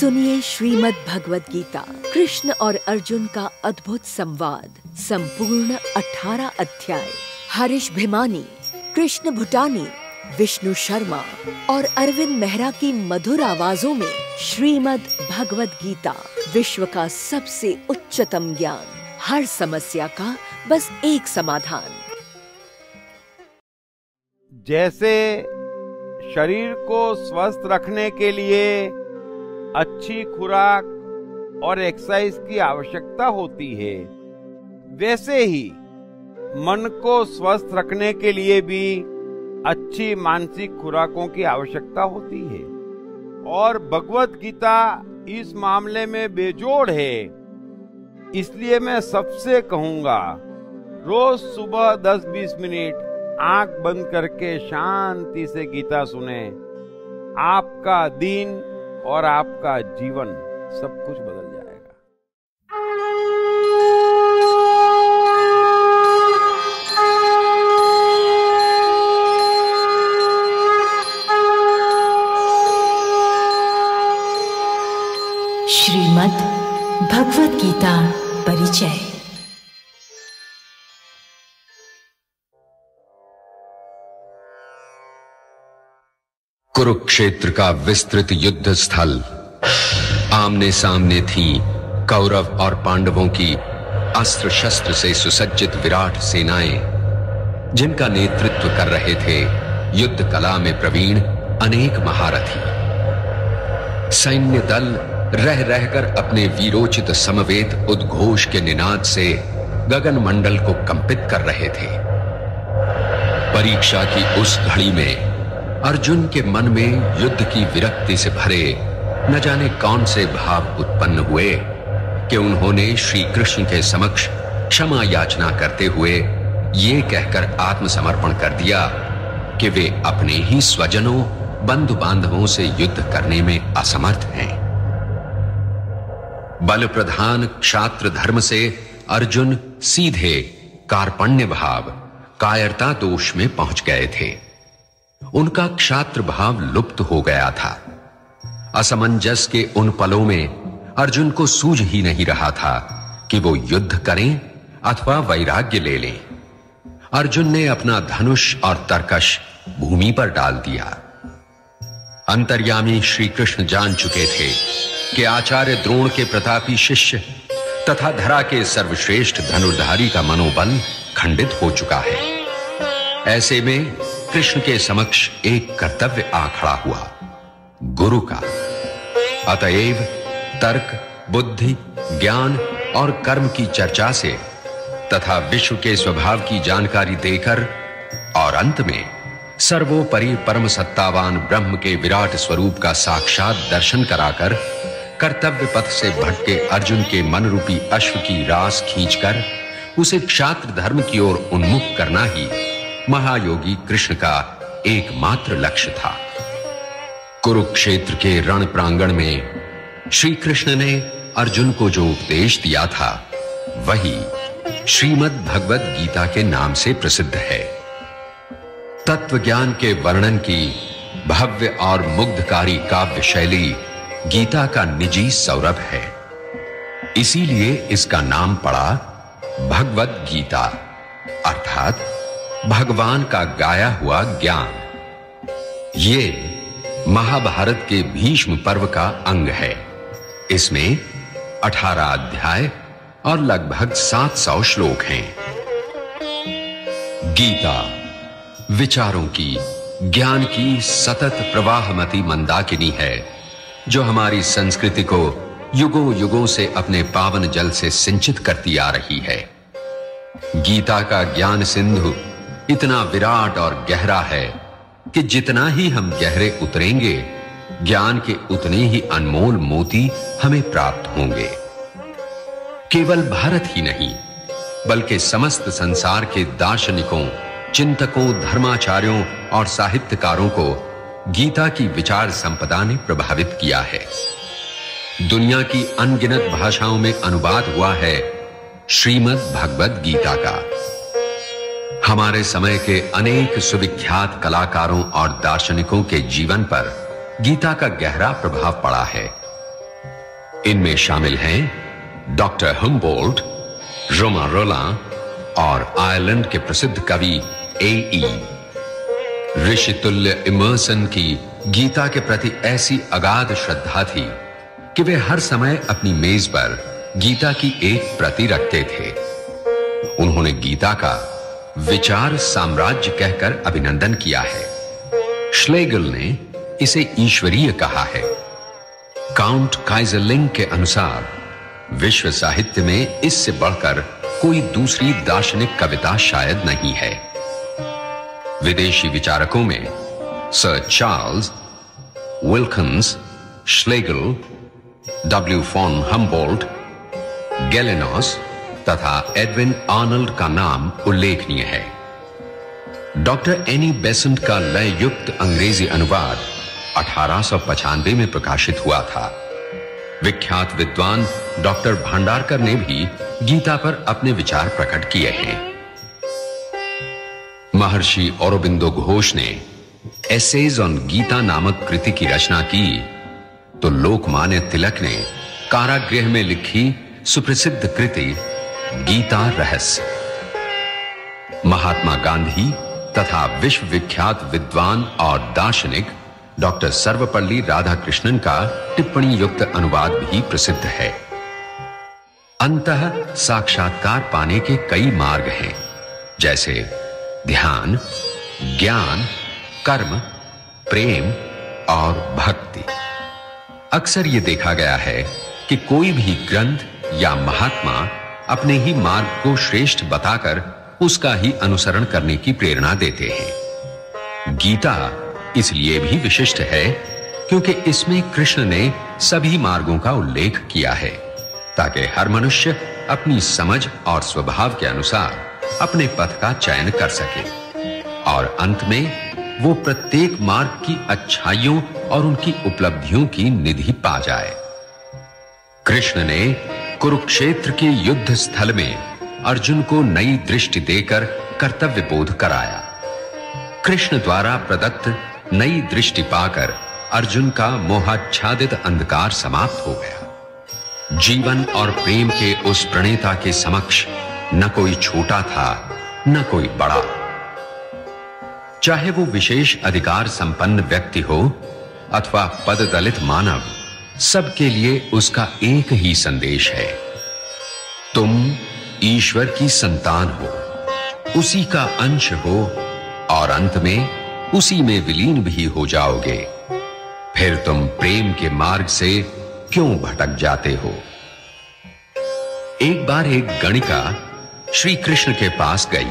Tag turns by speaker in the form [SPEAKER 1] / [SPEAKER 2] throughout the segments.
[SPEAKER 1] सुनिए श्रीमद् भगवत गीता। कृष्ण और अर्जुन का अद्भुत संवाद, संपूर्ण 18 अध्याय। हरीश भिमानी, कृष्ण भुटानी, विष्णु शर्मा और अरविंद मेहरा की मधुर आवाजों में श्रीमद् भगवत गीता, विश्व का सबसे उच्चतम ज्ञान। हर समस्या का बस एक समाधान।
[SPEAKER 2] जैसे शरीर को स्वस्थ रखने के लिए अच्छी खुराक और एक्सरसाइज की आवश्यकता होती है। वैसे ही, मन को स्वस्थ रखने के लिए भी अच्छी मानसिक खुराकों की आवश्यकता होती है। और भगवत गीता इस मामले में बेजोड़ है। इसलिए मैं सबसे कहूँगा, रोज सुबह 10-20 मिनट आँख बंद करके शांति से गीता सुने। आपका दिन और आपका जीवन सब कुछ बदल जाएगा।
[SPEAKER 3] श्रीमद् भगवत गीता परिचय।
[SPEAKER 4] कुरुक्षेत्र का विस्तृत युद्ध स्थल आमने सामने थी कौरव और पांडवों की अस्त्र शस्त्र से सुसज्जित विराट सेनाएँ, जिनका नेतृत्व कर रहे थे युद्ध कला में प्रवीण अनेक महारथी। सैन्य दल रह रहकर अपने वीरोचित समवेत उद्घोष के निनाद से गगन मंडल को कंपित कर रहे थे। परीक्षा की उस घड़ी में अर्जुन के मन में युद्ध की विरक्ति से भरे, न जाने कौन से भाव उत्पन्न हुए, कि उन्होंने श्री कृष्ण के समक्ष क्षमा याचना करते हुए ये कहकर आत्मसमर्पण कर दिया कि वे अपने ही स्वजनों बंधु बांधवों से युद्ध करने में असमर्थ हैं। बल प्रधान क्षात्र धर्म से अर्जुन सीधे कार्पण्य भाव, कायरता दोष में पहुँच गए थे। उनका क्षात्र भाव लुप्त हो गया था। असमंजस के उन पलों में अर्जुन को सूझ ही नहीं रहा था कि वो युद्ध करें अथवा वैराग्य ले लें। अर्जुन ने अपना धनुष और तरकश भूमि पर डाल दिया। अंतर्यामी श्री कृष्ण जान चुके थे कि आचार्य द्रोण के प्रतापी शिष्य तथा धरा के सर्वश्रेष्ठ धनुर्धारी का मनोबल खंडित हो चुका है। ऐसे में कृष्ण के समक्ष एक कर्तव्य आ खड़ा हुआ, गुरु का। अतएव तर्क, बुद्धि, ज्ञान और कर्म की चर्चा से तथा विश्व के स्वभाव की जानकारी देकर और अंत में सर्वोपरि परम सत्तावान ब्रह्म के विराट स्वरूप का साक्षात दर्शन कराकर कर्तव्य पथ से भटके अर्जुन के मन रूपी अश्व की रास खींचकर उसे क्षात्र धर्म की ओर उन्मुख करना ही महायोगी कृष्ण का एकमात्र लक्ष्य था। कुरुक्षेत्र के रण प्रांगण में श्री कृष्ण ने अर्जुन को जो उपदेश दिया था, वही श्रीमद् भगवत गीता के नाम से प्रसिद्ध है। तत्व ज्ञान के वर्णन की भव्य और मुग्धकारी काव्य शैली गीता का निजी सौरभ है। इसीलिए इसका नाम पड़ा भगवत गीता, अर्थात भगवान का गाया हुआ ज्ञान। ये महाभारत के भीष्म पर्व का अंग है। इसमें 18 अध्याय और लगभग 700 श्लोक हैं। गीता, विचारों की, ज्ञान की सतत प्रवाहमती मंदाकिनी है, जो हमारी संस्कृति को युगों युगों से अपने पावन जल से सिंचित करती आ रही है। गीता का ज्ञान सिंधु इतना विराट और गहरा है कि जितना ही हम गहरे उतरेंगे, ज्ञान के उतने ही अनमोल मोती हमें प्राप्त होंगे। केवल भारत ही नहीं, बल्कि समस्त संसार के दार्शनिकों, चिंतकों, धर्माचार्यों और साहित्यकारों को गीता की विचार संपदा ने प्रभावित किया है। दुनिया की अनगिनत भाषाओं में अनुवाद हुआ है श्रीमद् भगवत गीता का। हमारे समय के अनेक सुविख्यात कलाकारों और दार्शनिकों के जीवन पर गीता का गहरा प्रभाव पड़ा है। इनमें शामिल हैं डॉक्टर हम्बोल्ट, रोमा रोला और आयरलैंड के प्रसिद्ध कवि ए ई। ऋषितुल्य इमर्सन की गीता के प्रति ऐसी अगाध श्रद्धा थी कि वे हर समय अपनी मेज पर गीता की एक प्रति रखते थे। उन्होंने गीता का विचार साम्राज्य कहकर अभिनंदन किया है। श्लेगल ने इसे ईश्वरीय कहा है। काउंट काइजरलिंग के अनुसार, विश्व साहित्य में इससे बढ़कर कोई दूसरी दार्शनिक कविता शायद नहीं है। विदेशी विचारकों में, sir Charles Wilkins Schlegel, W von Humboldt, Galanos तथा एडविन आर्नल्ड का नाम उल्लेखनीय है। डॉक्टर एनी बेसेंट का लय युक्त अंग्रेज़ी अनुवाद अठारह में प्रकाशित हुआ था। विख्यात विद्वान डॉक्टर भंडारकर ने भी गीता पर अपने विचार प्रकट किए हैं। महर्षि औरबिंदो घोष ने एसेज ऑन गीता नामक कृति की रचना की तो लोकमान्य तिलक ने कारागृह में लिखी सुप्रसिद्ध कृति गीता रहस्य। महात्मा गांधी तथा विश्व विख्यात विद्वान और दार्शनिक डॉक्टर सर्वपल्ली राधाकृष्णन का टिप्पणी युक्त अनुवाद भी प्रसिद्ध है। अंत साक्षात्कार पाने के कई मार्ग हैं, जैसे ध्यान, ज्ञान, कर्म, प्रेम और भक्ति। अक्सर यह देखा गया है कि कोई भी ग्रंथ या महात्मा अपने ही मार्ग को श्रेष्ठ बताकर उसका ही अनुसरण करने की प्रेरणा देते हैं। गीता इसलिए भी विशिष्ट है क्योंकि इसमें कृष्ण ने सभी मार्गों का उल्लेख किया है, ताकि हर मनुष्य अपनी समझ और स्वभाव के अनुसार अपने पथ का चयन कर सके। और अंत में वो प्रत्येक मार्ग की अच्छाइयों और उनकी उपलब्धियों की निधि पा जाए। कृष्ण ने कुरुक्षेत्र के युद्ध स्थल में अर्जुन को नई दृष्टि देकर कर्तव्य बोध कराया। कृष्ण द्वारा प्रदत्त नई दृष्टि पाकर अर्जुन का मोहाच्छादित अंधकार समाप्त हो गया। जीवन और प्रेम के उस प्रणेता के समक्ष न कोई छोटा था, न कोई बड़ा। चाहे वो विशेष अधिकार संपन्न व्यक्ति हो अथवा पद दलित मानव सबके लिए उसका एक ही संदेश है। तुम ईश्वर की संतान हो। उसी का अंश हो और अंत में उसी में विलीन भी हो जाओगे। फिर तुम प्रेम के मार्ग से क्यों भटक जाते हो? एक बार एक गणिका श्री कृष्ण के पास गई।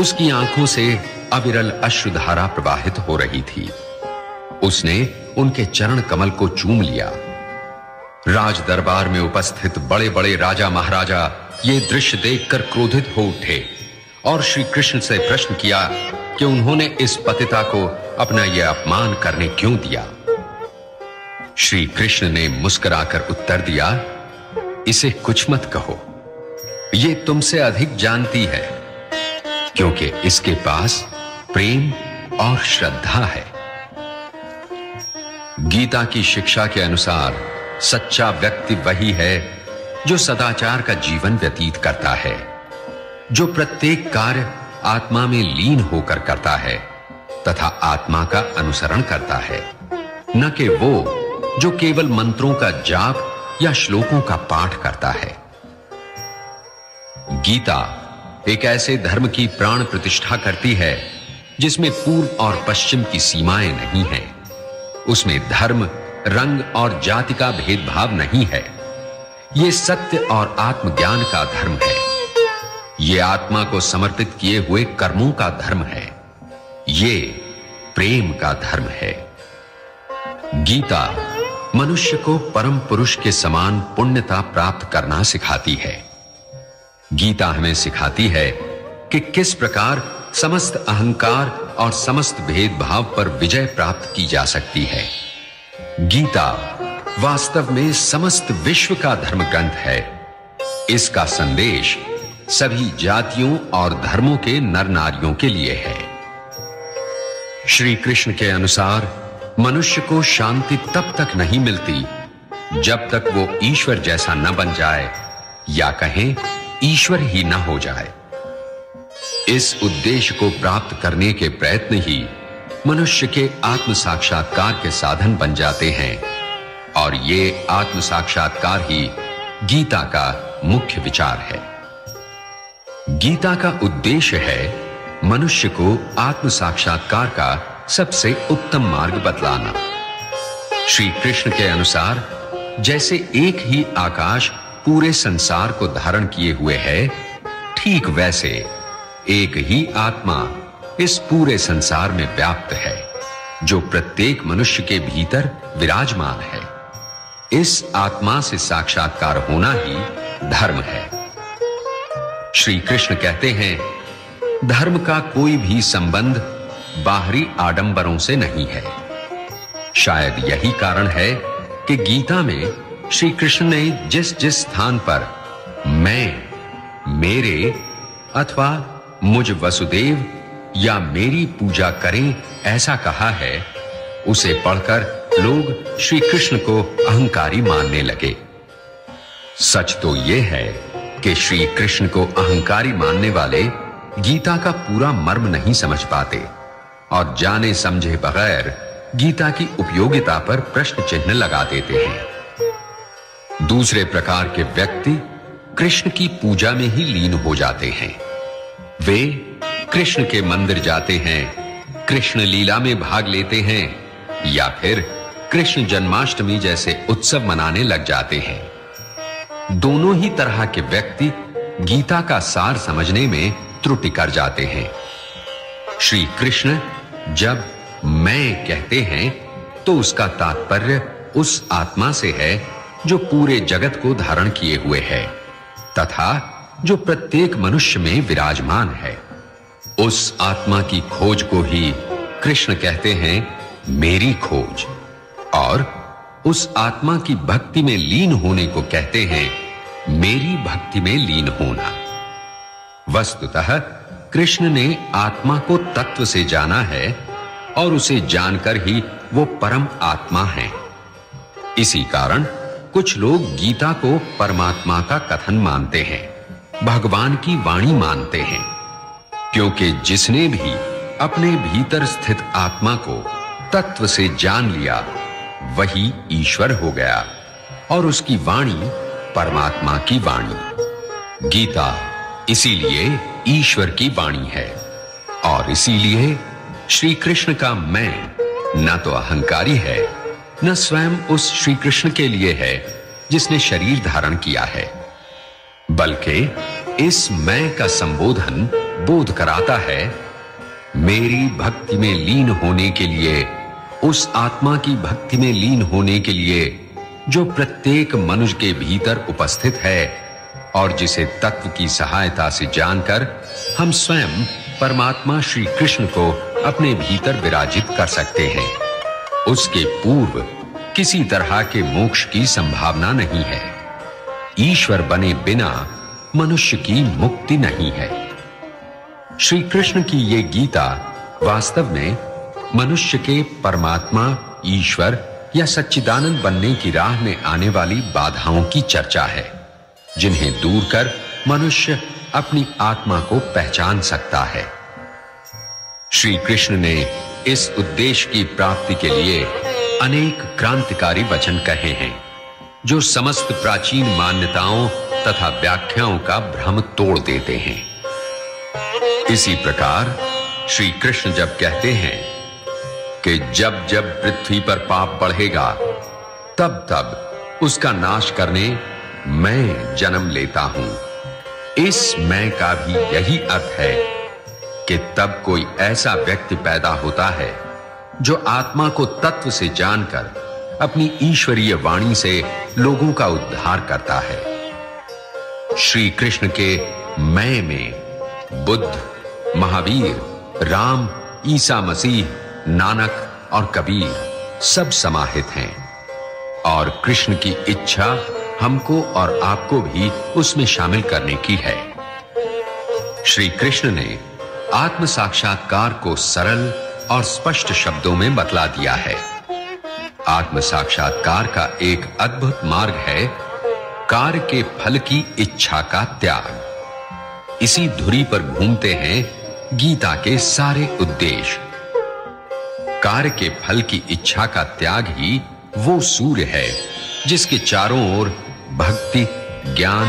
[SPEAKER 4] उसकी आँखों से अविरल अश्रुधारा प्रवाहित हो रही थी। उसने उनके चरण कमल को चूम लिया। राज दरबार में उपस्थित बड़े बड़े राजा महाराजा ये दृश्य देखकर क्रोधित हो उठे और श्री कृष्ण से प्रश्न किया कि उन्होंने इस पतिता को अपना यह अपमान करने क्यों दिया? श्री कृष्ण ने मुस्कुराकर उत्तर दिया, इसे कुछ मत कहो। ये तुमसे अधिक जानती है, क्योंकि इसके पास प्रेम और श्रद्धा है। गीता की शिक्षा के अनुसार, सच्चा व्यक्ति वही है जो सदाचार का जीवन व्यतीत करता है, जो प्रत्येक कार्य आत्मा में लीन होकर करता है तथा आत्मा का अनुसरण करता है। न कि वो जो केवल मंत्रों का जाप या श्लोकों का पाठ करता है। गीता एक ऐसे धर्म की प्राण प्रतिष्ठा करती है जिसमें पूर्व और पश्चिम की सीमाएँ नहीं हैं। उसमें धर्म, रंग और जाति का भेदभाव नहीं है। यह सत्य और आत्मज्ञान का धर्म है। ये आत्मा को समर्पित किए हुए कर्मों का धर्म है। ये प्रेम का धर्म है। गीता मनुष्य को परम पुरुष के समान पुण्यता प्राप्त करना सिखाती है। गीता हमें सिखाती है कि किस प्रकार समस्त अहंकार और समस्त भेदभाव पर विजय प्राप्त की जा सकती है। गीता वास्तव में समस्त विश्व का धर्म ग्रंथ है। इसका संदेश सभी जातियों और धर्मों के नर नारियों के लिए है। श्री कृष्ण के अनुसार, मनुष्य को शांति तब तक नहीं मिलती, जब तक वो ईश्वर जैसा न बन जाए, या कहें, ईश्वर ही न हो जाए। इस उद्देश्य को प्राप्त करने के प्रयत्न ही मनुष्य के आत्म साक्षात्कार के साधन बन जाते हैं। और ये आत्म साक्षात्कार ही गीता का मुख्य विचार है। गीता का उद्देश्य है मनुष्य को आत्म साक्षात्कार का सबसे उत्तम मार्ग बतलाना। श्री कृष्ण के अनुसार जैसे एक ही आकाश पूरे संसार को धारण किए हुए है, ठीक वैसे एक ही आत्मा इस पूरे संसार में व्याप्त है, जो प्रत्येक मनुष्य के भीतर विराजमान है। इस आत्मा से साक्षात्कार होना ही धर्म है। श्री कृष्ण कहते हैं, धर्म का कोई भी संबंध बाहरी आडंबरों से नहीं है। शायद यही कारण है कि गीता में श्री कृष्ण ने जिस जिस स्थान पर मैं, मेरे अथवा मुझ वसुदेव, या मेरी पूजा करें, ऐसा कहा है। उसे पढ़कर लोग श्री कृष्ण को अहंकारी मानने लगे। सच तो यह है कि श्री कृष्ण को अहंकारी मानने वाले गीता का पूरा मर्म नहीं समझ पाते, और जाने समझे बगैर गीता की उपयोगिता पर प्रश्न चिन्ह लगा देते हैं। दूसरे प्रकार के व्यक्ति कृष्ण की पूजा में ही लीन हो जाते हैं। वे कृष्ण के मंदिर जाते हैं, कृष्ण लीला में भाग लेते हैं, या फिर कृष्ण जन्माष्टमी जैसे उत्सव मनाने लग जाते हैं। दोनों ही तरह के व्यक्ति गीता का सार समझने में त्रुटि कर जाते हैं। श्री कृष्ण जब मैं कहते हैं तो उसका तात्पर्य उस आत्मा से है, जो पूरे जगत को धारण किए हुए है, तथा जो प्रत्येक मनुष्य में विराजमान है, उस आत्मा की खोज को ही कृष्ण कहते हैं, मेरी खोज। और उस आत्मा की भक्ति में लीन होने को कहते हैं, मेरी भक्ति में लीन होना। वस्तुतः कृष्ण ने आत्मा को तत्व से जाना है, और उसे जानकर ही वो परम आत्मा है। इसी कारण कुछ लोग गीता को परमात्मा का कथन मानते हैं। भगवान की वाणी मानते हैं, क्योंकि जिसने भी अपने भीतर स्थित आत्मा को तत्व से जान लिया, वही ईश्वर हो गया और उसकी वाणी परमात्मा की वाणी। गीता इसीलिए ईश्वर की वाणी है और इसीलिए श्री कृष्ण का मैं न तो अहंकारी है, न स्वयं उस श्री कृष्ण के लिए है जिसने शरीर धारण किया है। बल्कि इस मैं का संबोधन बोध कराता है, मेरी भक्ति में लीन होने के लिए, उस आत्मा की भक्ति में लीन होने के लिए, जो प्रत्येक मनुष्य के भीतर उपस्थित है, और जिसे तत्व की सहायता से जानकर हम स्वयं परमात्मा श्री कृष्ण को अपने भीतर विराजित कर सकते हैं। उसके पूर्व किसी तरह के मोक्ष की संभावना नहीं है। ईश्वर बने बिना मनुष्य की मुक्ति नहीं है। श्री कृष्ण की ये गीता वास्तव में मनुष्य के परमात्मा, ईश्वर या सच्चिदानंद बनने की राह में आने वाली बाधाओं की चर्चा है, जिन्हें दूर कर मनुष्य अपनी आत्मा को पहचान सकता है। श्री कृष्ण ने इस उद्देश्य की प्राप्ति के लिए अनेक क्रांतिकारी वचन कहे हैं। जो समस्त प्राचीन मान्यताओं तथा व्याख्याओं का भ्रम तोड़ देते हैं। इसी प्रकार श्री कृष्ण जब कहते हैं कि जब जब पृथ्वी पर पाप बढ़ेगा, तब तब उसका नाश करने मैं जन्म लेता हूँ। इस मैं का भी यही अर्थ है कि तब कोई ऐसा व्यक्ति पैदा होता है जो आत्मा को तत्व से जानकर अपनी ईश्वरीय वाणी से लोगों का उद्धार करता है। श्री कृष्ण के मैं में बुद्ध, महावीर, राम, ईसा मसीह, नानक और कबीर सब समाहित हैं। और कृष्ण की इच्छा हमको और आपको भी उसमें शामिल करने की है। श्री कृष्ण ने आत्म साक्षात्कार को सरल और स्पष्ट शब्दों में बतला दिया है। आत्म साक्षात्कार का एक अद्भुत मार्ग है कार्य के फल की इच्छा का त्याग। इसी धुरी पर घूमते हैं गीता के सारे उद्देश्य कार्य के फल की इच्छा का त्याग ही वो सूर्य है, जिसके चारों ओर भक्ति, ज्ञान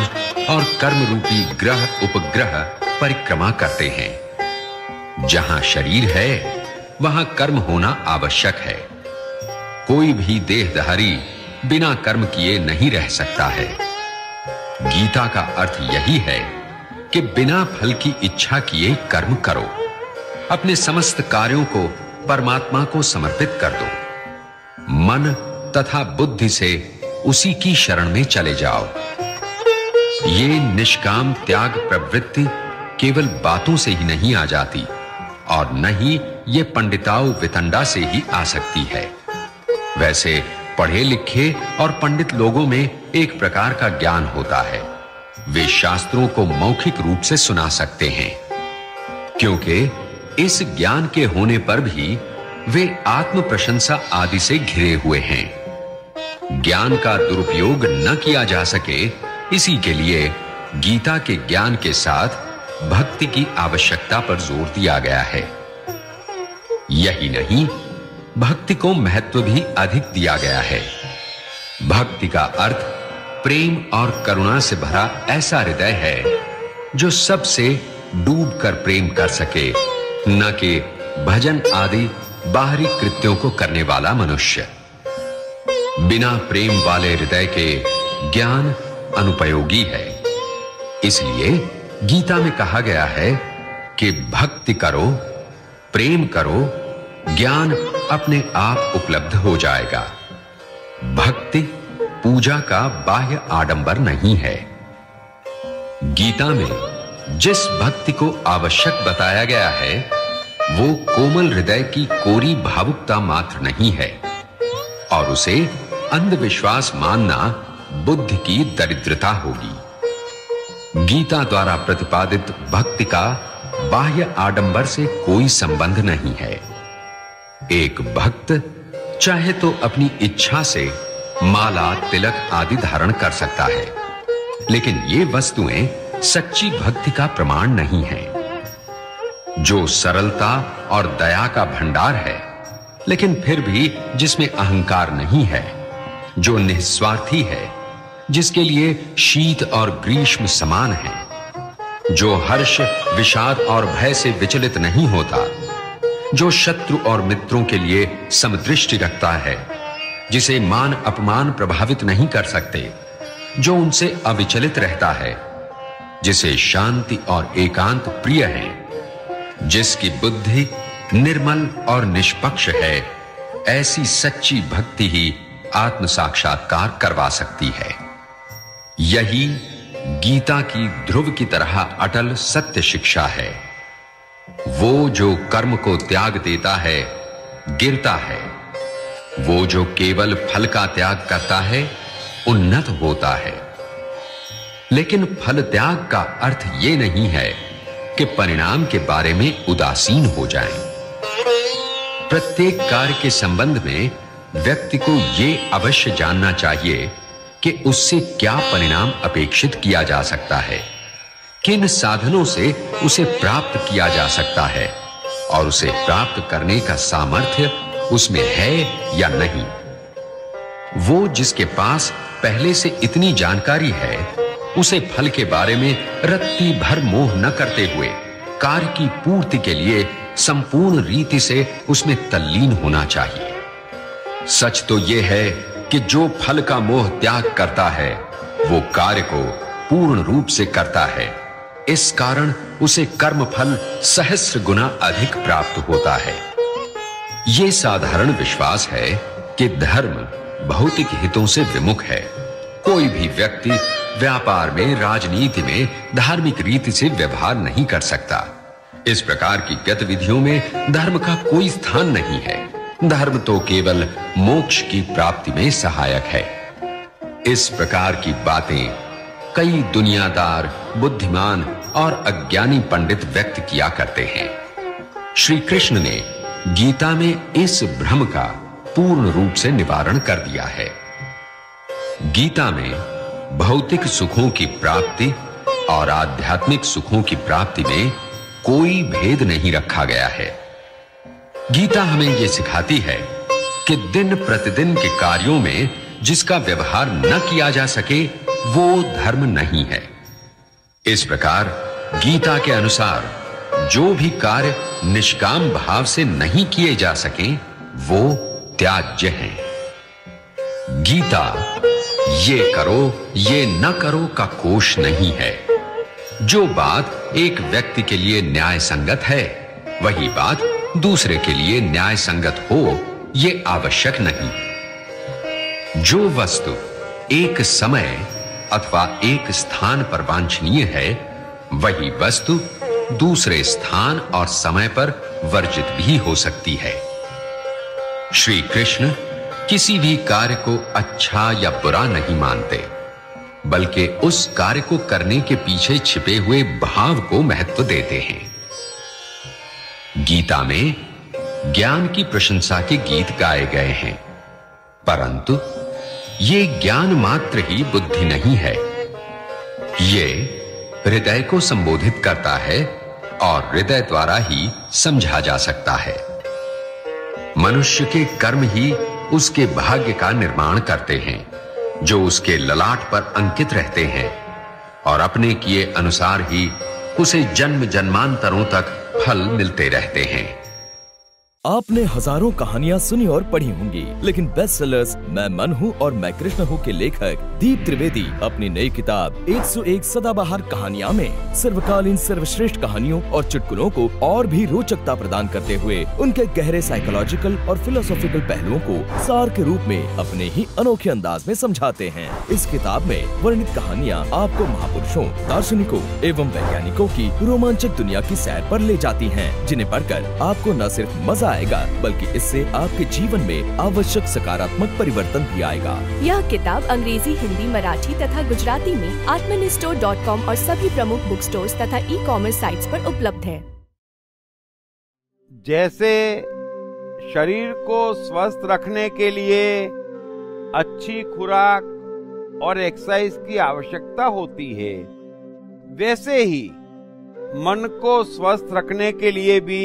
[SPEAKER 4] और कर्म रूपी ग्रह, उपग्रह परिक्रमा करते हैं। जहाँ शरीर है, वहाँ कर्म होना आवश्यक है। कोई भी देहधारी बिना कर्म किए नहीं रह सकता है। गीता का अर्थ यही है कि बिना फल की इच्छा किए कर्म करो। अपने समस्त कार्यों को परमात्मा को समर्पित कर दो। मन तथा बुद्धि से उसी की शरण में चले जाओ। ये निष्काम त्याग प्रवृत्ति केवल बातों से ही नहीं आ जाती और न ही ये पंडिताओ वितंडा से ही आ सकती है। वैसे पढ़े लिखे और पंडित लोगों में एक प्रकार का ज्ञान होता है। वे शास्त्रों को मौखिक रूप से सुना सकते हैं, क्योंकि इस ज्ञान के होने पर भी वे आत्म प्रशंसा आदि से घिरे हुए हैं। ज्ञान का दुरुपयोग न किया जा सके, इसी के लिए गीता के ज्ञान के साथ भक्ति की आवश्यकता पर ज़ोर दिया गया है। यही नहीं भक्ति को महत्व भी अधिक दिया गया है। भक्ति का अर्थ प्रेम और करुणा से भरा ऐसा हृदय है, जो सबसे डूब कर प्रेम कर सके, न कि भजन आदि बाहरी कृत्यों को करने वाला मनुष्य। बिना प्रेम वाले हृदय के ज्ञान अनुपयोगी है। इसलिए गीता में कहा गया है कि भक्ति करो, प्रेम करो ज्ञान अपने आप उपलब्ध हो जाएगा। भक्ति पूजा का बाह्य आडंबर नहीं है। गीता में जिस भक्ति को आवश्यक बताया गया है, वो कोमल हृदय की कोरी भावुकता मात्र नहीं है और उसे अंधविश्वास मानना बुद्धि की दरिद्रता होगी। गीता द्वारा प्रतिपादित भक्ति का बाह्य आडंबर से कोई संबंध नहीं है। एक भक्त चाहे तो अपनी इच्छा से माला, तिलक आदि धारण कर सकता है। लेकिन ये वस्तुएँ सच्ची भक्ति का प्रमाण नहीं है। जो सरलता और दया का भंडार है, लेकिन फिर भी जिसमें अहंकार नहीं है, जो निस्वार्थी है, जिसके लिए शीत और ग्रीष्म समान है, जो हर्ष, विषाद और भय से विचलित नहीं होता जो शत्रु और मित्रों के लिए समदृष्टि रखता है, जिसे मान अपमान प्रभावित नहीं कर सकते, जो उनसे अविचलित रहता है, जिसे शांति और एकांत प्रिय है, जिसकी बुद्धि निर्मल और निष्पक्ष है, ऐसी सच्ची भक्ति ही आत्म साक्षात्कार करवा सकती है। यही गीता की ध्रुव की तरह अटल सत्य शिक्षा है। वो जो कर्म को त्याग देता है, गिरता है। वो जो केवल फल का त्याग करता है, उन्नत होता है। लेकिन फल त्याग का अर्थ यह नहीं है कि परिणाम के बारे में उदासीन हो जाएँ। प्रत्येक कार्य के संबंध में व्यक्ति को यह अवश्य जानना चाहिए कि उससे क्या परिणाम अपेक्षित किया जा सकता है। किन साधनों से उसे प्राप्त किया जा सकता है और उसे प्राप्त करने का सामर्थ्य उसमें है या नहीं? वो जिसके पास पहले से इतनी जानकारी है, उसे फल के बारे में रत्ती भर मोह न करते हुए, कार्य की पूर्ति के लिए संपूर्ण रीति से उसमें तल्लीन होना चाहिए। सच तो यह है कि जो फल का मोह त्याग करता है, वो कार्य को पूर्ण रूप से करता है। इस कारण उसे कर्म फल सहस्र गुना अधिक प्राप्त होता है। यह साधारण विश्वास है कि धर्म भौतिक हितों से विमुख है। कोई भी व्यक्ति व्यापार में, राजनीति में, धार्मिक रीति से व्यवहार नहीं कर सकता। इस प्रकार की गतिविधियों में धर्म का कोई स्थान नहीं है। धर्म तो केवल मोक्ष की प्राप्ति में सहायक है। इस प्रकार की बातें कई दुनियादार, बुद्धिमान और अज्ञानी पंडित व्यक्त किया करते हैं। श्री कृष्ण ने गीता में इस भ्रम का पूर्ण रूप से निवारण कर दिया है। गीता में भौतिक सुखों की प्राप्ति और आध्यात्मिक सुखों की प्राप्ति में कोई भेद नहीं रखा गया है। गीता हमें यह सिखाती है कि दिन प्रतिदिन के कार्यों में जिसका व्यवहार न किया जा सके, वो धर्म नहीं है। इस प्रकार गीता के अनुसार, जो भी कार्य निष्काम भाव से नहीं किए जा सके, वो त्याज्य हैं। गीता, ये करो, ये न करो का कोष नहीं है। जो बात एक व्यक्ति के लिए न्याय संगत है, वही बात दूसरे के लिए न्याय संगत हो, ये आवश्यक नहीं। जो वस्तु एक समय अथवा एक स्थान पर वांछनीय है, वही वस्तु दूसरे स्थान और समय पर वर्जित भी हो सकती है। श्री कृष्ण किसी भी कार्य को अच्छा या बुरा नहीं मानते, बल्कि उस कार्य को करने के पीछे छिपे हुए भाव को महत्व देते हैं। गीता में ज्ञान की प्रशंसा के गीत गाए गए हैं, परंतु ये ज्ञान मात्र ही बुद्धि नहीं है। ये हृदय को संबोधित करता है और हृदय द्वारा ही समझा जा सकता है। मनुष्य के कर्म ही उसके भाग्य का निर्माण करते हैं, जो उसके ललाट पर अंकित रहते हैं और अपने किए अनुसार ही उसे जन्म जन्मांतरों तक फल मिलते रहते हैं।
[SPEAKER 5] आपने हज़ारों कहानियाँ सुनी और पढ़ी होंगी, लेकिन बेस्ट सेलर्स मैं मन हूँ और मैं कृष्ण हूँ के लेखक दीप त्रिवेदी अपनी नई किताब 101 सदाबहार कहानियाँ में सर्वकालीन सर्वश्रेष्ठ कहानियों और चुटकुलों को और भी रोचकता प्रदान करते हुए उनके गहरे साइकोलॉजिकल और फिलोसॉफिकल पहलुओं को सार के रूप में अपने ही अनोखे अंदाज में समझाते हैं। इस किताब में वर्णित कहानियाँ आपको महापुरुषों, दार्शनिकों एवं वैज्ञानिकों की रोमांचक दुनिया की सैर आरोप ले जाती है, जिन्हें पढ़कर आपको न सिर्फ़ मज़ा आएगा बल्कि इससे आपके जीवन में आवश्यक सकारात्मक परिवर्तन भी आएगा।
[SPEAKER 6] यह किताब अंग्रेज़ी हिंदी मराठी तथा गुजराती में आत्मनि स्टोर डॉट कॉम और सभी प्रमुख बुक स्टोर तथा ई कॉमर्स साइट्स पर उपलब्ध है।
[SPEAKER 2] जैसे शरीर को स्वस्थ रखने के लिए अच्छी खुराक और एक्सरसाइज की आवश्यकता होती है वैसे ही मन को स्वस्थ रखने के लिए भी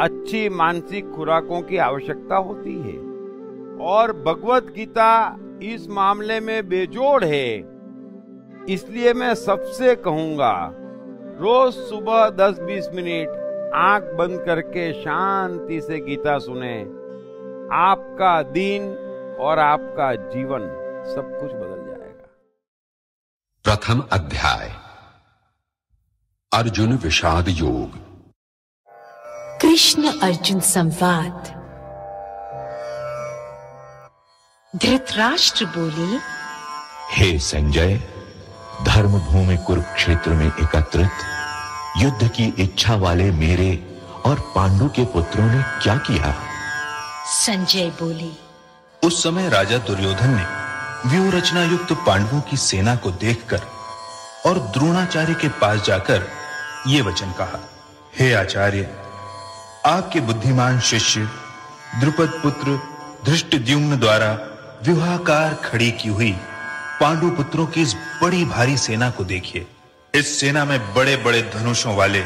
[SPEAKER 2] अच्छी मानसिक खुराकों की आवश्यकता होती है। और भगवत गीता इस मामले में बेजोड़ है। इसलिए मैं सबसे कहूँगा, रोज सुबह 10-20 मिनट आँख बंद करके शांति से गीता सुने। आपका दिन और आपका जीवन सब कुछ बदल जाएगा।
[SPEAKER 4] प्रथम अध्याय। अर्जुन विषाद योग।
[SPEAKER 3] कृष्ण अर्जुन संवाद। धृतराष्ट्र बोले
[SPEAKER 7] हे संजय धर्म भूमि कुरुक्षेत्र में एकत्रित युद्ध की इच्छा वाले मेरे और पांडु के पुत्रों ने क्या किया?
[SPEAKER 3] संजय बोले
[SPEAKER 8] उस समय राजा दुर्योधन ने व्यूह रचना युक्त पांडवों की सेना को देखकर और द्रोणाचार्य के पास जाकर ये वचन कहा हे आचार्य आपके बुद्धिमान शिष्य द्रुपद पुत्र धृष्टद्युम्न द्वारा विवाहकार खड़ी की हुई पांडु पुत्रों की इस बड़ी भारी सेना को देखिए। इस सेना में बड़े-बड़े धनुषों वाले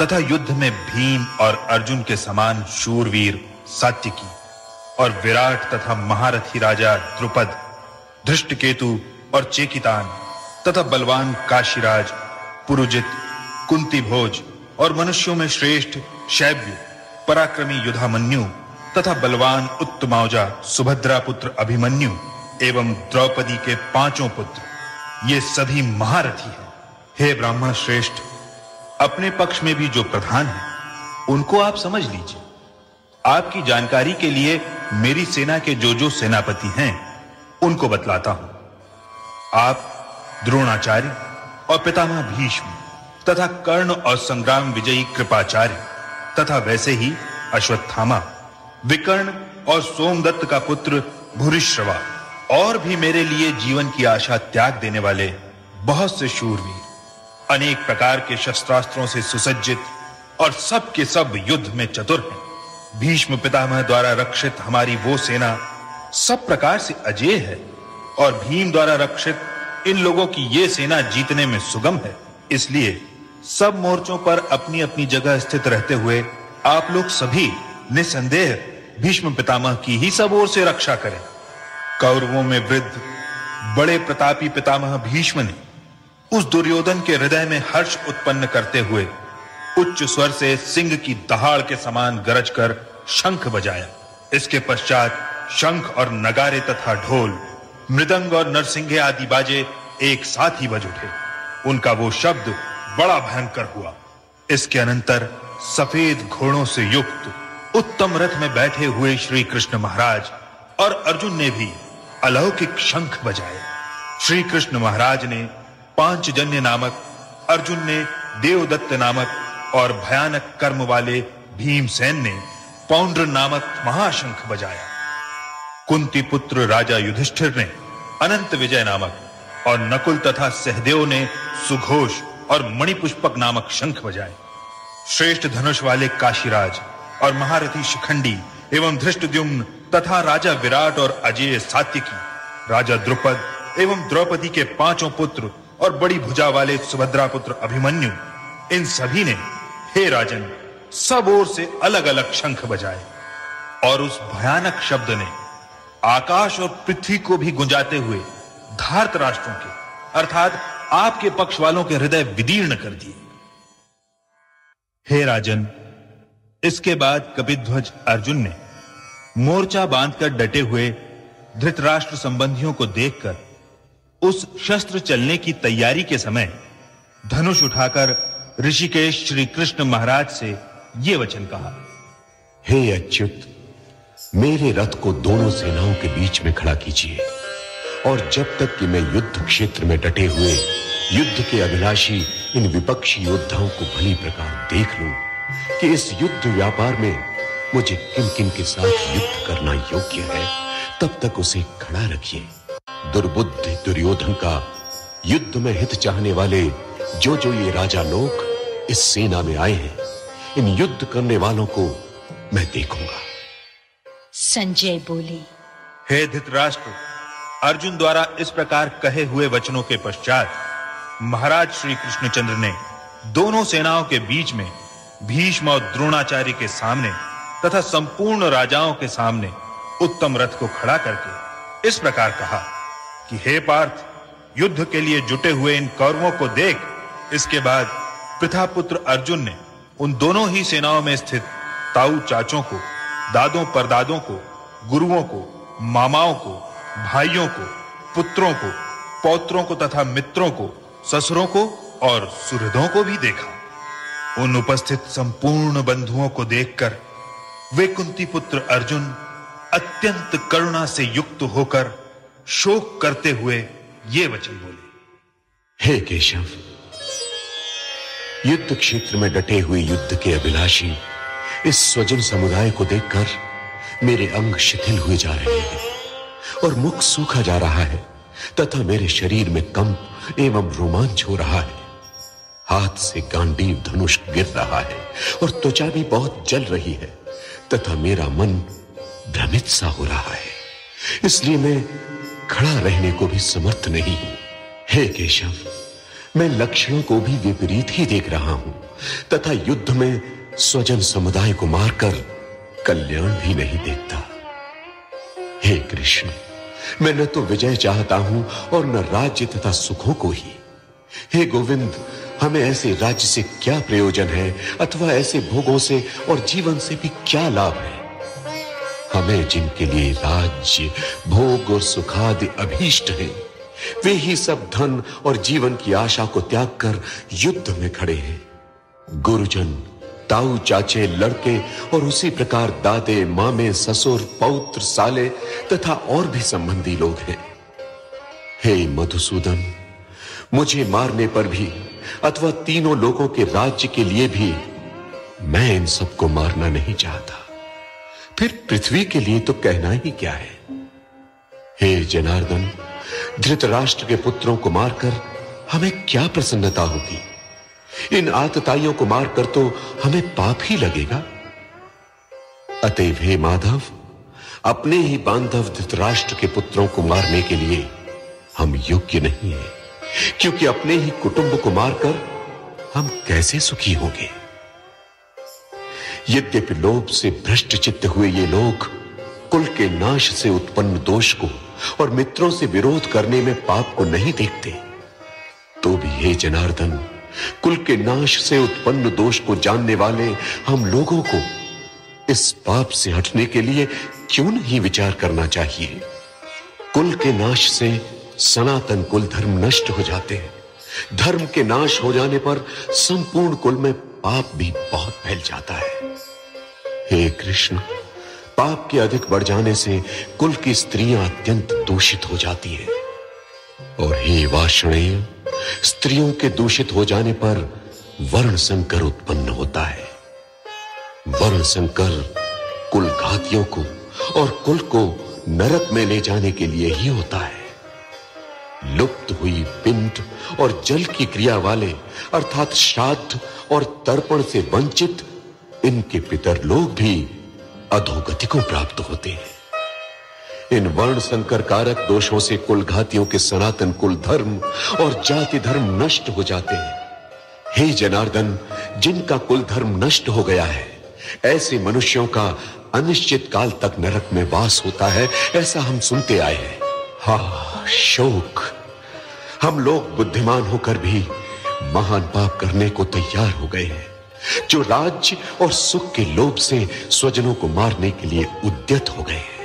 [SPEAKER 8] तथा युद्ध में भीम और अर्जुन के समान शूरवीर सात्यकी और विराट तथा महारथी राजा द्रुपद, धृष्टकेतु और चेकितान तथा बलवान काशीराज, पुरुजित, कुंती भोज और मनुष्यों में श्रेष्ठ शैब्य पराक्रमी युधामन्यु तथा बलवान उत्तमाउजा सुभद्रा पुत्र अभिमन्यु एवं द्रौपदी के पाँचों पुत्र। ये सभी महारथी हैं। हे ब्राह्मण श्रेष्ठ, अपने पक्ष में भी जो प्रधान है, उनको आप समझ लीजिए। आपकी जानकारी के लिए मेरी सेना के जो जो सेनापति हैं, उनको बतलाता हूँ। आप द्रोणाचार्य और पितामह भीष्म तथा कर्ण और संग्राम विजयी कृपाचार्य तथा वैसे ही अश्वत्थामा, विकर्ण और सोमदत्त का पुत्र भूरिश्रवा और भी मेरे लिए जीवन की आशा त्याग देने वाले बहुत से शूरवीर, अनेक प्रकार के शस्त्रास्त्रों से सुसज्जित और सब के सब युद्ध में चतुर हैं। भीष्म पितामह द्वारा रक्षित हमारी वो सेना सब प्रकार से अजय है और भीम द्वारा रक्षित इन लोगों की ये सेना जीतने में सुगम है, इसलिए सब मोर्चों पर अपनी अपनी जगह स्थित रहते हुए आप लोग सभी निसंदेह भीष्म पितामह की ही सब ओर से रक्षा करें। कौरवों में वृद्ध, बड़े प्रतापी पितामह भीष्म ने उस दुर्योधन के हृदय में हर्ष उत्पन्न करते हुए उच्च स्वर से सिंह की दहाड़ के समान गरज कर शंख बजाया। इसके पश्चात शंख और नगारे तथा ढोल, मृदंग और नरसिंह आदि बाजे एक साथ ही बज उठे। उनका वो शब्द बड़ा भयंकर हुआ। इसके अनंतर सफ़ेद घोड़ों से युक्त, उत्तम रथ में बैठे हुए श्री कृष्ण महाराज और अर्जुन ने भी अलौकिक शंख बजाए। श्री कृष्ण महाराज ने पांचजन्य नामक, अर्जुन ने देवदत्त नामक और भयानक कर्म वाले भीमसेन ने पौंड्र नामक महाशंख बजाया। कुंती पुत्र राजा युधिष्ठिर ने अनंत विजय नामक और नकुल तथा सहदेव ने सुघोष और मणिपुष्पक नामक शंख बजाए। श्रेष्ठ धनुष वाले काशीराज और महारथी शिखंडी एवं धृष्टद्युम्न तथा राजा विराट और अजय सात्यकी, राजा द्रुपद एवं द्रौपदी के पाँचों पुत्र और बड़ी भुजा वाले सुभद्रा पुत्र अभिमन्यु, इन सभी ने हे राजन, सब ओर से अलग-अलग शंख बजाए और उस भयानक शब्द ने आकाश और पृथ्वी को भी गुंजाते हुए धार्त राष्ट्रों के, अर्थात आपके पक्ष वालों के हृदय विदीर्ण कर दिए। हे राजन, इसके बाद कपिध्वज अर्जुन ने मोर्चा बांधकर डटे हुए धृतराष्ट्र संबंधियों को देखकर उस शस्त्र चलने की तैयारी के समय धनुष उठाकर ऋषिकेश श्री कृष्ण महाराज से ये वचन कहा,
[SPEAKER 9] हे अच्युत, मेरे रथ को दोनों सेनाओं के बीच में खड़ा कीजिए। और जब तक कि मैं युद्ध क्षेत्र में डटे हुए युद्ध के अभिलाषी इन विपक्षी योद्धाओं को भली प्रकार देख लूँ कि इस युद्ध व्यापार में मुझे किन किन के साथ युद्ध करना योग्य है तब तक उसे खड़ा रखिए। दुर्बुद्धि दुर्योधन का युद्ध में हित चाहने वाले जो जो ये राजा लोग इस सेना में आए हैं इन युद्ध करने वालों को मैं देखूँगा।
[SPEAKER 3] संजय बोले।
[SPEAKER 8] हे धृतराष्ट्र अर्जुन द्वारा इस प्रकार कहे हुए वचनों के पश्चात महाराज श्री कृष्णचंद्र ने दोनों सेनाओं के बीच में भीष्म और द्रोणाचार्य के सामने तथा संपूर्ण राजाओं के सामने उत्तम रथ को खड़ा करके इस प्रकार कहा कि, हे पार्थ, युद्ध के लिए जुटे हुए इन कौरवों को देख, इसके बाद पितापुत्र अर्जुन ने उन दोनों ही सेनाओं में स्थित ताऊ चाचों को दादों परदादों को, गुरुओं को, मामाओं को भाइयों को, पुत्रों को, पौत्रों को तथा मित्रों को, ससुरों को और सुहृदों को भी देखा। उन उपस्थित संपूर्ण बंधुओं को देखकर वे कुंती पुत्र अर्जुन अत्यंत करुणा से युक्त होकर शोक करते हुए ये वचन बोले।
[SPEAKER 9] हे केशव, युद्ध क्षेत्र में डटे हुए युद्ध के अभिलाषी इस स्वजन समुदाय को देखकर मेरे अंग शिथिल हुए जा रहे हैं। और मुख सूखा जा रहा है, तथा मेरे शरीर में कंप एवं रोमांच हो रहा है। हाथ से गांडीव धनुष गिर रहा है और त्वचा भी बहुत जल रही है, तथा मेरा मन भ्रमित सा हो रहा है। इसलिए मैं खड़ा रहने को भी समर्थ नहीं हूँ। हे केशव, मैं लक्षणों को भी विपरीत ही देख रहा हूँ, तथा युद्ध में स्वजन समुदाय को मारकर कल्याण भी नहीं देखता। हे कृष्ण, मैं न तो विजय चाहता हूँ और न राज्य तथा सुखों को ही। हे गोविंद, हमें ऐसे राज्य से क्या प्रयोजन है, अथवा ऐसे भोगों से और जीवन से भी क्या लाभ है? हमें जिनके लिए राज्य, भोग और सुखादि अभीष्ट है, वे ही सब धन और जीवन की आशा को त्याग कर युद्ध में खड़े हैं। गुरुजन ताऊ चाचे लड़के और उसी प्रकार दादे, मामे, ससुर, पौत्र, साले तथा और भी संबंधी लोग हैं। हे मधुसूदन, मुझे मारने पर भी अथवा तीनों लोगों के राज्य के लिए भी मैं इन सबको मारना नहीं चाहता। फिर पृथ्वी के लिए तो कहना ही क्या है? हे जनार्दन, धृतराष्ट्र के पुत्रों को मारकर हमें क्या प्रसन्नता होगी? इन आतताइयों को मारकर तो हमें पाप ही लगेगा। अतएव हे माधव, अपने ही बांधव धृतराष्ट्र के पुत्रों को मारने के लिए हम योग्य नहीं है, क्योंकि अपने ही कुटुंब को मारकर हम कैसे सुखी होंगे? यद्यपि लोभ से भ्रष्ट चित्त हुए ये लोग कुल के नाश से उत्पन्न दोष को और मित्रों से विरोध करने में पाप को नहीं देखते तो भी हे जनार्दन कुल के नाश से उत्पन्न दोष को जानने वाले हम लोगों को इस पाप से हटने के लिए क्यों नहीं विचार करना चाहिए? कुल के नाश से सनातन कुल धर्म नष्ट हो जाते हैं। धर्म के नाश हो जाने पर संपूर्ण कुल में पाप भी बहुत फैल जाता है। हे कृष्ण, पाप के अधिक बढ़ जाने से कुल की स्त्रियाँ अत्यंत दूषित हो जाती हैं। और हे वाषणेय स्त्रियों के दूषित हो जाने पर वर्ण संकर उत्पन्न होता है। वर्ण संकर कुल घातियों को और कुल को नरक में ले जाने के लिए ही होता है। लुप्त हुई पिंड और जल की क्रिया वाले, अर्थात श्राद्ध और तर्पण से वंचित, इनके पितर लोग भी अधोगति को प्राप्त होते हैं। इन वर्ण संकर कारक दोषों से कुल घातियों के सनातन कुल धर्म और जाति धर्म नष्ट हो जाते हैं। हे जनार्दन, जिनका कुल धर्म नष्ट हो गया है, ऐसे मनुष्यों का अनिश्चित काल तक नरक में वास होता है, ऐसा हम सुनते आए हैं। हा, शोक। हम लोग बुद्धिमान होकर भी महान पाप करने को तैयार हो गए हैं, जो राज्य और सुख के लोभ से स्वजनों को मारने के लिए उद्यत हो गए हैं।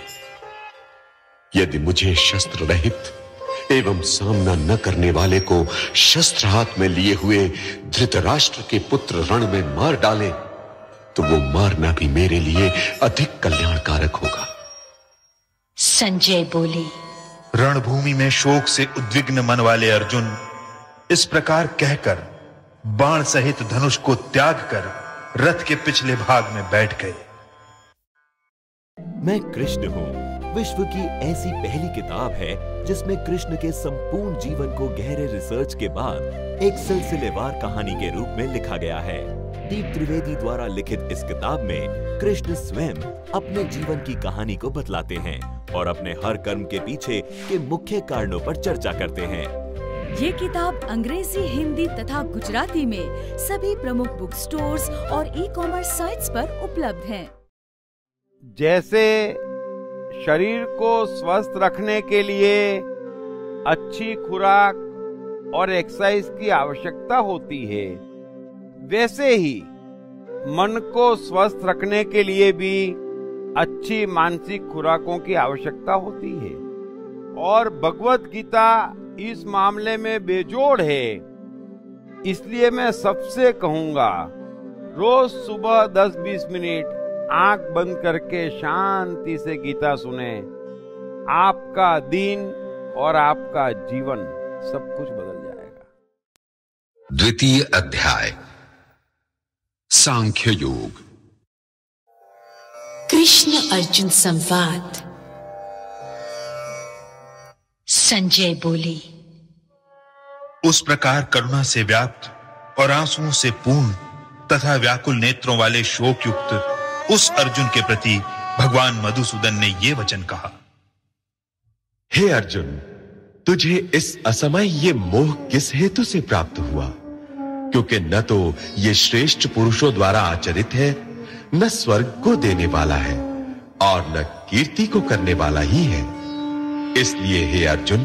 [SPEAKER 9] यदि मुझे शस्त्र रहित एवं सामना न करने वाले को शस्त्र हाथ में लिए हुए धृतराष्ट्र के पुत्र रण में मार डाले तो वो मारना भी मेरे लिए अधिक कल्याणकारक होगा।
[SPEAKER 1] संजय बोले।
[SPEAKER 8] रणभूमि में शोक से उद्विग्न मन वाले अर्जुन इस प्रकार कहकर बाण सहित धनुष को त्याग कर रथ के पिछले भाग में बैठ गए।
[SPEAKER 10] मैं कृष्ण हूँ। विश्व की ऐसी पहली किताब है जिसमें कृष्ण के संपूर्ण जीवन को गहरे रिसर्च के बाद एक सिलसिलेवार कहानी के रूप में लिखा गया है। दीप त्रिवेदी द्वारा लिखित इस किताब में कृष्ण स्वयं अपने जीवन की कहानी को बतलाते हैं और अपने हर कर्म के पीछे के मुख्य कारणों पर चर्चा करते हैं।
[SPEAKER 11] ये किताब अंग्रेज़ी हिंदी तथा गुजराती में सभी प्रमुख बुक स्टोर्स और ई कॉमर्स साइट्स पर उपलब्ध है।
[SPEAKER 2] जैसे शरीर को स्वस्थ रखने के लिए अच्छी खुराक और एक्सरसाइज की आवश्यकता होती है। वैसे ही, मन को स्वस्थ रखने के लिए भी अच्छी मानसिक खुराकों की आवश्यकता होती है। और भगवत गीता इस मामले में बेजोड़ है। इसलिए मैं सबसे कहूँगा, रोज सुबह 10-20 मिनट आँख बंद करके शांति से गीता सुने। आपका दिन और आपका जीवन सब कुछ बदल जाएगा।
[SPEAKER 4] द्वितीय अध्याय। सांख्य योग।
[SPEAKER 1] कृष्ण अर्जुन संवाद। संजय बोले।
[SPEAKER 8] उस प्रकार करुणा से व्याप्त और आंसुओं से पूर्ण तथा व्याकुल नेत्रों वाले शोक युक्त उस अर्जुन के प्रति भगवान मधुसूदन ने यह वचन कहा।
[SPEAKER 9] हे अर्जुन, तुझे इस असमय ये मोह किस हेतु से प्राप्त हुआ? क्योंकि न तो ये श्रेष्ठ पुरुषों द्वारा आचरित है, न स्वर्ग को देने वाला है, और न कीर्ति को करने वाला ही है। इसलिए हे अर्जुन,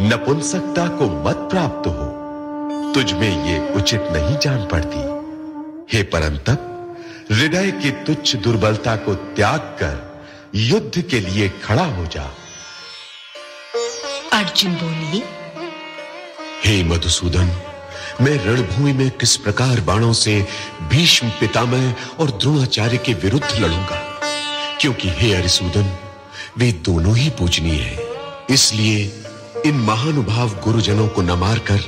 [SPEAKER 9] नपुंसकता को मत प्राप्त हो। तुझ में ये उचित नहीं जान पड़ती। हे परंतप हृदय की तुच्छ दुर्बलता को त्याग कर युद्ध के लिए खड़ा हो जा।
[SPEAKER 1] अर्जुन बोले
[SPEAKER 9] हे मधुसूदन मैं रणभूमि में किस प्रकार बाणों से भीष्म पितामह और द्रोणाचार्य के विरुद्ध लड़ूँगा? क्योंकि हे हरिसूदन वे दोनों ही पूजनीय हैं। इसलिए इन महानुभाव गुरुजनों को न मारकर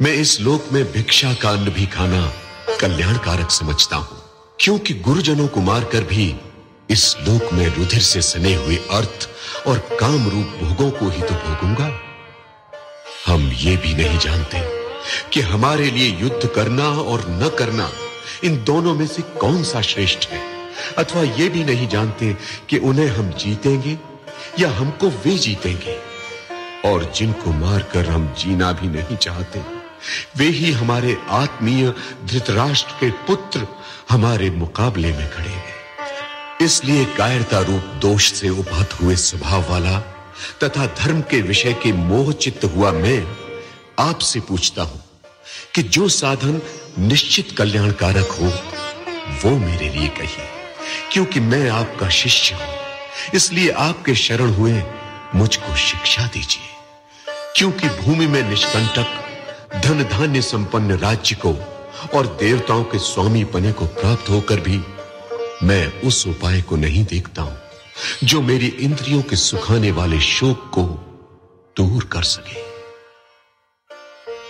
[SPEAKER 9] मैं इस लोक में भिक्षा का अन्न भी खाना कल्याणकारक समझता हूँ। क्योंकि गुरुजनों को मारकर भी इस लोक में रुधिर से सने हुए अर्थ और काम रूप भोगों को ही तो भोगूँगा। हम ये भी नहीं जानते कि हमारे लिए युद्ध करना और न करना इन दोनों में से कौन सा श्रेष्ठ है।
[SPEAKER 7] अथवा ये भी नहीं जानते कि उन्हें हम जीतेंगे या हमको वे जीतेंगे। और जिनको मारकर हम जीना भी नहीं चाहते, वे ही हमारे आत्मीय धृतराष्ट्र के पुत्र हमारे मुकाबले में खड़े हैं। इसलिए कायरता रूप दोष से उपहत हुए स्वभाव वाला तथा धर्म के विषय के मोह चित्त हुआ मैं आपसे पूछता हूँ कि जो साधन निश्चित कल्याणकारक हो, वो मेरे लिए कहिए, क्योंकि मैं आपका शिष्य हूँ। इसलिए आपके शरण हुए मुझको शिक्षा दीजिए, क्योंकि भूमि में निष्कंटक धन धान्य संपन्न राज्य को और देवताओं के स्वामी पने को प्राप्त होकर भी मैं उस उपाय को नहीं देखता हूँ जो मेरी इंद्रियों के सुखाने वाले शोक को दूर कर सके।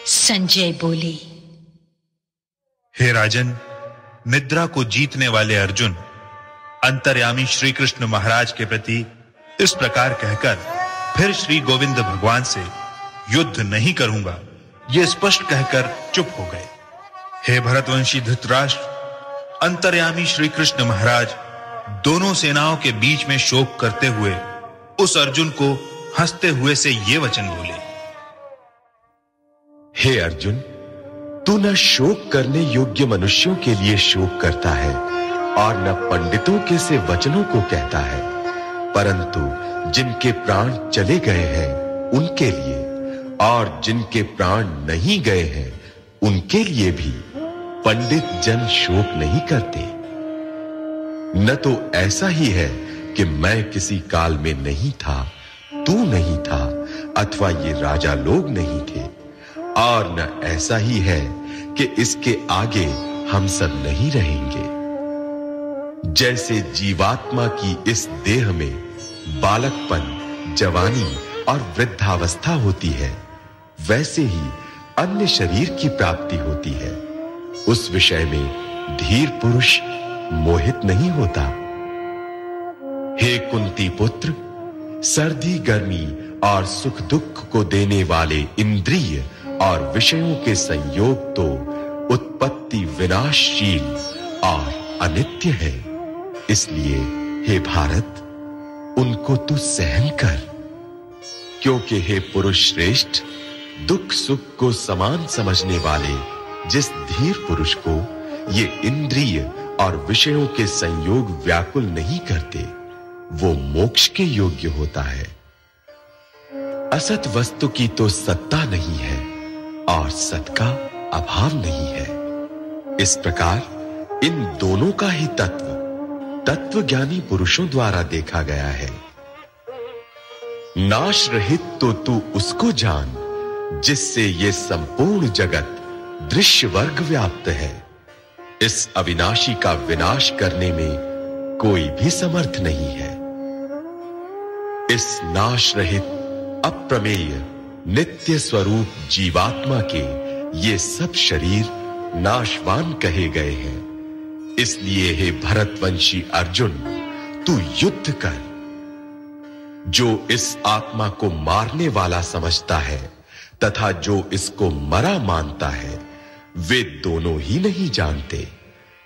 [SPEAKER 3] संजय बोले
[SPEAKER 8] हे राजन निद्रा को जीतने वाले अर्जुन अंतर्यामी श्री कृष्ण महाराज के प्रति इस प्रकार कहकर फिर श्री गोविंद भगवान से युद्ध नहीं करूँगा ये स्पष्ट कहकर चुप हो गए। हे भरतवंशी धृतराष्ट्र, अंतर्यामी श्री कृष्ण महाराज, दोनों सेनाओं के बीच में शोक करते हुए उस अर्जुन को हँसते हुए से ये वचन बोले।
[SPEAKER 7] हे अर्जुन, तू न शोक करने योग्य मनुष्यों के लिए शोक करता है और न पंडितों के से वचनों को कहता है। परंतु जिनके प्राण चले गए हैं, उनके लिए, और जिनके प्राण नहीं गए हैं, उनके लिए भी पंडित जन शोक नहीं करते। न तो ऐसा ही है कि मैं किसी काल में नहीं था, तू नहीं था, अथवा ये राजा लोग नहीं थे। और न ऐसा ही है कि इसके आगे हम सब नहीं रहेंगे। जैसे जीवात्मा की इस देह में बालकपन, जवानी और वृद्धावस्था होती है, वैसे ही अन्य शरीर की प्राप्ति होती है। उस विषय में धीर पुरुष मोहित नहीं होता। हे कुंती पुत्र, सर्दी, गर्मी और सुख दुख को देने वाले इंद्रिय और विषयों के संयोग तो उत्पत्ति विनाशशील और अनित्य है। इसलिए हे भारत, उनको तू सहन कर, क्योंकि हे पुरुष श्रेष्ठ, दुख सुख को समान समझने वाले जिस धीर पुरुष को ये इंद्रिय और विषयों के संयोग व्याकुल नहीं करते, वो मोक्ष के योग्य होता है। असत वस्तु की तो सत्ता नहीं है और सत का अभाव नहीं है। इस प्रकार इन दोनों का ही तत्व तत्व ज्ञानी पुरुषों द्वारा देखा गया है। नाश रहित तो तू उसको जान, जिससे ये संपूर्ण जगत दृश्य वर्ग व्याप्त है। इस अविनाशी का विनाश करने में कोई भी समर्थ नहीं है। इस नाश रहित अप्रमेय, नित्य स्वरूप जीवात्मा के ये सब शरीर नाशवान कहे गए हैं। इसलिए हे भरतवंशी अर्जुन, तू युद्ध कर। जो इस आत्मा को मारने वाला समझता है तथा जो इसको मरा मानता है वे दोनों ही नहीं जानते,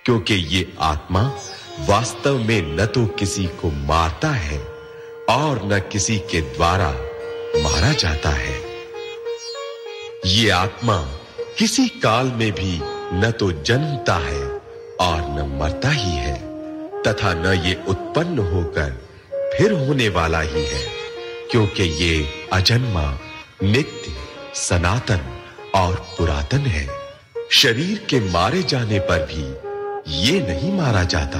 [SPEAKER 7] क्योंकि ये आत्मा वास्तव में न तो किसी को मारता है और न किसी के द्वारा मारा जाता है। ये आत्मा किसी काल में भी न तो जन्मता है और न मरता ही है, तथा न ये उत्पन्न होकर फिर होने वाला ही है, क्योंकि ये अजन्मा नित्य सनातन और पुरातन है। शरीर के मारे जाने पर भी ये नहीं मारा जाता।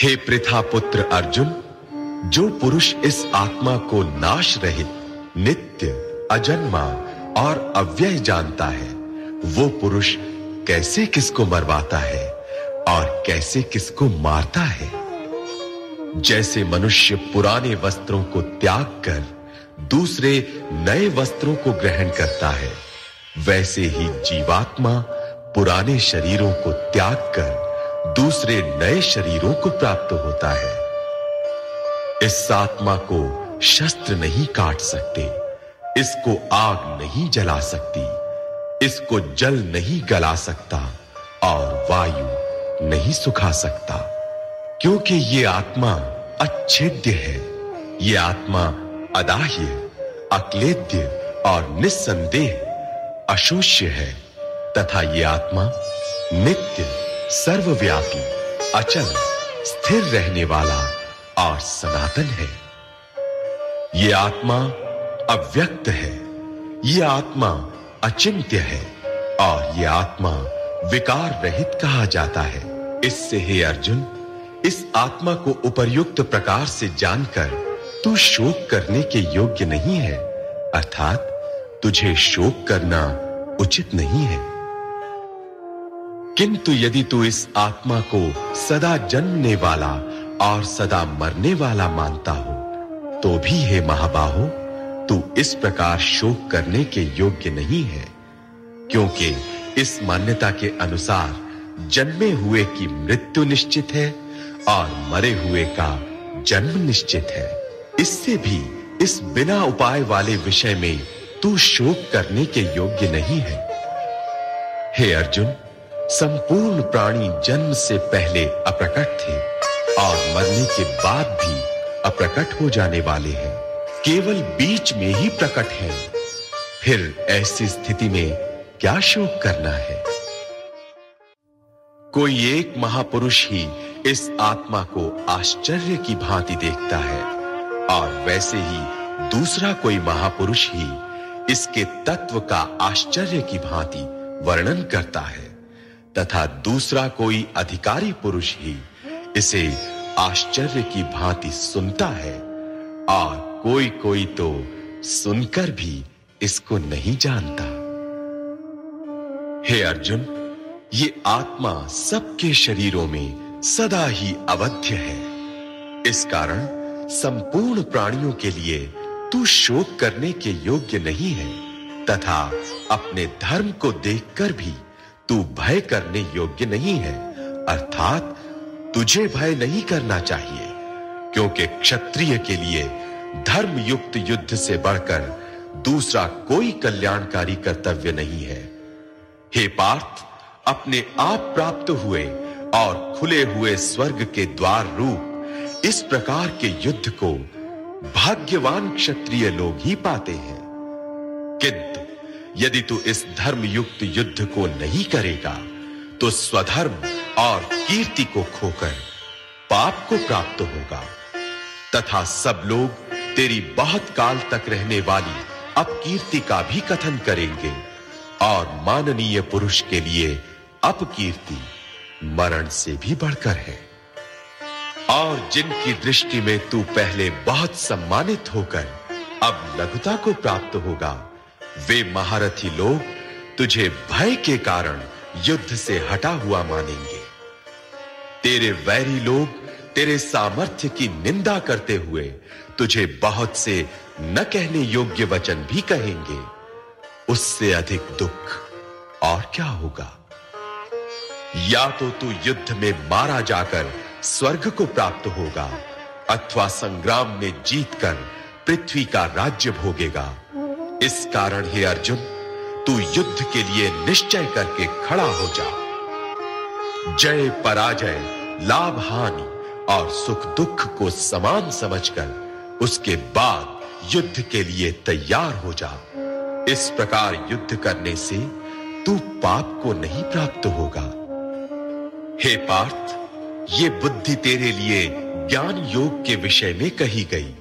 [SPEAKER 7] हे पृथा पुत्र अर्जुन, जो पुरुष इस आत्मा को नाश रहित, नित्य, अजन्मा और अव्यय जानता है, वो पुरुष कैसे किसको मरवाता है और कैसे किसको मारता है? जैसे मनुष्य पुराने वस्त्रों को त्याग कर दूसरे नए वस्त्रों को ग्रहण करता है वैसे ही जीवात्मा पुराने शरीरों को त्याग कर दूसरे नए शरीरों को प्राप्त होता है। इस आत्मा को शस्त्र नहीं काट सकते, इसको आग नहीं जला सकती, इसको जल नहीं गला सकता और वायु नहीं सुखा सकता। क्योंकि ये आत्मा अच्छेद्य है, ये आत्मा अदाह्य, अक्लेद्य और निस्संदेह अशोष्य है, तथा ये आत्मा नित्य, सर्वव्यापी, अचल, स्थिर रहने वाला और सनातन है। ये आत्मा अव्यक्त है, ये आत्मा अचिंत्य है, और ये आत्मा विकार रहित कहा जाता है। इससे हे अर्जुन, इस आत्मा को उपर्युक्त प्रकार से जानकर तू शोक करने के योग्य नहीं है, अर्थात तुझे शोक करना उचित नहीं है। किंतु यदि तू इस आत्मा को सदा जन्मने वाला और सदा मरने वाला मानता हो तो भी हे महाबाहो, तू इस प्रकार शोक करने के योग्य नहीं है, क्योंकि इस मान्यता के अनुसार जन्मे हुए की मृत्यु निश्चित है और मरे हुए का जन्म निश्चित है। इससे भी इस बिना उपाय वाले विषय में तू शोक करने के योग्य नहीं है। हे अर्जुन, संपूर्ण प्राणी जन्म से पहले अप्रकट थे और मरने के बाद भी अप्रकट हो जाने वाले हैं। केवल बीच में ही प्रकट हैं। फिर ऐसी स्थिति में क्या शोक करना है? कोई एक महापुरुष ही इस आत्मा को आश्चर्य की भांति देखता है और वैसे ही दूसरा कोई महापुरुष ही इसके तत्व का आश्चर्य की भांति वर्णन करता है। तथा दूसरा कोई अधिकारी पुरुष ही इसे आश्चर्य की भांति सुनता है। और कोई कोई तो सुनकर भी इसको नहीं जानता। हे अर्जुन, ये आत्मा सबके शरीरों में सदा ही अवध्य है। इस कारण संपूर्ण प्राणियों के लिए तू शोक करने के योग्य नहीं है, तथा अपने धर्म को देखकर भी तू भय करने योग्य नहीं है, अर्थात तुझे भय नहीं करना चाहिए, क्योंकि क्षत्रिय के लिए धर्म युक्त युद्ध से बढ़कर दूसरा कोई कल्याणकारी कर्तव्य नहीं है। हे पार्थ, अपने आप प्राप्त हुए और खुले हुए स्वर्ग के द्वार रूप इस प्रकार के युद्ध को भाग्यवान क्षत्रिय लोग ही पाते हैं। किंतु, यदि तू इस धर्म युक्त युद्ध को नहीं करेगा तो स्वधर्म और कीर्ति को खोकर पाप को प्राप्त होगा। तथा सब लोग तेरी बहुत काल तक रहने वाली अपकीर्ति का भी कथन करेंगे और माननीय पुरुष के लिए अपकीर्ति मरण से भी बढ़कर है। और जिनकी दृष्टि में तू पहले बहुत सम्मानित होकर अब लघुता को प्राप्त होगा, वे महारथी लोग तुझे भय के कारण युद्ध से हटा हुआ मानेंगे। तेरे वैरी लोग तेरे सामर्थ्य की निंदा करते हुए तुझे बहुत से न कहने योग्य वचन भी कहेंगे। उससे अधिक दुख और क्या होगा? या तो तू युद्ध में मारा जाकर स्वर्ग को प्राप्त होगा, अथवा संग्राम में जीतकर पृथ्वी का राज्य भोगेगा। इस कारण हे अर्जुन, तू युद्ध के लिए निश्चय करके खड़ा हो जा। जय पराजय, लाभ हानि और सुख दुख को समान समझकर उसके बाद युद्ध के लिए तैयार हो जा। इस प्रकार युद्ध करने से तू पाप को नहीं प्राप्त होगा। हे पार्थ ये बुद्धि तेरे लिए ज्ञान योग के विषय में कही गई।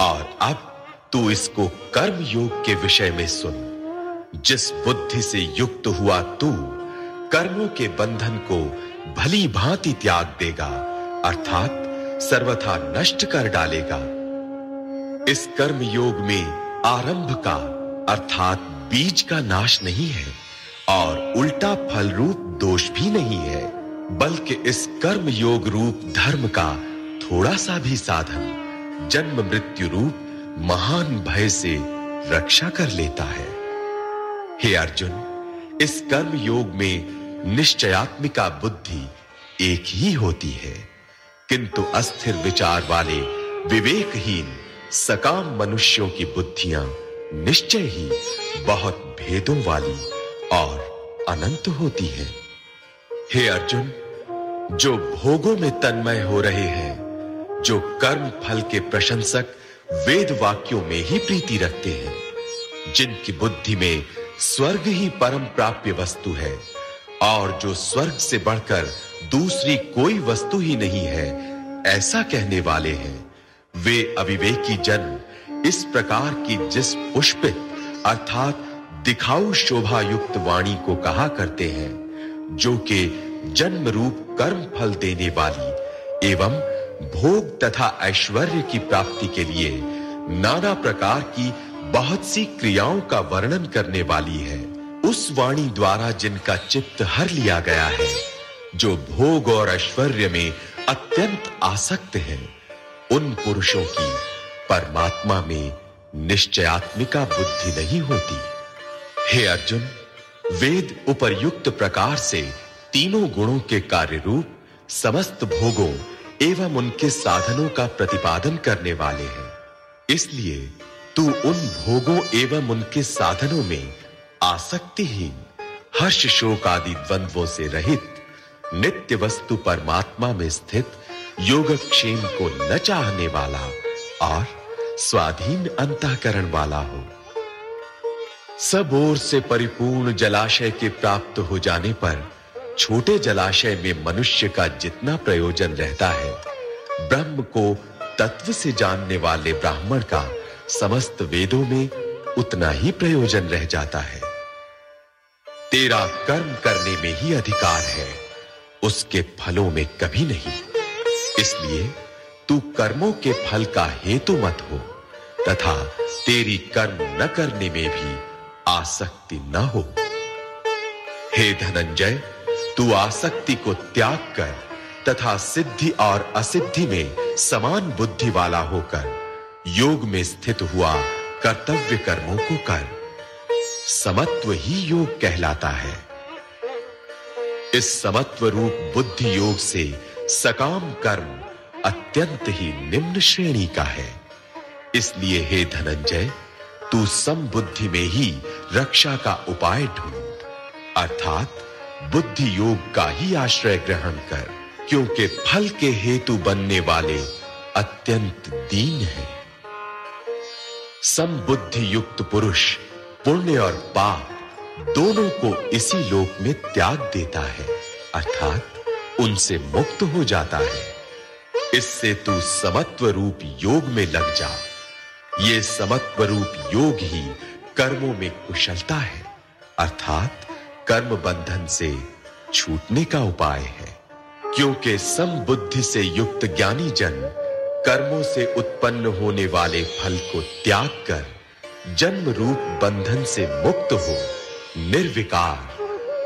[SPEAKER 7] और अब तू इसको कर्म योग के विषय में सुन। जिस बुद्धि से युक्त हुआ तू, कर्मों के बंधन को भली भांति त्याग देगा, अर्थात सर्वथा नष्ट कर डालेगा। इस कर्म योग में आरंभ का, अर्थात बीज का नाश नहीं है, और उल्टा फल रूप दोष भी नहीं है। बल्कि इस कर्म योग रूप धर्म का थोड़ा सा भी साधन जन्म मृत्यु रूप महान भय से रक्षा कर लेता है। हे अर्जुन, इस कर्म योग में निश्चयात्मिका बुद्धि एक ही होती है, किंतु अस्थिर विचार वाले विवेकहीन सकाम मनुष्यों की बुद्धियाँ निश्चय ही बहुत भेदों वाली और अनंत होती हैं। हे अर्जुन, जो भोगों में तन्मय हो रहे हैं, जो कर्म फल के प्रशंसक वेद वाक्यों में ही प्रीति रखते हैं, जिनकी बुद्धि में स्वर्ग ही परम प्राप्य वस्तु है, और जो स्वर्ग से बढ़कर दूसरी कोई वस्तु ही नहीं है, ऐसा कहने वाले हैं, वे अविवेकी जन, इस प्रकार की जिस पुष्पित, अर्थात दिखाऊ शोभा युक्त वाणी को कहा करते हैं जो के जन्म रूप कर्म फल देने वाली एवं भोग तथा ऐश्वर्य की प्राप्ति के लिए नाना प्रकार की बहुत सी क्रियाओं का वर्णन करने वाली है। उस वाणी द्वारा जिनका चित्त हर लिया गया है, जो भोग और ऐश्वर्य में अत्यंत आसक्त हैं, उन पुरुषों की परमात्मा में निश्चयात्मिका बुद्धि नहीं होती। हे अर्जुन वेद उपर्युक्त प्रकार से तीनों गुणों के कार्य रूप समस्त भोगों एवं उनके साधनों का प्रतिपादन करने वाले हैं। इसलिए तू उन भोगों एवं उनके साधनों में आसक्तिहीन, हर्ष शोक आदि द्वंद्वों से रहित, नित्य वस्तु परमात्मा में स्थित योगक्षेम को न चाहने वाला और स्वाधीन अंतःकरण वाला हो। सब ओर से परिपूर्ण जलाशय के प्राप्त हो जाने पर छोटे जलाशय में मनुष्य का जितना प्रयोजन रहता है, ब्रह्म को तत्व से जानने वाले ब्राह्मण का समस्त वेदों में उतना ही प्रयोजन रह जाता है। तेरा कर्म करने में ही अधिकार है, उसके फलों में कभी नहीं। इसलिए तू कर्मों के फल का हेतु मत हो, तथा तेरी कर्म न करने में भी आसक्ति न हो। हे धनंजय, तू आसक्ति को त्याग कर, तथा सिद्धि और असिद्धि में समान बुद्धि वाला होकर, योग में स्थित हुआ कर्तव्य कर्मों को कर। समत्व ही योग कहलाता है। इस समत्व रूप बुद्धि योग से सकाम कर्म अत्यंत ही निम्न श्रेणी का है। इसलिए हे धनंजय तू समबुद्धि में ही रक्षा का उपाय ढूंढ। अर्थात, बुद्धि योग का ही आश्रय ग्रहण कर, क्योंकि फल के हेतु बनने वाले अत्यंत दीन है। समबुद्धि युक्त पुरुष, पुण्य और पाप दोनों को इसी लोक में त्याग देता है। अर्थात, उनसे मुक्त हो जाता है। इससे तू समत्व रूप योग में लग जा। ये समत्व रूप योग ही कर्मों में कुशलता है, अर्थात कर्म बंधन से छूटने का उपाय है। क्योंकि समबुद्धि से युक्त ज्ञानी जन कर्मों से उत्पन्न होने वाले फल को त्याग कर जन्म रूप बंधन से मुक्त हो, निर्विकार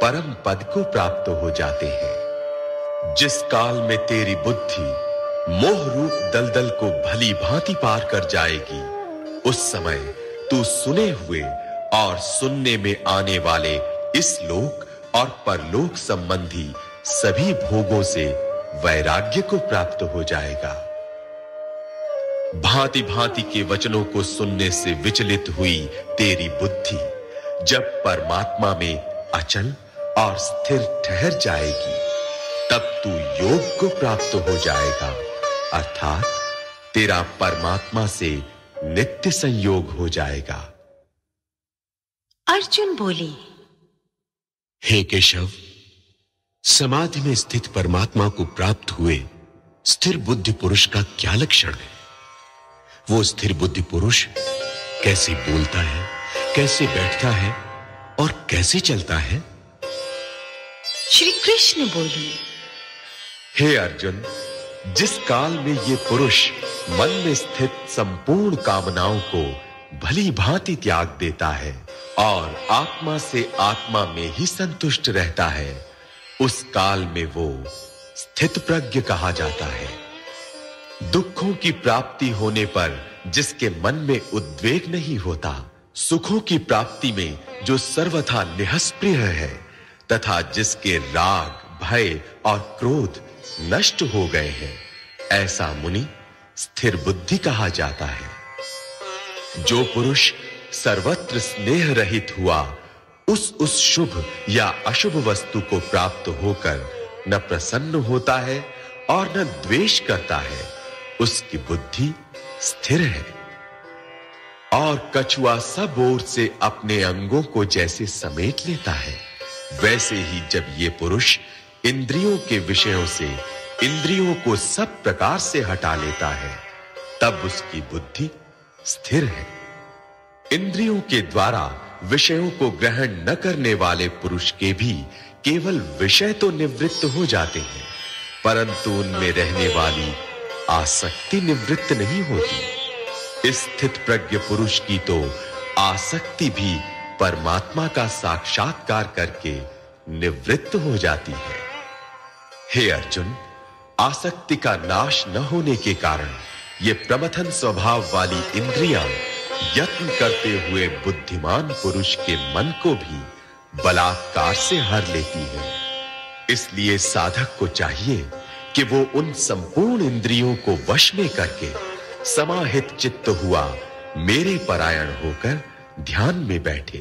[SPEAKER 7] परम पद को प्राप्त हो जाते हैं। जिस काल में तेरी बुद्धि मोह रूप दलदल को भली भांति पार कर जाएगी उस समय तू सुने हुए और सुनने में आने वाले इस लोक और परलोक संबंधी सभी भोगों से वैराग्य को प्राप्त हो जाएगा। भांति भांति के वचनों को सुनने से विचलित हुई तेरी बुद्धि जब परमात्मा में अचल और स्थिर ठहर जाएगी, तब तू योग को प्राप्त हो जाएगा। अर्थात तेरा परमात्मा से नित्य संयोग हो जाएगा।
[SPEAKER 3] अर्जुन बोले
[SPEAKER 7] हे केशव समाधि में स्थित परमात्मा को प्राप्त हुए स्थिर बुद्धि पुरुष का क्या लक्षण है? वो स्थिर बुद्धि पुरुष कैसे बोलता है कैसे बैठता है और कैसे चलता है?
[SPEAKER 3] श्री कृष्ण बोले
[SPEAKER 7] हे अर्जुन जिस काल में ये पुरुष मन में स्थित संपूर्ण कामनाओं को भली भांति त्याग देता है और आत्मा से आत्मा में ही संतुष्ट रहता है, उस काल में वो स्थित प्रज्ञ कहा जाता है। दुखों की प्राप्ति होने पर जिसके मन में उद्वेग नहीं होता, सुखों की प्राप्ति में जो सर्वथा निहस्प्रिय है, तथा जिसके राग, भय और क्रोध नष्ट हो गए हैं। ऐसा मुनि स्थिर बुद्धि कहा जाता है। जो पुरुष सर्वत्र स्नेह रहित हुआ, उस उस शुभ या अशुभ वस्तु को प्राप्त होकर न प्रसन्न होता है और न द्वेष करता है, उसकी बुद्धि स्थिर है। और कछुआ सब ओर से अपने अंगों को जैसे समेट लेता है, वैसे ही जब ये पुरुष इंद्रियों के विषयों से, इंद्रियों को सब प्रकार से हटा लेता है, तब उसकी बुद्धि स्थिर है। इंद्रियों के द्वारा विषयों को ग्रहण न करने वाले पुरुष के भी केवल विषय तो निवृत्त हो जाते हैं, परंतु उनमें रहने वाली आसक्ति निवृत्त नहीं होती। स्थित प्रज्ञ पुरुष की तो आसक्ति भी परमात्मा का साक्षात्कार करके निवृत्त हो जाती है। हे अर्जुन, आसक्ति का नाश न होने के कारण ये प्रमथन स्वभाव वाली इंद्रियाँ यत्न करते हुए बुद्धिमान पुरुष के मन को भी बलात्कार से हर लेती है। इसलिए साधक को चाहिए कि वो उन संपूर्ण इंद्रियों को वश में करके समाहित चित्त हुआ मेरे परायण होकर ध्यान में बैठे,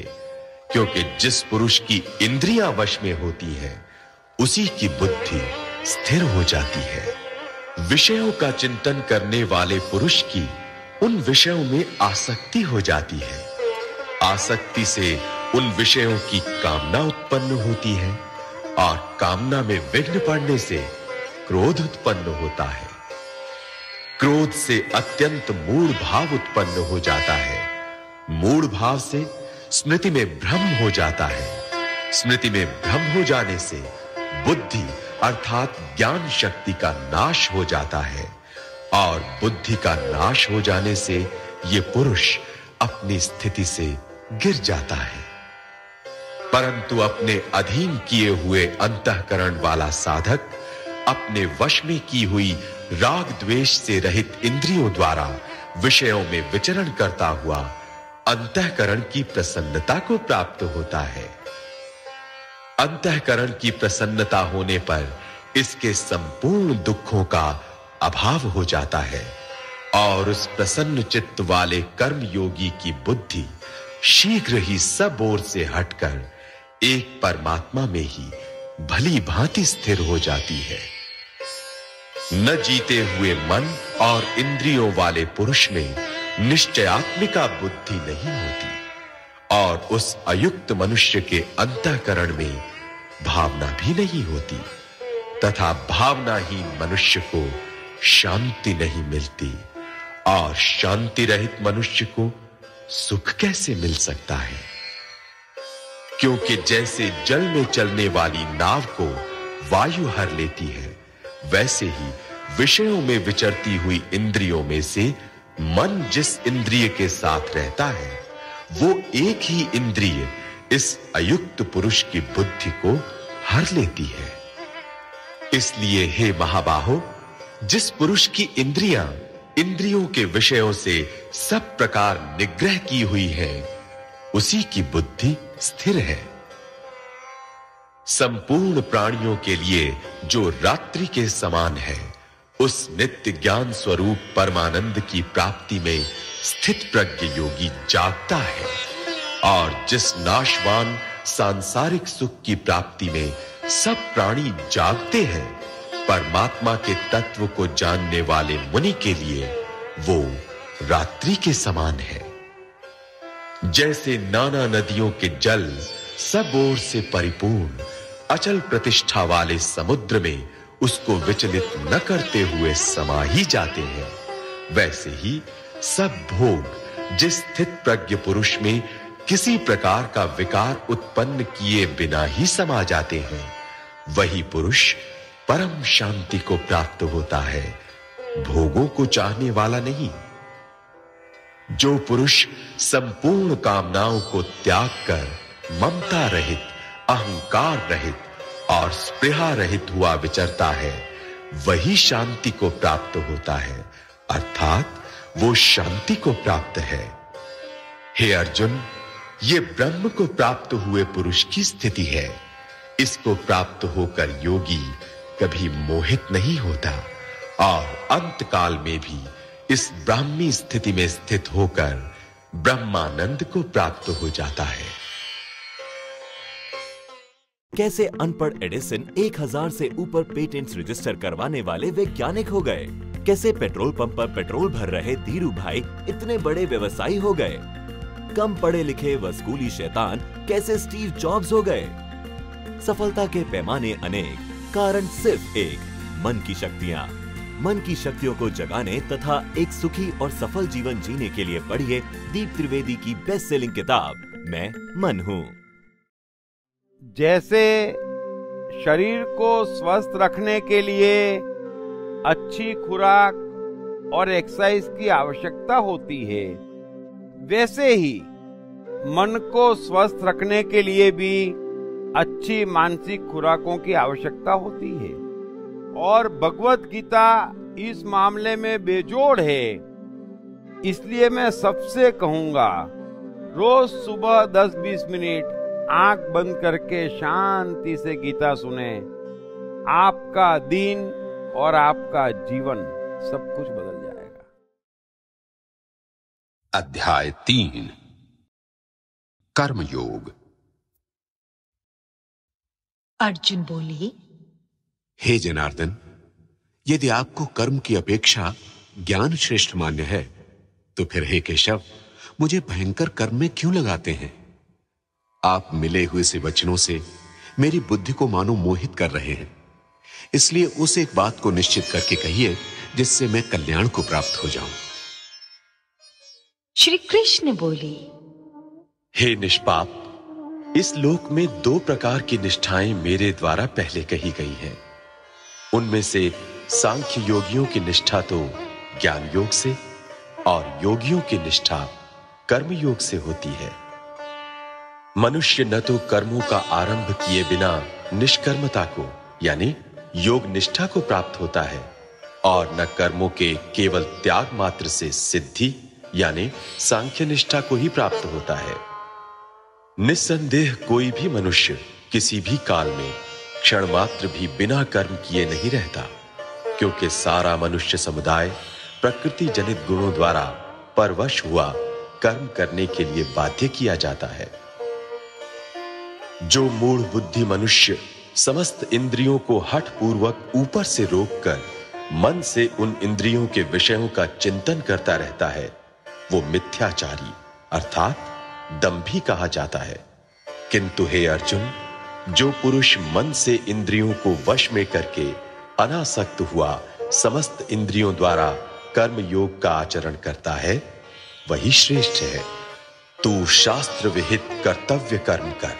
[SPEAKER 7] क्योंकि जिस पुरुष की इंद्रियाँ वश में होती हैं उसी की बुद्धि स्थिर हो जाती है। विषयों का चिंतन करने वाले पुरुष की उन विषयों में आसक्ति हो जाती है। आसक्ति से उन विषयों की कामना उत्पन्न होती है और कामना में विघ्न पड़ने से क्रोध उत्पन्न होता है। क्रोध से अत्यंत मूढ़ भाव उत्पन्न हो जाता है। मूढ़ भाव से स्मृति में भ्रम हो जाता है। स्मृति में भ्रम हो जाने से बुद्धि अर्थात ज्ञान शक्ति का नाश हो जाता है और बुद्धि का नाश हो जाने से ये पुरुष अपनी स्थिति से गिर जाता है। परंतु अपने अधीन किए हुए अंतःकरण वाला साधक अपने वश में की हुई राग द्वेष से रहित इंद्रियों द्वारा विषयों में विचरण करता हुआ अंतःकरण की प्रसन्नता को प्राप्त होता है। अंतःकरण की प्रसन्नता होने पर इसके संपूर्ण दुखों का अभाव हो जाता है और उस प्रसन्न चित्त वाले कर्म योगी की बुद्धि शीघ्र ही सब ओर से हटकर एक परमात्मा में ही भली भांति स्थिर हो जाती है। न जीते हुए मन और इंद्रियों वाले पुरुष में निश्चयात्मिका बुद्धि नहीं होती और उस अयुक्त मनुष्य के अंतःकरण में भावना भी नहीं होती, तथा भावना ही मनुष्य को शांति नहीं मिलती। और शांति रहित मनुष्य को सुख कैसे मिल सकता है? क्योंकि जैसे जल में चलने वाली नाव को वायु हर लेती है, वैसे ही विषयों में विचरती हुई इंद्रियों में से मन जिस इंद्रिय के साथ रहता है, वो एक ही इंद्रिय इस अयुक्त पुरुष की बुद्धि को हर लेती है। इसलिए हे महाबाहो, जिस पुरुष की इंद्रियाँ इंद्रियों के विषयों से सब प्रकार निग्रह की हुई है, उसी की बुद्धि स्थिर है। संपूर्ण प्राणियों के लिए जो रात्रि के समान है, उस नित्य ज्ञान स्वरूप परमानंद की प्राप्ति में स्थित प्रज्ञ योगी जागता है। और जिस नाशवान सांसारिक सुख की प्राप्ति में सब प्राणी जागते हैं, परमात्मा के तत्व को जानने वाले मुनि के लिए वो रात्रि के समान है। जैसे नाना नदियों के जल सब ओर से परिपूर्ण, अचल प्रतिष्ठा वाले समुद्र में उसको विचलित न करते हुए समा ही जाते हैं। वैसे ही सब भोग जिस स्थित प्रज्ञ पुरुष में किसी प्रकार का विकार उत्पन्न किए बिना ही समा जाते हैं। वही पुरुष परम शांति को प्राप्त होता है। भोगों को चाहने वाला नहीं। जो पुरुष संपूर्ण कामनाओं को त्याग कर ममता रहित, अहंकार रहित और स्पृहा रहित हुआ विचरता है, वही शांति को प्राप्त होता है। अर्थात वो शांति को प्राप्त है। हे अर्जुन ये ब्रह्म को प्राप्त हुए पुरुष की स्थिति है। इसको प्राप्त होकर योगी कभी मोहित नहीं होता और अंत काल में भी इस ब्राह्मी स्थिति में स्थित होकर ब्रह्मानंद को प्राप्त हो जाता है।
[SPEAKER 10] कैसे अनपढ़ एडिसन 1000 से ऊपर पेटेंट्स रजिस्टर करवाने वाले वैज्ञानिक हो गए? कैसे पेट्रोल पंप पर पेट्रोल भर रहे धीरू भाई इतने बड़े व्यवसायी हो गए? कम पढ़े लिखे व स्कूली शैतान कैसे स्टीव जॉब्स हो गए? सफलता के पैमाने अनेक, कारण सिर्फ़ एक, मन की शक्तियाँ। मन की शक्तियों को जगाने तथा एक सुखी और सफल जीवन जीने के लिए पढ़िए दीप त्रिवेदी की बेस्ट सेलिंग किताब, मैं मन हूँ।
[SPEAKER 2] जैसे शरीर को स्वस्थ रखने के लिए अच्छी खुराक और एक्सरसाइज की आवश्यकता होती है वैसे ही मन को स्वस्थ रखने के लिए भी अच्छी मानसिक खुराकों की आवश्यकता होती है। और भगवत गीता इस मामले में बेजोड़ है। इसलिए मैं सबसे कहूँगा, रोज सुबह 10-20 मिनट आँख बंद करके शांति से गीता सुने। आपका दिन और आपका जीवन सब कुछ बदल
[SPEAKER 4] अध्याय तीन। कर्मयोग।
[SPEAKER 3] अर्जुन बोले
[SPEAKER 7] हे जनार्दन यदि आपको कर्म की अपेक्षा ज्ञान श्रेष्ठ मान्य है तो फिर हे केशव मुझे भयंकर कर्म में क्यों लगाते हैं? आप मिले हुए से वचनों से मेरी बुद्धि को मानो मोहित कर रहे हैं। इसलिए उस एक बात को निश्चित करके कहिए जिससे मैं कल्याण को प्राप्त हो जाऊँ।
[SPEAKER 3] श्री कृष्ण बोले,
[SPEAKER 7] हे निष्पाप, इस लोक में दो प्रकार की निष्ठाएँ मेरे द्वारा पहले कही गई हैं। उनमें से सांख्य योगियों की निष्ठा तो ज्ञान योग से और योगियों की निष्ठा कर्म योग से होती है। मनुष्य न तो कर्मों का आरंभ किए बिना निष्कर्मता को, यानी योग निष्ठा को प्राप्त होता है, और न कर्मों के केवल त्याग मात्र से सिद्धि यानी सांख्य निष्ठा को ही प्राप्त होता है। निस्संदेह कोई भी मनुष्य किसी भी काल में क्षण मात्र भी बिना कर्म किए नहीं रहता, क्योंकि सारा मनुष्य समुदाय प्रकृति जनित गुणों द्वारा परवश हुआ कर्म करने के लिए बाध्य किया जाता है। जो मूढ़ बुद्धि मनुष्य समस्त इंद्रियों को हठ पूर्वक ऊपर से रोककर मन से उन इंद्रियों के विषयों का चिंतन करता रहता है वो मिथ्याचारी, अर्थात दंभी कहा जाता है। किंतु हे अर्जुन, जो पुरुष मन से इंद्रियों को वश में करके अनासक्त हुआ समस्त इंद्रियों द्वारा कर्म योग का आचरण करता है, वही श्रेष्ठ है। तू शास्त्र विहित कर्तव्य कर्म कर,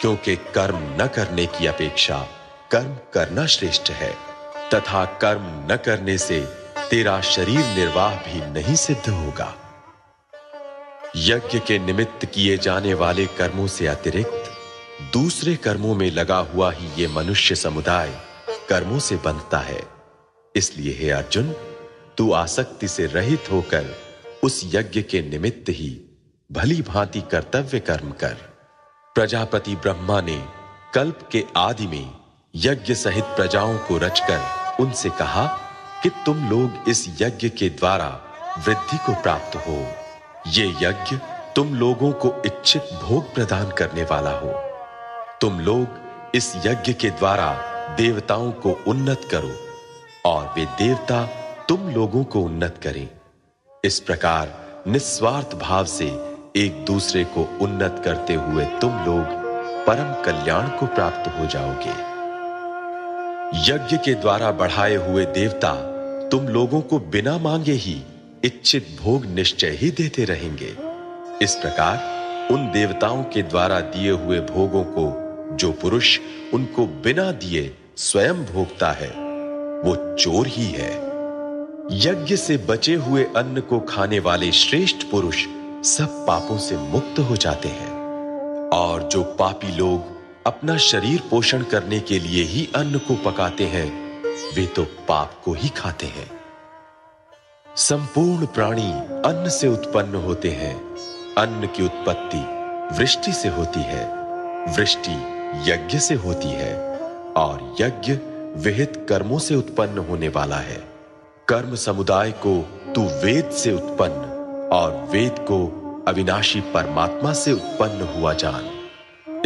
[SPEAKER 7] क्योंकि कर्म न करने की अपेक्षा कर्म करना श्रेष्ठ है, तथा कर्म न करने से तेरा शरीर निर्वाह भी नहीं सिद्ध होगा। यज्ञ के निमित्त किए जाने वाले कर्मों से अतिरिक्त, दूसरे कर्मों में लगा हुआ ही ये मनुष्य समुदाय कर्मों से बंधता है। इसलिए हे अर्जुन, तू आसक्ति से रहित होकर उस यज्ञ के निमित्त ही भली भांति कर्तव्य कर्म कर। प्रजापति ब्रह्मा ने कल्प के आदि में यज्ञ सहित प्रजाओं को रचकर उनसे कहा कि तुम लोग इस यज्ञ के द्वारा वृद्धि को प्राप्त हो। ये यज्ञ तुम लोगों को इच्छित भोग प्रदान करने वाला हो। तुम लोग इस यज्ञ के द्वारा देवताओं को उन्नत करो और वे देवता तुम लोगों को उन्नत करें। इस प्रकार निस्वार्थ भाव से एक दूसरे को उन्नत करते हुए तुम लोग परम कल्याण को प्राप्त हो जाओगे। यज्ञ के द्वारा बढ़ाए हुए देवता तुम लोगों को बिना मांगे ही इच्छित भोग निश्चय ही देते रहेंगे। इस प्रकार उन देवताओं के द्वारा दिए हुए भोगों को जो पुरुष उनको बिना दिए स्वयं भोगता है, वो चोर ही है। यज्ञ से बचे हुए अन्न को खाने वाले श्रेष्ठ पुरुष सब पापों से मुक्त हो जाते हैं। और जो पापी लोग अपना शरीर पोषण करने के लिए ही अन्न को पकाते हैं, वे तो पाप को ही खाते हैं। संपूर्ण प्राणी अन्न से उत्पन्न होते हैं। अन्न की उत्पत्ति वृष्टि से होती है। वृष्टि यज्ञ से होती है और यज्ञ विहित कर्मों से उत्पन्न होने वाला है। कर्म समुदाय को तू वेद से उत्पन्न और वेद को अविनाशी परमात्मा से उत्पन्न हुआ जान।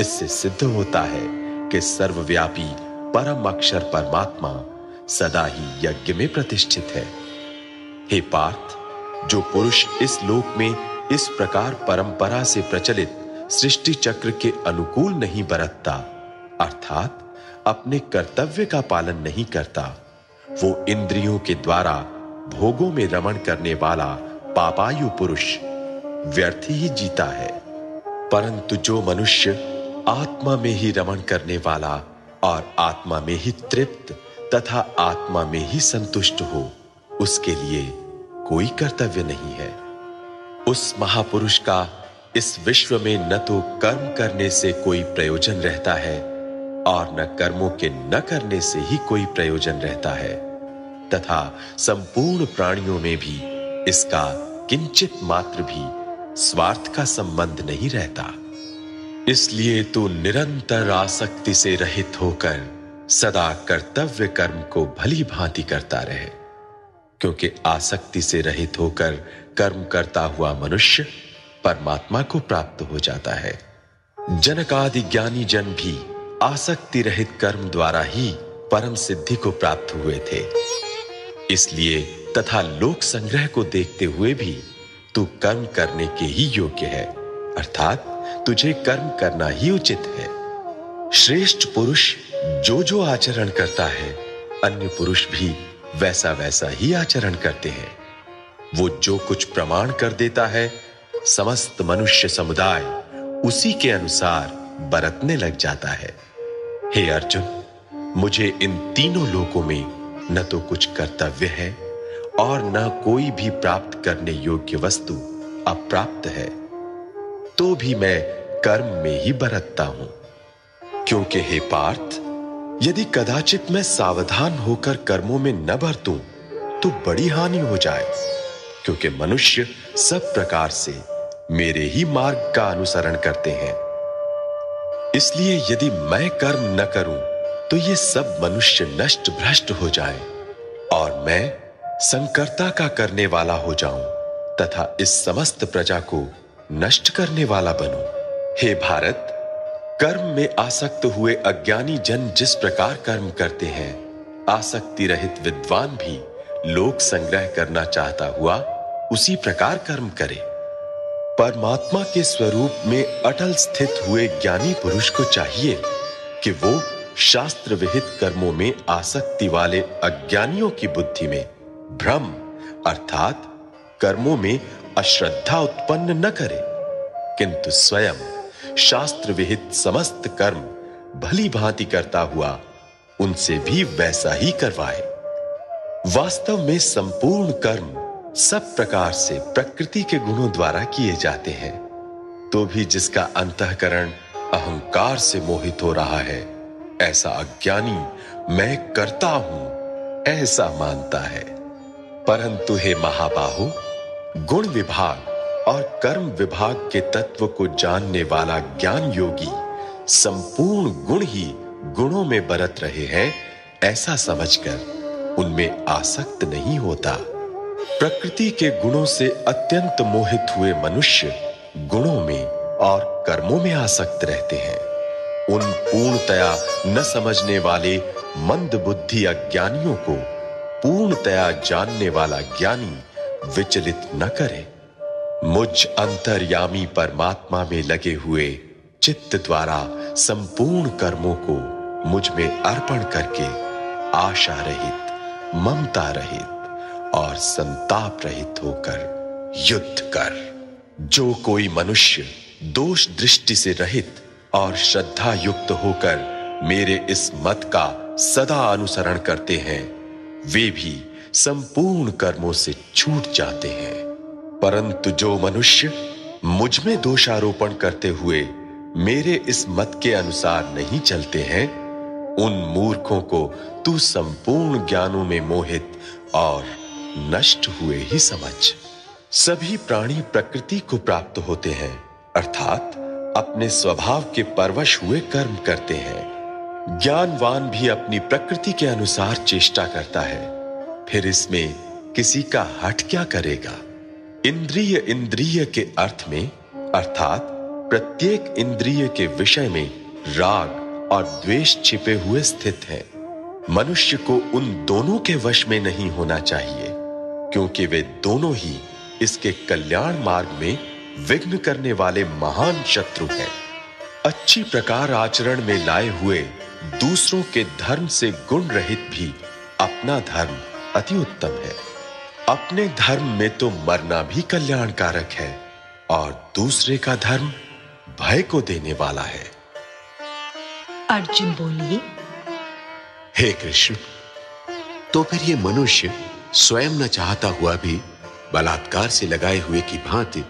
[SPEAKER 7] इससे सिद्ध होता है कि सर्वव्यापी परम अक्षर परमात्मा सदा ही यज्ञ में प्रतिष्ठित है। हे पार्थ, जो पुरुष इस लोक में इस प्रकार परंपरा से प्रचलित सृष्टि चक्र के अनुकूल नहीं बरतता, अर्थात अपने कर्तव्य का पालन नहीं करता, वो इंद्रियों के द्वारा भोगों में रमण करने वाला पापायु पुरुष व्यर्थ ही जीता है। परंतु जो मनुष्य आत्मा में ही रमण करने वाला और आत्मा में ही तृप्त तथा आत्मा में ही संतुष्ट हो, उसके लिए कोई कर्तव्य नहीं है। उस महापुरुष का इस विश्व में न तो कर्म करने से कोई प्रयोजन रहता है, और न कर्मों के न करने से ही कोई प्रयोजन रहता है। तथा संपूर्ण प्राणियों में भी इसका किंचित मात्र भी स्वार्थ का संबंध नहीं रहता। इसलिए तू निरंतर आसक्ति से रहित होकर सदा कर्तव्य कर्म को भली भांति करता रहे। क्योंकि आसक्ति से रहित होकर कर्म करता हुआ मनुष्य परमात्मा को प्राप्त हो जाता है। जनकादि ज्ञानी जन भी आसक्ति रहित कर्म द्वारा ही परम सिद्धि को प्राप्त हुए थे। इसलिए तथा लोक संग्रह को देखते हुए भी तू कर्म करने के ही योग्य है, अर्थात तुझे कर्म करना ही उचित है। श्रेष्ठ पुरुष जो जो आचरण करता है, अन्य पुरुष भी वैसा वैसा ही आचरण करते हैं। वो जो कुछ प्रमाण कर देता है, समस्त मनुष्य समुदाय उसी के अनुसार बरतने लग जाता है। हे अर्जुन, मुझे इन तीनों लोकों में न तो कुछ कर्तव्य है और न कोई भी प्राप्त करने योग्य वस्तु अप्राप्त है। तो भी मैं कर्म में ही बरतता हूँ। क्योंकि हे पार्थ यदि कदाचित मैं सावधान होकर कर्मों में न बरतूं तो बड़ी हानि हो जाए, क्योंकि मनुष्य सब प्रकार से मेरे ही मार्ग का अनुसरण करते हैं। इसलिए यदि मैं कर्म न करूँ तो ये सब मनुष्य नष्ट भ्रष्ट हो जाए, और मैं संकर्ता का करने वाला हो जाऊँ, तथा इस समस्त प्रजा को नष्ट करने वाला बनूं। हे भारत कर्म में आसक्त हुए अज्ञानी जन जिस प्रकार कर्म करते हैं, आसक्ति रहित विद्वान भी लोक संग्रह करना चाहता हुआ उसी प्रकार कर्म करे। परमात्मा के स्वरूप में अटल स्थित हुए ज्ञानी पुरुष को चाहिए कि वो शास्त्र विहित कर्मों में आसक्ति वाले अज्ञानियों की बुद्धि में भ्रम, अर्थात कर्मों में अश्रद्धा उत्पन्न न करे, किंतु स्वयं शास्त्र विहित समस्त कर्म भली भांति करता हुआ उनसे भी वैसा ही करवाए। वास्तव में संपूर्ण कर्म सब प्रकार से प्रकृति के गुणों द्वारा किए जाते हैं। तो भी जिसका अंतकरण अहंकार से मोहित हो रहा है, ऐसा अज्ञानी मैं करता हूँ, ऐसा मानता है। परंतु हे महाबाहु, गुण विभाग और कर्म विभाग के तत्व को जानने वाला ज्ञान योगी संपूर्ण गुण ही गुणों में बरत रहे हैं, ऐसा समझकर उनमें आसक्त नहीं होता। प्रकृति के गुणों से अत्यंत मोहित हुए मनुष्य गुणों में और कर्मों में आसक्त रहते हैं। उन पूर्णतया न समझने वाले मंद बुद्धि अज्ञानियों को पूर्णतया जानने वाला ज्ञानी विचलित न करे। मुझ अंतर्यामी परमात्मा में लगे हुए चित्त द्वारा संपूर्ण कर्मों को मुझमें अर्पण करके आशा रहित, ममता रहित और संताप रहित होकर युद्ध कर। जो कोई मनुष्य दोष दृष्टि से रहित और श्रद्धा युक्त होकर मेरे इस मत का सदा अनुसरण करते हैं, वे भी संपूर्ण कर्मों से छूट जाते हैं। परंतु जो मनुष्य मुझमें दोषारोपण करते हुए मेरे इस मत के अनुसार नहीं चलते हैं, उन मूर्खों को तू संपूर्ण ज्ञानों में मोहित और नष्ट हुए ही समझ। सभी प्राणी प्रकृति को प्राप्त होते हैं, अर्थात अपने स्वभाव के परवश हुए कर्म करते हैं। ज्ञानवान भी अपनी प्रकृति के अनुसार चेष्टा करता है, फिर इसमें किसी का हट क्या करेगा? इंद्रिय इंद्रिय के अर्थ में, अर्थात प्रत्येक इंद्रिय के विषय में राग और द्वेष छिपे हुए स्थित हैं। मनुष्य को उन दोनों के वश में नहीं होना चाहिए, क्योंकि वे दोनों ही इसके कल्याण मार्ग में विघ्न करने वाले महान शत्रु हैं। अच्छी प्रकार आचरण में लाए हुए दूसरों के धर्म से गुण रहित भी अपना धर्म अति उत्तम है। अपने धर्म में तो मरना भी कल्याणकारक है और दूसरे का धर्म भय को देने वाला है।
[SPEAKER 3] अर्जुन बोले
[SPEAKER 7] हे कृष्ण
[SPEAKER 9] तो फिर ये मनुष्य स्वयं न चाहता हुआ भी बलात्कार से लगाए हुए की भांति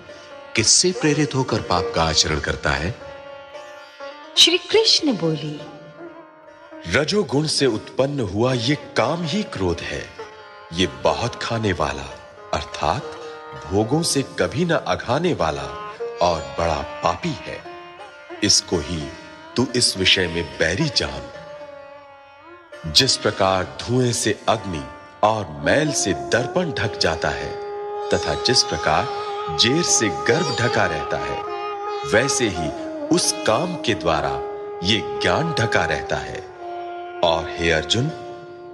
[SPEAKER 9] किससे प्रेरित होकर पाप का आचरण करता है?
[SPEAKER 3] श्री कृष्ण बोली
[SPEAKER 7] रजोगुण से उत्पन्न हुआ ये काम ही क्रोध है। ये बहुत खाने वाला, अर्थात भोगों से कभी न अघाने वाला और बड़ा पापी है। इसको ही तू इस विषय में बैरी जान। जिस प्रकार धुएँ से अग्नि और मैल से दर्पण ढक जाता है, तथा जिस प्रकार जेर से गर्भ ढका रहता है, वैसे ही उस काम के द्वारा ये ज्ञान ढका रहता है। और हे अर्जुन,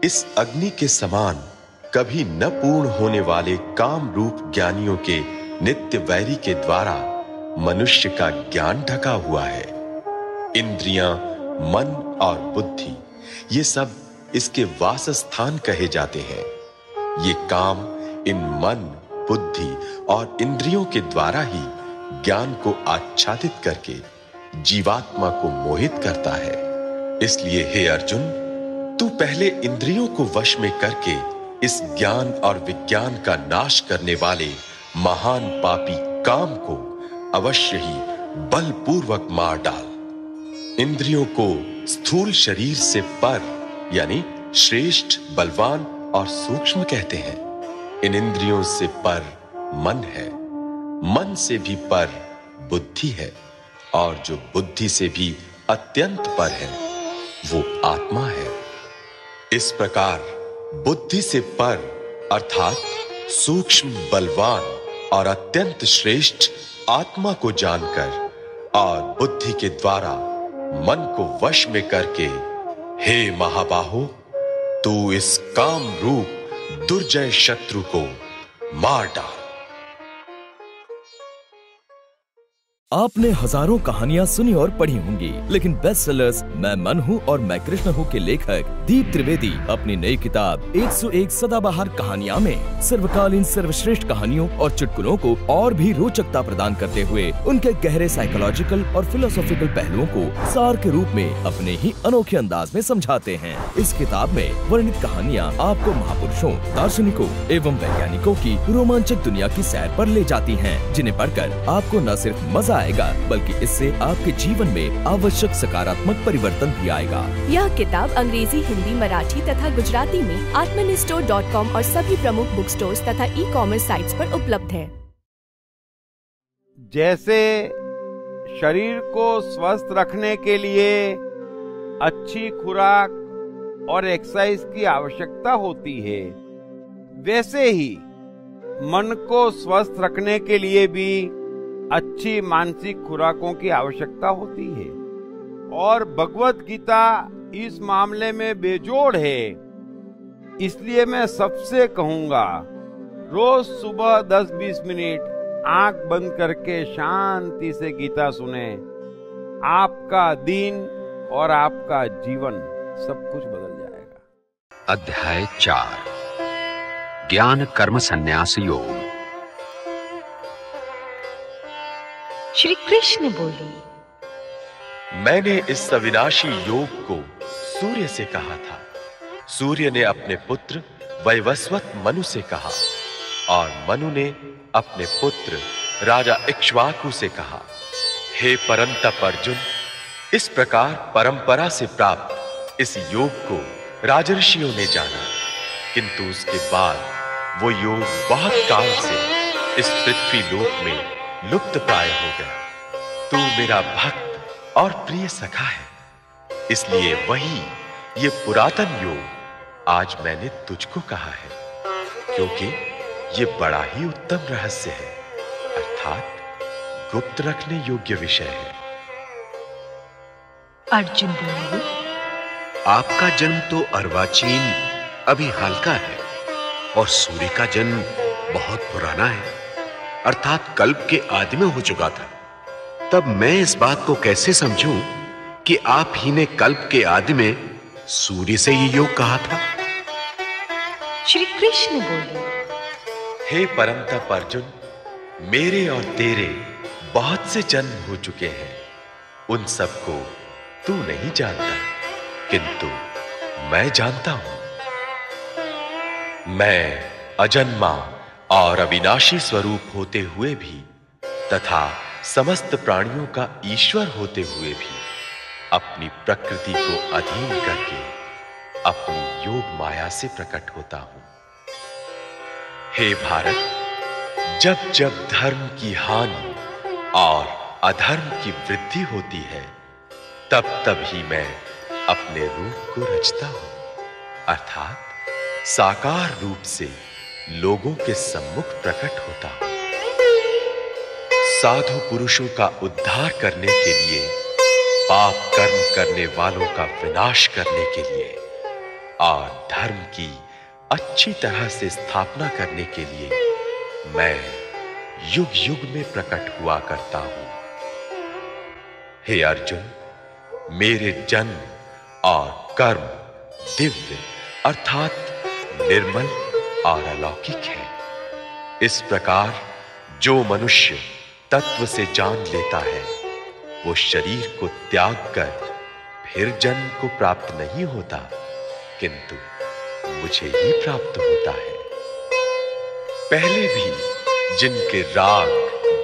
[SPEAKER 7] इस अग्नि के समान कभी न पूर्ण होने वाले काम रूप ज्ञानियों के नित्य वैरी के द्वारा मनुष्य का ज्ञान ढका हुआ है। इंद्रियाँ, मन और बुद्धि, ये सब इसके वासस्थान कहे जाते हैं। ये काम इन मन, बुद्धि और इंद्रियों के द्वारा ही ज्ञान को आच्छादित करके जीवात्मा को मोहित करता है। इसलिए हे अर्जुन, तू पहले इंद्रियों को वश में करके इस ज्ञान और विज्ञान का नाश करने वाले महान पापी काम को अवश्य ही बलपूर्वक मार डाल। इंद्रियों को स्थूल शरीर से पर, यानी श्रेष्ठ, बलवान और सूक्ष्म कहते हैं। इन इंद्रियों से पर मन है। मन से भी पर बुद्धि है और जो बुद्धि से भी अत्यंत पर है, वो आत्मा है। इस प्रकार बुद्धि से पर, अर्थात सूक्ष्म, बलवान और अत्यंत श्रेष्ठ आत्मा को जानकर और बुद्धि के द्वारा मन को वश में करके, हे महाबाहो, तू इस काम रूप दुर्जय शत्रु को मार डाल।
[SPEAKER 5] आपने हज़ारों कहानियाँ सुनी और पढ़ी होंगी, लेकिन बेस्ट सेलर्स मैं मन हूँ और मैं कृष्ण हूँ के लेखक दीप त्रिवेदी अपनी नई किताब 101 सदाबहार कहानियाँ में। सर्वकालीन, सर्वश्रेष्ठ कहानियों और चुटकुलों को और भी रोचकता प्रदान करते हुए उनके गहरे साइकोलॉजिकल और फिलोसॉफिकल पहलुओं को सार के रूप में अपने ही अनोखे अंदाज में समझाते हैं। इस किताब में वर्णित कहानियाँ आपको महापुरुषों, दार्शनिकों एवं वैज्ञानिकों की रोमांचक दुनिया की सैर आरोप ले जाती है, जिन्हें पढ़कर आपको न सिर्फ़ मज़ा आएगा बल्कि इससे आपके जीवन में आवश्यक सकारात्मक परिवर्तन भी आएगा।
[SPEAKER 6] यह किताब अंग्रेज़ी हिंदी मराठी तथा गुजराती में आत्मनिस्टोर डॉट कॉम और सभी प्रमुख बुक स्टोर तथा ई कॉमर्स साइट्स पर उपलब्ध है।
[SPEAKER 2] जैसे शरीर को स्वस्थ रखने के लिए अच्छी खुराक और एक्सरसाइज की आवश्यकता होती है वैसे ही मन को स्वस्थ रखने के लिए भी अच्छी मानसिक खुराकों की आवश्यकता होती है। और भगवत गीता इस मामले में बेजोड़ है। इसलिए मैं सबसे कहूँगा, रोज सुबह 10-20 मिनट आँख बंद करके शांति से गीता सुने। आपका दिन और आपका जीवन सब कुछ बदल जाएगा।
[SPEAKER 4] अध्याय चार, ज्ञान कर्म संन्यास योग।
[SPEAKER 3] श्री कृष्ण बोले,
[SPEAKER 7] मैंने इस अविनाशी योग को सूर्य से कहा था। सूर्य ने अपने पुत्र वैवस्वत मनु से कहा और मनु ने अपने पुत्र राजा इक्ष्वाकु से कहा, हे परंतप अर्जुन, इस प्रकार परंपरा से प्राप्त इस योग को राजर्षियों ने जाना। किंतु उसके बाद वो योग बहुत काल से इस पृथ्वी लोक में लुप्त प्राय हो गया तू मेरा भक्त और प्रिय सखा है। इसलिए वही ये पुरातन योग आज मैंने तुझको कहा है क्योंकि ये बड़ा ही उत्तम रहस्य है। अर्थात गुप्त रखने योग्य विषय है।
[SPEAKER 3] अर्जुन बोले
[SPEAKER 9] आपका जन्म तो अर्वाचीन अभी हाल का है और सूर्य का जन्म बहुत पुराना है। अर्थात कल्प के आदि में हो चुका था। तब मैं इस बात को कैसे समझूं कि आप ही ने कल्प के आदि में सूर्य से ये योग कहा था?
[SPEAKER 3] श्री कृष्ण बोले
[SPEAKER 7] हे परम तप अर्जुन मेरे और तेरे बहुत से जन्म हो चुके हैं। उन सबको तू नहीं जानता किंतु मैं जानता हूँ। मैं अजन्मा और अविनाशी स्वरूप होते हुए भी तथा समस्त प्राणियों का ईश्वर होते हुए भी अपनी प्रकृति को अधीन करके अपनी योग माया से प्रकट होता हूँ। हे भारत, जब जब धर्म की हानि और अधर्म की वृद्धि होती है, तब तब ही मैं अपने रूप को रचता हूँ। अर्थात साकार रूप से लोगों के सम्मुख प्रकट होता। साधु पुरुषों का उद्धार करने के लिए, पाप कर्म करने वालों का विनाश करने के लिए, और धर्म की अच्छी तरह से स्थापना करने के लिए मैं युग युग में प्रकट हुआ करता हूँ। हे अर्जुन, मेरे जन्म और कर्म दिव्य अर्थात निर्मल और अलौकिक है। इस प्रकार जो मनुष्य तत्व से जान लेता है, वो शरीर को त्याग कर फिर जन्म को प्राप्त नहीं होता, किंतु मुझे ही प्राप्त होता है। पहले भी जिनके राग,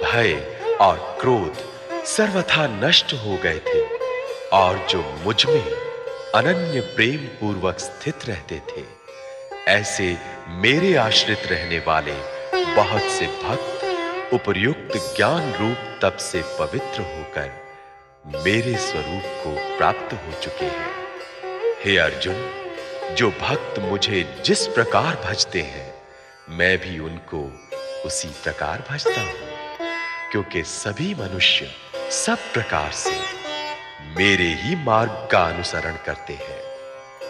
[SPEAKER 7] भय और क्रोध सर्वथा नष्ट हो गए थे, और जो मुझमें अनन्य प्रेम पूर्वक स्थित रहते थे ऐसे मेरे आश्रित रहने वाले बहुत से भक्त उपर्युक्त ज्ञान रूप तप से पवित्र होकर मेरे स्वरूप को प्राप्त हो चुके हैं। हे अर्जुन, जो भक्त मुझे जिस प्रकार भजते हैं, मैं भी उनको उसी प्रकार भजता हूँ, क्योंकि सभी मनुष्य सब प्रकार से मेरे ही मार्ग का अनुसरण करते हैं।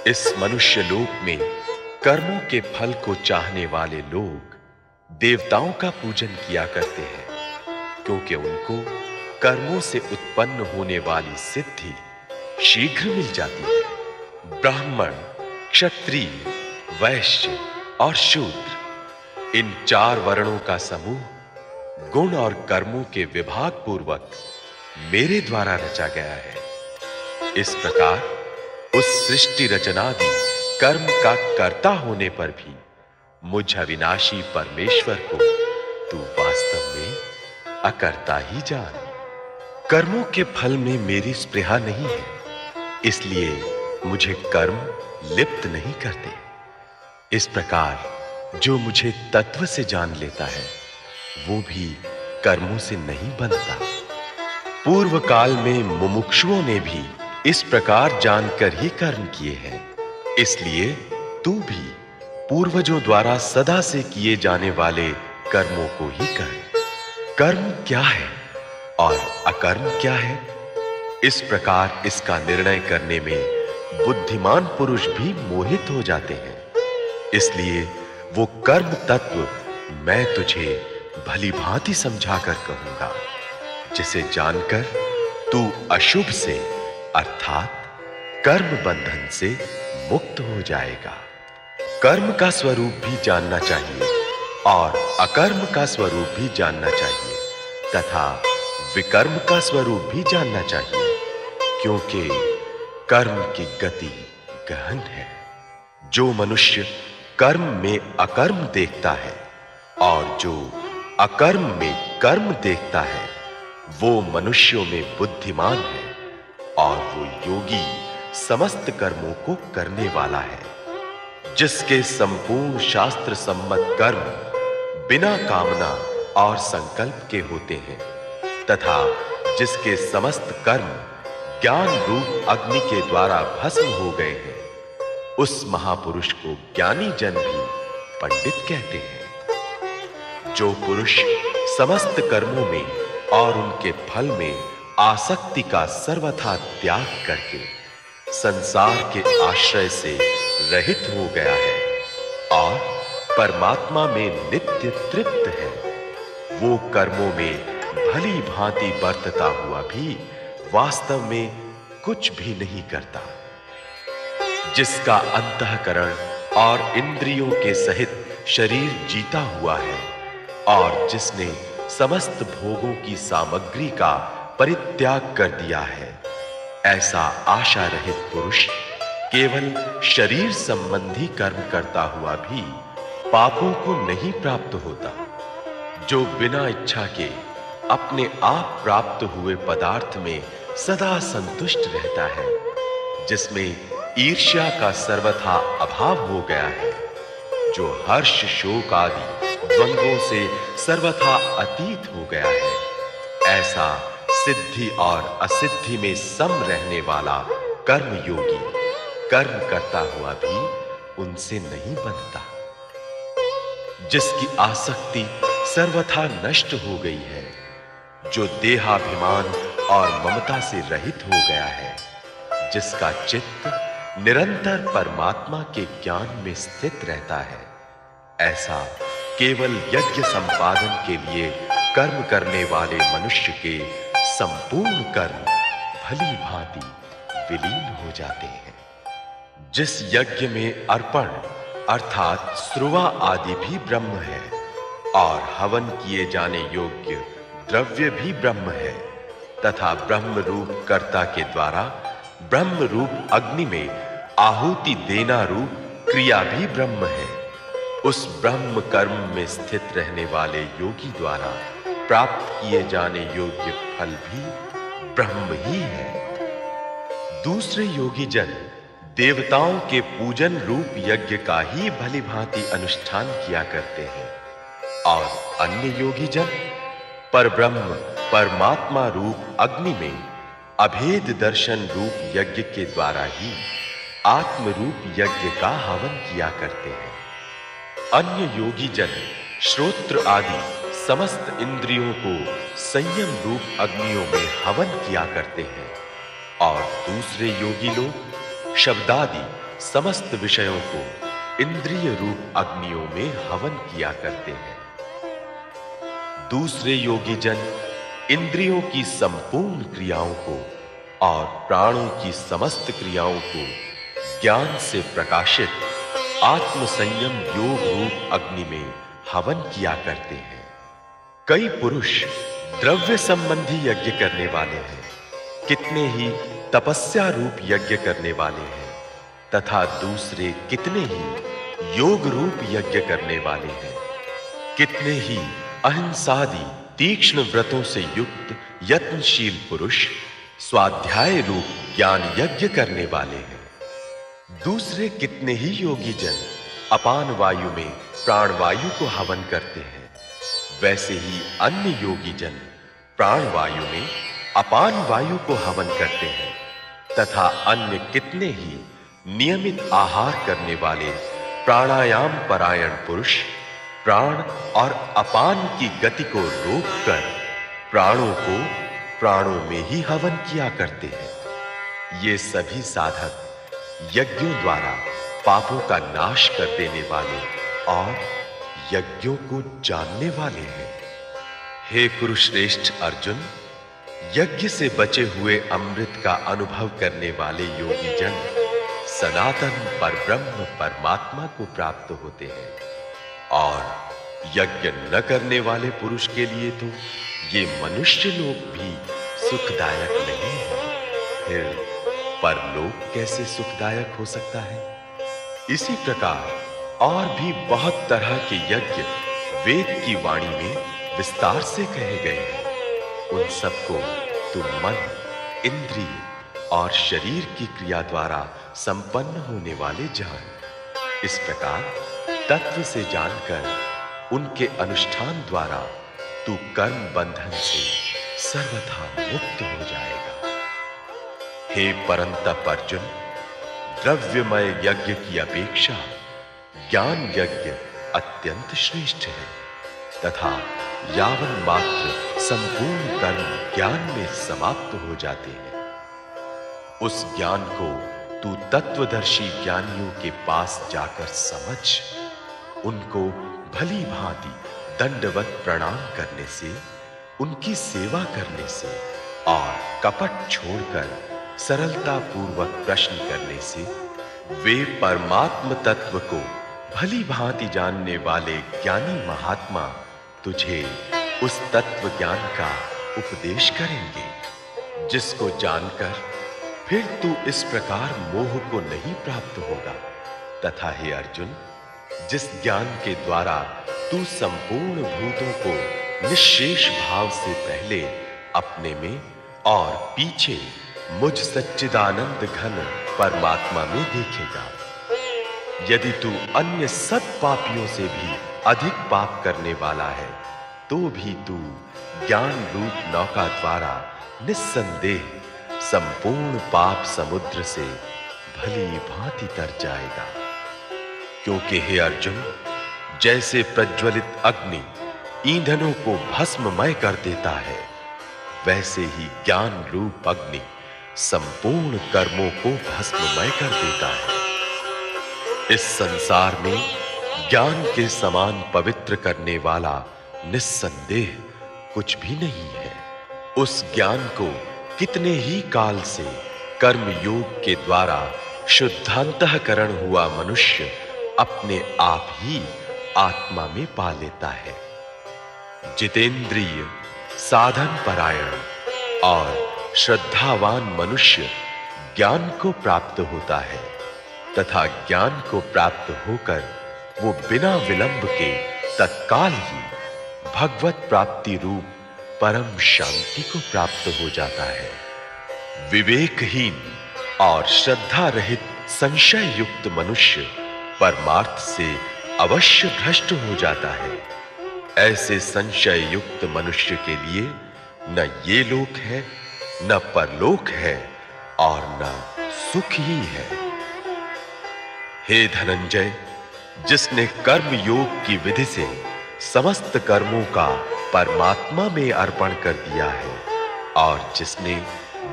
[SPEAKER 7] इस मनुष्य लोक में कर्मों के फल को चाहने वाले लोग देवताओं का पूजन किया करते हैं, क्योंकि उनको कर्मों से उत्पन्न होने वाली सिद्धि शीघ्र मिल जाती है। ब्राह्मण, क्षत्रिय, वैश्य और शूद्र, इन चार वर्णों का समूह गुण और कर्मों के विभाग पूर्वक मेरे द्वारा रचा गया है। इस प्रकार उस सृष्टि रचनादि कर्म का कर्ता होने पर भी मुझ अविनाशी परमेश्वर को तू वास्तव में अकर्ता ही जान। कर्मों के फल में मेरी स्पृहा नहीं है, इसलिए मुझे कर्म लिप्त नहीं करते। इस प्रकार जो मुझे तत्व से जान लेता है, वो भी कर्मों से नहीं बनता। पूर्व काल में मुमुक्षुओं ने भी इस प्रकार जानकर ही कर्म किए हैं। इसलिए तू भी पूर्वजों द्वारा सदा से किए जाने वाले कर्मों को ही कर। कर्म क्या है और अकर्म क्या है? इस प्रकार इसका निर्णय करने में बुद्धिमान पुरुष भी मोहित हो जाते हैं। इसलिए वो कर्म तत्व मैं तुझे भली भांति समझा कर कहूँगा, जिसे जानकर तू अशुभ से, अर्थात कर्म बंधन से मुक्त हो जाएगा। कर्म का स्वरूप भी जानना चाहिए और अकर्म का स्वरूप भी जानना चाहिए तथा विकर्म का स्वरूप भी जानना चाहिए, क्योंकि कर्म की गति गहन है। जो मनुष्य कर्म में अकर्म देखता है और जो अकर्म में कर्म देखता है, वो मनुष्यों में बुद्धिमान है और वो योगी समस्त कर्मों को करने वाला है, जिसके संपूर्ण शास्त्र सम्मत कर्म बिना कामना और संकल्प के होते हैं, तथा जिसके समस्त कर्म ज्ञान रूप अग्नि के द्वारा भस्म हो गए हैं, उस महापुरुष को ज्ञानी जन भी पंडित कहते हैं। जो पुरुष समस्त कर्मों में और उनके फल में आसक्ति का सर्वथा त्याग करके संसार के आश्रय से रहित हो गया है और परमात्मा में नित्य तृप्त है। वो कर्मों में भली भांति बरतता हुआ भी वास्तव में कुछ भी नहीं करता। जिसका अंतकरण और इंद्रियों के सहित शरीर जीता हुआ है और जिसने समस्त भोगों की सामग्री का परित्याग कर दिया है। ऐसा आशा रहित पुरुष, केवल शरीर संबंधी कर्म करता हुआ भी पापों को नहीं प्राप्त होता, जो बिना इच्छा के अपने आप प्राप्त हुए पदार्थ में सदा संतुष्ट रहता है, जिसमें ईर्ष्या का सर्वथा अभाव हो गया है, जो हर्ष शोक आदि द्वंद्वों से सर्वथा अतीत हो गया है। ऐसा सिद्धि और असिद्धि में सम रहने वाला कर्म योगी कर्म करता हुआ भी उनसे नहीं बनता। जिसकी आसक्ति सर्वथा नष्ट हो गई है, जो देहाभिमान और ममता से रहित हो गया है, जिसका चित्त निरंतर परमात्मा के ज्ञान में स्थित रहता है, ऐसा केवल यज्ञ संपादन के लिए कर्म करने वाले मनुष्य के संपूर्ण कर्म भली भांति विलीन हो जाते हैं। जिस यज्ञ में अर्पण अर्थात श्रुवा आदि भी ब्रह्म है और हवन किए जाने योग्य द्रव्य भी ब्रह्म है, तथा ब्रह्म रूप कर्ता के द्वारा ब्रह्म रूप अग्नि में आहुति देना रूप क्रिया भी ब्रह्म है। उस ब्रह्म कर्म में स्थित रहने वाले योगी द्वारा प्राप्त किए जाने योग्य फल भी ब्रह्म ही है। दूसरे योगी जन देवताओं के पूजन रूप यज्ञ का ही भली भांति अनुष्ठान किया करते हैं। और अन्य योगी जन पर ब्रह्म, परमात्मा रूप अग्नि में अभेद दर्शन रूप यज्ञ के द्वारा ही आत्म रूप यज्ञ का हवन किया करते हैं। अन्य योगी जन, श्रोत्र आदि समस्त इंद्रियों को संयम रूप अग्नियों में हवन किया करते हैं। और दूसरे योगी लोग, शब्दादि, समस्त विषयों को इंद्रिय रूप अग्नियों में हवन किया करते हैं। दूसरे योगी जन, इंद्रियों की संपूर्ण क्रियाओं को और प्राणों की समस्त क्रियाओं को ज्ञान से प्रकाशित आत्मसंयम योग रूप अग्नि में हवन किया करते हैं। कई पुरुष द्रव्य संबंधी यज्ञ करने वाले हैं। कितने ही तपस्या रूप यज्ञ करने वाले हैं, तथा दूसरे कितने ही योग रूप यज्ञ करने वाले हैं। कितने ही अहिंसादि तीक्ष्ण व्रतों से युक्त यत्नशील पुरुष स्वाध्याय रूप ज्ञान यज्ञ करने वाले हैं। दूसरे कितने ही योगी जन अपान वायु में प्राण वायु को हवन करते हैं। वैसे ही अन्य योगी जन प्राण वायु में अपान वायु को हवन करते हैं, तथा अन्य कितने ही नियमित आहार करने वाले प्राणायाम परायण पुरुष प्राण और अपान की गति को रोककर प्राणों को प्राणों में ही हवन किया करते हैं। ये सभी साधक यज्ञों द्वारा पापों का नाश कर देने वाले और यज्ञों को जानने वाले हैं। हे कुरुश्रेष्ठ अर्जुन, यज्ञ से बचे हुए अमृत का अनुभव करने वाले योगी जन सनातन पर ब्रह्म परमात्मा को प्राप्त होते हैं और यज्ञ न करने वाले पुरुष के लिए तो ये मनुष्य लोग भी सुखदायक नहीं है। फिर परलोक कैसे सुखदायक हो सकता है? इसी प्रकार और भी बहुत तरह के यज्ञ वेद की वाणी में विस्तार से कहे गए हैं। उन सबको तुम मन, इंद्रिय और शरीर की क्रिया द्वारा संपन्न होने वाले जान। इस प्रकार तत्व से जानकर उनके अनुष्ठान द्वारा तू कर्म बंधन से सर्वथा मुक्त हो जाएगा। हे परंतप अर्जुन, द्रव्यमय यज्ञ की अपेक्षा ज्ञान यज्ञ अत्यंत श्रेष्ठ है, तथा यावन मात्र संपूर्ण कर्म ज्ञान में समाप्त हो जाते हैं। उस ज्ञान को तू तत्वदर्शी ज्ञानियों के पास जाकर समझ, उनको भली भांति दंडवत प्रणाम करने से, उनकी सेवा करने से और कपट छोड़कर सरलता पूर्वक प्रश्न करने से, वे परमात्म तत्व को भली भांति जानने वाले ज्ञानी महात्मा तुझे उस तत्व ज्ञान का उपदेश करेंगे, जिसको जानकर फिर तू इस प्रकार मोह को नहीं प्राप्त होगा। तथा हे अर्जुन, जिस ज्ञान के द्वारा तू संपूर्ण भूतों को निशेष भाव से पहले अपने में और पीछे मुझ सच्चिदानंद घन परमात्मा में देखेगा यदि तू अन्य सब पापियों से भी अधिक पाप करने वाला है तो भी तू ज्ञान रूप नौका द्वारा निस्संदेह संपूर्ण पाप समुद्र से भली भांति तर जाएगा। क्योंकि हे अर्जुन, जैसे प्रज्वलित अग्नि ईंधनों को भस्ममय कर देता है, वैसे ही ज्ञान रूप अग्नि संपूर्ण कर्मों को भस्ममय कर देता है। इस संसार में ज्ञान के समान पवित्र करने वाला निस्संदेह कुछ भी नहीं है। उस ज्ञान को कितने ही काल से कर्म योग के द्वारा शुद्धांतकरण हुआ मनुष्य अपने आप ही आत्मा में पा लेता है। जितेंद्रिय साधन परायण और श्रद्धावान मनुष्य ज्ञान को प्राप्त होता है। तथा ज्ञान को प्राप्त होकर वो बिना विलंब के तत्काल ही भगवत प्राप्ति रूप परम शांति को प्राप्त हो जाता है। विवेकहीन और श्रद्धा रहित संशय युक्त मनुष्य परमार्थ से अवश्य भ्रष्ट हो जाता है। ऐसे संशय युक्त मनुष्य के लिए न ये लोक है, न परलोक है और न सुख ही है। हे धनंजय, जिसने कर्म योग की विधि से समस्त कर्मों का परमात्मा में अर्पण कर दिया है, और जिसने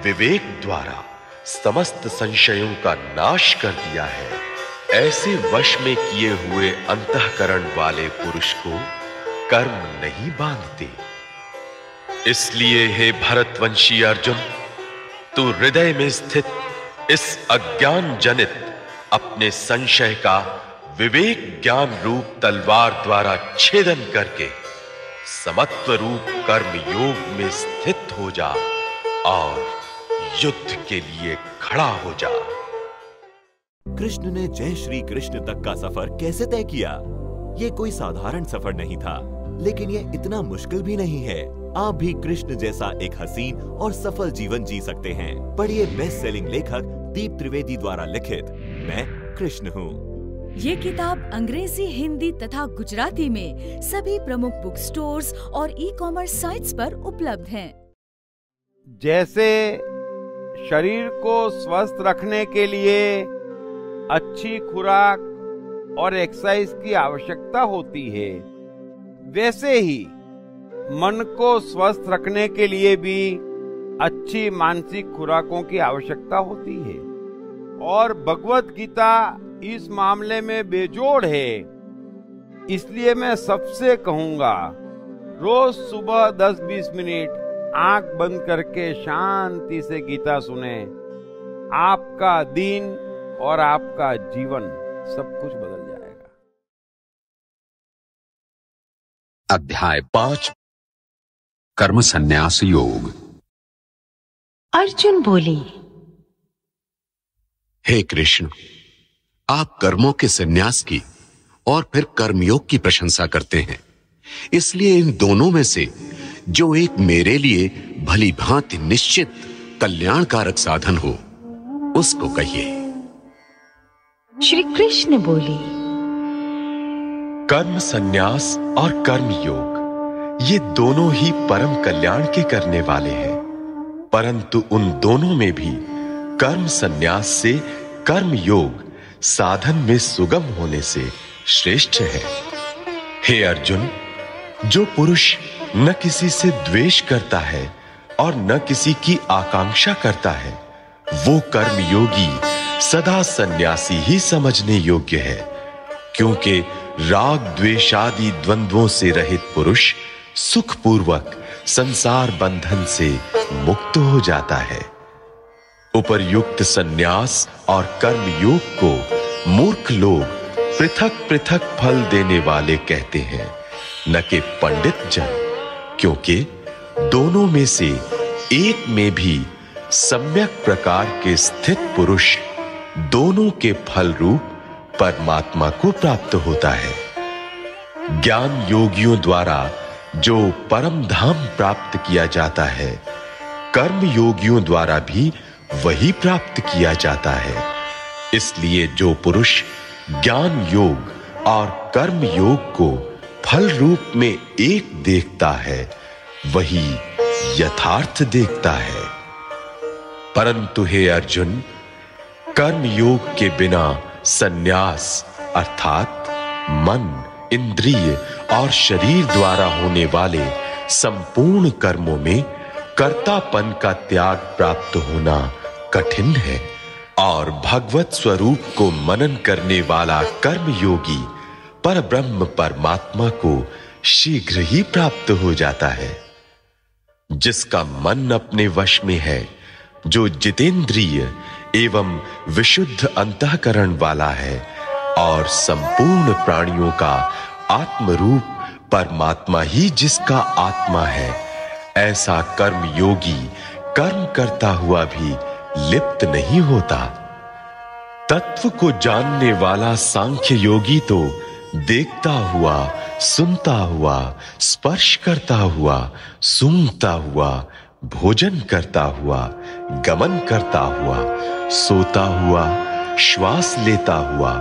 [SPEAKER 7] विवेक द्वारा समस्त संशयों का नाश कर दिया है, ऐसे वश में किए हुए अंतःकरण वाले पुरुष को कर्म नहीं बांधते। इसलिए हे भरतवंशी अर्जुन, तू हृदय में स्थित इस अज्ञान जनित अपने संशय का विवेक ज्ञान रूप तलवार द्वारा छेदन करके समत्व रूप कर्म योग में स्थित हो जा और युद्ध के लिए खड़ा हो जा।
[SPEAKER 10] कृष्ण ने जय श्री कृष्ण तक का सफ़र कैसे तय किया? ये कोई साधारण सफ़र नहीं था, लेकिन ये इतना मुश्किल भी नहीं है। आप भी कृष्ण जैसा एक हसीन और सफल जीवन जी सकते हैं। पढ़िए बेस्ट सेलिंग लेखक दीप त्रिवेदी द्वारा लिखित मैं कृष्ण हूँ।
[SPEAKER 11] ये किताब अंग्रेज़ी हिंदी तथा गुजराती में सभी प्रमुख बुक स्टोर्स और ई कॉमर्स साइट्स पर उपलब्ध है।
[SPEAKER 2] जैसे शरीर को स्वस्थ रखने के लिए अच्छी खुराक और एक्सरसाइज की आवश्यकता होती है वैसे ही मन को स्वस्थ रखने के लिए भी अच्छी मानसिक खुराकों की आवश्यकता होती है। और भगवत गीता इस मामले में बेजोड़ है। इसलिए मैं सबसे कहूँगा रोज सुबह 10-20 मिनट आँख बंद करके शांति से गीता सुने। आपका दिन और आपका जीवन सब कुछ बदल जाएगा।
[SPEAKER 4] अध्याय पाँच कर्म संन्यास योग।
[SPEAKER 3] अर्जुन बोले
[SPEAKER 9] हे कृष्ण आप कर्मों के संन्यास की और फिर कर्मयोग की प्रशंसा करते हैं। इसलिए इन दोनों में से जो एक मेरे लिए भली भांति निश्चित कल्याणकारक साधन हो उसको कहिए।
[SPEAKER 3] श्री कृष्ण बोले
[SPEAKER 7] कर्म संन्यास और कर्म योग ये दोनों ही परम कल्याण के करने वाले हैं। परंतु उन दोनों में भी कर्म संन्यास से कर्म योग साधन में सुगम होने से श्रेष्ठ है। हे अर्जुन, जो पुरुष न किसी से द्वेष करता है और न किसी की आकांक्षा करता है, वो कर्म योगी सदा सन्यासी ही समझने योग्य है, क्योंकि राग आदि द्वंद्वों से रहित पुरुष सुखपूर्वक संसार बंधन से मुक्त हो जाता है। उपर्युक्त सन्यास और कर्म योग को मूर्ख लोग पृथक पृथक फल देने वाले कहते हैं, न कि पंडित जन, क्योंकि दोनों में से एक में भी सम्यक प्रकार के स्थित पुरुष दोनों के फल रूप परमात्मा को प्राप्त होता है। ज्ञान योगियों द्वारा जो परम धाम प्राप्त किया जाता है कर्म योगियों द्वारा भी वही प्राप्त किया जाता है। इसलिए जो पुरुष ज्ञान योग और कर्म योग को फल रूप में एक देखता है, वही यथार्थ देखता है। परंतु हे अर्जुन, कर्म योग के बिना सन्यास अर्थात मन, इंद्रिय और शरीर द्वारा होने वाले संपूर्ण कर्मों में कर्तापन का त्याग प्राप्त होना कठिन है और भगवत स्वरूप को मनन करने वाला कर्म योगी पर ब्रह्म परमात्मा को शीघ्र ही प्राप्त हो जाता है। जिसका मन अपने वश में है, जो जितेंद्रिय एवं विशुद्ध अंतःकरण वाला है और संपूर्ण प्राणियों का आत्म रूप परमात्मा ही जिसका आत्मा है, ऐसा कर्म योगी कर्म करता हुआ भी लिप्त नहीं होता। तत्व को जानने वाला सांख्य योगी तो देखता हुआ, सुनता हुआ, स्पर्श करता हुआ, सूंघता हुआ, भोजन करता हुआ, गमन करता हुआ, सोता हुआ, श्वास लेता हुआ,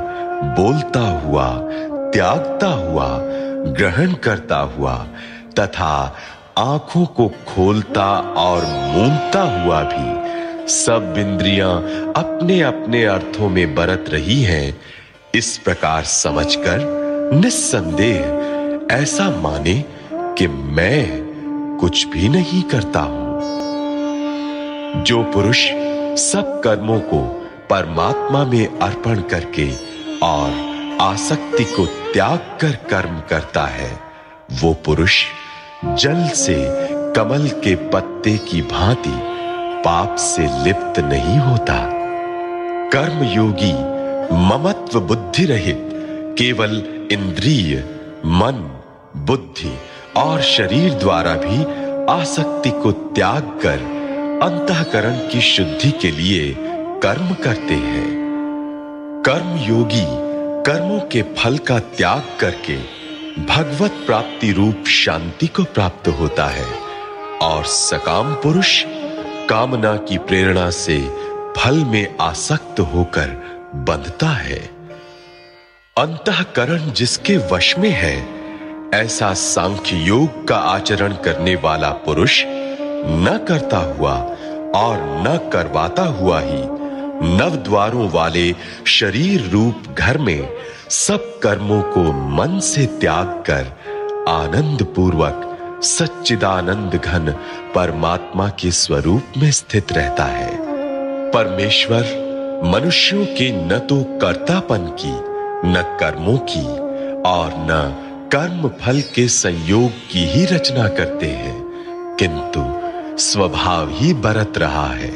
[SPEAKER 7] बोलता हुआ, त्यागता हुआ, ग्रहण करता हुआ, तथा आँखों को खोलता और मूंदता हुआ भी। सब इंद्रियाँ अपने अपने अर्थों में बरत रही हैं, इस प्रकार समझकर निस्संदेह ऐसा माने कि मैं कुछ भी नहीं करता हूँ। जो पुरुष सब कर्मों को परमात्मा में अर्पण करके और आसक्ति को त्याग कर कर्म करता है, वो पुरुष जल से कमल के पत्ते की भांति पाप से लिप्त नहीं होता। कर्म योगी ममत्व बुद्धि रहित, केवल इंद्रिय, मन, बुद्धि और शरीर द्वारा भी आसक्ति को त्याग कर अंतःकरण की शुद्धि के लिए कर्म करते हैं। कर्म योगी कर्मों के फल का त्याग करके भगवत प्राप्ति रूप शांति को प्राप्त होता है और सकाम पुरुष कामना की प्रेरणा से फल में आसक्त होकर बंधता है। अंतःकरण जिसके वश में है, ऐसा सांख्य योग का आचरण करने वाला पुरुष न करता हुआ और न करवाता हुआ ही नव द्वारों वाले शरीर रूप घर में सब कर्मों को मन से त्याग कर आनंद पूर्वक सच्चिदानंद घन परमात्मा के स्वरूप में स्थित रहता है। परमेश्वर मनुष्यों के न तो कर्तापन की, न कर्मों की और न कर्म फल के संयोग की ही रचना करते हैं, किंतु स्वभाव ही बरत रहा है।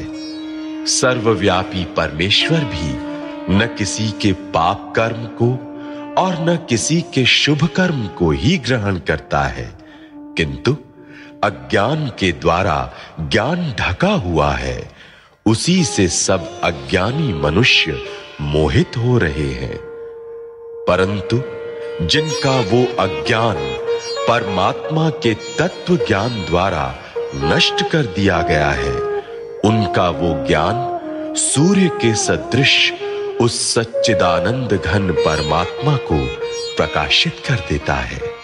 [SPEAKER 7] सर्वव्यापी परमेश्वर भी न किसी के पाप कर्म को और न किसी के शुभ कर्म को ही ग्रहण करता है। किंतु अज्ञान के द्वारा ज्ञान ढका हुआ है, उसी से सब अज्ञानी मनुष्य मोहित हो रहे हैं। परंतु जिनका वो अज्ञान परमात्मा के तत्व ज्ञान द्वारा नष्ट कर दिया गया है, उनका वो ज्ञान सूर्य के सदृश उस सच्चिदानंद घन परमात्मा को प्रकाशित कर देता है।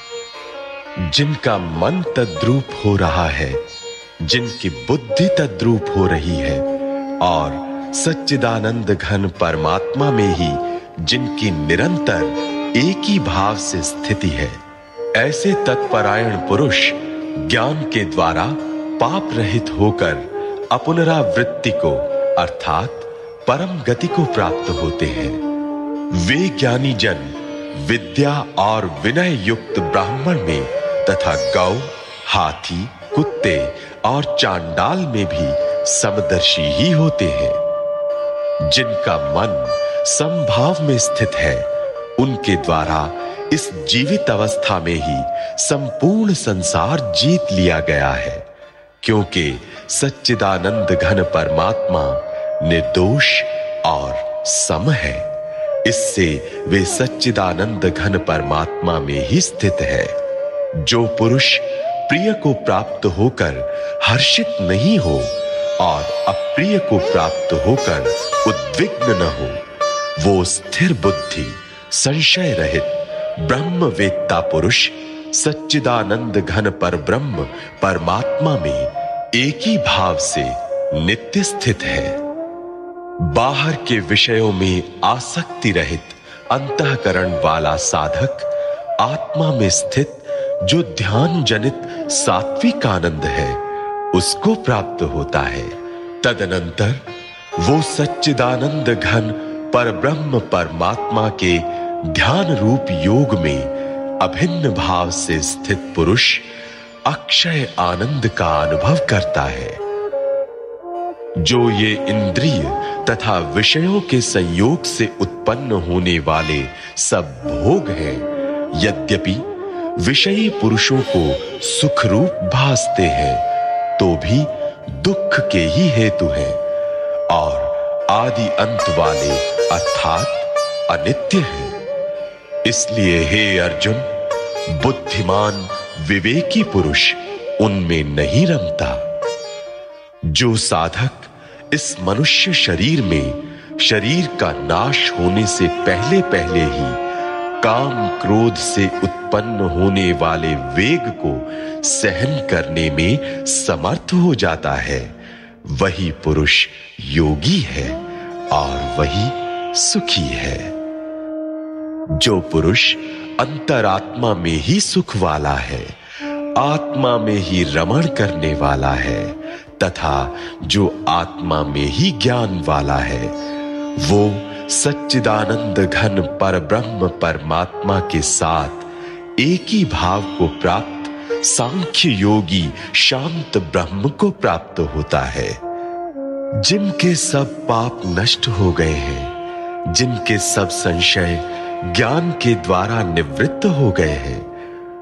[SPEAKER 7] जिनका मन तद्रूप हो रहा है, जिनकी बुद्धि तद्रूप हो रही है, और सच्चिदानंद घन परमात्मा में ही जिनकी निरंतर एक ही भाव से स्थिति है, ऐसे तत्परायण पुरुष ज्ञान के द्वारा पाप रहित होकर अपुनरावृत्ति को, अर्थात परम गति को प्राप्त होते हैं। वे ज्ञानी जन विद्या और विनय युक्त ब्राह्मण में तथा गौ, हाथी, कुत्ते और चांडाल में भी समदर्शी ही होते हैं। जिनका मन संभाव में स्थित है, उनके द्वारा इस जीवित अवस्था में ही संपूर्ण संसार जीत लिया गया है, क्योंकि सच्चिदानंद घन परमात्मा निर्दोष और सम है। इससे वे सच्चिदानंद घन परमात्मा में ही स्थित है। जो पुरुष प्रिय को प्राप्त होकर हर्षित नहीं हो और अप्रिय को प्राप्त होकर उद्विग्न न हो, वो स्थिर बुद्धि, संशय रहित ब्रह्म वेत्ता पुरुष, सच्चिदानंद घन पर ब्रह्म, परमात्मा में एक ही भाव से नित्य स्थित है। बाहर के विषयों में आसक्ति रहित, अंतकरण वाला साधक, आत्मा में स्थित जो ध्यान जनित सात्विक आनंद है, उसको प्राप्त होता है। तदनंतर वो सच्चिदानंद घन पर ब्रह्म परमात्मा के ध्यान रूप योग में अभिन्न भाव से स्थित पुरुष अक्षय आनंद का अनुभव करता है। जो ये इंद्रिय तथा विषयों के संयोग से उत्पन्न होने वाले सब भोग हैं, यद्यपि विषयी पुरुषों को सुख रूप भासते हैं तो भी दुख के ही हेतु हैं। और आदि अंत वाले अर्थात अनित्य हैं। इसलिए हे अर्जुन, बुद्धिमान, विवेकी पुरुष, उनमें नहीं रमता। जो साधक इस मनुष्य शरीर में, शरीर का नाश होने से पहले पहले ही काम क्रोध से उत्पन्न होने वाले वेग को सहन करने में समर्थ हो जाता है। वही पुरुष योगी है और वही सुखी है। जो पुरुष अंतरात्मा में ही सुख वाला है, आत्मा में ही रमण करने वाला है, तथा जो आत्मा में ही ज्ञान वाला है, वो सच्चिदानंद घन पर ब्रह्म परमात्मा के साथ एक ही भाव को प्राप्त, सांख्य योगी शांत ब्रह्म को प्राप्त होता है। जिनके सब पाप नष्ट हो गए हैं, जिनके सब संशय ज्ञान के द्वारा निवृत्त हो गए हैं,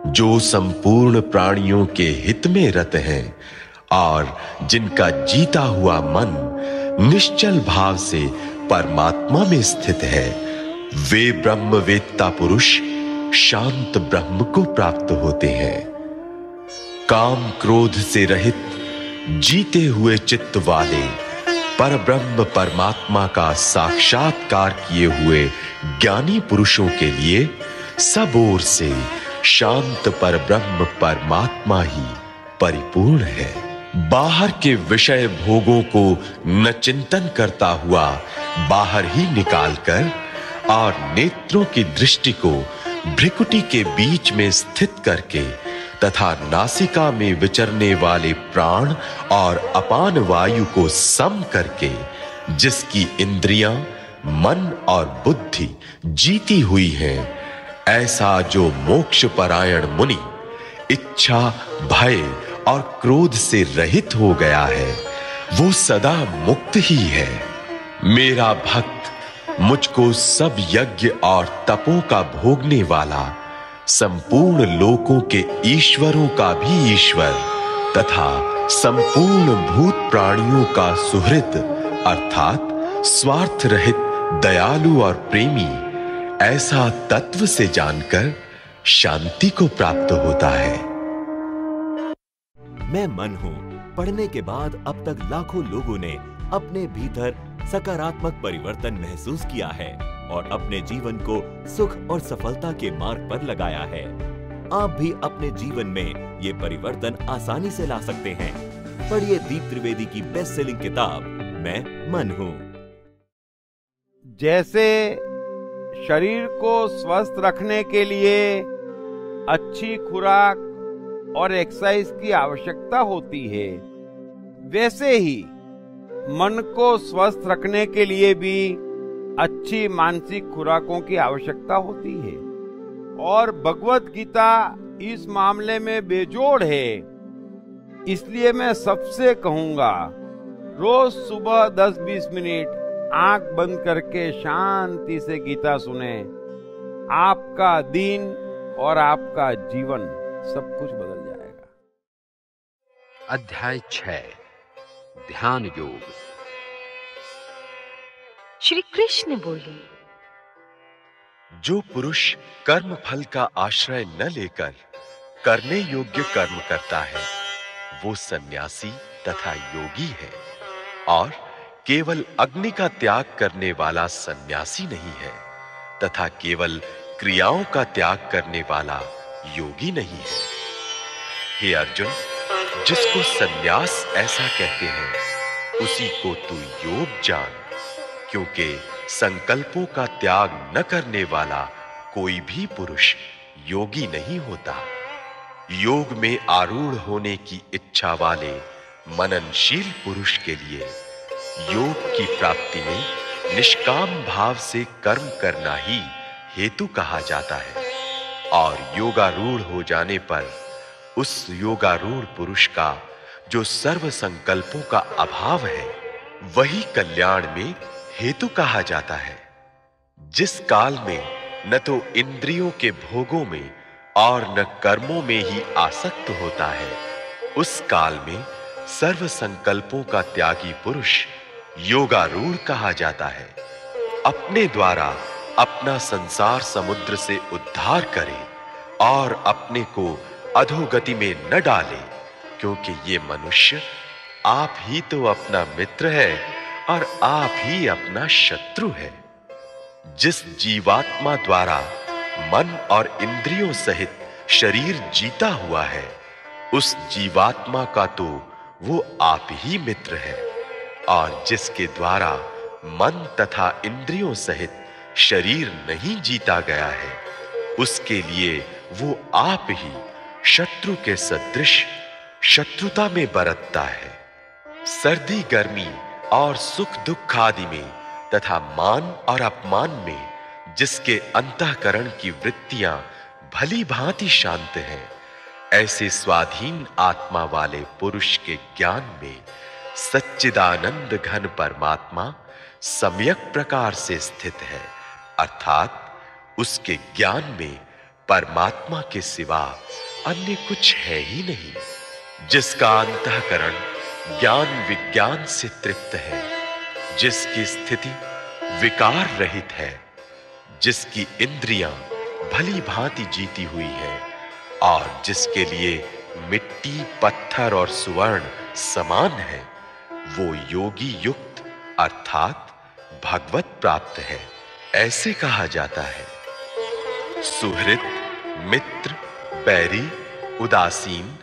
[SPEAKER 7] जो संपूर्ण प्राणियों के हित में रत हैं और जिनका जीता हुआ मन निश्चल भाव से परमात्मा में स्थित है। वे ब्रह्म ब्रह्मवेत्ता पुरुष शांत ब्रह्म को प्राप्त होते हैं। काम क्रोध से रहित, जीते हुए चित्त वाले, पर ब्रह्म परमात्मा का साक्षात्कार किए हुए ज्ञानी पुरुषों के लिए सब ओर से शांत पर ब्रह्म परमात्मा ही परिपूर्ण है। बाहर के विषय भोगों को न चिंतन करता हुआ बाहर ही निकालकर और नेत्रों की दृष्टि को भ्रिकुटी के बीच में स्थित करके तथा नासिका में विचरने वाले प्राण और अपान वायु को सम करके, जिसकी इंद्रियाँ, मन और बुद्धि जीती हुई हैं, ऐसा जो मोक्ष परायण मुनि, इच्छा, भय और क्रोध से रहित हो गया है। वो सदा मुक्त ही है। मेरा भक्त, मुझको सब यज्ञ और तपों का भोगने वाला, संपूर्ण लोकों के ईश्वरों का भी ईश्वर, तथा संपूर्ण भूत प्राणियों का सुहृत, अर्थात स्वार्थ रहित दयालु और प्रेमी, ऐसा तत्व से जानकर शांति को प्राप्त होता है।
[SPEAKER 10] मैं मन हूँ। पढ़ने के बाद अब तक लाखों लोगों ने अपने भीतर सकारात्मक परिवर्तन महसूस किया है और अपने जीवन को सुख और सफलता के मार्ग पर लगाया है। आप भी अपने जीवन में ये परिवर्तन आसानी से ला सकते हैं। पढ़िए दीप त्रिवेदी की बेस्ट सेलिंग किताब, मैं मन हूँ।
[SPEAKER 2] जैसे शरीर को स्वस्थ रखने के लिए अच्छी खुराक और एक्सरसाइज की आवश्यकता होती है। वैसे ही, मन को स्वस्थ रखने के लिए भी अच्छी मानसिक खुराकों की आवश्यकता होती है। और भगवत गीता इस मामले में बेजोड़ है। इसलिए मैं सबसे कहूँगा, रोज सुबह 10-20 मिनट आँख बंद करके शांति से गीता सुने। आपका दिन और आपका जीवन सब कुछ बदल
[SPEAKER 9] अध्याय छ ध्यान योग।
[SPEAKER 3] श्री कृष्ण बोले
[SPEAKER 7] जो पुरुष कर्म फल का आश्रय न लेकर करने योग्य कर्म करता है वो सन्यासी तथा योगी है और केवल अग्नि का त्याग करने वाला सन्यासी नहीं है तथा केवल क्रियाओं का त्याग करने वाला योगी नहीं है। हे अर्जुन जिसको सन्यास ऐसा कहते हैं, उसी को तू योग जान, क्योंकि संकल्पों का त्याग न करने वाला कोई भी पुरुष योगी नहीं होता। योग में आरूढ़ होने की इच्छा वाले मननशील पुरुष के लिए योग की प्राप्ति में निष्काम भाव से कर्म करना ही हेतु कहा जाता है, और योगारूढ़ हो जाने पर उस योगारूढ़ पुरुष का, जो सर्व संकल्पों का अभाव है, वही कल्याण में हेतु कहा जाता है। जिस काल में न तो इंद्रियों के भोगों में और न कर्मों में ही आसक्त होता है, उस काल में सर्व संकल्पों का त्यागी पुरुष योगारूढ़ कहा जाता है। अपने द्वारा अपना संसार समुद्र से उद्धार करे और अपने को अधोगति में न डाले, क्योंकि ये मनुष्य आप ही तो अपना मित्र है और आप ही अपना शत्रु है। जिस जीवात्मा द्वारा मन और इंद्रियों सहित शरीर जीता हुआ है, उस जीवात्मा का तो वो आप ही मित्र है। और जिसके द्वारा मन तथा इंद्रियों सहित शरीर नहीं जीता गया है, उसके लिए वो आप ही शत्रु के सदृश शत्रुता में बरतता है। सर्दी, गर्मी और सुख दुख आदि में तथा मान और अपमान में जिसके अंतःकरण की वृत्तियाँ भली भांति शांत हैं, ऐसे स्वाधीन आत्मा वाले पुरुष के ज्ञान में सच्चिदानंद घन परमात्मा सम्यक प्रकार से स्थित है, अर्थात उसके ज्ञान में परमात्मा के सिवा अन्य कुछ है ही नहीं, जिसका अंतकरण ज्ञान विज्ञान से तृप्त है, जिसकी स्थिति विकार रहित है, जिसकी इंद्रियाँ भली भांति जीती हुई है, और जिसके लिए मिट्टी, पत्थर और सुवर्ण समान है, वो योगी युक्त अर्थात भगवत प्राप्त है, ऐसे कहा जाता है। सुहृत मित्र बैरी, उदासीन,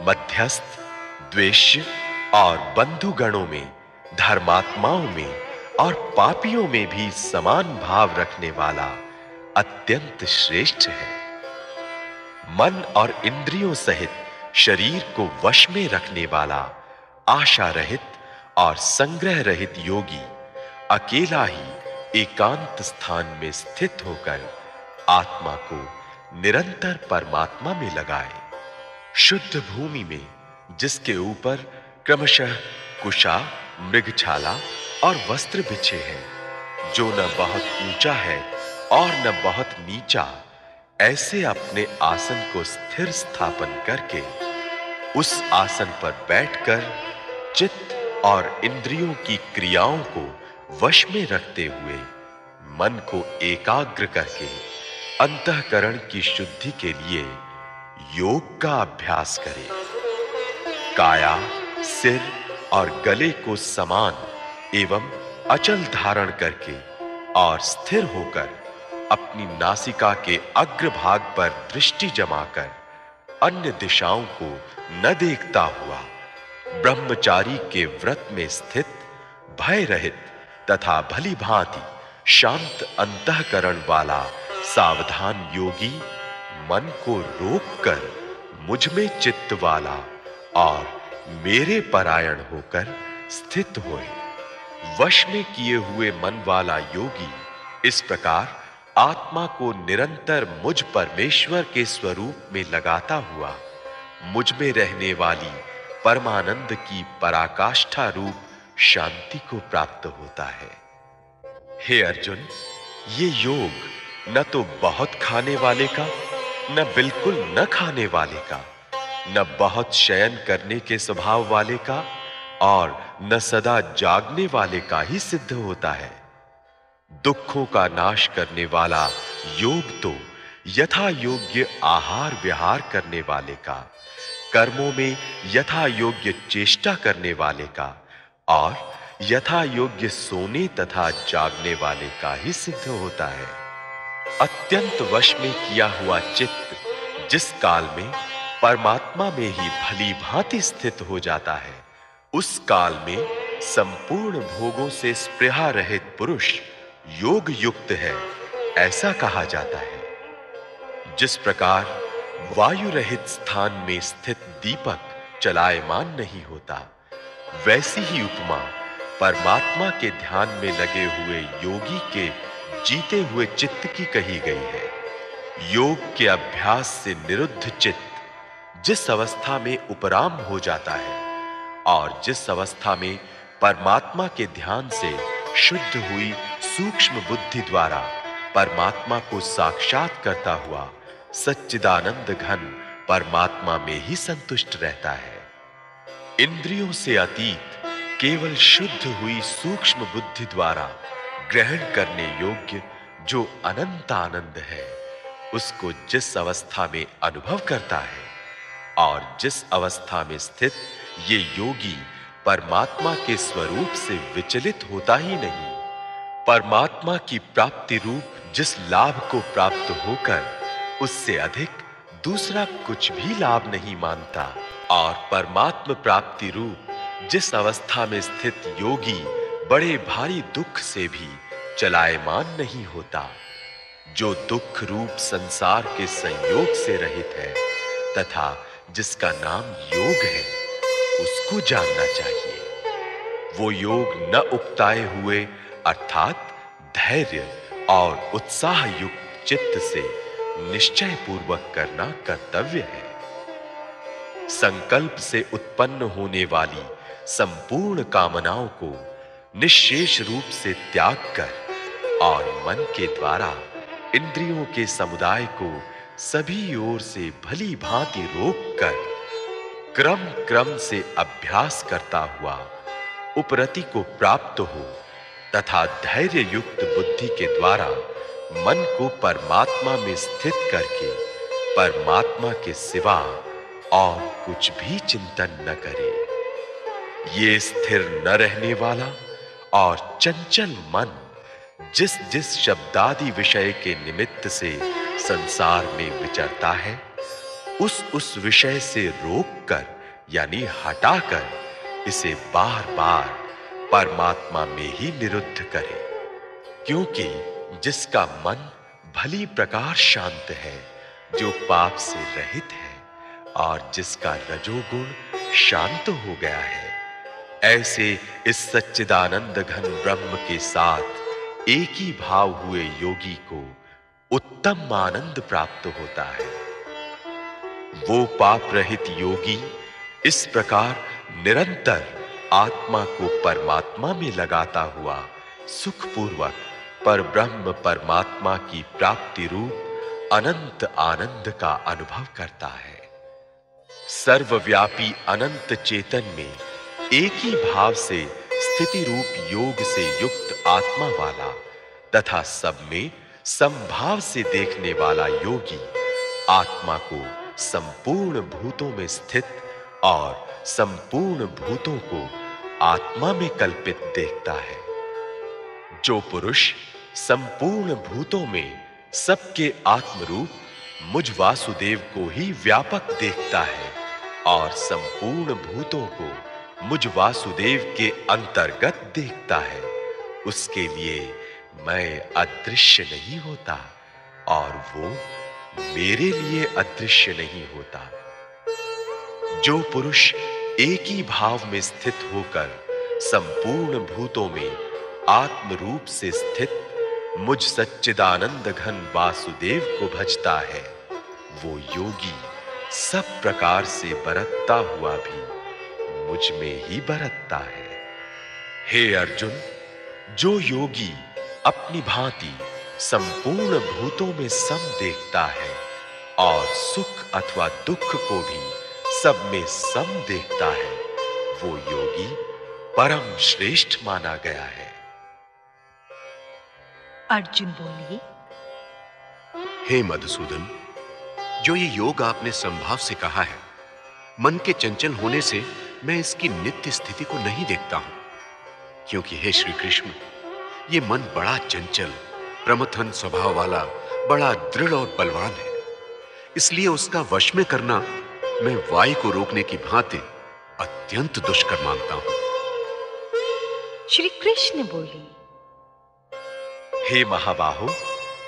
[SPEAKER 7] मध्यस्थ द्वेष्य और बंधुगणों में, धर्मात्माओं में और पापियों में भी समान भाव रखने वाला अत्यंत श्रेष्ठ है। मन और इंद्रियों सहित शरीर को वश में रखने वाला आशा रहित और संग्रह रहित योगी अकेला ही एकांत स्थान में स्थित होकर आत्मा को निरंतर परमात्मा में लगाए, शुद्ध भूमि में, जिसके ऊपर क्रमशः कुशा, मृगछाला और वस्त्र बिछे हैं। जो न बहुत ऊँचा है और न बहुत नीचा, ऐसे अपने आसन को स्थिर स्थापन करके, उस आसन पर बैठकर चित्त और इंद्रियों की क्रियाओं को वश में रखते हुए, मन को एकाग्र करके अंतःकरण की शुद्धि के लिए योग का अभ्यास करें। काया, सिर और गले को समान एवं अचल धारण करके और स्थिर होकर अपनी नासिका के अग्रभाग पर दृष्टि जमाकर अन्य दिशाओं को न देखता हुआ, ब्रह्मचारी के व्रत में स्थित भय रहित तथा भली भांति शांत अंतकरण वाला सावधान योगी, मन को रोककर मुझमें चित्त वाला और मेरे परायण होकर स्थित होए। वश में किए हुए मन वाला योगी इस प्रकार आत्मा को निरंतर मुझ परमेश्वर के स्वरूप में लगाता हुआ, मुझमें रहने वाली परमानंद की पराकाष्ठा रूप शांति को प्राप्त होता है। हे अर्जुन, ये योग न तो बहुत खाने वाले का, न बिल्कुल न खाने वाले का, न बहुत शयन करने के स्वभाव वाले का और न सदा जागने वाले का ही सिद्ध होता है। दुखों का नाश करने वाला योग तो यथा योग्य आहार विहार करने वाले का, कर्मों में यथा योग्य चेष्टा करने वाले का और यथा योग्य सोने तथा जागने वाले का ही सिद्ध होता है। अत्यंत वश में किया हुआ चित्त, जिस काल में परमात्मा में ही भली भांति स्थित हो जाता है, उस काल में संपूर्ण भोगों से स्पृहा रहित पुरुष योग युक्त है, ऐसा कहा जाता है। जिस प्रकार वायु रहित स्थान में स्थित दीपक चलायमान नहीं होता, वैसी ही उपमा परमात्मा के ध्यान में लगे हुए योगी के जीते हुए चित्त की कही गई है। योग के अभ्यास से निरुद्ध चित्त जिस अवस्था में उपराम हो जाता है और जिस अवस्था में परमात्मा के ध्यान से शुद्ध हुई सूक्ष्म बुद्धि द्वारा परमात्मा को साक्षात करता हुआ सच्चिदानंद घन परमात्मा में ही संतुष्ट रहता है। इंद्रियों से अतीत केवल शुद्ध हुई सूक्ष्म बुद्धि द्वारा ग्रहण करने योग्य जो अनंत आनंद है, उसको जिस अवस्था में अनुभव करता है और जिस अवस्था में स्थित ये योगी परमात्मा के स्वरूप से विचलित होता ही नहीं, परमात्मा की प्राप्ति रूप जिस लाभ को प्राप्त होकर उससे अधिक दूसरा कुछ भी लाभ नहीं मानता और परमात्म प्राप्ति रूप जिस अवस्था में स्थित योगी बड़े भारी दुख से भी चलायमान नहीं होता। जो दुख रूप संसार के संयोग से रहित है तथा जिसका नाम योग है, उसको जानना चाहिए। वो योग न उकताए हुए, अर्थात धैर्य और उत्साह युक्त चित्त से निश्चय पूर्वक करना कर्तव्य है। संकल्प से उत्पन्न होने वाली संपूर्ण कामनाओं को निशेष रूप से त्याग कर और मन के द्वारा इंद्रियों के समुदाय को सभी ओर से भली भांति रोक कर क्रम क्रम से अभ्यास करता हुआ उपरति को प्राप्त हो तथा धैर्य युक्त बुद्धि के द्वारा मन को परमात्मा में स्थित करके परमात्मा के सिवा और कुछ भी चिंतन न करे। ये स्थिर न रहने वाला और चंचल मन जिस जिस शब्दादि विषय के निमित्त से संसार में विचरता है, उस उस विषय से रोककर, यानी हटाकर, इसे बार-बार परमात्मा में ही निरुद्ध करे। क्योंकि जिसका मन भली प्रकार शांत है, जो पाप से रहित है, और जिसका रजोगुण शांत हो गया है ऐसे इस सच्चिदानंद घन ब्रह्म के साथ एक ही भाव हुए योगी को उत्तम आनंद प्राप्त होता है। वो पाप रहित योगी इस प्रकार निरंतर आत्मा को परमात्मा में लगाता हुआ सुखपूर्वक पर ब्रह्म परमात्मा की प्राप्ति रूप अनंत आनंद का अनुभव करता है। सर्वव्यापी अनंत चेतन में एक ही भाव से स्थिति रूप योग से युक्त आत्मा वाला तथा सब में संभाव से देखने वाला योगी आत्मा को संपूर्ण भूतों में स्थित और संपूर्ण भूतों को आत्मा में कल्पित देखता है। जो पुरुष संपूर्ण भूतों में सबके आत्म रूप मुझ वासुदेव को ही व्यापक देखता है और संपूर्ण भूतों को मुझ वासुदेव के अंतर्गत देखता है। उसके लिए मैं अदृश्य नहीं होता और वो मेरे लिए अदृश्य नहीं होता। जो पुरुष एक ही भाव में स्थित होकर संपूर्ण भूतों में आत्म रूप से स्थित मुझ सच्चिदानंद घन वासुदेव को भजता है, वो योगी सब प्रकार से बरतता हुआ भी। मुझमें ही बरतता है। हे अर्जुन जो योगी अपनी भांति संपूर्ण भूतों में सम देखता है और सुख अथवा दुख को भी सब में सम देखता है वो योगी परम श्रेष्ठ माना गया है।
[SPEAKER 3] अर्जुन बोले
[SPEAKER 7] हे मधुसूदन जो ये योग आपने संभाव से कहा है मन के चंचल होने से मैं इसकी नित्य स्थिति को नहीं देखता हूँ। क्योंकि हे श्री कृष्ण ये मन बड़ा चंचल प्रमथन स्वभाव वाला बड़ा दृढ़ और बलवान है। इसलिए उसका वश में करना मैं वायु को रोकने की भांति अत्यंत दुष्कर मानता हूँ।
[SPEAKER 3] श्री कृष्ण बोले
[SPEAKER 7] हे महाबाहो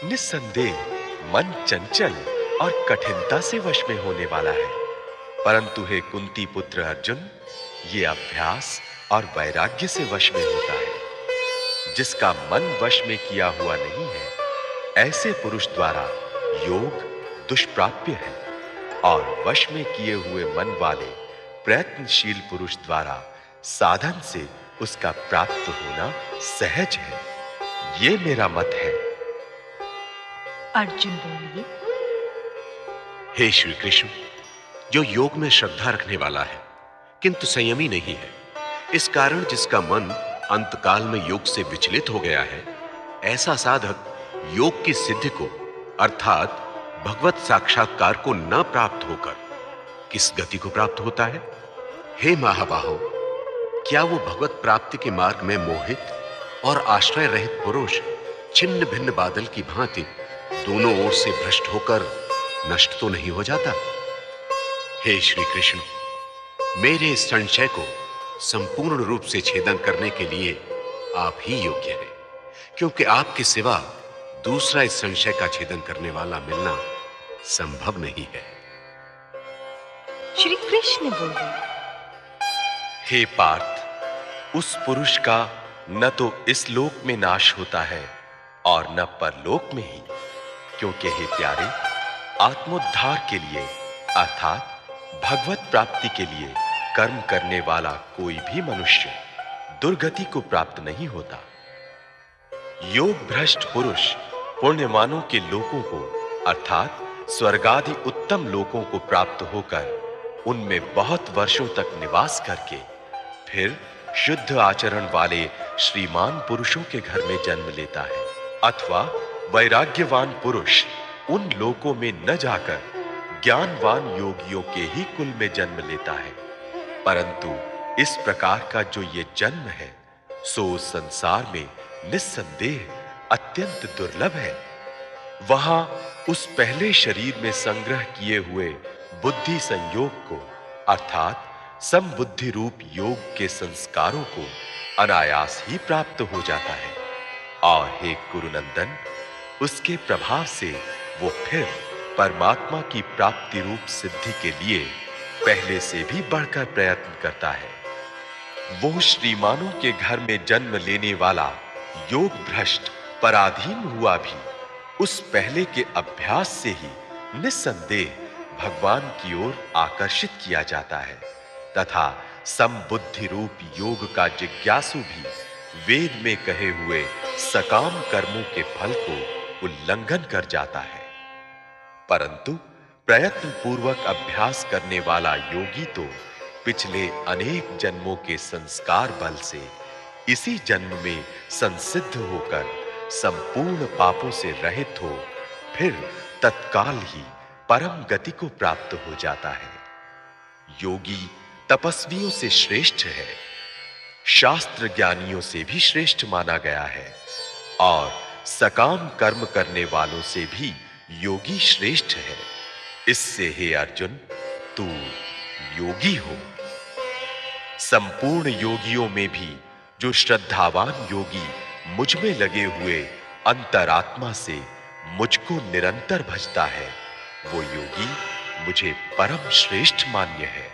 [SPEAKER 7] निस्संदेह मन चंचल और कठिनता से वश में होने वाला है। परंतु हे कुंती पुत्र अर्जुन ये अभ्यास और वैराग्य से वश में होता है। जिसका मन वश में किया हुआ नहीं है ऐसे पुरुष द्वारा योग दुष्प्राप्य है और वश में किए हुए मन वाले प्रयत्नशील पुरुष द्वारा साधन से उसका प्राप्त होना सहज है। ये मेरा मत है।
[SPEAKER 3] अर्जुन बोलिए।
[SPEAKER 7] हे श्री कृष्ण जो योग में श्रद्धा रखने वाला है किंतु संयमी नहीं है। इस कारण जिसका मन अंतकाल में योग से विचलित हो गया है, ऐसा साधक योग की सिद्धि को, अर्थात भगवत साक्षात्कार को न प्राप्त होकर, किस गति को प्राप्त होता है? हे महाबाहो, क्या वो भगवत प्राप्ति के मार्ग में मोहित और आश्रय रहित पुरुष छिन्न भिन्न बादल की भांति दोनों ओर से भ्रष्ट होकर नष्ट तो नहीं हो जाता? हे श्री कृष्ण मेरे इस संशय को संपूर्ण रूप से छेदन करने के लिए आप ही योग्य हैं क्योंकि आपके सिवा दूसरा इस संशय का छेदन करने वाला मिलना संभव नहीं है।
[SPEAKER 3] श्री कृष्ण बोले
[SPEAKER 7] हे पार्थ उस पुरुष का न तो इस लोक में नाश होता है और न परलोक में ही क्योंकि हे प्यारे आत्मोद्धार के लिए अर्थात भगवत प्राप्ति के लिए कर्म करने वाला कोई भी मनुष्य दुर्गति को प्राप्त नहीं होता। योग भ्रष्ट पुरुष पुण्यमानों के लोकों को, अर्थात स्वर्गादि उत्तम लोकों को प्राप्त होकर उनमें बहुत वर्षों तक निवास करके फिर शुद्ध आचरण वाले श्रीमान पुरुषों के घर में जन्म लेता है। अथवा वैराग्यवान पुरुष उन लोकों में न जाकर ज्ञानवान योगियों के ही कुल में जन्म लेता है। परंतु इस प्रकार का जो ये जन्म है, सो संसार में निस्संदेह अत्यंत दुर्लभ है। वहाँ उस पहले शरीर में संग्रह किए हुए बुद्धि संयोग को, अर्थात समबुद्धि रूप योग के संस्कारों को, अनायास ही प्राप्त हो जाता है। और हे कुरुनंदन उसके प्रभाव से वो फिर परमात्मा की प्राप्ति रूप सिद्धि के लिए पहले से भी बढ़कर प्रयत्न करता है। वो श्रीमानों के घर में जन्म लेने वाला योग भ्रष्ट पराधीन हुआ भी, उस पहले के अभ्यास से ही निस्संदेह भगवान की ओर आकर्षित किया जाता है। तथा समबुद्धि रूप योग का जिज्ञासु भी वेद में कहे हुए सकाम कर्मों के फल को उल्लंघन कर जाता है। परंतु प्रयत्न पूर्वक अभ्यास करने वाला योगी तो पिछले अनेक जन्मों के संस्कार बल से इसी जन्म में संसिद्ध होकर संपूर्ण पापों से रहित हो, फिर तत्काल ही परम गति को प्राप्त हो जाता है। योगी तपस्वियों से श्रेष्ठ है शास्त्र ज्ञानियों से भी श्रेष्ठ माना गया है, और सकाम कर्म करने वालों से भी योगी श्रेष्ठ है। इससे हे अर्जुन, तू योगी हो। संपूर्ण योगियों में भी जो श्रद्धावान योगी मुझमें लगे हुए अंतरात्मा से मुझको निरंतर भजता है, वो योगी मुझे परम श्रेष्ठ मान्य है।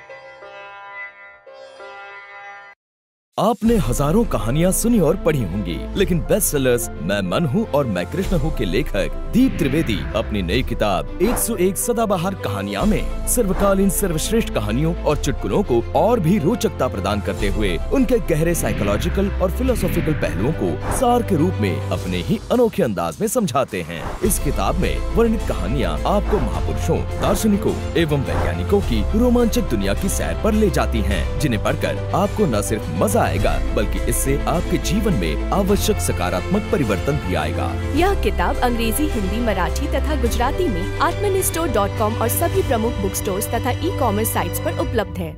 [SPEAKER 5] आपने हज़ारों कहानियाँ सुनी और पढ़ी होंगी, लेकिन बेस्ट सेलर्स मैं मन हूँ और मैं कृष्ण हूँ के लेखक दीप त्रिवेदी अपनी नई किताब 101 सदाबहार कहानियाँ में सर्वकालीन सर्वश्रेष्ठ कहानियों और चुटकुलों को और भी रोचकता प्रदान करते हुए उनके गहरे साइकोलॉजिकल और फिलोसॉफिकल पहलुओं को सार के रूप में अपने ही अनोखे अंदाज में समझाते हैं। इस किताब में वर्णित कहानियाँ आपको महापुरुषों, दार्शनिकों एवं वैज्ञानिकों की रोमांचक दुनिया की सैर आरोप ले जाती है, जिन्हें पढ़कर आपको न सिर्फ़ मज़ा आएगा बल्कि इससे आपके जीवन में आवश्यक सकारात्मक परिवर्तन भी आएगा।
[SPEAKER 6] यह किताब अंग्रेज़ी हिंदी मराठी तथा गुजराती में आत्मनिष्ठो डॉट कॉम और सभी प्रमुख बुक स्टोर तथा ई कॉमर्स साइट्स पर उपलब्ध है।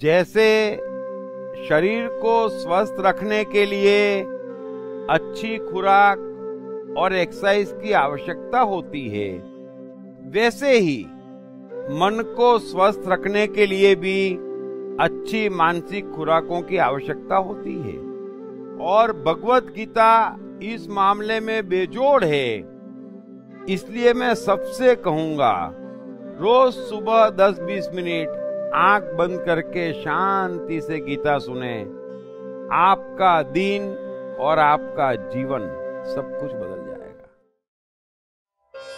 [SPEAKER 2] जैसे शरीर को स्वस्थ रखने के लिए अच्छी खुराक और एक्सरसाइज की आवश्यकता होती है वैसे ही मन को स्वस्थ रखने के लिए भी अच्छी मानसिक खुराकों की आवश्यकता होती है। और भगवत गीता इस मामले में बेजोड़ है। इसलिए मैं सबसे कहूँगा, रोज सुबह 10-20 मिनट आँख बंद करके शांति से गीता सुने। आपका दिन और आपका जीवन सब कुछ बदल जाएगा।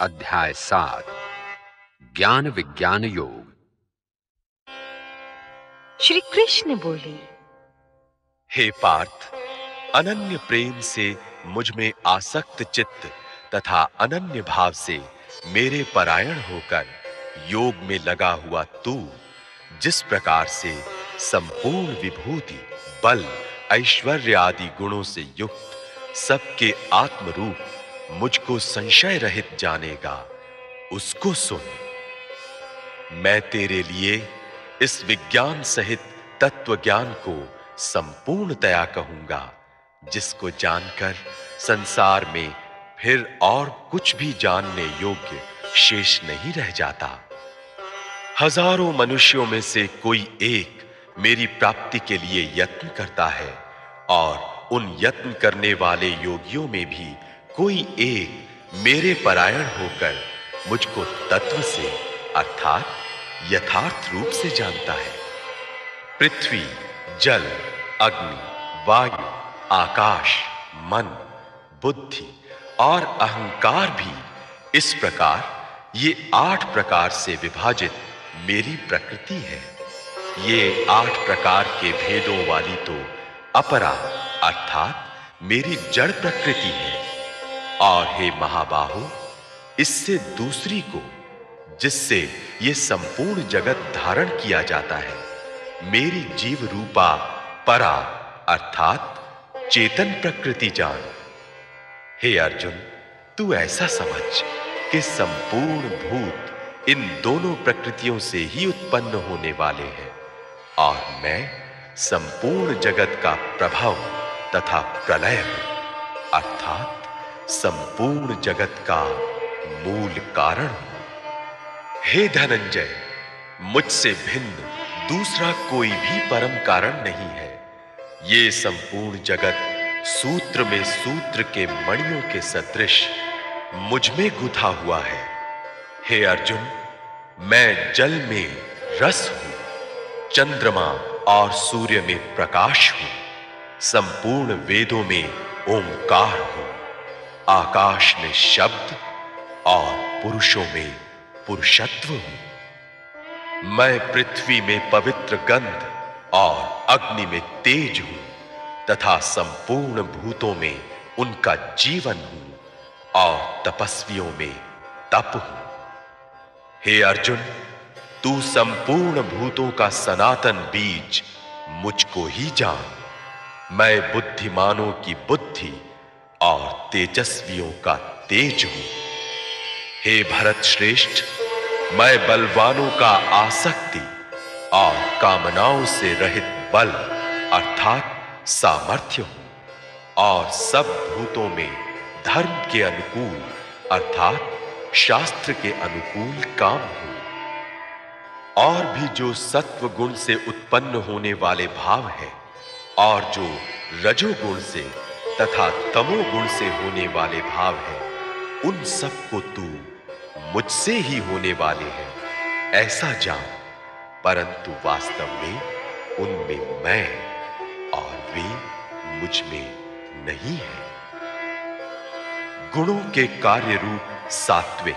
[SPEAKER 9] अध्याय सात, ज्ञान विज्ञान योग।
[SPEAKER 3] श्री कृष्ण बोले,
[SPEAKER 7] हे पार्थ, अनन्य प्रेम से मुझमें आसक्त चित्त तथा अनन्य भाव से मेरे परायण होकर योग में लगा हुआ तू, जिस प्रकार से संपूर्ण विभूति, बल, ऐश्वर्य आदि गुणों से युक्त सबके आत्म रूप मुझको संशय रहित जानेगा, उसको सुन। मैं तेरे लिए इस विज्ञान सहित तत्व ज्ञान को संपूर्णतया कहूँगा, जिसको जानकर संसार में फिर और कुछ भी जानने योग्य शेष नहीं रह जाता। हज़ारों मनुष्यों में से कोई एक मेरी प्राप्ति के लिए यत्न करता है और उन यत्न करने वाले योगियों में भी कोई एक मेरे परायण होकर मुझको तत्व से अर्थात यथार्थ रूप से जानता है। पृथ्वी, जल, अग्नि, वायु, आकाश, मन, बुद्धि और अहंकार भी इस प्रकार, ये आठ प्रकार से विभाजित मेरी प्रकृति है। ये आठ प्रकार के भेदों वाली तो अपरा, अर्थात मेरी जड़ प्रकृति है। और हे महाबाहु, इससे दूसरी को जिससे ये संपूर्ण जगत धारण किया जाता है। मेरी जीव रूपा परा, अर्थात चेतन प्रकृति जान। हे अर्जुन, तू ऐसा समझ कि संपूर्ण भूत इन दोनों प्रकृतियों से ही उत्पन्न होने वाले हैं, और मैं संपूर्ण जगत का प्रभाव तथा प्रलय हूँ, अर्थात संपूर्ण जगत का मूल कारण हूँ। हे धनंजय, मुझसे भिन्न दूसरा कोई भी परम कारण नहीं है। ये संपूर्ण जगत सूत्र में सूत्र के मणियों के सदृश मुझमें गुथा हुआ है। हे अर्जुन, मैं जल में रस हूँ, चंद्रमा और सूर्य में प्रकाश हूँ, संपूर्ण वेदों में ओंकार हूँ, आकाश में शब्द और पुरुषों में पुरुषत्व हूँ। मैं पृथ्वी में पवित्र गंध और अग्नि में तेज हूँ तथा संपूर्ण भूतों में उनका जीवन हूँ और तपस्वियों में तप हूँ। हे अर्जुन, तू संपूर्ण भूतों का सनातन बीज मुझको ही जान। मैं बुद्धिमानों की बुद्धि और तेजस्वियों का तेज हूँ। हे भरत श्रेष्ठ, मैं बलवानों का आसक्ति और कामनाओं से रहित बल अर्थात सामर्थ्य हूँ और सब भूतों में धर्म के अनुकूल अर्थात शास्त्र के अनुकूल काम हूँ। और भी जो सत्व गुण से उत्पन्न होने वाले भाव है और जो रजोगुण से तथा तमोगुण से होने वाले भाव है, उन सबको तू मुझसे ही होने वाले हैं। ऐसा जान, परंतु वास्तव में उनमें मैं और वे मुझमें नहीं है। गुणों के कार्य रूप सात्विक,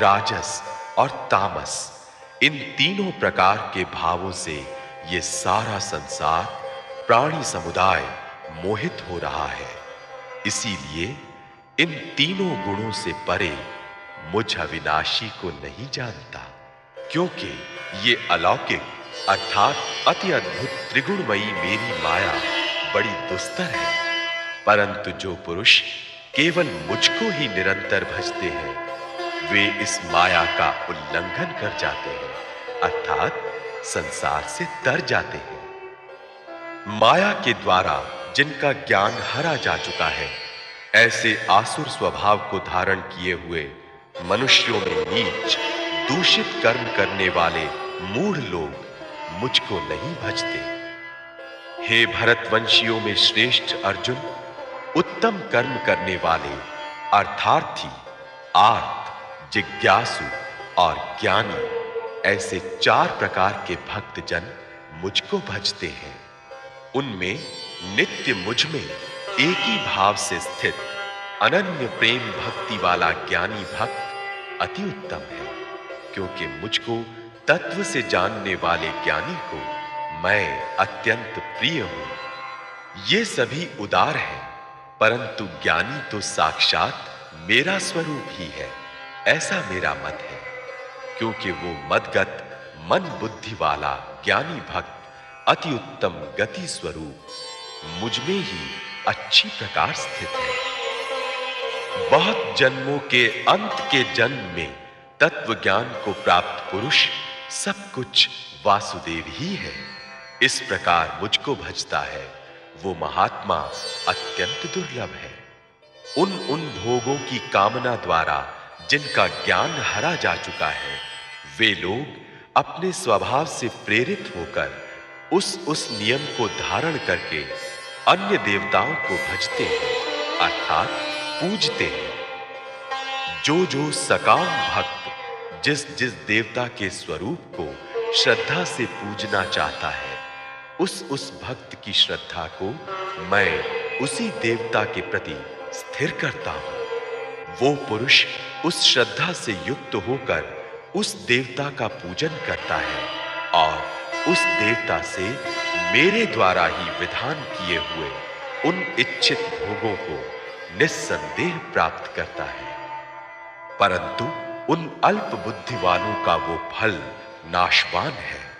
[SPEAKER 7] राजस और तामस, इन तीनों प्रकार के भावों से ये सारा संसार, प्राणी समुदाय मोहित हो रहा है। इसीलिए इन तीनों गुणों से परे मुझ अविनाशी को नहीं जानता, क्योंकि ये अलौकिक अर्थात अति अद्भुत त्रिगुणमयी मेरी माया बड़ी दुस्तर है। परंतु जो पुरुष केवल मुझको ही निरंतर भजते हैं, वे इस माया का उल्लंघन कर जाते हैं, अर्थात संसार से तर जाते हैं। माया के द्वारा जिनका ज्ञान हरा जा चुका है, ऐसे आसुर स्वभाव को धारण किए हुए मनुष्यों में नीच, दूषित कर्म करने वाले मूढ़ लोग मुझको नहीं भजते। हे भरतवंशियों में श्रेष्ठ अर्जुन, उत्तम कर्म करने वाले अर्थार्थी आर्त जिज्ञासु और ज्ञानी, ऐसे चार प्रकार के भक्त जन मुझको भजते हैं। उनमें नित्य मुझमें एक ही भाव से स्थित अनन्य प्रेम भक्ति वाला ज्ञानी भक्त अति उत्तम है, क्योंकि मुझको तत्व से जानने वाले ज्ञानी को मैं अत्यंत प्रिय हूँ। ये सभी उदार हैं, परंतु ज्ञानी तो साक्षात मेरा स्वरूप ही है, ऐसा मेरा मत है, क्योंकि वो मदगत, मन बुद्धि वाला ज्ञानी भक्त अति उत्तम गति स्वरूप मुझमें ही अच्छी प्रकार स्थित है। बहुत जन्मों के अंत के जन्म में तत्व ज्ञान को प्राप्त पुरुष सब कुछ वासुदेव ही है। इस प्रकार मुझको भजता है। वो महात्मा अत्यंत दुर्लभ है। उन उन भोगों की कामना द्वारा जिनका ज्ञान हरा जा चुका है, वे लोग अपने स्वभाव से प्रेरित होकर उस उस नियम को धारण करके अन्य देवताओं को भजते हैं। अर्थात पूजते हैं। जो जो सकाम भक्त जिस जिस देवता के स्वरूप को श्रद्धा से पूजना चाहता है, उस उस भक्त की श्रद्धा को मैं उसी देवता के प्रति स्थिर करता हूँ। वो पुरुष उस श्रद्धा से युक्त होकर उस देवता का पूजन करता है और उस देवता से मेरे द्वारा ही विधान किए हुए उन इच्छित भोगों को निस्संदेह प्राप्त करता है। परंतु उन अल्प बुद्धि वालों का वो फल नाशवान है,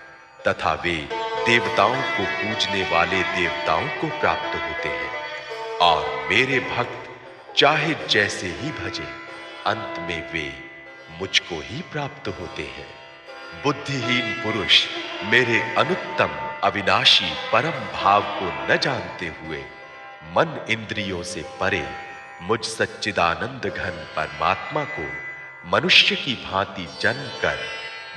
[SPEAKER 7] तथा वे देवताओं को पूजने वाले देवताओं को प्राप्त होते हैं। और मेरे भक्त चाहे जैसे ही भजे, अंत में वे मुझको ही प्राप्त होते हैं। बुद्धिहीन पुरुष, मेरे अनुत्तम अविनाशी परम भाव को न जानते हुए मन इंद्रियों से परे मुझ सच्चिदानंद घन परमात्मा को, मनुष्य की भांति जन्म कर,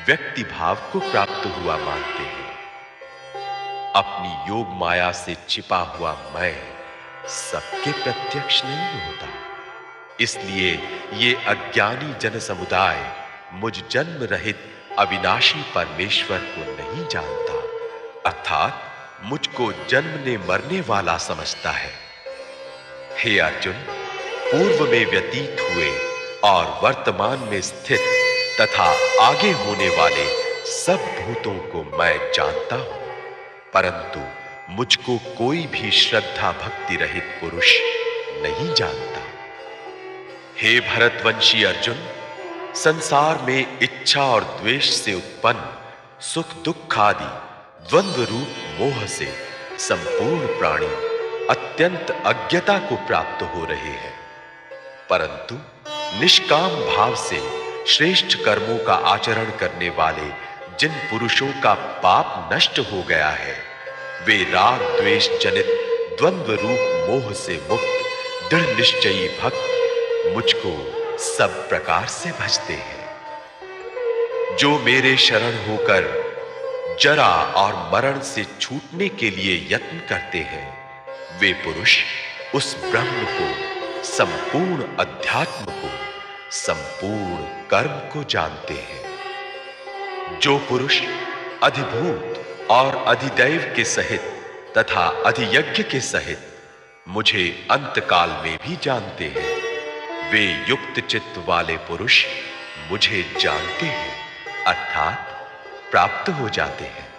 [SPEAKER 7] व्यक्ति भाव को प्राप्त हुआ मानते हैं। अपनी योग माया से छिपा हुआ मैं सबके प्रत्यक्ष नहीं होता। इसलिए ये अज्ञानी जन समुदाय मुझ जन्म रहित अविनाशी परमेश्वर को नहीं जानता, अर्थात मुझको जन्मने मरने वाला समझता है। हे अर्जुन पूर्व में व्यतीत हुए और वर्तमान में स्थित तथा आगे होने वाले सब भूतों को मैं जानता हूँ। परंतु मुझको कोई भी श्रद्धा भक्ति रहित पुरुष नहीं जानता। हे भरतवंशी अर्जुन, संसार में इच्छा और द्वेष से उत्पन्न सुख दुख आदि द्वंद्व रूप मोह से संपूर्ण प्राणी अत्यंत अज्ञता को प्राप्त हो रहे हैं। परंतु निष्काम भाव से श्रेष्ठ कर्मों का आचरण करने वाले जिन पुरुषों का पाप नष्ट हो गया है, वे राग द्वेष जनित द्वंद्व रूप मोह से मुक्त, दृढ़ निश्चयी भक्त मुझको सब प्रकार से भजते हैं। जो मेरे शरण होकर जरा और मरण से छूटने के लिए यत्न करते हैं, वे पुरुष उस ब्रह्म को संपूर्ण अध्यात्म को, संपूर्ण कर्म को जानते हैं। जो पुरुष, अधिभूत और अधिदैव के सहित तथा अधियज्ञ के सहित मुझे अंतकाल में भी जानते हैं, वे युक्त चित्त वाले पुरुष मुझे जानते हैं, अर्थात प्राप्त हो जाते हैं।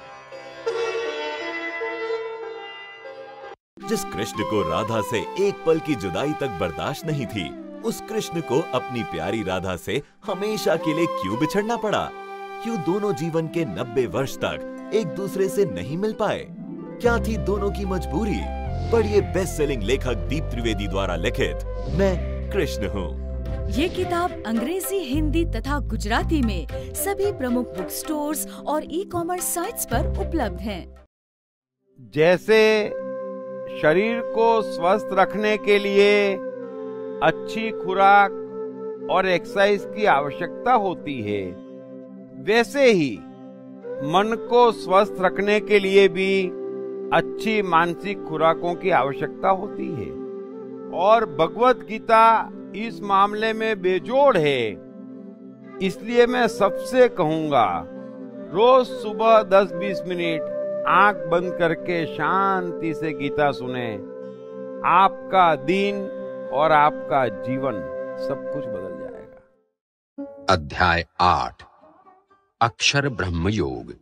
[SPEAKER 10] जिस कृष्ण को राधा से एक पल की जुदाई तक बर्दाश्त नहीं थी उस कृष्ण को अपनी प्यारी राधा से हमेशा के लिए क्यों बिछड़ना पड़ा? क्यों दोनों जीवन के नब्बे वर्ष तक एक दूसरे से नहीं मिल पाए? क्या थी दोनों की मजबूरी? पढ़िए बेस्ट सेलिंग लेखक दीप त्रिवेदी द्वारा लिखित मैं कृष्ण हूँ।
[SPEAKER 11] ये किताब अंग्रेज़ी हिंदी तथा गुजराती में सभी प्रमुख बुक स्टोर्स और ई कॉमर्स साइट्स पर उपलब्ध है।
[SPEAKER 2] जैसे शरीर को स्वस्थ रखने के लिए अच्छी खुराक और एक्सरसाइज की आवश्यकता होती है। वैसे ही, मन को स्वस्थ रखने के लिए भी अच्छी मानसिक खुराकों की आवश्यकता होती है। और भगवत गीता इस मामले में बेजोड़ है। इसलिए मैं सबसे कहूँगा, रोज सुबह 10-20 मिनट आँख बंद करके शांति से गीता सुने। आपका दिन और आपका जीवन सब कुछ बदल जाएगा।
[SPEAKER 4] अध्याय आठ अक्षर ब्रह्म योग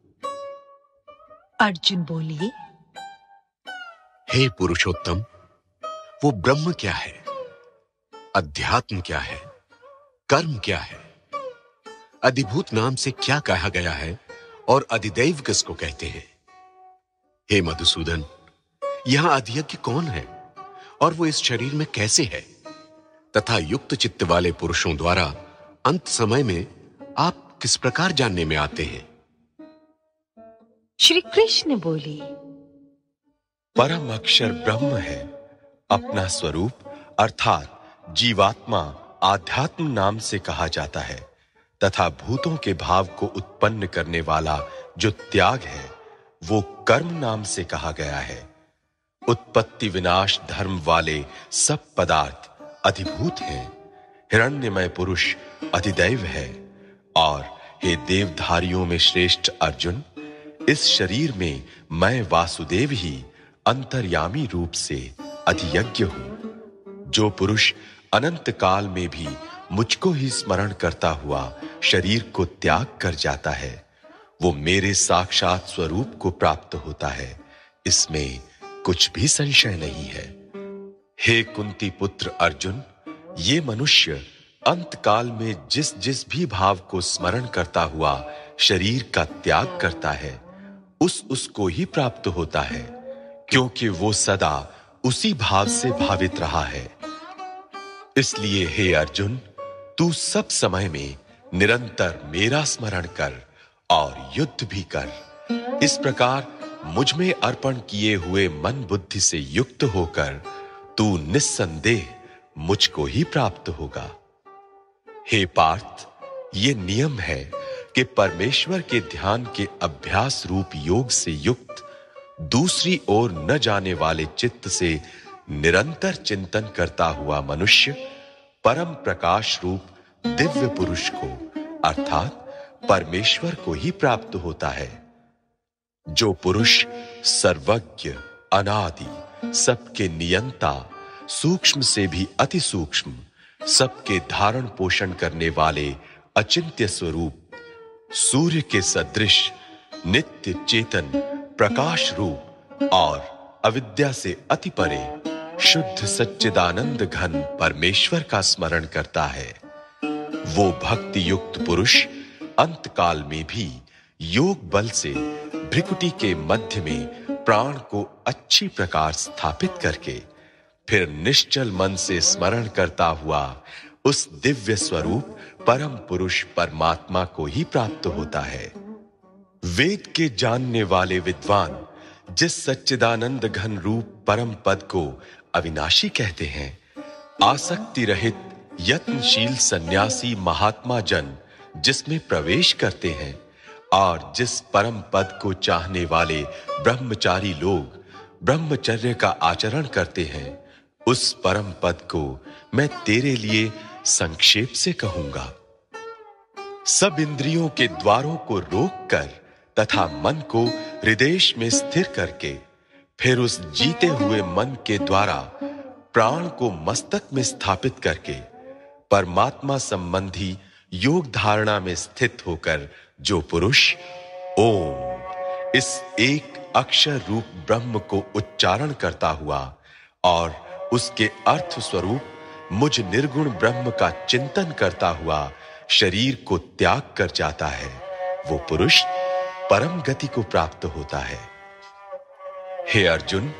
[SPEAKER 3] अर्जुन बोलिए
[SPEAKER 9] हे पुरुषोत्तम वो ब्रह्म क्या है? अध्यात्म क्या है? कर्म क्या है? अधिभूत नाम से क्या कहा गया है? और अधिदैव किसको कहते हैं? हे मधुसूदन यहाँ अधियज्ञ कौन है? और वो इस शरीर में कैसे है? तथा युक्त चित्त वाले पुरुषों द्वारा अंत समय में आप किस प्रकार जानने में आते हैं?
[SPEAKER 3] श्री कृष्ण बोले
[SPEAKER 7] परम अक्षर ब्रह्म है अपना स्वरूप अर्थात जीवात्मा आध्यात्म नाम से कहा जाता है तथा भूतों के भाव को उत्पन्न करने वाला जो त्याग है वो कर्म नाम से कहा गया है। उत्पत्ति विनाश धर्म वाले सब पदार्थ अधिभूत हैं। हिरण्यमय पुरुष अधिदैव है। और हे देवधारियों में श्रेष्ठ अर्जुन, इस शरीर में मैं वासुदेव ही अंतर्यामी रूप से अधियज्ञ हूँ। जो पुरुष अनंत काल में भी मुझको ही स्मरण करता हुआ शरीर को त्याग कर जाता है वो मेरे साक्षात स्वरूप को प्राप्त होता है। इसमें कुछ भी संशय नहीं है। हे कुंती पुत्र अर्जुन, ये मनुष्य अंत काल में जिस जिस भी भाव को स्मरण करता हुआ शरीर का त्याग करता है, उस उसको ही प्राप्त होता है, क्योंकि वो सदा उसी भाव से भावित रहा है। इसलिए हे अर्जुन, तू सब समय में निरंतर मेरा स्मरण कर और युद्ध भी कर। इस प्रकार मुझमें अर्पण किए हुए मन बुद्धि से युक्त होकर तू निस्संदेह मुझको ही प्राप्त होगा। हे पार्थ, ये नियम है कि परमेश्वर के ध्यान के अभ्यास रूप योग से युक्त दूसरी ओर न जाने वाले चित्त से निरंतर चिंतन करता हुआ मनुष्य परम प्रकाश रूप दिव्य पुरुष को, अर्थात परमेश्वर को ही प्राप्त होता है। जो पुरुष, सर्वज्ञ, अनादि, सबके नियंता, सूक्ष्म से भी अति सूक्ष्म, सबके धारण पोषण करने वाले अचिंत्य स्वरूप, सूर्य के सदृश, नित्य चेतन, प्रकाश रूप और अविद्या से अति परे, शुद्ध सच्चिदानंद घन परमेश्वर का स्मरण करता है। वो भक्ति युक्त पुरुष अंत काल में भी योग बल से भ्रिकुटी के मध्य में प्राण को अच्छी प्रकार स्थापित करके फिर निश्चल मन से स्मरण करता हुआ उस दिव्य स्वरूप परम पुरुष परमात्मा को ही प्राप्त होता है। वेद के जानने वाले विद्वान जिस सच्चिदानंद घन रूप परम पद को अविनाशी कहते हैं, आसक्ति रहित यत्नशील सन्यासी महात्मा जन जिसमें प्रवेश करते हैं और जिस परम पद को चाहने वाले ब्रह्मचारी लोग ब्रह्मचर्य का आचरण करते हैं, उस परम पद को मैं तेरे लिए संक्षेप से कहूँगा। सब इंद्रियों के द्वारों को रोककर तथा मन को हृदय में स्थिर करके फिर उस जीते हुए मन के द्वारा प्राण को मस्तक में स्थापित करके परमात्मा संबंधी योग धारणा में स्थित होकर जो पुरुष, ओम, इस एक अक्षर रूप ब्रह्म को उच्चारण करता हुआ और उसके अर्थ स्वरूप मुझ निर्गुण ब्रह्म का चिंतन करता हुआ शरीर को त्याग कर जाता है, वो पुरुष परम गति को प्राप्त होता है। हे अर्जुन,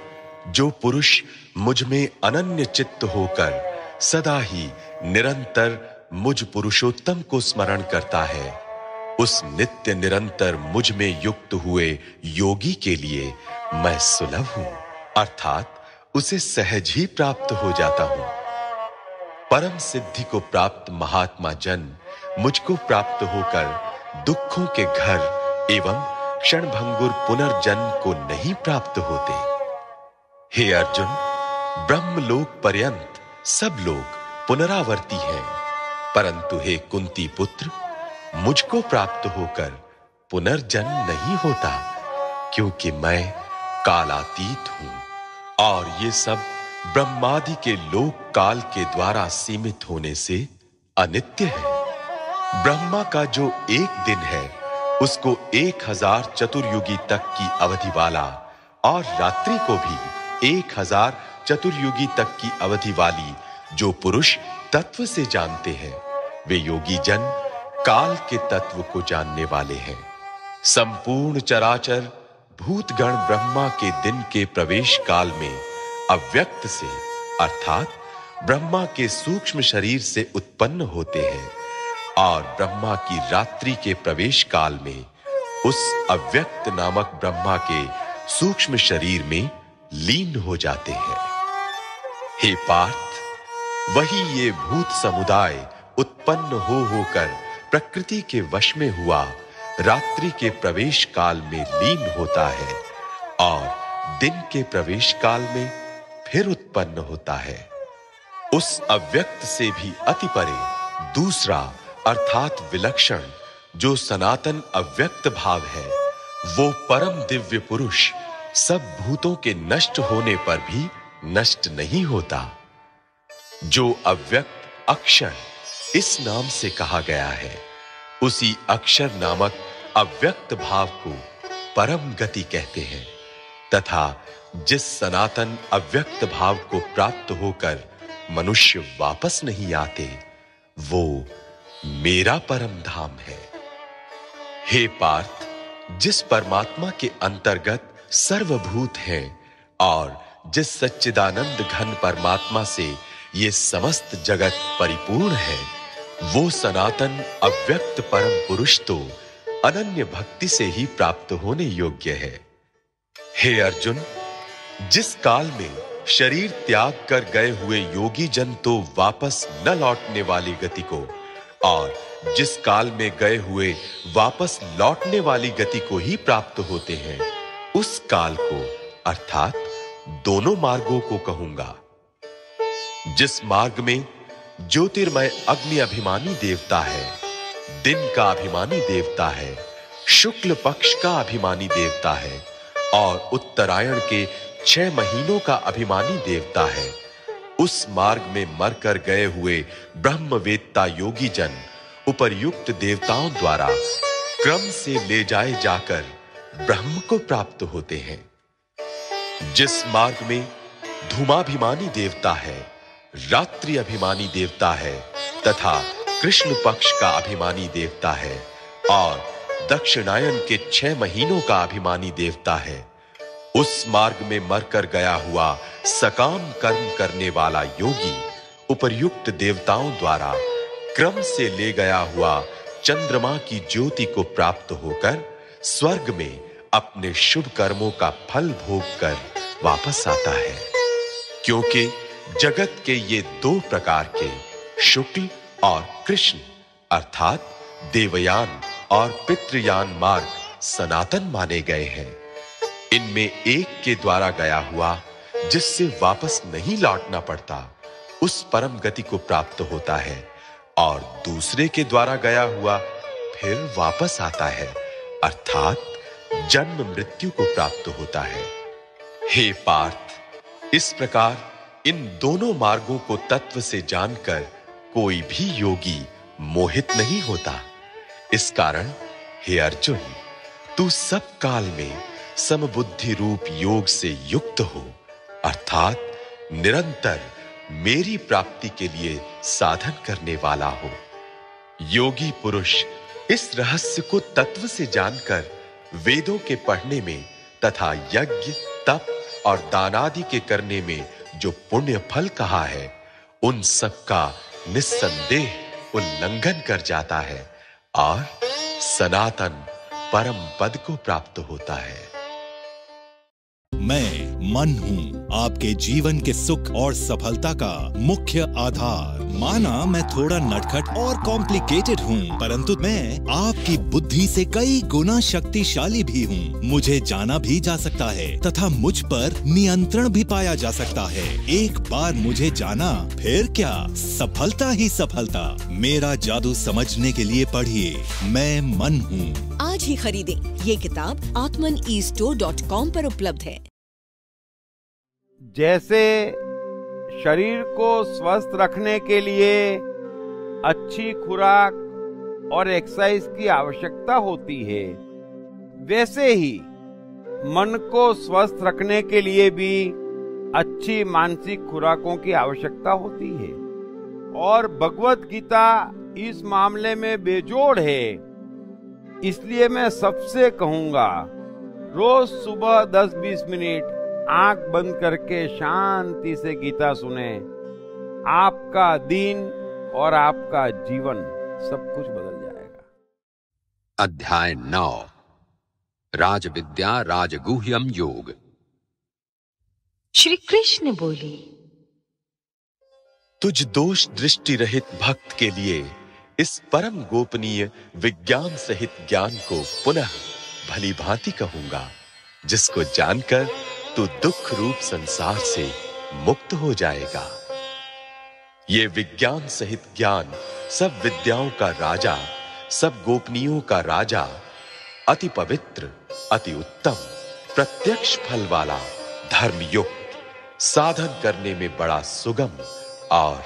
[SPEAKER 7] जो पुरुष मुझमें अनन्य चित्त होकर सदा ही निरंतर मुझ पुरुषोत्तम को स्मरण करता है। उस नित्य निरंतर मुझमें युक्त हुए योगी के लिए मैं सुलभ हूँ। अर्थात उसे सहज ही प्राप्त हो जाता हूँ। परम सिद्धि को प्राप्त महात्मा जन मुझको प्राप्त होकर दुखों के घर एवं क्षणभंगुर पुनर्जन्म को नहीं प्राप्त होते। हे अर्जुन, ब्रह्मलोक पर्यंत सब लोग पुनरावर्ती हैं। परंतु हे कुंती पुत्र, मुझको प्राप्त होकर पुनर्जन्म नहीं होता, क्योंकि मैं कालातीत हूँ, और ये सब ब्रह्मादि के लोक काल के द्वारा सीमित होने से अनित्य है। ब्रह्मा का जो एक दिन है, उसको एक हज़ार चतुर्युगी तक की अवधि वाला और रात्रि को भी एक हज़ार चतुर्युगी तक की अवधि वाली जो पुरुष तत्व से जानते हैं। वे योगी जन, काल के तत्व को जानने वाले हैं। संपूर्ण चराचर, भूतगण ब्रह्मा के दिन के प्रवेश काल में अव्यक्त से, अर्थात ब्रह्मा के सूक्ष्म शरीर से उत्पन्न होते हैं और ब्रह्मा की रात्रि के प्रवेश काल में उस अव्यक्त नामक ब्रह्मा के सूक्ष्म शरीर में लीन हो जाते हैं। हे पार्थ वही ये भूत समुदाय उत्पन्न हो होकर प्रकृति के वश में हुआ, रात्रि के प्रवेश काल में लीन होता है और दिन के प्रवेश काल में फिर उत्पन्न होता है। उस अव्यक्त से भी अति परे दूसरा अर्थात विलक्षण जो सनातन अव्यक्त भाव है, वो परम दिव्य पुरुष सब भूतों के नष्ट होने पर भी नष्ट नहीं होता। जो अव्यक्त अक्षर इस नाम से कहा गया है, उसी अक्षर नामक अव्यक्त भाव को परम गति कहते हैं, तथा जिस सनातन अव्यक्त भाव को प्राप्त होकर मनुष्य वापस नहीं आते, वो मेरा परम धाम है। हे पार्थ, जिस परमात्मा के अंतर्गत सर्वभूत है और जिस सच्चिदानंद घन परमात्मा से ये समस्त जगत परिपूर्ण है। वो सनातन, अव्यक्त परम पुरुष तो अनन्य भक्ति से ही प्राप्त होने योग्य है। हे अर्जुन, जिस काल में शरीर त्याग कर गए हुए योगी जन तो वापस न लौटने वाली गति को, और जिस काल में गए हुए वापस लौटने वाली गति को ही प्राप्त होते हैं, उस काल को, अर्थात दोनों मार्गों को कहूँगा। जिस मार्ग में ज्योतिर्मय अग्नि अभिमानी देवता है, दिन का अभिमानी देवता है, शुक्ल पक्ष का अभिमानी देवता है, और उत्तरायण के छह महीनों का अभिमानी देवता है, उस मार्ग में मरकर गए हुए ब्रह्मवेत्ता योगी जन उपरयुक्त देवताओं द्वारा क्रम से ले जाए जाकर ब्रह्म को प्राप्त होते हैं। जिस मार्ग में धूमाभिमानी देवता है रात्रि अभिमानी देवता है तथा कृष्ण पक्ष का अभिमानी देवता है और दक्षिणायन के छह महीनों का अभिमानी देवता है। उस मार्ग में मरकर गया हुआ सकाम कर्म करने वाला योगी उपर्युक्त देवताओं द्वारा क्रम से ले गया हुआ चंद्रमा की ज्योति को प्राप्त होकर स्वर्ग में अपने शुभ कर्मों का फल भोग कर वापस आता है। क्योंकि जगत के ये दो प्रकार के शुक्ल और कृष्ण, अर्थात देवयान और पितृयान मार्ग सनातन माने गए हैं। इनमें एक के द्वारा गया हुआ, जिससे वापस नहीं लौटना पड़ता, उस परम गति को प्राप्त होता है, और दूसरे के द्वारा गया हुआ फिर वापस आता है, अर्थात जन्म मृत्यु को प्राप्त होता है। हे पार्थ, इस प्रकार इन दोनों मार्गों को तत्व से जानकर कोई भी योगी मोहित नहीं होता। इस कारण, हे अर्जुन, तू सब काल में समबुद्धि रूप योग से युक्त हो, अर्थात निरंतर मेरी प्राप्ति के लिए साधन करने वाला हो। योगी पुरुष, इस रहस्य को तत्व से जानकर वेदों के पढ़ने में तथा यज्ञ, तप और दानादि के करने में जो पुण्य फल कहा है, उन सब का निस्संदेह उल्लंघन कर जाता है और सनातन परम पद को प्राप्त होता है।
[SPEAKER 12] मैं मन हूँ। आपके जीवन के सुख और सफलता का मुख्य आधार। माना मैं थोड़ा नटखट और कॉम्प्लिकेटेड हूँ, परंतु मैं आपकी बुद्धि से कई गुना शक्तिशाली भी हूँ। मुझे जाना भी जा सकता है, तथा मुझ पर नियंत्रण भी पाया जा सकता है। एक बार मुझे जाना, फिर क्या? सफलता ही सफलता। मेरा जादू समझने के लिए पढ़िए। मैं मन हूँ।
[SPEAKER 1] आज ही खरीदें। ये किताब आत्मन ई स्टोर डॉट कॉम पर उपलब्ध है।
[SPEAKER 2] जैसे शरीर को स्वस्थ रखने के लिए अच्छी खुराक और एक्सरसाइज की आवश्यकता होती है, वैसे ही मन को स्वस्थ रखने के लिए भी अच्छी मानसिक खुराकों की आवश्यकता होती है। और भगवत गीता इस मामले में बेजोड़ है इसलिए मैं सबसे कहूँगा रोज सुबह 10-20 मिनट आँख बंद करके शांति से गीता सुने। आपका दिन और आपका जीवन सब कुछ बदल जाएगा।
[SPEAKER 4] अध्याय नौ। राज विद्या राजगुह्यम योग।
[SPEAKER 3] श्री कृष्ण बोले
[SPEAKER 7] तुझ दोष दृष्टि रहित भक्त के लिए इस परम गोपनीय विज्ञान सहित ज्ञान को पुनः भली भांति कहूँगा, जिसको जानकर तू दुख रूप संसार से मुक्त हो जाएगा। ये विज्ञान सहित ज्ञान सब विद्याओं का राजा, सब गोपनीयों का राजा, अति पवित्र, अति उत्तम, प्रत्यक्ष फल वाला, धर्मयुक्त, साधन करने में बड़ा सुगम और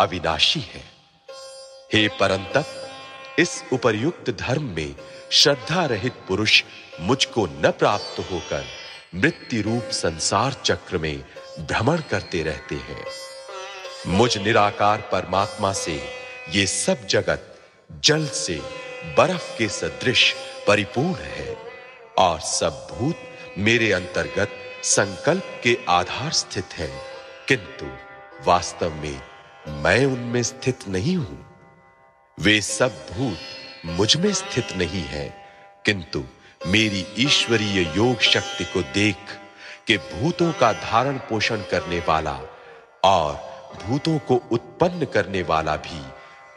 [SPEAKER 7] अविनाशी है। हे परंतप, इस उपर्युक्त धर्म में श्रद्धा रहित पुरुष मुझको न प्राप्त होकर मृत्यु रूप संसार चक्र में भ्रमण करते रहते हैं। मुझ निराकार परमात्मा से ये सब जगत जल से बर्फ़ के सदृश परिपूर्ण है और सब भूत मेरे अंतर्गत संकल्प के आधार स्थित हैं। किंतु वास्तव में मैं उनमें स्थित नहीं हूँ। वे सब भूत मुझमें स्थित नहीं है, किंतु मेरी ईश्वरीय योग शक्ति को देख के भूतों का धारण पोषण करने वाला और भूतों को उत्पन्न करने वाला भी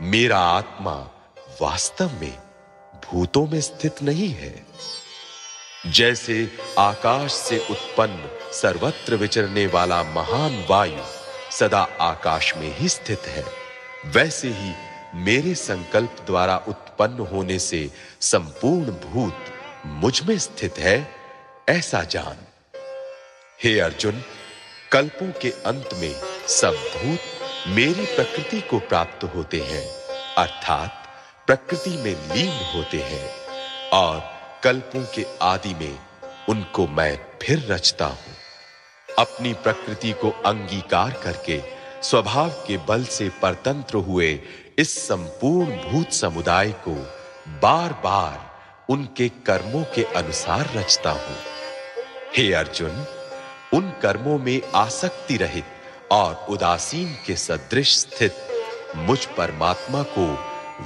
[SPEAKER 7] मेरा आत्मा वास्तव में भूतों में स्थित नहीं है। जैसे आकाश से उत्पन्न सर्वत्र विचरने वाला महान वायु सदा आकाश में ही स्थित है, वैसे ही मेरे संकल्प द्वारा उत्पन्न होने से संपूर्ण भूत मुझमें स्थित है, ऐसा जान। हे अर्जुन, कल्पों के अंत में सब भूत मेरी प्रकृति को प्राप्त होते हैं, अर्थात प्रकृति में लीन होते हैं, और कल्पों के आदि में उनको मैं फिर रचता हूँ। अपनी प्रकृति को अंगीकार करके स्वभाव के बल से परतंत्र हुए इस संपूर्ण भूत समुदाय को बार-बार उनके कर्मों के अनुसार रचता हूँ। हे अर्जुन, उन कर्मों में आसक्ति रहित और उदासीन के सदृश स्थित मुझ परमात्मा को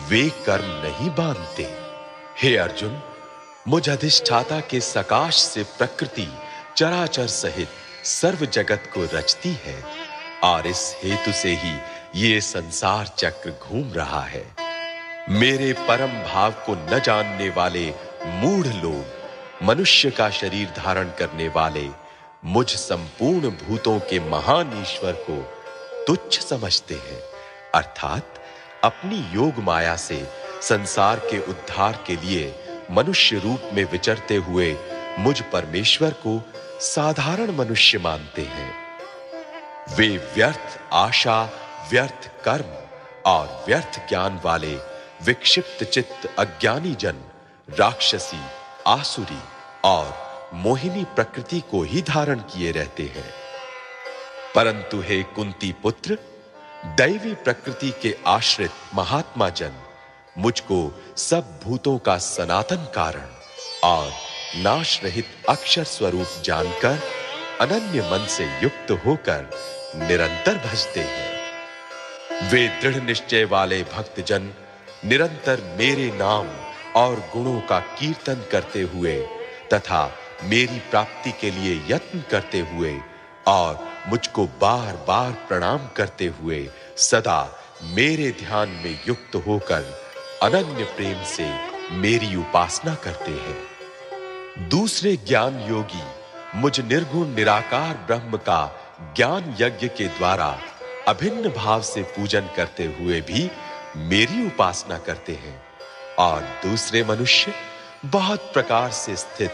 [SPEAKER 7] वे कर्म नहीं बांधते। हे अर्जुन, मुझ अधिष्ठाता के सकाश से प्रकृति चराचर सहित सर्व जगत को रचती है और इस हेतु से ही ये संसार चक्र घूम रहा है। मेरे परम भाव को न जानने वाले मूढ़ लोग, मनुष्य का शरीर धारण करने वाले मुझ संपूर्ण भूतों के महान ईश्वर को तुच्छ समझते हैं। अर्थात अपनी योग माया से संसार के उद्धार के लिए मनुष्य रूप में विचरते हुए मुझ परमेश्वर को साधारण मनुष्य मानते हैं। वे व्यर्थ आशा व्यर्थ कर्म और व्यर्थ ज्ञान वाले विक्षिप्त चित्त अज्ञानी जन, राक्षसी, आसुरी और मोहिनी प्रकृति को ही धारण किए रहते हैं। परंतु हे कुंती पुत्र, दैवी प्रकृति के आश्रित महात्मा जन, मुझको सब भूतों का सनातन कारण और नाश रहित अक्षर स्वरूप जानकर अनन्य मन से युक्त होकर निरंतर भजते हैं। वे दृढ़ निश्चय वाले भक्तजन निरंतर मेरे नाम और गुणों का कीर्तन करते हुए तथा मेरी प्राप्ति के लिए यत्न करते हुए और मुझको बार-बार प्रणाम करते हुए सदा मेरे ध्यान में युक्त होकर अनन्य प्रेम से मेरी उपासना करते हैं। दूसरे ज्ञान योगी मुझ निर्गुण निराकार ब्रह्म का ज्ञान यज्ञ के द्वारा अभिन्न भाव से पूजन करते हुए भी मेरी उपासना करते हैं। और दूसरे मनुष्य बहुत प्रकार से स्थित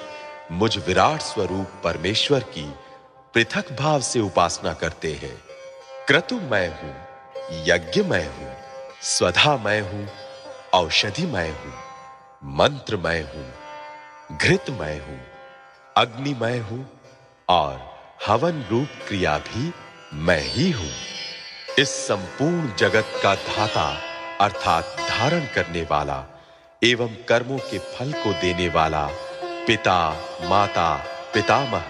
[SPEAKER 7] मुझ विराट स्वरूप परमेश्वर की पृथक भाव से उपासना करते हैं। क्रतु मैं हूँ, यज्ञ मैं हूँ, स्वधा मैं हूँ, औषधि मैं हूँ, मंत्र मैं हूँ, घृत मैं हूँ, अग्नि मैं हूँ और हवन रूप क्रिया भी मैं ही हूँ। इस संपूर्ण जगत का धाता, अर्थात धारण करने वाला, एवं कर्मों के फल को देने वाला, पिता, माता, पितामह,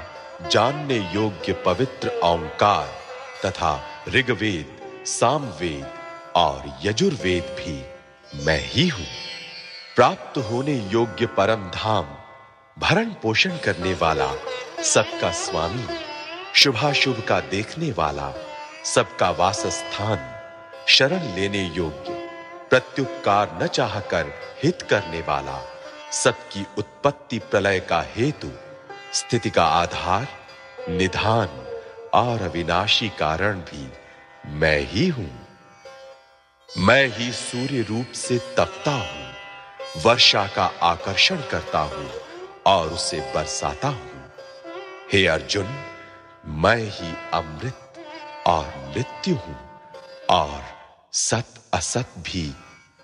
[SPEAKER 7] जानने योग्य पवित्र ओंकार, तथा ऋग्वेद, सामवेद, और यजुर्वेद भी मैं ही हूँ। प्राप्त होने योग्य परम धाम, भरण पोषण करने वाला, सबका स्वामी, शुभाशुभ का देखने वाला सबका वासस्थान शरण लेने योग्य, प्रत्युपकार न चाहकर हित करने वाला, सबकी उत्पत्ति प्रलय का हेतु, स्थिति का आधार, निधान और अविनाशी कारण भी मैं ही हूँ। मैं ही सूर्य रूप से तपता हूँ, वर्षा का आकर्षण करता हूँ और उसे बरसाता हूँ। हे अर्जुन, मैं ही अमृत और मृत्यु हूँ और सत असत भी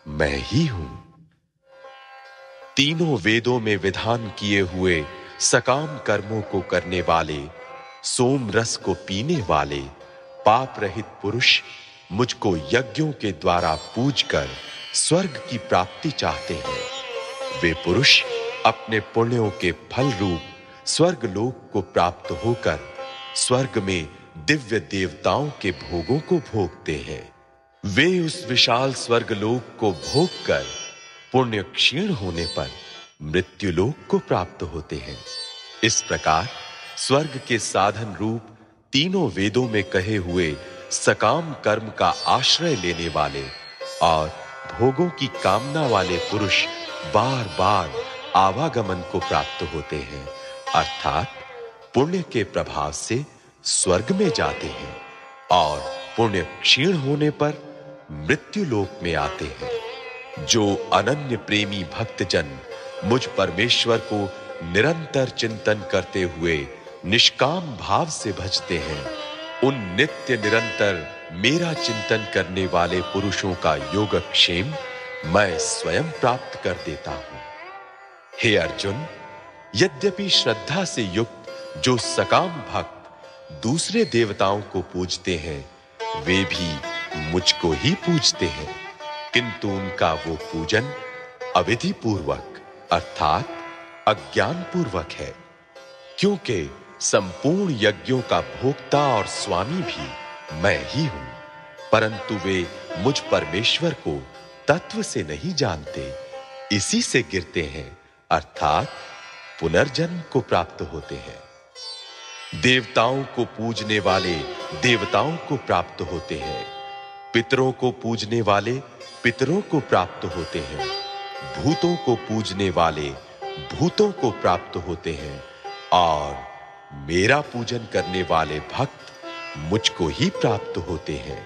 [SPEAKER 7] मैं ही हूँ। तीनों वेदों में विधान किए हुए सकाम कर्मों को करने वाले, सोम रस को पीने वाले, पाप रहित पुरुष मुझको यज्ञों के द्वारा पूजकर स्वर्ग की प्राप्ति चाहते हैं। वे पुरुष अपने पुण्यों के फल रूप स्वर्ग लोक को प्राप्त होकर स्वर्ग में दिव्य देवताओं के भोगों को भोगते हैं। वे उस विशाल स्वर्गलोक को भोग कर पुण्य क्षीण होने पर मृत्यु लोक को प्राप्त होते हैं। इस प्रकार स्वर्ग के साधन रूप तीनों वेदों में कहे हुए सकाम कर्म का आश्रय लेने वाले और भोगों की कामना वाले पुरुष बार-बार आवागमन को प्राप्त होते हैं। अर्थात पुण्य के प्रभाव से स्वर्ग में जाते हैं और पुण्य क्षीण होने पर मृत्यु लोक में आते हैं। जो अनन्य प्रेमी भक्तजन मुझ परमेश्वर को निरंतर चिंतन करते हुए निष्काम भाव से भजते हैं, उन नित्य निरंतर मेरा चिंतन करने वाले पुरुषों का योगक्षेम मैं स्वयं प्राप्त कर देता हूँ। हे अर्जुन, यद्यपि श्रद्धा से युक्त जो सकाम भक्त दूसरे देवताओं को पूजते हैं, वे भी मुझको ही पूजते हैं। किंतु उनका वो पूजन अविधि पूर्वक अर्थात अज्ञान पूर्वक है। क्योंकि संपूर्ण यज्ञों का भोक्ता और स्वामी भी मैं ही हूँ, परंतु वे मुझ परमेश्वर को तत्व से नहीं जानते। इसी से गिरते हैं, अर्थात पुनर्जन्म को प्राप्त होते हैं। देवताओं को पूजने वाले देवताओं को प्राप्त होते हैं। पितरों को पूजने वाले पितरों को प्राप्त होते हैं। भूतों को पूजने वाले भूतों को प्राप्त होते हैं। और मेरा पूजन करने वाले भक्त मुझको ही प्राप्त होते हैं।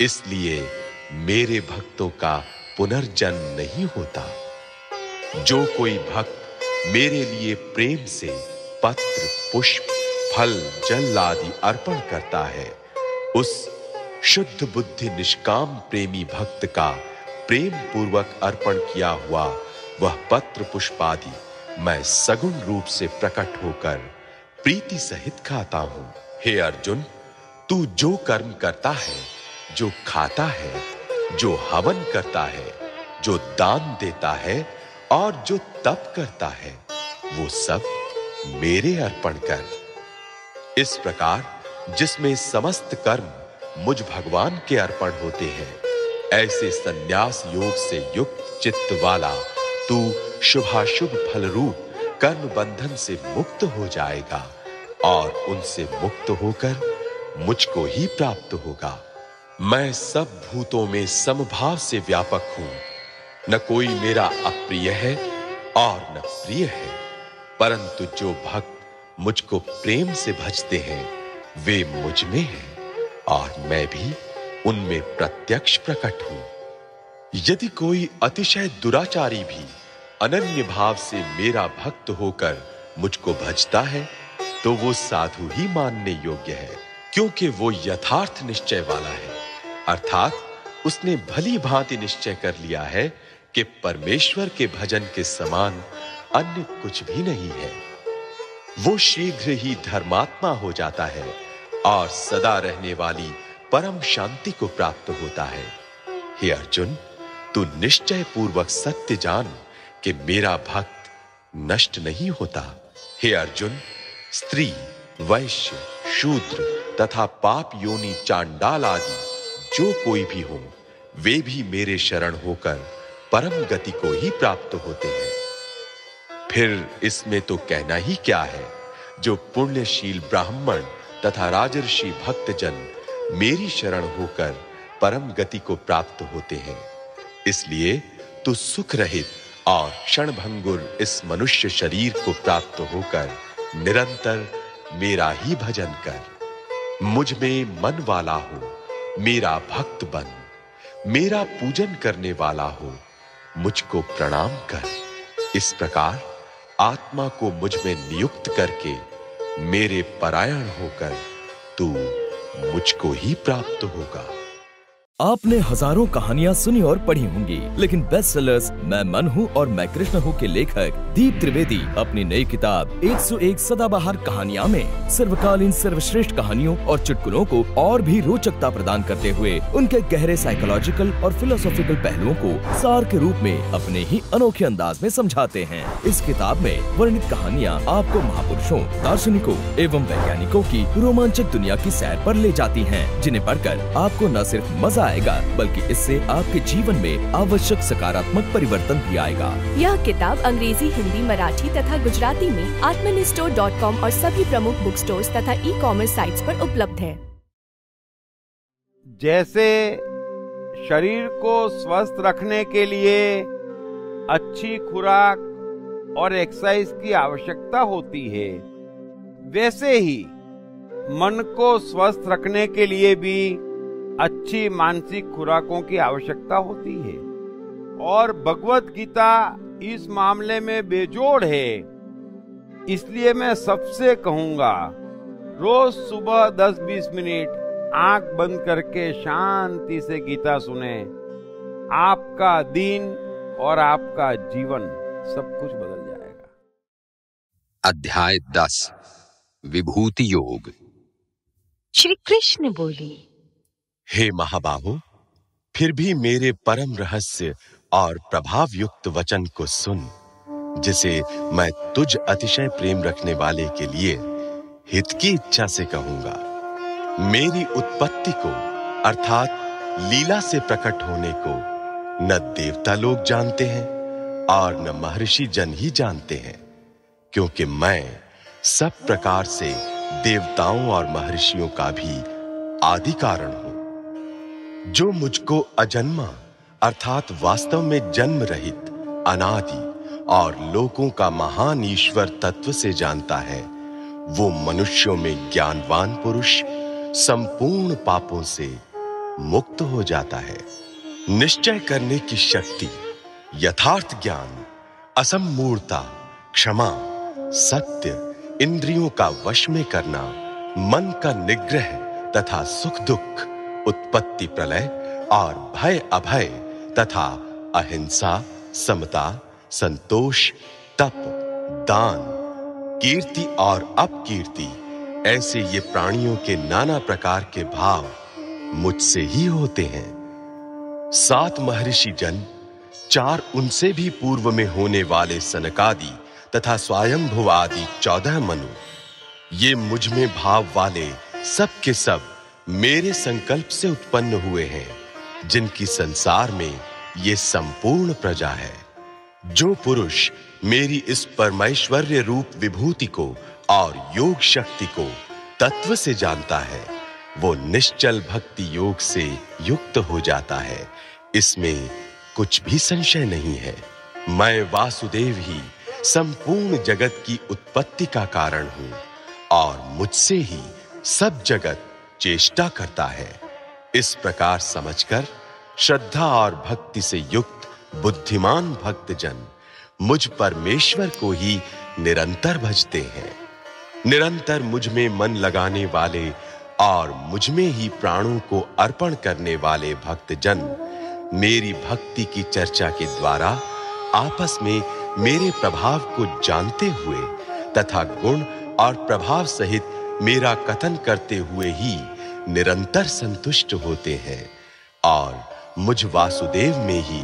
[SPEAKER 7] इसलिए मेरे भक्तों का पुनर्जन्म नहीं होता। जो कोई भक्त मेरे लिए प्रेम से पत्र, पुष्प फल जल आदि अर्पण करता है। उस शुद्ध बुद्धि निष्काम प्रेमी भक्त का प्रेम पूर्वक अर्पण किया हुआ वह पत्र पुष्प आदि मैं सगुण रूप से प्रकट होकर प्रीति सहित खाता हूँ। हे अर्जुन, तू जो कर्म करता है, जो खाता है, जो हवन करता है, जो दान देता है और जो तप करता है, वो सब मेरे अर्पण कर। इस प्रकार जिसमें समस्त कर्म मुझ भगवान के अर्पण होते हैं, ऐसे सन्यास योग से युक्त चित्त वाला तू शुभाशुभ फल रूप कर्म बंधन से मुक्त हो जाएगा और उनसे मुक्त होकर मुझको ही प्राप्त होगा। मैं सब भूतों में समभाव से व्यापक हूँ। न कोई मेरा अप्रिय है और न प्रिय है, परंतु जो भक्त मुझको प्रेम से भजते हैं। वे मुझमें हैं और मैं भी उनमें प्रत्यक्ष प्रकट हूँ। यदि कोई अतिशय दुराचारी भी अनन्य भाव से मेरा भक्त होकर मुझको भजता है तो वो साधु ही मानने योग्य है, क्योंकि वो यथार्थ निश्चय वाला है। अर्थात उसने भली भांति निश्चय कर लिया है कि परमेश्वर के भजन के समान अन्य कुछ भी नहीं है। वो शीघ्र ही धर्मात्मा हो जाता है और सदा रहने वाली परम शांति को प्राप्त होता है। हे अर्जुन, तू निश्चय पूर्वक सत्य जान कि मेरा भक्त नष्ट नहीं होता। हे अर्जुन, स्त्री, वैश्य, शूद्र तथा पाप योनि चांडाल आदि, जो कोई भी हो, वे भी मेरे शरण होकर परम गति को ही प्राप्त होते हैं। फिर इसमें तो कहना ही क्या है? जो पुण्यशील ब्राह्मण तथा राजर्षि भक्तजन मेरी शरण होकर परम गति को प्राप्त होते हैं। इसलिए तू सुख रहित और क्षणभंगुर इस मनुष्य शरीर को प्राप्त होकर निरंतर मेरा ही भजन कर। मुझमें मन वाला हो, मेरा भक्त बन, मेरा पूजन करने वाला हो, मुझको प्रणाम कर। इस प्रकार आत्मा को मुझमें नियुक्त करके मेरे परायण होकर तू मुझको ही प्राप्त होगा।
[SPEAKER 5] आपने हज़ारों कहानियाँ सुनी और पढ़ी होंगी, लेकिन बेस्ट सेलर्स मैं मन हूँ और मैं कृष्ण हूँ के लेखक दीप त्रिवेदी अपनी नई किताब 101 सदाबहार कहानियाँ में सर्वकालीन, सर्वश्रेष्ठ कहानियों और चुटकुलों को और भी रोचकता प्रदान करते हुए उनके गहरे साइकोलॉजिकल और फिलोसॉफिकल पहलुओं को सार के रूप में अपने ही अनोखे अंदाज में समझाते हैं। इस किताब में वर्णित कहानियाँ आपको महापुरुषों, दार्शनिकों एवं वैज्ञानिकों की रोमांचक दुनिया की सैर आरोप ले जाती है, जिन्हें पढ़कर आपको न सिर्फ़ मज़ा आएगा बल्कि इससे आपके जीवन में आवश्यक सकारात्मक परिवर्तन भी आएगा।
[SPEAKER 6] यह किताब अंग्रेज़ी हिंदी मराठी तथा गुजराती में आत्मनि स्टोर डॉट कॉम और सभी प्रमुख बुक स्टोर तथा ई कॉमर्स साइट्स पर उपलब्ध है।
[SPEAKER 2] जैसे शरीर को स्वस्थ रखने के लिए अच्छी खुराक और एक्सरसाइज की आवश्यकता होती है वैसे ही मन को स्वस्थ रखने के लिए भी अच्छी मानसिक खुराकों की आवश्यकता होती है। और भगवत गीता इस मामले में बेजोड़ है। इसलिए मैं सबसे कहूँगा रोज सुबह 10-20 मिनट आँख बंद करके शांति से गीता सुने। आपका दिन और आपका जीवन सब कुछ बदल जाएगा।
[SPEAKER 4] अध्याय दस विभूति योग।
[SPEAKER 3] श्री कृष्ण बोले
[SPEAKER 7] हे महाबाहु, फिर भी मेरे परम रहस्य और प्रभाव युक्त वचन को सुन, जिसे मैं तुझ अतिशय प्रेम रखने वाले के लिए हित की इच्छा से कहूँगा। मेरी उत्पत्ति को, अर्थात लीला से प्रकट होने को, न देवता लोग जानते हैं और न महर्षि जन ही जानते हैं, क्योंकि मैं सब प्रकार से देवताओं और महर्षियों का भी आदि कारण हूँ। जो मुझको अजन्मा, अर्थात वास्तव में जन्म रहित अनादि और लोगों का महान ईश्वर तत्व से जानता है, वो मनुष्यों में ज्ञानवान पुरुष संपूर्ण पापों से मुक्त हो जाता है। निश्चय करने की शक्ति, यथार्थ ज्ञान, असमूर्ता, क्षमा, सत्य, इंद्रियों का वश में करना, मन का निग्रह तथा सुख दुख उत्पत्ति प्रलय और भय अभय तथा अहिंसा, समता, संतोष, तप, दान, कीर्ति और अपकीर्ति, ऐसे ये प्राणियों के नाना प्रकार के भाव मुझसे ही होते हैं। सात महर्षि जन, चार उनसे भी पूर्व में होने वाले सनकादि तथा स्वयंभुव आदि चौदह मनु, ये मुझमें भाव वाले सब के सब मेरे संकल्प से उत्पन्न हुए हैं, जिनकी संसार में ये संपूर्ण प्रजा है। जो पुरुष मेरी इस परमेश्वर्य रूप विभूति को और योग शक्ति को तत्व से जानता है, वो निश्चल भक्ति योग से युक्त हो जाता है। इसमें कुछ भी संशय नहीं है। मैं वासुदेव ही संपूर्ण जगत की उत्पत्ति का कारण हूँ और मुझसे ही सब जगत चेष्टा करता है। इस प्रकार समझकर श्रद्धा और भक्ति से युक्त, बुद्धिमान भक्तजन मुझ परमेश्वर को ही निरंतर भजते हैं। निरंतर मुझमें मन लगाने वाले और मुझमें ही प्राणों को अर्पण करने वाले भक्तजन मेरी भक्ति की चर्चा के द्वारा आपस में मेरे प्रभाव को जानते हुए तथा गुण और प्रभाव सहित मेरा कथन करते हुए ही निरंतर संतुष्ट होते हैं और मुझ वासुदेव में ही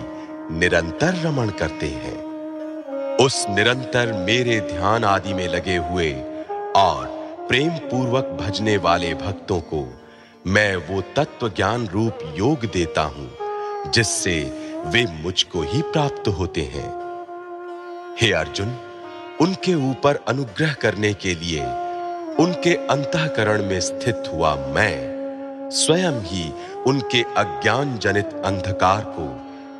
[SPEAKER 7] निरंतर रमण करते हैं। उस निरंतर मेरे ध्यान आदि में लगे हुए और प्रेम पूर्वक भजने वाले भक्तों को मैं वो तत्व ज्ञान रूप योग देता हूँ, जिससे वे मुझको ही प्राप्त होते हैं। हे अर्जुन, उनके ऊपर अनुग्रह करने के लिए उनके अंतकरण में स्थित हुआ मैं स्वयं ही उनके अज्ञान जनित अंधकार को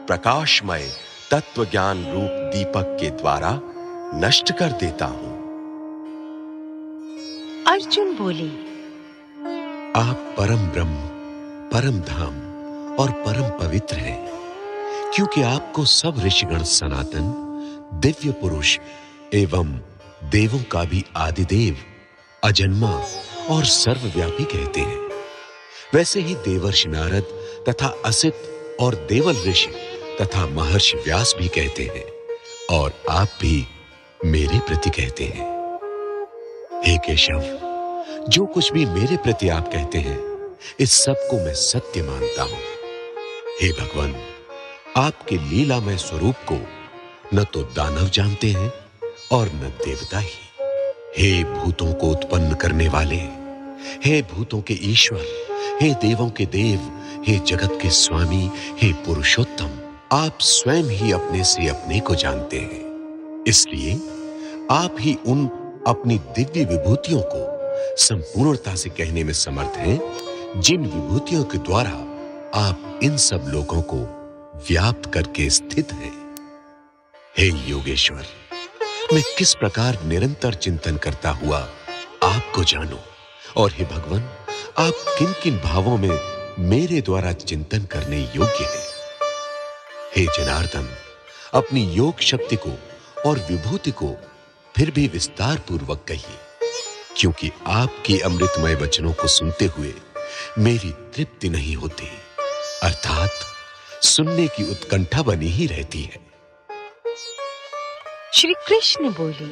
[SPEAKER 7] प्रकाशमय तत्व ज्ञान रूप दीपक के द्वारा नष्ट कर देता हूँ।
[SPEAKER 3] अर्जुन बोले
[SPEAKER 9] आप परम ब्रह्म परम धाम और परम पवित्र हैं क्योंकि आपको सब ऋषिगण सनातन दिव्य पुरुष एवं देवों का भी आदिदेव अजन्मा और सर्वव्यापी कहते हैं। वैसे ही देवर्षि नारद तथा असित और देवल ऋषि तथा महर्षि व्यास भी कहते हैं और आप भी मेरे प्रति कहते हैं। हे केशव, जो कुछ भी मेरे प्रति आप कहते हैं, इस सबको मैं सत्य मानता हूँ। हे भगवान, आपके लीलामय स्वरूप को न तो दानव जानते हैं और न देवता ही। हे भूतों को उत्पन्न करने वाले, हे भूतों के ईश्वर, हे देवों के देव, हे जगत के स्वामी, हे पुरुषोत्तम, आप स्वयं ही अपने से अपने को जानते हैं। इसलिए आप ही उन अपनी दिव्य विभूतियों को संपूर्णता से कहने में समर्थ हैं, जिन विभूतियों के द्वारा आप इन सब लोगों को व्याप्त करके स्थित हैं। हे योगेश्वर मैं किस प्रकार निरंतर चिंतन करता हुआ आपको जानूं? और हे भगवान, आप किन किन भावों में मेरे द्वारा चिंतन करने योग्य हैं? हे जनार्दन, अपनी योग शक्ति को और विभूति को फिर भी विस्तार पूर्वक कहिए, क्योंकि आपके अमृतमय वचनों को सुनते हुए मेरी तृप्ति नहीं होती। अर्थात, सुनने की उत्कंठा बनी ही रहती है।
[SPEAKER 3] श्री कृष्ण बोले,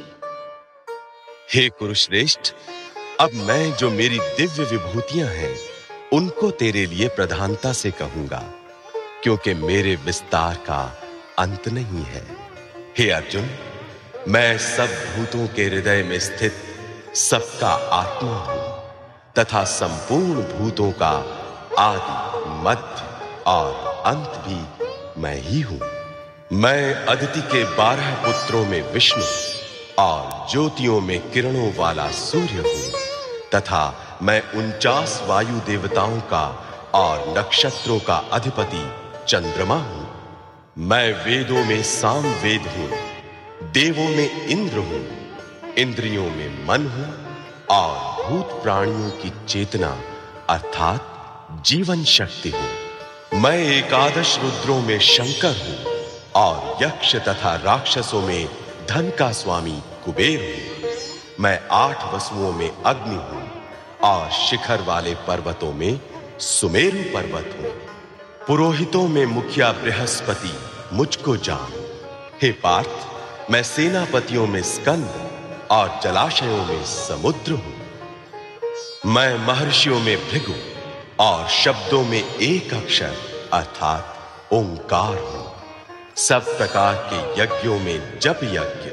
[SPEAKER 7] हे कुरुश्रेष्ठ, अब मैं जो मेरी दिव्य विभूतियाँ हैं, उनको तेरे लिए प्रधानता से कहूँगा, क्योंकि मेरे विस्तार का अंत नहीं है। हे अर्जुन, मैं सब भूतों के हृदय में स्थित सबका आत्मा हूँ, तथा संपूर्ण भूतों का आदि मध्य और अंत भी मैं ही हूँ। मैं अदिति के बारह पुत्रों में विष्णु और ज्योतियों में किरणों वाला सूर्य हूँ, तथा मैं उनचास वायु देवताओं का और नक्षत्रों का अधिपति चंद्रमा हूँ। मैं वेदों में साम वेद हूँ, देवों में इंद्र हूँ, इंद्रियों में मन हूँ और भूत प्राणियों की चेतना अर्थात जीवन शक्ति हूँ। मैं एकादश रुद्रों में शंकर हूँ और यक्ष तथा राक्षसों में धन का स्वामी कुबेर हूँ। मैं आठ वसुओं में अग्नि हूँ और शिखर वाले पर्वतों में सुमेरु पर्वत हूँ। पुरोहितों में मुखिया बृहस्पति मुझको जान। हे पार्थ, मैं सेनापतियों में स्कंद और जलाशयों में समुद्र हूँ। मैं महर्षियों में भृगु और शब्दों में एक अक्षर, अर्थात ओंकार हूँ। सब प्रकार के यज्ञों में जप यज्ञ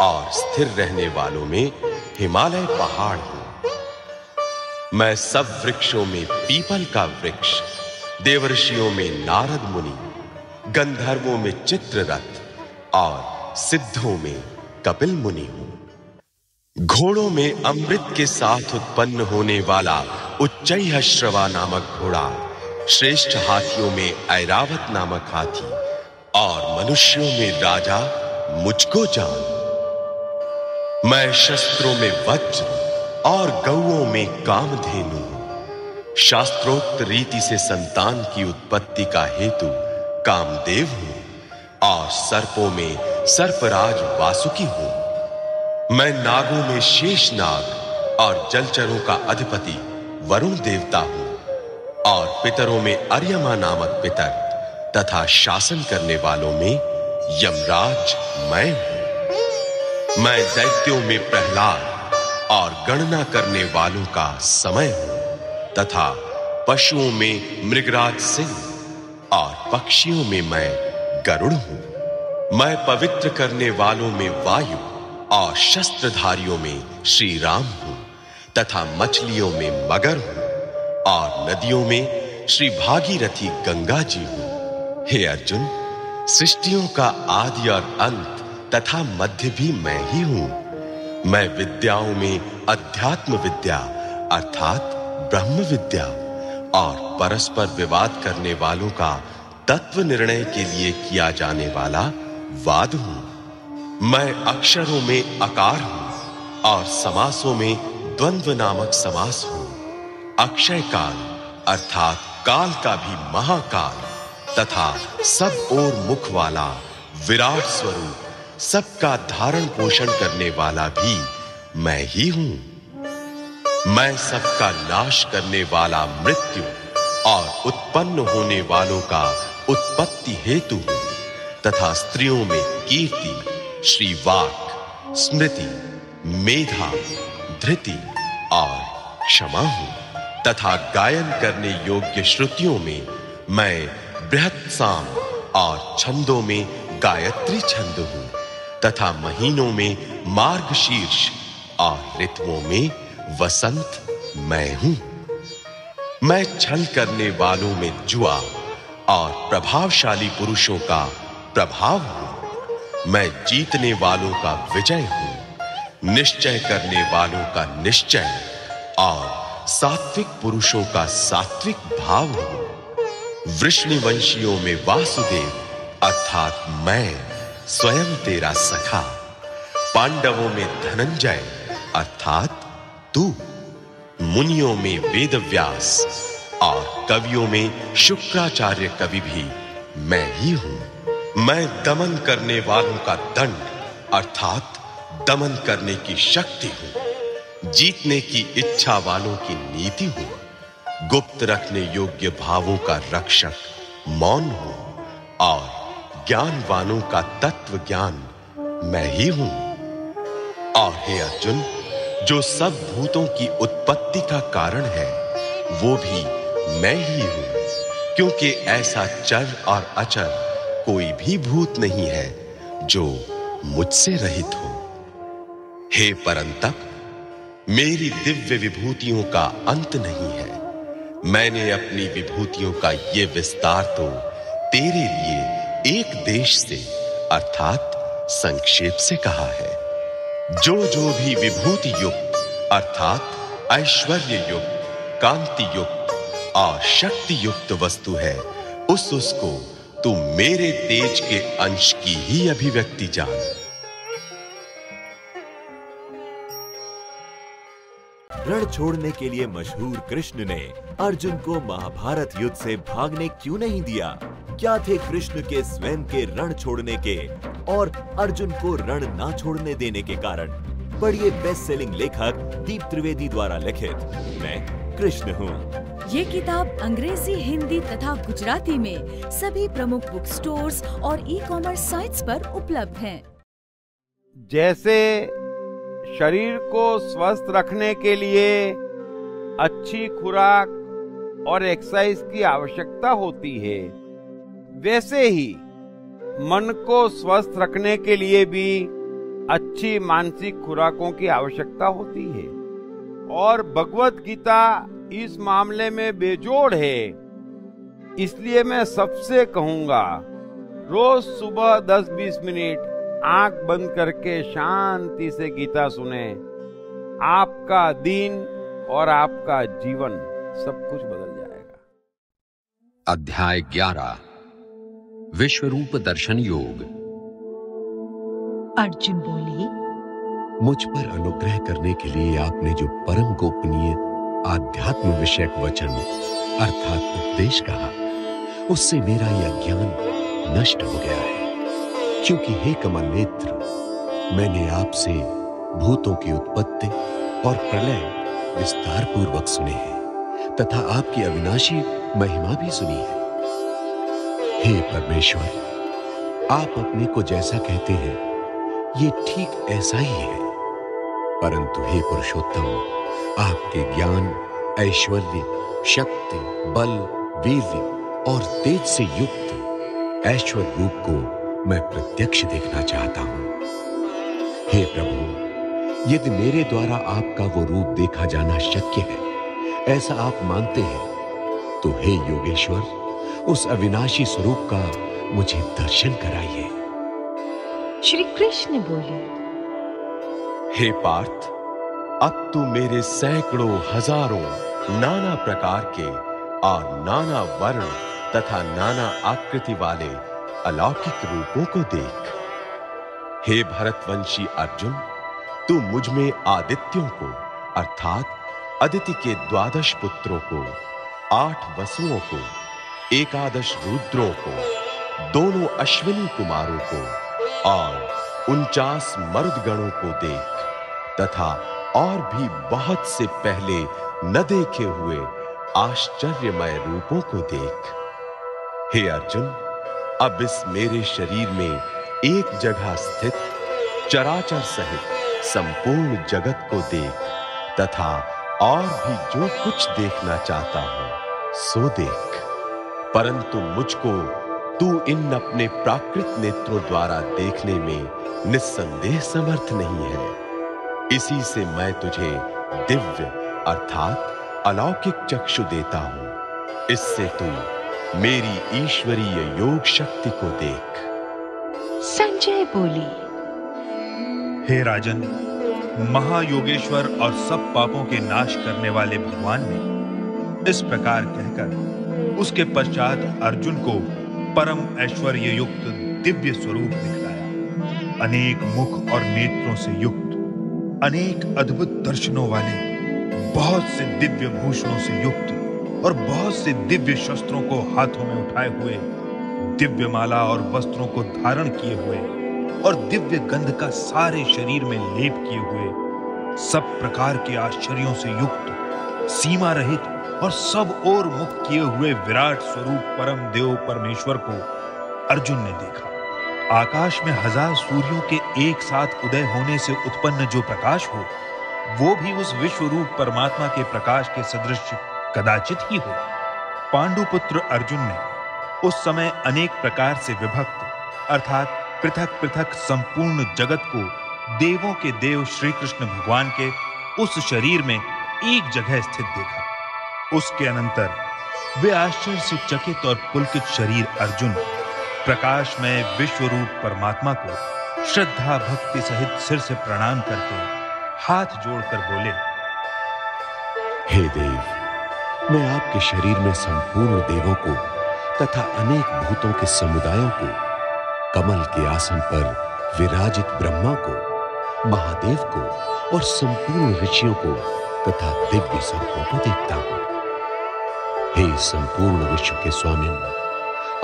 [SPEAKER 7] और स्थिर रहने वालों में हिमालय पहाड़ हूँ। मैं सब वृक्षों में पीपल का वृक्ष, देवर्षियों में नारद मुनि, गंधर्वों में चित्ररथ और सिद्धों में कपिल मुनि हूँ। घोड़ों में अमृत के साथ उत्पन्न होने वाला उच्चय श्रवा नामक घोड़ा, श्रेष्ठ हाथियों में ऐरावत नामक हाथी और मनुष्यों में राजा मुझको जान। मैं शस्त्रों में वज्र और गौओं में कामधेनु शास्त्रोक्त रीति से संतान की उत्पत्ति का हेतु कामदेव हूँ और सर्पों में सर्पराज वासुकी हूँ। मैं नागों में शेष नाग और जलचरों का अधिपति वरुण देवता हूँ और पितरों में अर्यमा नामक पितर तथा शासन करने वालों में यमराज मैं हूँ। मैं दैत्यों में प्रहलाद और गणना करने वालों का समय हूँ तथा पशुओं में मृगराज सिंह और पक्षियों में मैं गरुड़ हूँ। मैं पवित्र करने वालों में वायु और शस्त्रधारियों में श्री राम हूँ तथा मछलियों में मगर हूँ और नदियों में श्री भागीरथी गंगा जी हूँ। हे अर्जुन, सृष्टियों का आदि और अंत तथा मध्य भी मैं ही हूँ। मैं विद्याओं में अध्यात्म विद्या, अर्थात ब्रह्म विद्या और परस्पर विवाद करने वालों का तत्व निर्णय के लिए किया जाने वाला वाद हूँ। मैं अक्षरों में आकार हूँ और समासों में द्वंद्व नामक समास हूँ। अक्षय काल अर्थात काल का भी महाकाल। तथा सब और मुख वाला विराट स्वरूप, सबका धारण पोषण करने वाला भी मैं ही हूँ। मैं सबका नाश करने वाला मृत्यु और उत्पन्न होने वालों का उत्पत्ति हेतु हूँ, तथा स्त्रियों में कीर्ति श्री वाक स्मृति, मेधा, धृति और क्षमा हूँ, तथा गायन करने योग्य श्रुतियों में मैं बृहत साम और छंदों में गायत्री छंद हूँ, तथा महीनों में मार्गशीर्ष और ऋतुओं में वसंत मैं हूँ। मैं छल करने वालों में जुआ और प्रभावशाली पुरुषों का प्रभाव हूँ। मैं जीतने वालों का विजय हूँ, निश्चय करने वालों का निश्चय और सात्विक पुरुषों का सात्विक भाव हूँ। वृष्णिवंशियों में वासुदेव, अर्थात मैं, स्वयं तेरा सखा। पांडवों में धनंजय, अर्थात तू। मुनियों में वेदव्यास और कवियों में शुक्राचार्य कवि भी मैं ही हूँ। मैं दमन करने वालों का दंड, अर्थात दमन करने की शक्ति हूँ। जीतने की इच्छा वालों की नीति हूँ। गुप्त रखने योग्य भावों का रक्षक मौन हूँ और ज्ञानवानों का तत्व ज्ञान मैं ही हूँ। और हे अर्जुन, जो सब भूतों की उत्पत्ति का कारण है, वो भी मैं ही हूँ, क्योंकि ऐसा चर और अचर कोई भी भूत नहीं है जो मुझसे रहित हो। हे परंतप, मेरी दिव्य विभूतियों का अंत नहीं है। मैंने अपनी विभूतियों का ये विस्तार तो तेरे लिए एक देश से, अर्थात संक्षेप से कहा है। जो जो भी विभूति युक्त अर्थात ऐश्वर्य युक्त कांति युक्त और शक्ति युक्त वस्तु है, उस उसको तू मेरे तेज के अंश की ही अभिव्यक्ति जान।
[SPEAKER 10] रण छोड़ने के लिए मशहूर कृष्ण ने अर्जुन को महाभारत युद्ध से भागने क्यों नहीं दिया? क्या थे कृष्ण के स्वयं के रण छोड़ने के और अर्जुन को रण ना छोड़ने देने के कारण? पढ़िए बेस्ट सेलिंग लेखक दीप त्रिवेदी द्वारा लिखित मैं कृष्ण हूँ।
[SPEAKER 11] ये किताब अंग्रेज़ी हिंदी तथा गुजराती में सभी प्रमुख बुक स्टोर्स और ई कॉमर्स साइट्स पर उपलब्ध है।
[SPEAKER 2] जैसे शरीर को स्वस्थ रखने के लिए अच्छी खुराक और एक्सरसाइज की आवश्यकता होती है। वैसे ही, मन को स्वस्थ रखने के लिए भी अच्छी मानसिक खुराकों की आवश्यकता होती है। और भगवत गीता इस मामले में बेजोड़ है। इसलिए मैं सबसे कहूँगा, रोज सुबह 10-20 मिनट आँख बंद करके शांति से गीता सुने। आपका दिन और आपका जीवन सब कुछ बदल जाएगा।
[SPEAKER 4] अध्याय ग्यारह विश्व रूप दर्शन योग।
[SPEAKER 3] अर्जुन बोली
[SPEAKER 9] मुझ पर अनुग्रह करने के लिए आपने जो परम गोपनीय आध्यात्म विषयक वचन अर्थात उपदेश कहा उससे मेरा यह ज्ञान नष्ट हो गया है। क्योंकि हे कमल नेत्र, मैंने आपसे भूतों की उत्पत्ति और प्रलय विस्तार पूर्वक सुने हैं, तथा आपकी अविनाशी महिमा भी सुनी है। हे परमेश्वर, आप अपने को जैसा कहते हैं, ये ठीक ऐसा ही है। परंतु हे पुरुषोत्तम, आपके ज्ञान, ऐश्वर्य, शक्ति, बल वीर और तेज से युक्त ऐश्वर्य रूप को मैं प्रत्यक्ष देखना चाहता हूँ। हे प्रभु यदि मेरे द्वारा आपका वो रूप देखा जाना शक्य है ऐसा आप मानते हैं तो हे योगेश्वर उस अविनाशी स्वरूप का मुझे दर्शन कराइए।
[SPEAKER 3] श्री कृष्ण बोले
[SPEAKER 7] हे पार्थ अब तू मेरे सैकड़ों हज़ारों नाना प्रकार के और नाना वर्ण तथा नाना आकृति वाले अलौकिक रूपों को देख। हे भरतवंशी अर्जुन, तू मुझमें आदित्यों को, अर्थात अदिति के द्वादश पुत्रों को, आठ वसुओं को, एकादश रुद्रों को, दोनों अश्विनी कुमारों को और उनचास मर्दगणों को देख, तथा और भी बहुत से पहले न देखे हुए आश्चर्यमय रूपों को देख। हे अर्जुन अब इस मेरे शरीर में एक जगह स्थित चराचर सहित संपूर्ण जगत को देख तथा और भी जो कुछ देखना चाहता हूँ, सो देख। परंतु मुझको तू इन अपने प्राकृत नेत्रों द्वारा देखने में निस्संदेह समर्थ नहीं है। इसी से मैं तुझे दिव्य अर्थात अलौकिक चक्षु देता हूँ। इससे तू मेरी ईश्वरीय योग शक्ति को देख।
[SPEAKER 3] संजय बोली
[SPEAKER 8] हे राजन महायोगेश्वर और सब पापों के नाश करने वाले भगवान ने इस प्रकार कहकर उसके पश्चात अर्जुन को परम ऐश्वर्य युक्त दिव्य स्वरूप दिखलाया। अनेक मुख और नेत्रों से युक्त अनेक अद्भुत दर्शनों वाले बहुत से दिव्य भूषणों से युक्त और बहुत से दिव्य शस्त्रों को हाथों में उठाए हुए, दिव्य माला और वस्त्रों को धारण किए हुए और दिव्य गंध का सारे शरीर में लेप किए हुए, सब प्रकार के आश्चर्यों से युक्त, सीमा रहित और सब ओर मुख किए हुए विराट स्वरूप परम देव परमेश्वर को अर्जुन ने देखा। आकाश में हज़ार सूर्यों के एक साथ उदय होने से उत्पन्न जो प्रकाश हो, वो भी उस विश्व रूप परमात्मा के प्रकाश के सदृश कदाचित ही हो। पांडुपुत्र अर्जुन ने उस समय अनेक प्रकार से विभक्त, अर्थात पृथक पृथक संपूर्ण जगत को देवों के देव श्री कृष्ण भगवान के उस शरीर में एक जगह स्थित देखा। उसके अनंतर वे आश्चर्य से चकित और पुलकित शरीर अर्जुन प्रकाश में विश्व रूप परमात्मा को श्रद्धा भक्ति सहित सिर से प्रणाम करके हाथ जोड़कर बोले,
[SPEAKER 9] हे देव मैं आपके शरीर में संपूर्ण देवों को तथा अनेक भूतों के समुदायों को, कमल के आसन पर विराजित ब्रह्मा को, महादेव को और संपूर्ण ऋषियों को तथा दिव्य सर्पों को देखता हूँ। हे संपूर्ण विश्व के स्वामी,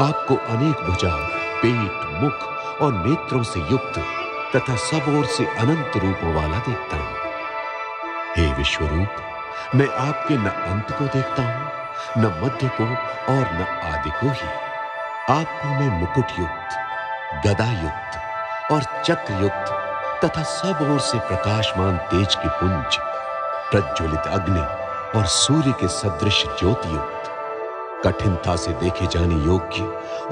[SPEAKER 9] आपको अनेक भुजा, पेट, मुख और नेत्रों से युक्त तथा सब ओर से अनंत रूपों वाला देखता हूँ। हे विश्वरूप मैं आपके न अंत को देखता हूँ, न मध्य को और न आदि को ही। आपको मैं मुकुट युक्त गदा युक्त और चक्र युक्त तथा सब ओर से प्रकाशमान तेज की पुंज, प्रज्वलित अग्नि और सूर्य के सदृश ज्योति युक्त कठिनता से देखे जाने योग्य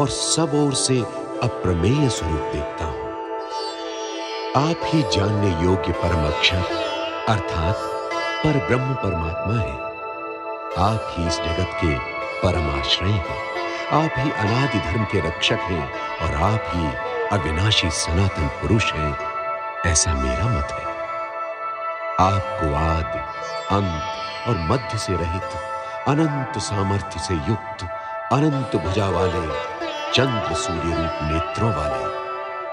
[SPEAKER 9] और सब ओर से अप्रमेय स्वरूप देखता हूँ। आप ही जानने योग्य परम अक्षर, अर्थात पर ब्रह्म परमात्मा है। आप ही इस जगत के परमाश्रय हैं। आप ही अनादि धर्म के रक्षक हैं और आप ही अविनाशी सनातन पुरुष हैं। ऐसा मेरा मत है। आपको आदि, अंत और मध्य से रहित, अनंत सामर्थ्य से युक्त, अनंत भुजा वाले चंद्र सूर्य रूप नेत्रों वाले,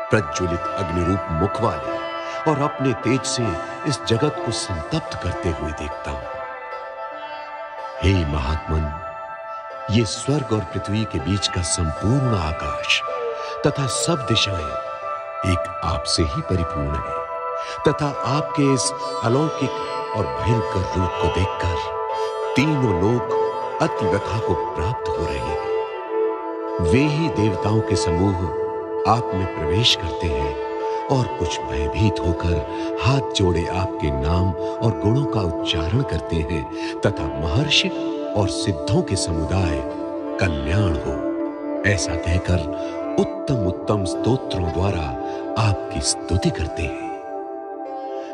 [SPEAKER 9] प्रज्वलित अग्नि रूप मुख वाले और अपने तेज से इस जगत को संतप्त करते हुए देखता हूँ। हे महात्मन, ये स्वर्ग और पृथ्वी के बीच का संपूर्ण आकाश तथा सब दिशाएँ एक आपसे ही परिपूर्ण है, तथा आपके इस अलौकिक और भयंकर रूप को देखकर तीनों लोग अति व्यथा को प्राप्त हो रहे हैं। वे ही देवताओं के समूह आप में प्रवेश करते हैं और कुछ भयभीत होकर हाथ जोड़े आपके नाम और गुणों का उच्चारण करते हैं, तथा महर्षि और सिद्धों के समुदाय कल्याण हो। ऐसा कहकर उत्तम उत्तम स्तोत्रों द्वारा आपकी स्तुति करते हैं।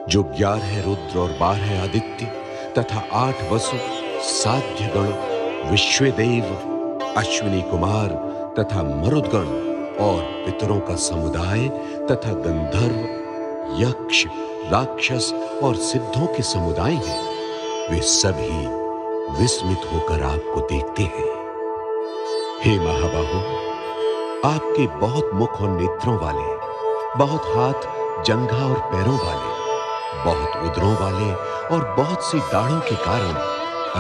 [SPEAKER 9] जो ग्यारह रुद्र और बारह आदित्य, तथा आठ वसु, साध्य गण, विश्वदेव, अश्विनी कुमार, तथा मरुदगण और पितरों का समुदाय तथा गंधर्व, यक्ष, राक्षस और सिद्धों के समुदाय हैं। वे सभी विस्मित होकर आपको देखते हैं। हे महाबाहु, आपके बहुत मुख और नेत्रों वाले, बहुत हाथ, जंघा और पैरों वाले, बहुत उदरों वाले और बहुत सी दाढ़ों के कारण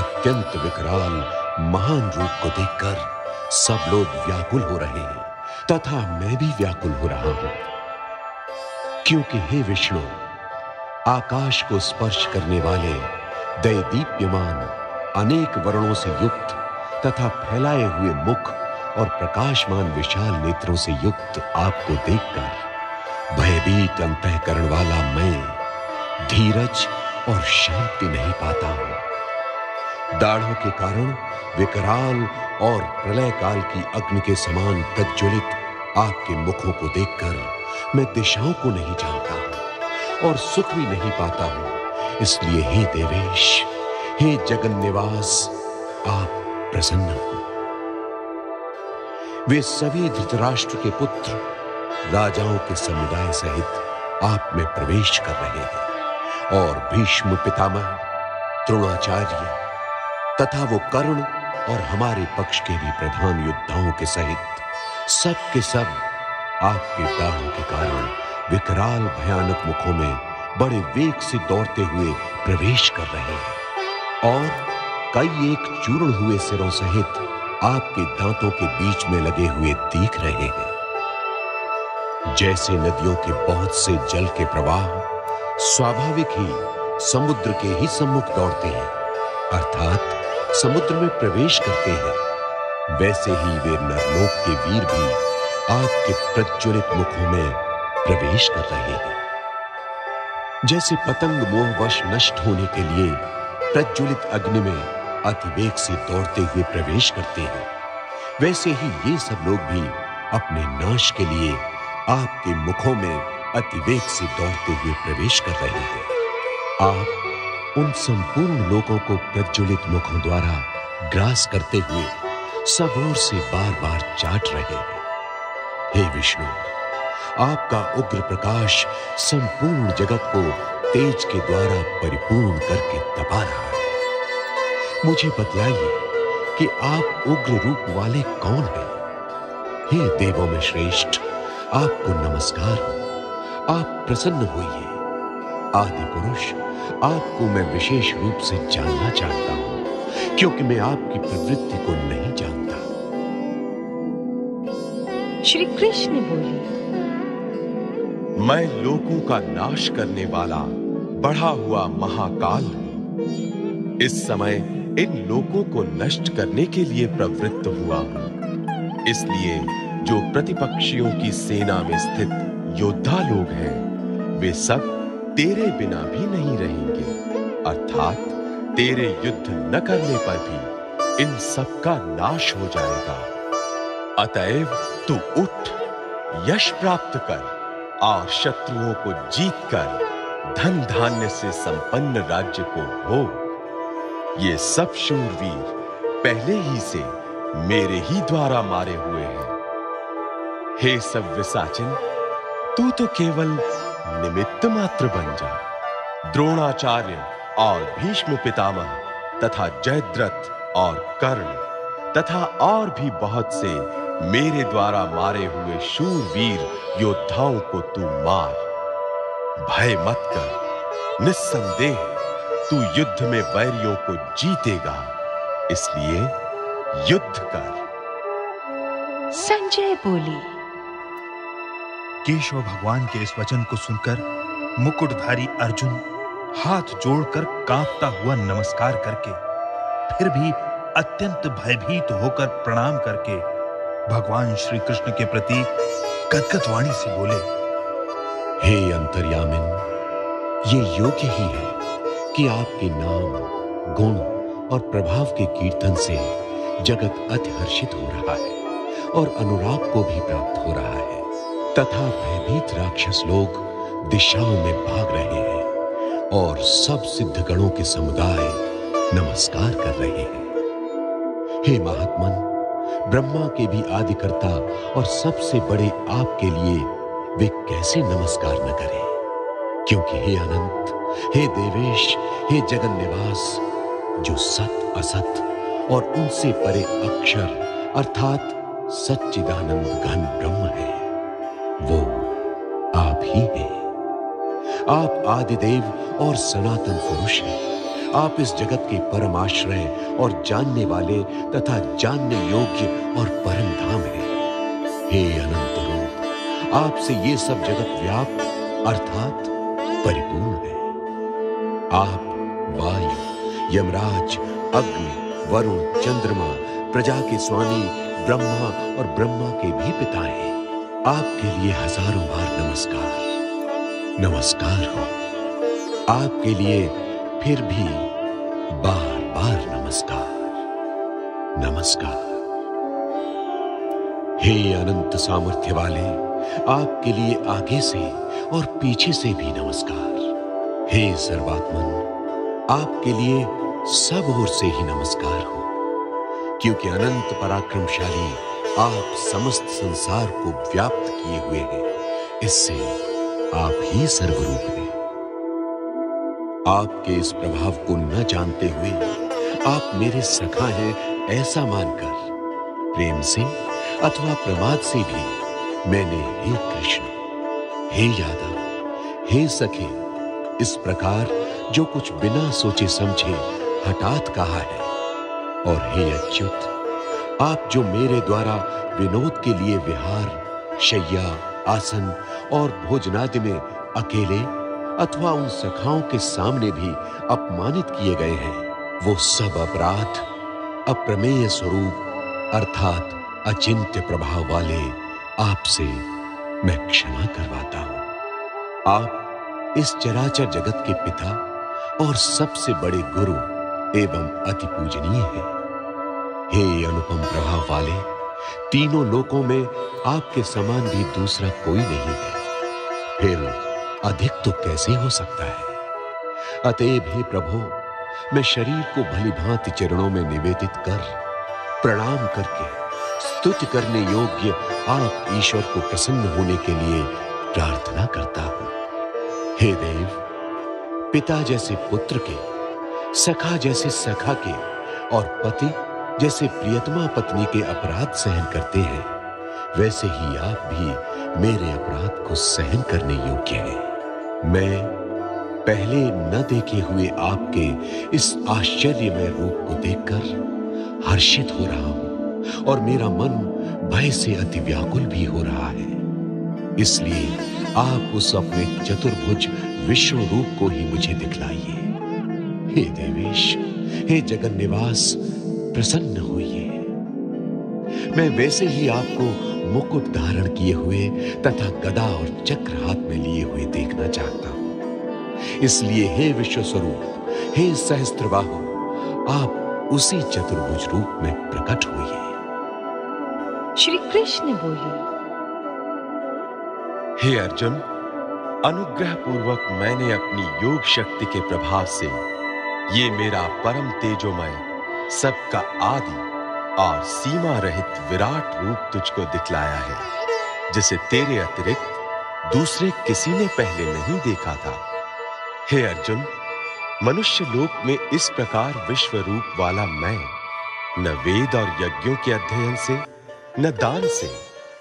[SPEAKER 9] अत्यंत विकराल, महान रूप को देखकर सब लोग व्याकुल हो रहे हैं। तथा मैं भी व्याकुल हो रहा हूँ। क्योंकि हे विष्णु, आकाश को स्पर्श करने वाले दैदीप्यमान, अनेक वर्णों से युक्त तथा फैलाए हुए मुख और प्रकाशमान विशाल नेत्रों से युक्त आपको देखकर भयभीत अंतःकरण वाला मैं धीरज और शांति नहीं पाता हूँ। दाढ़ों के कारण विकराल और प्रलय काल की अग्नि के समान प्रज्वलित आपके मुखों को देखकर मैं दिशाओं को नहीं जानता और सुख भी नहीं पाता हूँ। इसलिए हे देवेश, हे जगन निवास आप प्रसन्न हो। वे सभी धृतराष्ट्र के पुत्र, राजाओं के समुदाय सहित आप में प्रवेश कर रहे हैं और भीष्म पितामह, द्रोणाचार्य तथा वो कर्ण और हमारे पक्ष के भी प्रधान योद्धाओं के सहित सब के सब आपके दाहों के कारण विकराल भयानक मुखों में बड़े वेग से दौड़ते हुए प्रवेश कर रहे हैं। और कई एक चूर्ण हुए सिरों सहित आपके दांतों के बीच में लगे हुए दिख रहे हैं। जैसे नदियों के बहुत से जल के प्रवाह स्वाभाविक ही समुद्र के ही सम्मुख दौड़ते हैं। अर्थात समुद्र में प्रवेश करते हैं। वैसे ही वे नरलोक के वीर भी आपके प्रज्वलित मुखों में प्रवेश कर रहे हैं। जैसे पतंग मोहवश नष्ट होने के लिए प्रज्वलित अग्नि में अतिवेग से दौड़ते हुए प्रवेश करते हैं, वैसे ही ये सब लोग भी अपने नाश के लिए आपके मुखों में अतिवेग से दौड़ते हुए प्रवेश कर रहे हैं। आप उन संपूर्ण लोगों को प्रज्वलित मुखों द्वारा ग्रास करते हुए सब ओर से बार बार चाट रहे हैं। हे विष्णु, आपका उग्र प्रकाश संपूर्ण जगत को तेज के द्वारा परिपूर्ण करके तपा रहा है। मुझे बतलाइए कि आप उग्र रूप वाले कौन हैं? हे देवों में श्रेष्ठ, आपको नमस्कार। हो आप प्रसन्न होइए। आदि पुरुष आपको मैं विशेष रूप से जानना चाहता हूँ क्योंकि मैं आपकी प्रवृत्ति को नहीं जानता।
[SPEAKER 3] श्री कृष्ण बोले
[SPEAKER 9] मैं लोगों का नाश करने वाला बढ़ा हुआ महाकाल हूँ। इस समय इन लोगों को नष्ट करने के लिए प्रवृत्त हुआ हूँ। इसलिए जो प्रतिपक्षियों की सेना में स्थित योद्धा लोग हैं वे सब तेरे बिना भी नहीं रहेंगे। अर्थात तेरे युद्ध न करने पर भी इन सब का नाश हो जाएगा। अतएव तू उठ, यश प्राप्त कर, और शत्रुओं को जीत कर, धन धान्य से संपन्न राज्य को भोग। ये सब शूरवीर पहले ही से मेरे ही द्वारा मारे हुए हैं। हे सब विसाचिन तू तो केवल निमित्त मात्र बन जा। द्रोणाचार्य और भीष्म पितामह तथा जयद्रथ और कर्ण तथा और भी बहुत से मेरे द्वारा मारे हुए शूरवीर योद्धाओं को तू मार। भय मत कर। निस्संदेह तू युद्ध में वैरियों को जीतेगा। इसलिए युद्ध कर।
[SPEAKER 3] संजय बोली
[SPEAKER 8] केशव भगवान के इस वचन को सुनकर मुकुटधारी अर्जुन हाथ जोड़कर कांपता हुआ नमस्कार करके, फिर भी अत्यंत भयभीत होकर प्रणाम करके भगवान श्री कृष्ण के प्रति गदगद वाणी से बोले,
[SPEAKER 9] हे अंतर्यामिन, ये योग्य ही है कि आपके नाम, गुण और प्रभाव के कीर्तन से जगत अति हर्षित हो रहा है और अनुराग को भी प्राप्त हो रहा है। तथा भयभीत राक्षस लोग दिशाओं में भाग रहे हैं और सब सिद्ध गणों के समुदाय नमस्कार कर रहे हैं। हे महात्मन, ब्रह्मा के भी आदिकर्ता और सबसे बड़े आपके लिए वे कैसे नमस्कार न करें? क्योंकि हे अनंत, हे देवेश, हे जगन निवास जो सत असत और उनसे परे अक्षर, अर्थात सच्चिदानंद घन ब्रह्म है। वो आप ही हैं। आप आदिदेव और सनातन पुरुष हैं। आप इस जगत के परम आश्रय और जानने वाले तथा जानने योग्य और परम धाम हैं। हे अनंत रूप, आपसे ये सब जगत व्याप्त अर्थात परिपूर्ण है। आप वायु, यमराज, अग्नि, वरुण, चंद्रमा, प्रजा के स्वामी, ब्रह्मा और ब्रह्मा के भी पिता हैं। आपके लिए हज़ारों बार नमस्कार। नमस्कार हो। आपके लिए फिर भी बार बार नमस्कार। नमस्कार। हे अनंत सामर्थ्य वाले आपके लिए आगे से और पीछे से भी नमस्कार। हे सर्वात्मन, आपके लिए सब ओर से ही नमस्कार हो। क्योंकि अनंत पराक्रमशाली आप समस्त संसार को व्याप्त किए हुए हैं। इससे आप ही सर्वरूप हैं। आपके इस प्रभाव को न जानते हुए आप मेरे सखा हैं ऐसा मानकर। प्रेम से अथवा प्रमाद से भी मैंने हे कृष्ण, हे यादव, हे सखे, इस प्रकार जो कुछ बिना सोचे समझे हठात कहा है, और हे अच्युत आप जो मेरे द्वारा विनोद के लिए विहार, शैया, आसन और भोजनादि में अकेले अथवा उन सखाओं के सामने भी अपमानित किए गए हैं, वो सब अपराध, अप्रमेय स्वरूप, अर्थात अचिंत्य प्रभाव वाले आपसे मैं क्षमा करवाता हूँ। आप इस चराचर जगत के पिता और सबसे बड़े गुरु एवं अति पूजनीय हैं। हे अनुपम प्रभाव वाले, तीनों लोकों में आपके समान भी दूसरा कोई नहीं है। फिर अधिक तो कैसे हो सकता है? अतएव हे प्रभु, मैं शरीर को भली भांति चरणों में निवेदित कर, प्रणाम करके स्तुति करने योग्य आप ईश्वर को प्रसन्न होने के लिए प्रार्थना करता हूँ। हे देव, पिता जैसे पुत्र के, सखा जैसे सखा के और पति जैसे प्रियतमा पत्नी के अपराध सहन करते हैं, वैसे ही आप भी मेरे अपराध को सहन करने योग्य हैं। मैं पहले न देखे हुए आपके इस आश्चर्यमय रूप को देखकर हर्षित हो रहा हूँ और मेरा मन भय से अति व्याकुल भी हो रहा है। इसलिए आप उस अपने चतुर्भुज विश्व रूप को ही मुझे दिखलाइए। हे देवेश, हे जगन निवास प्रसन्न होइए मैं वैसे ही आपको मुकुट धारण किए हुए तथा गदा और चक्र हाथ में लिए हुए देखना चाहता हूँ। इसलिए हे विश्व स्वरूप हे सहस्त्रबाहु आप उसी चतुर्भुज रूप में प्रकट हुए
[SPEAKER 3] श्री कृष्ण बोले
[SPEAKER 7] हे अर्जुन अनुग्रह पूर्वक मैंने अपनी योग शक्ति के प्रभाव से ये मेरा परम तेजोमय सबका आदि और सीमा रहित विराट रूप तुझको दिखलाया है, जिसे तेरे अतिरिक्त दूसरे किसी ने पहले नहीं देखा था। हे अर्जुन, मनुष्य लोक में इस प्रकार विश्व रूप वाला मैं, न वेद और यज्ञों के अध्ययन से, न दान से,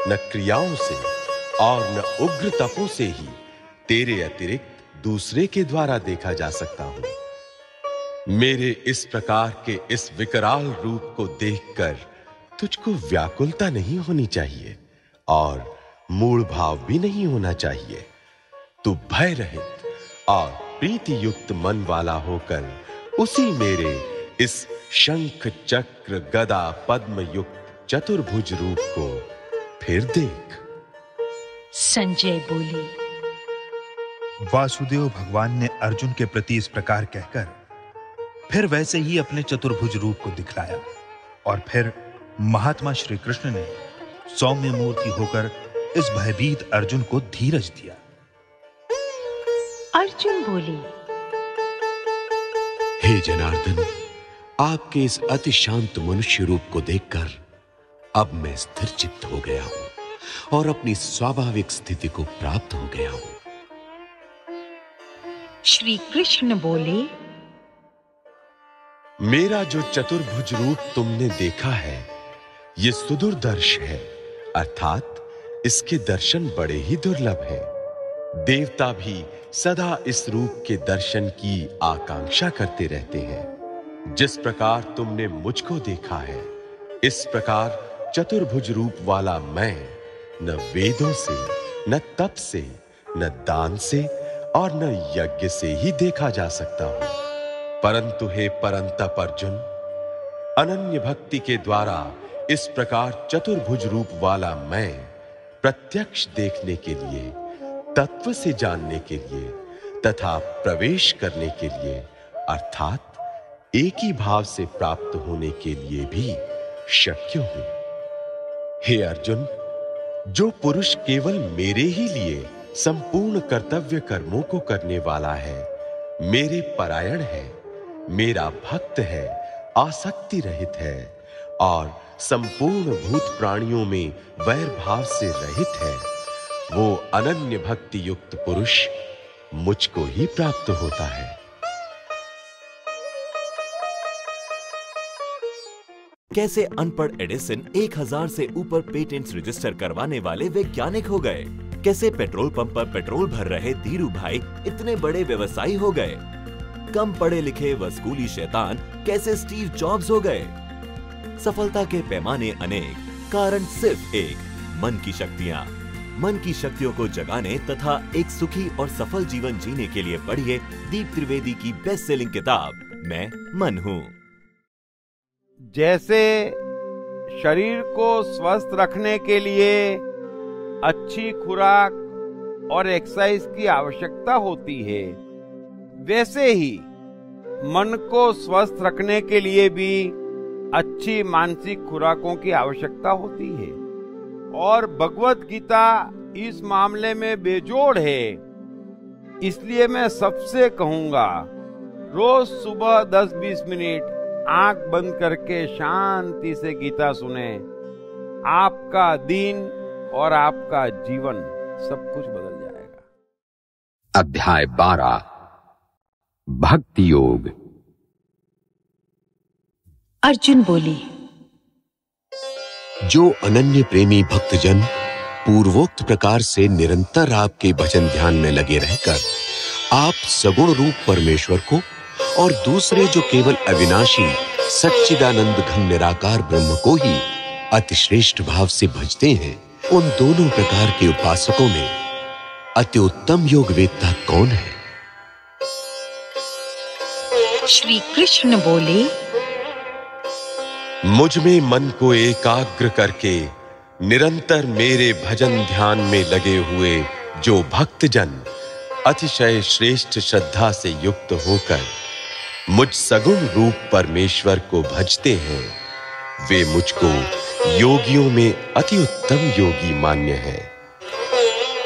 [SPEAKER 7] न क्रियाओं से और न उग्र तपों से ही तेरे अतिरिक्त दूसरे के द्वारा देखा जा सकता हूँ। मेरे इस प्रकार के इस विकराल रूप को देखकर तुझको व्याकुलता नहीं होनी चाहिए और मूल भाव भी नहीं होना चाहिए। तू भय रहित और प्रीति युक्त मन वाला होकर उसी मेरे इस शंख चक्र गदा पद्म युक्त चतुर्भुज रूप को फिर देख।
[SPEAKER 3] संजय बोले।
[SPEAKER 8] वासुदेव भगवान ने अर्जुन के प्रति इस प्रकार कहकर फिर वैसे ही अपने चतुर्भुज रूप को दिखलाया और फिर महात्मा श्री कृष्ण ने सौम्य मूर्ति होकर इस भयभीत अर्जुन को धीरज दिया।
[SPEAKER 3] अर्जुन बोले
[SPEAKER 9] हे जनार्दन आपके इस अति शांत मनुष्य रूप को देखकर अब मैं स्थिर चित्त हो गया हूँ और अपनी स्वाभाविक स्थिति को प्राप्त हो गया हूँ।
[SPEAKER 3] श्री कृष्ण बोले
[SPEAKER 7] मेरा जो चतुर्भुज रूप तुमने देखा है, ये सुदूरदर्श है, अर्थात इसके दर्शन बड़े ही दुर्लभ हैं। देवता भी सदा इस रूप के दर्शन की आकांक्षा करते रहते हैं। जिस प्रकार तुमने मुझको देखा है, इस प्रकार चतुर्भुज रूप वाला मैं न वेदों से, न तप से, न दान से और न यज्ञ से ही देखा जा सकता हूँ। परंतु हे परंतप अर्जुन अनन्य भक्ति के द्वारा इस प्रकार चतुर्भुज रूप वाला मैं प्रत्यक्ष देखने के लिए, तत्व से जानने के लिए, तथा प्रवेश करने के लिए, अर्थात एक ही भाव से प्राप्त होने के लिए भी शक्य हूँ। हे अर्जुन, जो पुरुष केवल मेरे ही लिए संपूर्ण कर्तव्य कर्मों को करने वाला है, मेरे परायण है मेरा भक्त है, आसक्ति रहित है और संपूर्ण भूत प्राणियों में वैर भाव से रहित है। वो अनन्य भक्ति युक्त पुरुष मुझको ही प्राप्त होता है।
[SPEAKER 10] कैसे अनपढ़ एडिसन 1000 से ऊपर पेटेंट्स रजिस्टर करवाने वाले वैज्ञानिक हो गए? कैसे पेट्रोल पंप पर पेट्रोल भर रहे धीरू भाई इतने बड़े व्यवसायी हो गए? कम पढ़े लिखे व स्कूली शैतान कैसे स्टीव जॉब्स हो गए? सफलता के पैमाने अनेक, कारण सिर्फ़ एक, मन की शक्तियाँ। मन की शक्तियों को जगाने तथा एक सुखी और सफल जीवन जीने के लिए पढ़िए दीप त्रिवेदी की बेस्ट सेलिंग किताब, मैं मन हूँ।
[SPEAKER 2] जैसे शरीर को स्वस्थ रखने के लिए अच्छी खुराक और एक्सरसाइज की आवश्यकता होती है वैसे ही मन को स्वस्थ रखने के लिए भी अच्छी मानसिक खुराकों की आवश्यकता होती है। और भगवत गीता इस मामले में बेजोड़ है। इसलिए मैं सबसे कहूँगा, रोज सुबह 10-20 मिनट आँख बंद करके शांति से गीता सुने। आपका दिन और आपका जीवन सब कुछ बदल जाएगा।
[SPEAKER 4] अध्याय बारह भक्ति योग।
[SPEAKER 3] अर्जुन बोले
[SPEAKER 9] जो अनन्य प्रेमी भक्तजन पूर्वोक्त प्रकार से निरंतर आपके भजन ध्यान में लगे रहकर आप सगुण रूप परमेश्वर को और दूसरे जो केवल अविनाशी सच्चिदानंद घन निराकार ब्रह्म को ही अतिश्रेष्ठ भाव से भजते हैं उन दोनों प्रकार के उपासकों में अति उत्तम योग वेदता कौन है?
[SPEAKER 3] श्री कृष्ण बोले,
[SPEAKER 7] मुझमें मन को एकाग्र करके निरंतर मेरे भजन ध्यान में लगे हुए जो भक्तजन अतिशय श्रेष्ठ श्रद्धा से युक्त होकर मुझ सगुण रूप परमेश्वर को भजते हैं, वे मुझको योगियों में अति उत्तम योगी मान्य है।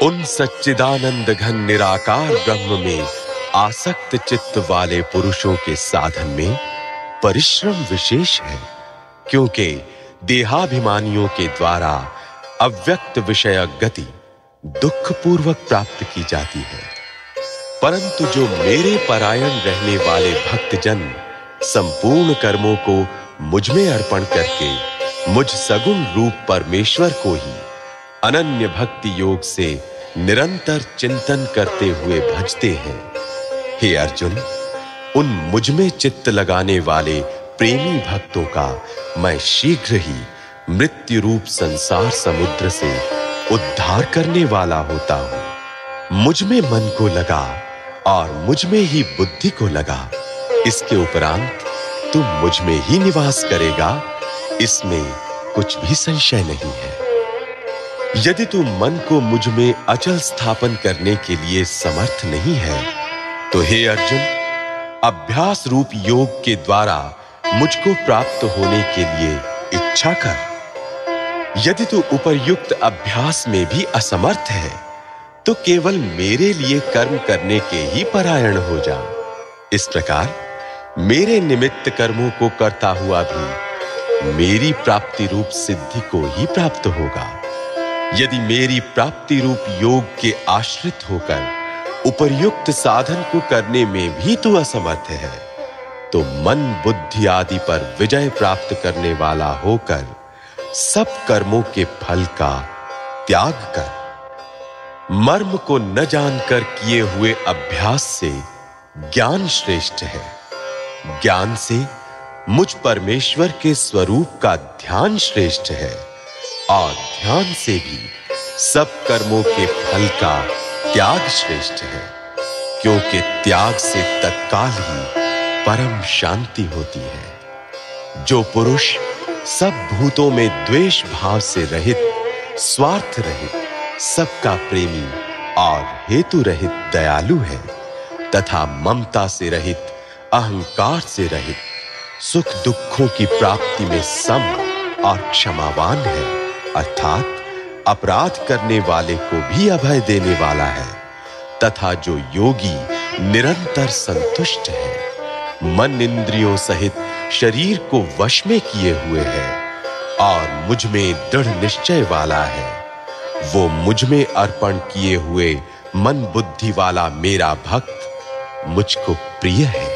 [SPEAKER 7] उन सच्चिदानंद घन निराकार ब्रह्म में आसक्त चित्त वाले पुरुषों के साधन में परिश्रम विशेष है, क्योंकि देहाभिमानियों के द्वारा अव्यक्त विषय गति दुख पूर्वक प्राप्त की जाती है। परंतु जो मेरे परायण रहने वाले भक्तजन संपूर्ण कर्मों को मुझमें अर्पण करके मुझ सगुण रूप परमेश्वर को ही अनन्य भक्ति योग से निरंतर चिंतन करते हुए भजते हैं हे अर्जुन, उन मुझमें चित्त लगाने वाले प्रेमी भक्तों का मैं शीघ्र ही मृत्यु रूप संसार समुद्र से उद्धार करने वाला होता हूँ। मुझमें मन को लगा और मुझमें ही बुद्धि को लगा। इसके उपरांत तू मुझमें ही निवास करेगा। इसमें कुछ भी संशय नहीं है। यदि तू मन को मुझमें अचल स्थापन करने के लिए समर्थ नहीं है तो हे अर्जुन, अभ्यास रूप योग के द्वारा मुझको प्राप्त होने के लिए इच्छा कर। यदि तू उपरयुक्त अभ्यास में भी असमर्थ है तो केवल मेरे लिए कर्म करने के ही परायण हो जा। इस प्रकार मेरे निमित्त कर्मों को करता हुआ भी मेरी प्राप्ति रूप सिद्धि को ही प्राप्त होगा। यदि मेरी प्राप्ति रूप योग के आश्रित होकर उपर्युक्त साधन को करने में भी तू असमर्थ है। तो मन बुद्धि आदि पर विजय प्राप्त करने वाला होकर सब कर्मों के फल का त्याग कर। मर्म को न जानकर किए हुए अभ्यास से ज्ञान श्रेष्ठ है। ज्ञान से मुझ परमेश्वर के स्वरूप का ध्यान श्रेष्ठ है। और ध्यान से भी सब कर्मों के फल का त्याग श्रेष्ठ है, क्योंकि त्याग से तत्काल ही परम शांति होती है। जो पुरुष सब भूतों में द्वेष भाव से रहित, स्वार्थ रहित, सबका प्रेमी और हेतु रहित दयालु है, तथा ममता से रहित, अहंकार से रहित, सुख दुखों की प्राप्ति में सम और क्षमावान है, अर्थात अपराध करने वाले को भी अभय देने वाला है, तथा जो योगी निरंतर संतुष्ट है, मन इंद्रियों सहित शरीर को वश में किए हुए है, और मुझमें दृढ़ निश्चय वाला है। वो मुझमें अर्पण किए हुए मन बुद्धि वाला मेरा भक्त मुझको प्रिय है।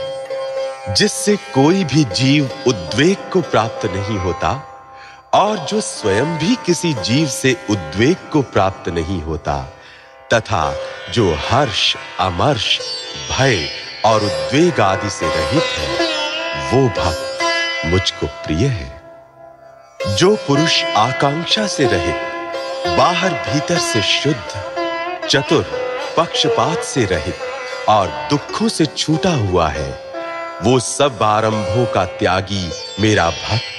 [SPEAKER 7] जिससे कोई भी जीव उद्वेग को प्राप्त नहीं होता और जो स्वयं भी किसी जीव से उद्वेग को प्राप्त नहीं होता, तथा जो हर्ष, अमर्ष, भय और उद्वेग आदि से रहित है, वो भक्त मुझको प्रिय है। जो पुरुष आकांक्षा से रहित, बाहर भीतर से शुद्ध, चतुर, पक्षपात से रहित और दुखों से छूटा हुआ है, वो सब आरंभों का त्यागी मेरा भक्त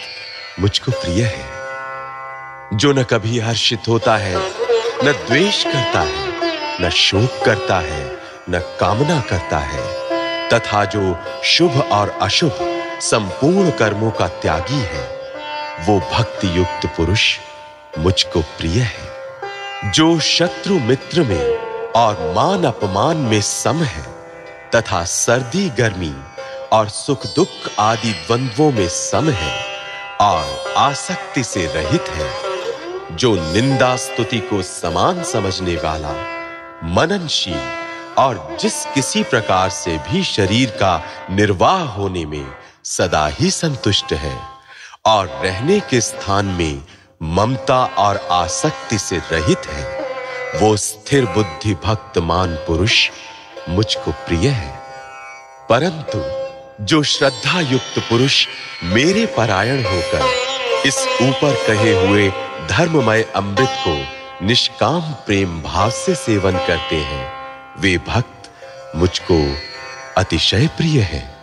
[SPEAKER 7] मुझको प्रिय है, जो न कभी हर्षित होता है, न द्वेष करता है, न शोक करता है, न कामना करता है, तथा जो शुभ और अशुभ संपूर्ण कर्मों का त्यागी है, वो भक्ति युक्त पुरुष मुझको प्रिय है, जो शत्रु मित्र में और मान अपमान में सम है, तथा सर्दी गर्मी और सुख दुख आदि द्वंद्वों में सम है। और आसक्ति से रहित है, जो निंदा स्तुति को समान समझने वाला, मननशील और जिस किसी प्रकार से भी शरीर का निर्वाह होने में सदा ही संतुष्ट है और रहने के स्थान में ममता और आसक्ति से रहित है, वो स्थिर बुद्धि भक्त मान पुरुष मुझको प्रिय है। परंतु जो श्रद्धा युक्त पुरुष मेरे परायण होकर इस ऊपर कहे हुए धर्ममय अमृत को निष्काम प्रेम भाव से सेवन करते हैं, वे भक्त मुझको अतिशय प्रिय हैं।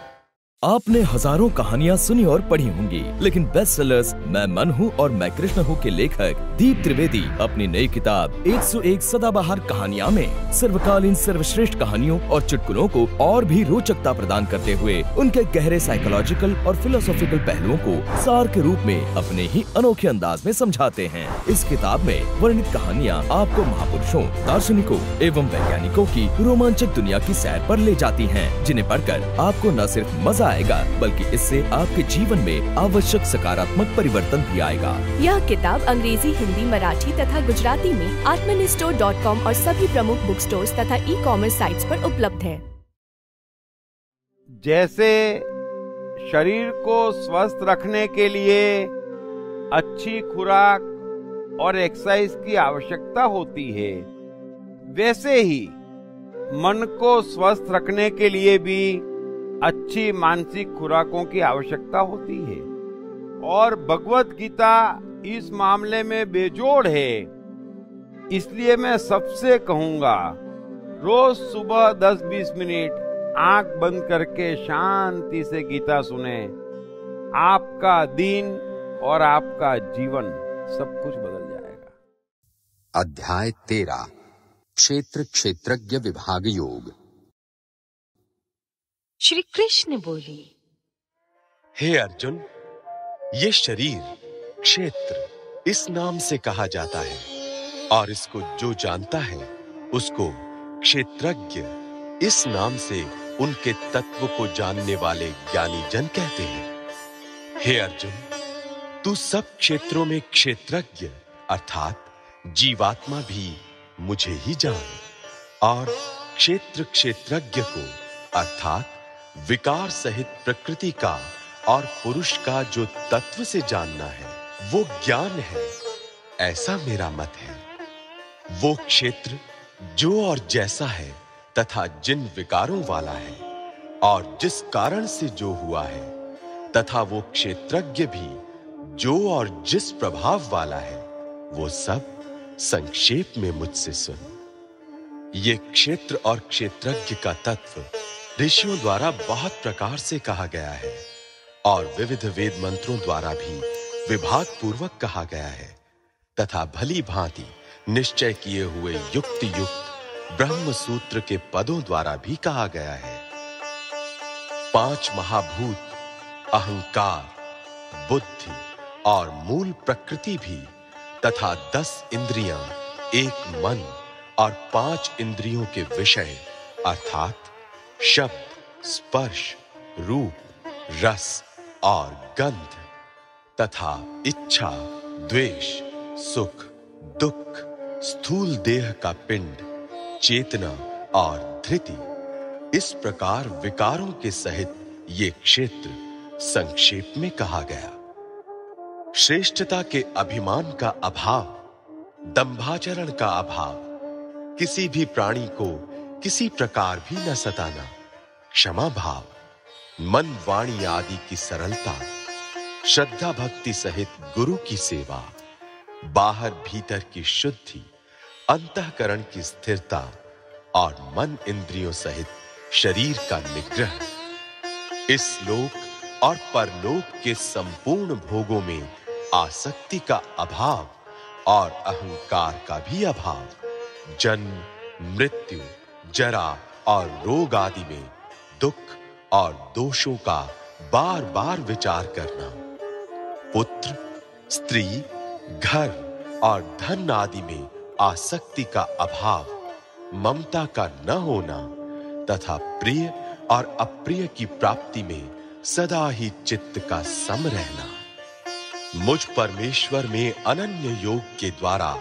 [SPEAKER 5] आपने हज़ारों कहानियाँ सुनी और पढ़ी होंगी, लेकिन बेस्ट सेलर्स मैं मन हूँ और मैं कृष्ण हूँ के लेखक दीप त्रिवेदी अपनी नई किताब 101 सदाबहार कहानियाँ में सर्वकालीन सर्वश्रेष्ठ कहानियों और चुटकुलों को और भी रोचकता प्रदान करते हुए उनके गहरे साइकोलॉजिकल और फिलोसॉफिकल पहलुओं को सार के रूप में अपने ही अनोखे अंदाज में समझाते हैं। इस किताब में वर्णित कहानियाँ आपको महापुरुषों, दार्शनिकों एवं वैज्ञानिकों की रोमांचक दुनिया की सैर आरोप ले जाती है, जिन्हें पढ़कर आपको न सिर्फ़ मज़ा आएगा बल्कि इससे आपके जीवन में आवश्यक सकारात्मक परिवर्तन भी आएगा।
[SPEAKER 6] यह किताब अंग्रेज़ी हिंदी मराठी तथा गुजराती में आत्मनि स्टोर डॉट कॉम और सभी प्रमुख बुक स्टोर्स तथा ई कॉमर्स साइट पर उपलब्ध है।
[SPEAKER 2] जैसे शरीर को स्वस्थ रखने के लिए अच्छी खुराक और एक्सरसाइज की आवश्यकता होती है वैसे ही मन को स्वस्थ रखने के लिए भी अच्छी मानसिक खुराकों की आवश्यकता होती है। और भगवत गीता इस मामले में बेजोड़ है। इसलिए मैं सबसे कहूँगा, रोज सुबह 10-20 मिनट आँख बंद करके शांति से गीता सुने। आपका दिन और आपका जीवन सब कुछ बदल जाएगा।
[SPEAKER 4] अध्याय तेरह, क्षेत्र क्षेत्रज्ञ विभाग योग।
[SPEAKER 3] श्री कृष्ण बोले,
[SPEAKER 7] हे अर्जुन, ये शरीर क्षेत्र इस नाम से कहा जाता है, और इसको जो जानता है, उसको क्षेत्रज्ञ इस नाम से उनके तत्व को जानने वाले ज्ञानी जन कहते हैं। हे अर्जुन, तू सब क्षेत्रों में क्षेत्रज्ञ, अर्थात जीवात्मा भी मुझे ही जान, और क्षेत्र क्षेत्रज्ञ को, अर्थात विकार सहित प्रकृति का और पुरुष का जो तत्व से जानना है, वो ज्ञान है। ऐसा मेरा मत है। वो क्षेत्र जो और जैसा है तथा जिन विकारों वाला है और जिस कारण से जो हुआ है तथा वो क्षेत्रज्ञ भी जो और जिस प्रभाव वाला है, वो सब संक्षेप में मुझसे सुन। ये क्षेत्र और क्षेत्रज्ञ का तत्व ऋषियों द्वारा बहुत प्रकार से कहा गया है और विविध वेद मंत्रों द्वारा भी विभाग पूर्वक कहा गया है तथा भली भांति निश्चय किए हुए युक्त युक्त ब्रह्म सूत्र के पदों द्वारा भी कहा गया है। पाँच महाभूत, अहंकार, बुद्धि और मूल प्रकृति भी तथा दस इंद्रियाँ, एक मन और पाँच इंद्रियों के विषय अर्थात शब्द, स्पर्श, रूप, रस और गंध तथा इच्छा, द्वेष, सुख, दुख, स्थूल देह का पिंड, चेतना और धृति, इस प्रकार विकारों के सहित ये क्षेत्र संक्षेप में कहा गया। श्रेष्ठता के अभिमान का अभाव, दंभाचरण का अभाव, किसी भी प्राणी को किसी प्रकार भी न सताना। क्षमा भाव मन वाणी आदि की सरलता, श्रद्धा भक्ति सहित गुरु की सेवा, बाहर भीतर की शुद्धि, अंतकरण की स्थिरता और मन इंद्रियों सहित शरीर का निग्रह। इस लोक और परलोक के संपूर्ण भोगों में आसक्ति का अभाव और अहंकार का भी अभाव, जन्म, मृत्यु, जरा और रोग आदि में और दोषों का बार बार विचार करना। पुत्र, स्त्री, घर और धन आदि में आसक्ति का अभाव, ममता का न होना तथा प्रिय और अप्रिय की प्राप्ति में सदा ही चित्त का सम रहना। मुझ परमेश्वर में अनन्य योग के द्वारा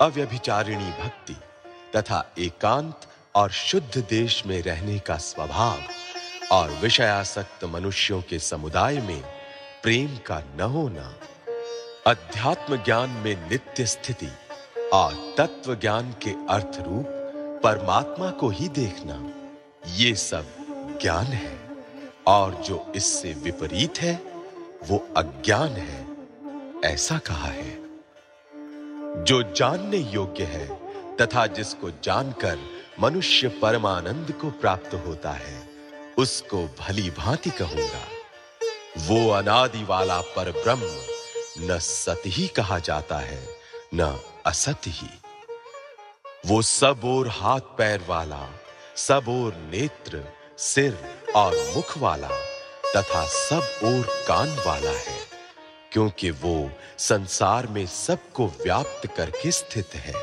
[SPEAKER 7] अव्यभिचारिणी भक्ति तथा एकांत और शुद्ध देश में रहने का स्वभाव और विषयासक्त मनुष्यों के समुदाय में प्रेम का न होना, अध्यात्म ज्ञान में नित्य स्थिति और तत्व ज्ञान के अर्थ रूप परमात्मा को ही देखना, ये सब ज्ञान है। और जो इससे विपरीत है, वो अज्ञान है, ऐसा कहा है। जो जानने योग्य है तथा जिसको जानकर मनुष्य परमानंद को प्राप्त होता है उसको भली भांति कहूँगा। वो अनादि वाला पर ब्रह्म न सत ही कहा जाता है, न असत ही। वो सब और हाथ पैर वाला, सब और नेत्र, सिर और मुख वाला तथा सब और कान वाला है, क्योंकि वो संसार में सबको व्याप्त करके स्थित है।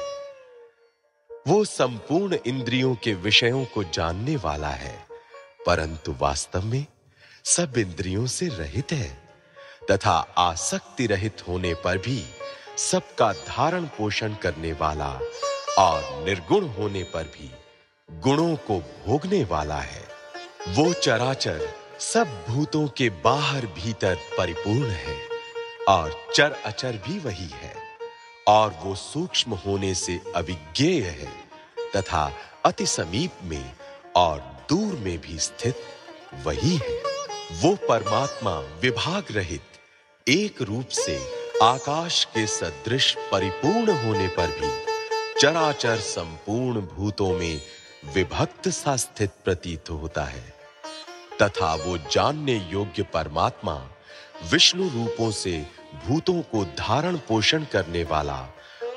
[SPEAKER 7] वो संपूर्ण इंद्रियों के विषयों को जानने वाला है परंतु वास्तव में सब इंद्रियों से रहित है, तथा आसक्ति रहित होने पर भी सबका धारण पोषण करने वाला और निर्गुण होने पर भी गुणों को भोगने वाला है। वो चराचर सब भूतों के बाहर भीतर परिपूर्ण है और चर अचर भी वही है और वो सूक्ष्म होने से अविज्ञेय है तथा अति समीप में और दूर में भी स्थित वही है। वो परमात्मा विभाग रहित एक रूप से आकाश के सदृश परिपूर्ण होने पर भी चराचर संपूर्ण भूतों में विभक्त सा स्थित प्रतीत होता है। तथा वो जानने योग्य परमात्मा विष्णु रूपों से भूतों को धारण पोषण करने वाला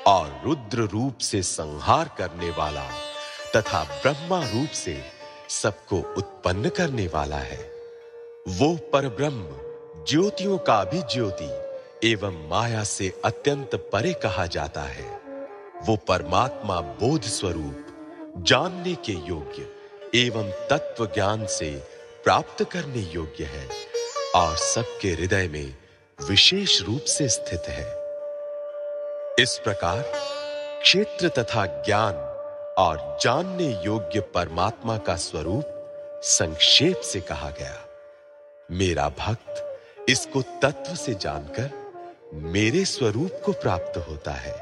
[SPEAKER 7] और रुद्र रूप से संहार करने वाला तथा ब्रह्मा रूप से सबको उत्पन्न करने वाला है। वो परब्रह्म, ज्योतियों का भी ज्योति एवं माया से अत्यंत परे कहा जाता है। वो परमात्मा बोध स्वरूप, जानने के योग्य एवं तत्व ज्ञान से प्राप्त करने योग्य है और सबके हृदय में विशेष रूप से स्थित है। इस प्रकार क्षेत्र तथा ज्ञान और जानने योग्य परमात्मा का स्वरूप संक्षेप से कहा गया। मेरा भक्त इसको तत्व से जानकर मेरे स्वरूप को प्राप्त होता है,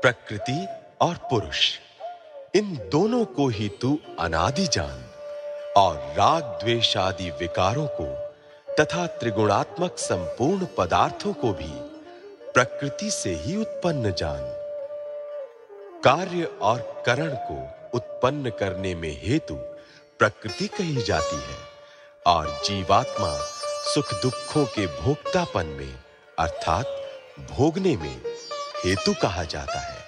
[SPEAKER 7] प्रकृति और पुरुष। इन दोनों को ही तू अनादि जान और राग द्वेष आदि विकारों को तथा त्रिगुणात्मक संपूर्ण पदार्थों को भी प्रकृति से ही उत्पन्न जान। कार्य और करण को उत्पन्न करने में हेतु प्रकृति कही जाती है और जीवात्मा सुख दुखों के भोक्तापन में, अर्थात भोगने में, हेतु कहा जाता है।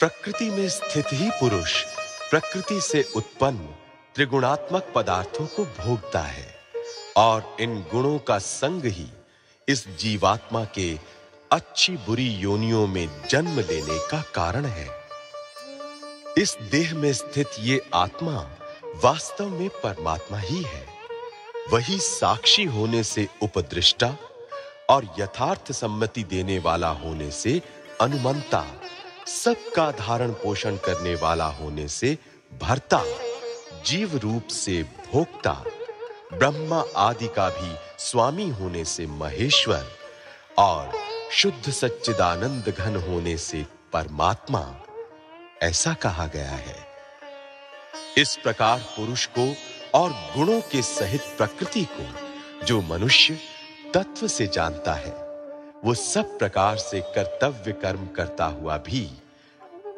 [SPEAKER 7] प्रकृति में स्थित ही पुरुष प्रकृति से उत्पन्न त्रिगुणात्मक पदार्थों को भोगता है और इन गुणों का संग ही इस जीवात्मा के अच्छी बुरी योनियों में जन्म लेने का कारण है। इस देह में स्थित ये आत्मा वास्तव में परमात्मा ही है। वही साक्षी होने से उपदृष्टा और यथार्थ सम्मति देने वाला होने से अनुमंता, सबका धारण पोषण करने वाला होने से भरता, जीव रूप से भोक्ता, ब्रह्मा आदि का भी स्वामी होने से महेश्वर और शुद्ध सच्चिदानंद घन होने से परमात्मा। ऐसा कहा गया है। इस प्रकार पुरुष को और गुणों के सहित प्रकृति को, जो मनुष्य तत्व से जानता है, वो सब प्रकार से कर्तव्य कर्म करता हुआ भी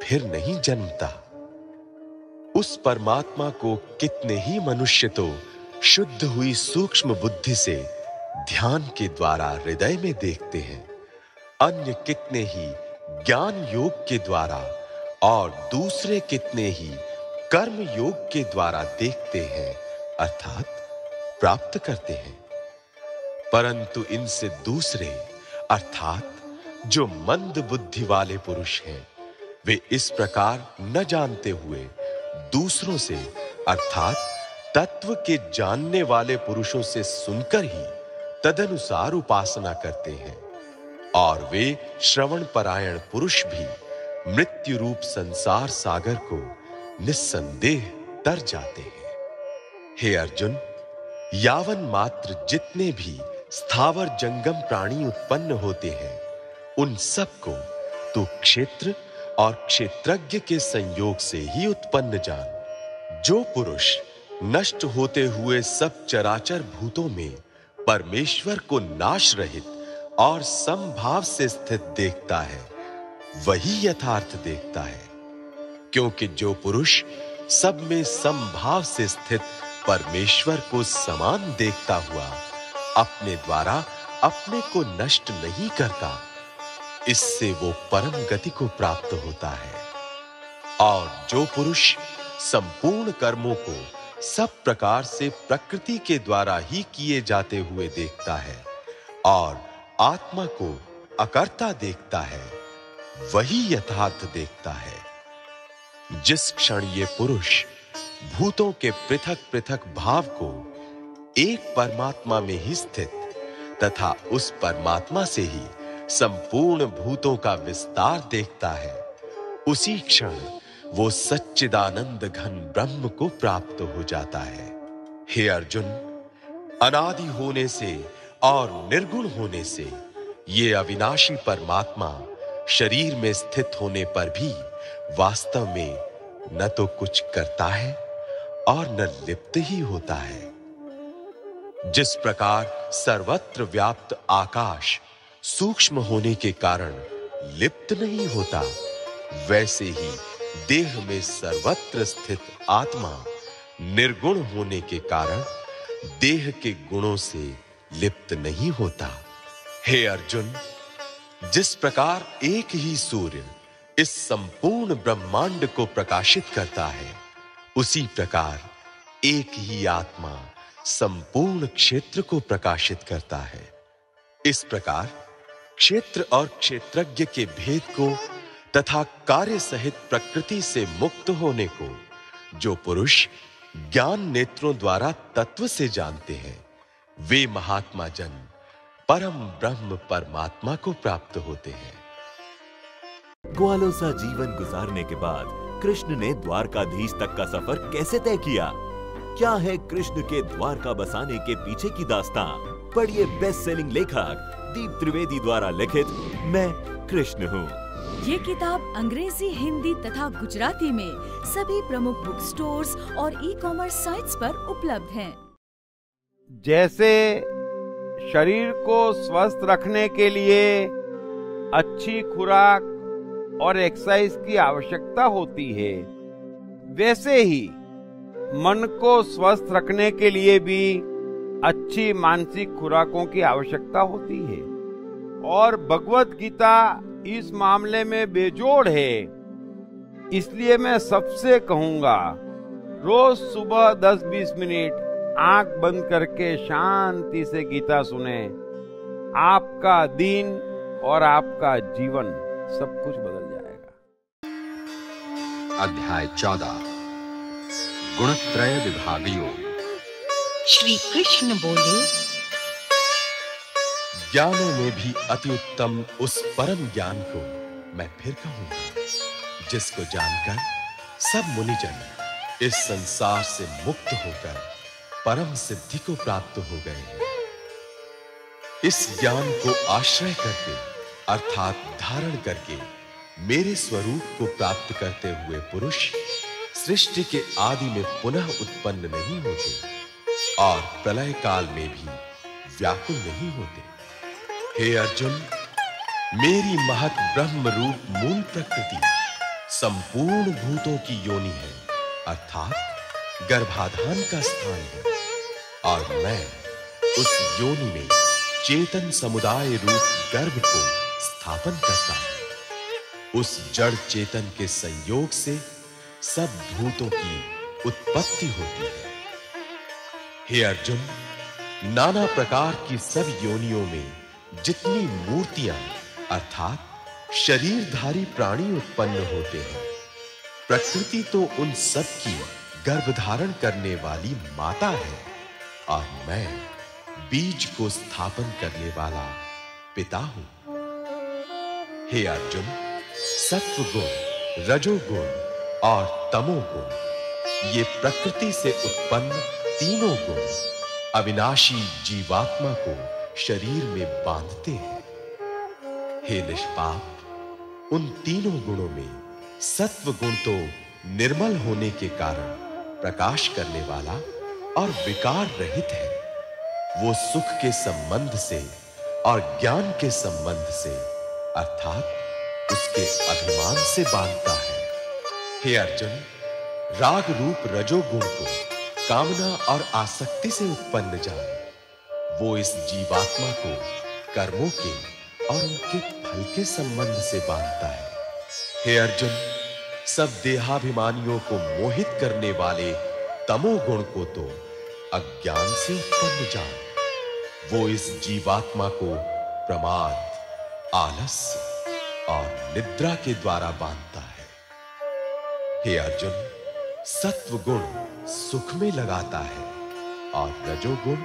[SPEAKER 7] फिर नहीं जन्मता। उस परमात्मा को कितने ही मनुष्य तो शुद्ध हुई सूक्ष्म बुद्धि से ध्यान के द्वारा हृदय में देखते हैं। अन्य कितने ही ज्ञान योग के द्वारा और दूसरे कितने ही कर्म योग के द्वारा देखते हैं, अर्थात प्राप्त करते हैं। परंतु इनसे दूसरे, अर्थात जो मंद बुद्धि वाले पुरुष हैं, वे इस प्रकार न जानते हुए दूसरों से, अर्थात तत्व के जानने वाले पुरुषों से सुनकर ही तदनुसार उपासना करते हैं। और वे श्रवण परायण पुरुष भी मृत्यु रूप संसार सागर को निस्संदेह तर जाते हैं। हे अर्जुन, यावन मात्र जितने भी स्थावर जंगम प्राणी उत्पन्न होते हैं, उन सबको तो क्षेत्र और क्षेत्रज्ञ के संयोग से ही उत्पन्न जान। जो पुरुष नष्ट होते हुए सब चराचर भूतों में परमेश्वर को नाश रहित और समभाव से स्थित देखता है वही यथार्थ देखता है, क्योंकि जो पुरुष सब में समभाव से स्थित परमेश्वर को समान देखता हुआ अपने द्वारा अपने को नष्ट नहीं करता, इससे वो परम गति को प्राप्त होता है। और जो पुरुष संपूर्ण कर्मों को सब प्रकार से प्रकृति के द्वारा ही किए जाते हुए देखता है और आत्मा को अकर्ता देखता है वही यथार्थ देखता है। जिस क्षण ये पुरुष भूतों के पृथक पृथक भाव को एक परमात्मा में ही स्थित तथा उस परमात्मा से ही संपूर्ण भूतों का विस्तार देखता है, उसी क्षण वो सच्चिदानंद घन ब्रह्म को प्राप्त हो जाता है। हे अर्जुन, अनादि होने से और निर्गुण होने से ये अविनाशी परमात्मा शरीर में स्थित होने पर भी वास्तव में न तो कुछ करता है और न लिप्त ही होता है। जिस प्रकार सर्वत्र व्याप्त आकाश सूक्ष्म होने के कारण लिप्त नहीं होता, वैसे ही देह में सर्वत्र स्थित आत्मा निर्गुण होने के कारण देह के गुणों से लिप्त नहीं होता। हे अर्जुन जिस प्रकार एक ही सूर्य इस संपूर्ण ब्रह्मांड को प्रकाशित करता है, उसी प्रकार एक ही आत्मा संपूर्ण क्षेत्र को प्रकाशित करता है। इस प्रकार क्षेत्र और क्षेत्रज्ञ के भेद को तथा कार्य सहित प्रकृति से मुक्त होने को जो पुरुष ज्ञान नेत्रों द्वारा तत्व से जानते हैं, वे महात्मा जन परम ब्रह्म परमात्मा को प्राप्त होते हैं।
[SPEAKER 10] ग्वालों सा जीवन गुजारने के बाद कृष्ण ने द्वारकाधीश तक का सफ़र कैसे तय किया? क्या है कृष्ण के द्वारका बसाने के पीछे की दास्तां? पढ़िए बेस्ट सेलिंग लेखक दीप त्रिवेदी द्वारा लिखित मैं कृष्ण हूँ।
[SPEAKER 11] ये किताब अंग्रेज़ी हिंदी तथा गुजराती में सभी प्रमुख बुक स्टोर्स और ई कॉमर्स साइट्स पर उपलब्ध है।
[SPEAKER 2] जैसे शरीर को स्वस्थ रखने के लिए अच्छी खुराक और एक्सरसाइज की आवश्यकता होती है। वैसे ही, मन को स्वस्थ रखने के लिए भी अच्छी मानसिक खुराकों की आवश्यकता होती है। और भगवत गीता इस मामले में बेजोड़ है। इसलिए मैं सबसे कहूँगा, रोज सुबह 10-20 मिनट आँख बंद करके शांति से गीता सुने। आपका दिन और आपका जीवन सब कुछ बदल जाएगा।
[SPEAKER 4] अध्याय चौदह। गुणत्रय विभाग योग
[SPEAKER 3] श्री कृष्ण बोले
[SPEAKER 7] ज्ञानों में भी अति उत्तम उस परम ज्ञान को मैं फिर कहूँगा जिसको जानकर सब मुनिजन इस संसार से मुक्त होकर परम सिद्धि को प्राप्त हो गए इस ज्ञान को आश्रय करके, अर्थात धारण करके, मेरे स्वरूप को प्राप्त करते हुए पुरुष सृष्टि के आदि में पुनः उत्पन्न नहीं होते और प्रलय काल में भी व्याकुल नहीं होते। हे अर्जुन, मेरी महत ब्रह्म रूप मूल प्रकृति संपूर्ण भूतों की योनि है, अर्थात गर्भाधान का स्थान है। और मैं उस योनि में चेतन समुदाय रूप गर्भ को स्थापन करता हूँ। उस जड़ चेतन के संयोग से सब भूतों की उत्पत्ति होती है। हे अर्जुन, नाना प्रकार की सब योनियों में जितनी मूर्तियाँ, अर्थात शरीरधारी प्राणी उत्पन्न होते हैं, प्रकृति तो उन सब की गर्भधारण करने वाली माता है। और मैं बीज को स्थापन करने वाला पिता हूँ। हे अर्जुन सत्व गुण रजोगुण और तमोगुण, ये प्रकृति से उत्पन्न तीनों गुण अविनाशी जीवात्मा को शरीर में बांधते हैं। हे निष्पाप, उन तीनों गुणों में सत्व गुण तो निर्मल होने के कारण प्रकाश करने वाला और विकार रहित है। वो सुख के संबंध से और ज्ञान के संबंध से, अर्थात उसके अभिमान से बांधता है। हे अर्जुन, राग रूप रजोगुण को कामना और आसक्ति से उत्पन्न जान। वो इस जीवात्मा को कर्मों के और उनके फल के संबंध से बांधता है। हे अर्जुन, सब देहाभिमानियों को मोहित करने वाले तमोगुण को तो अज्ञान से उत्पन्न जान। वो इस जीवात्मा को प्रमाद, आलस्य और निद्रा के द्वारा बांधता है। हे अर्जुन सत्व गुण सुख में लगाता है और रजोगुण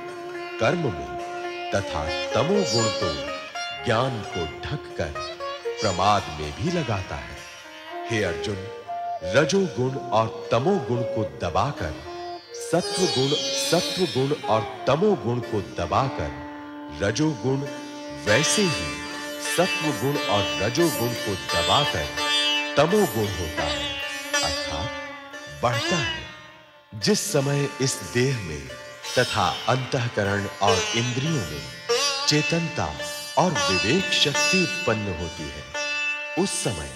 [SPEAKER 7] कर्म में तथा तमोगुण तो ज्ञान को ढककर प्रमाद में भी लगाता है। हे अर्जुन, रजोगुण और तमोगुण को दबाकर सत्व गुण सत्व गुण और तमोगुण को दबाकर रजोगुण वैसे ही सत्व गुण और रजोगुण को दबाकर तमोगुण होता है, अर्थात बढ़ता है। जिस समय इस देह में तथा अंतःकरण और इंद्रियों में चेतनता और विवेक शक्ति उत्पन्न होती है, उस समय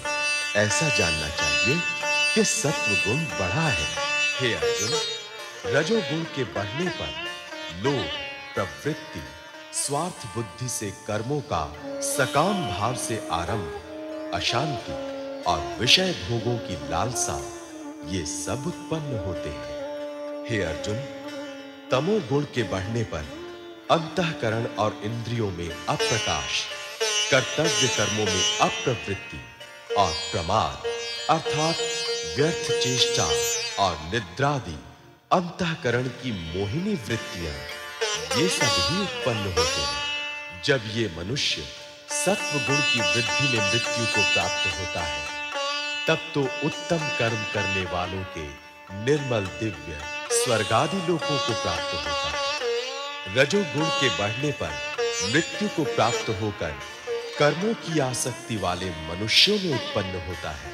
[SPEAKER 7] ऐसा जानना चाहिए कि सत्व गुण बढ़ा है। हे अर्जुन रजोगुण के बढ़ने पर लोभ, प्रवृत्ति, स्वार्थ बुद्धि से कर्मों का सकाम भाव से आरंभ, अशांति और विषय भोगों की लालसा, ये सब उत्पन्न होते हैं। हे अर्जुन तमोगुण के बढ़ने पर अंतःकरण और इंद्रियों में अप्रकाश, कर्तव्य कर्मों में अप्रवृत्ति और प्रमाद, अर्थात व्यर्थ चेष्टा और निद्रादि अंतःकरण की मोहिनी वृत्तियाँ, ये सब ही उत्पन्न होते हैं। जब ये मनुष्य सत्व गुण की वृद्धि में मृत्यु को प्राप्त होता है, तब तो उत्तम कर्म करने वालों के निर्मल दिव्य, स्वर्गादि लोकों को प्राप्त होता है। रजोगुण के बढ़ने पर मृत्यु को प्राप्त होकर कर्मों की आसक्ति वाले मनुष्यों में उत्पन्न होता है,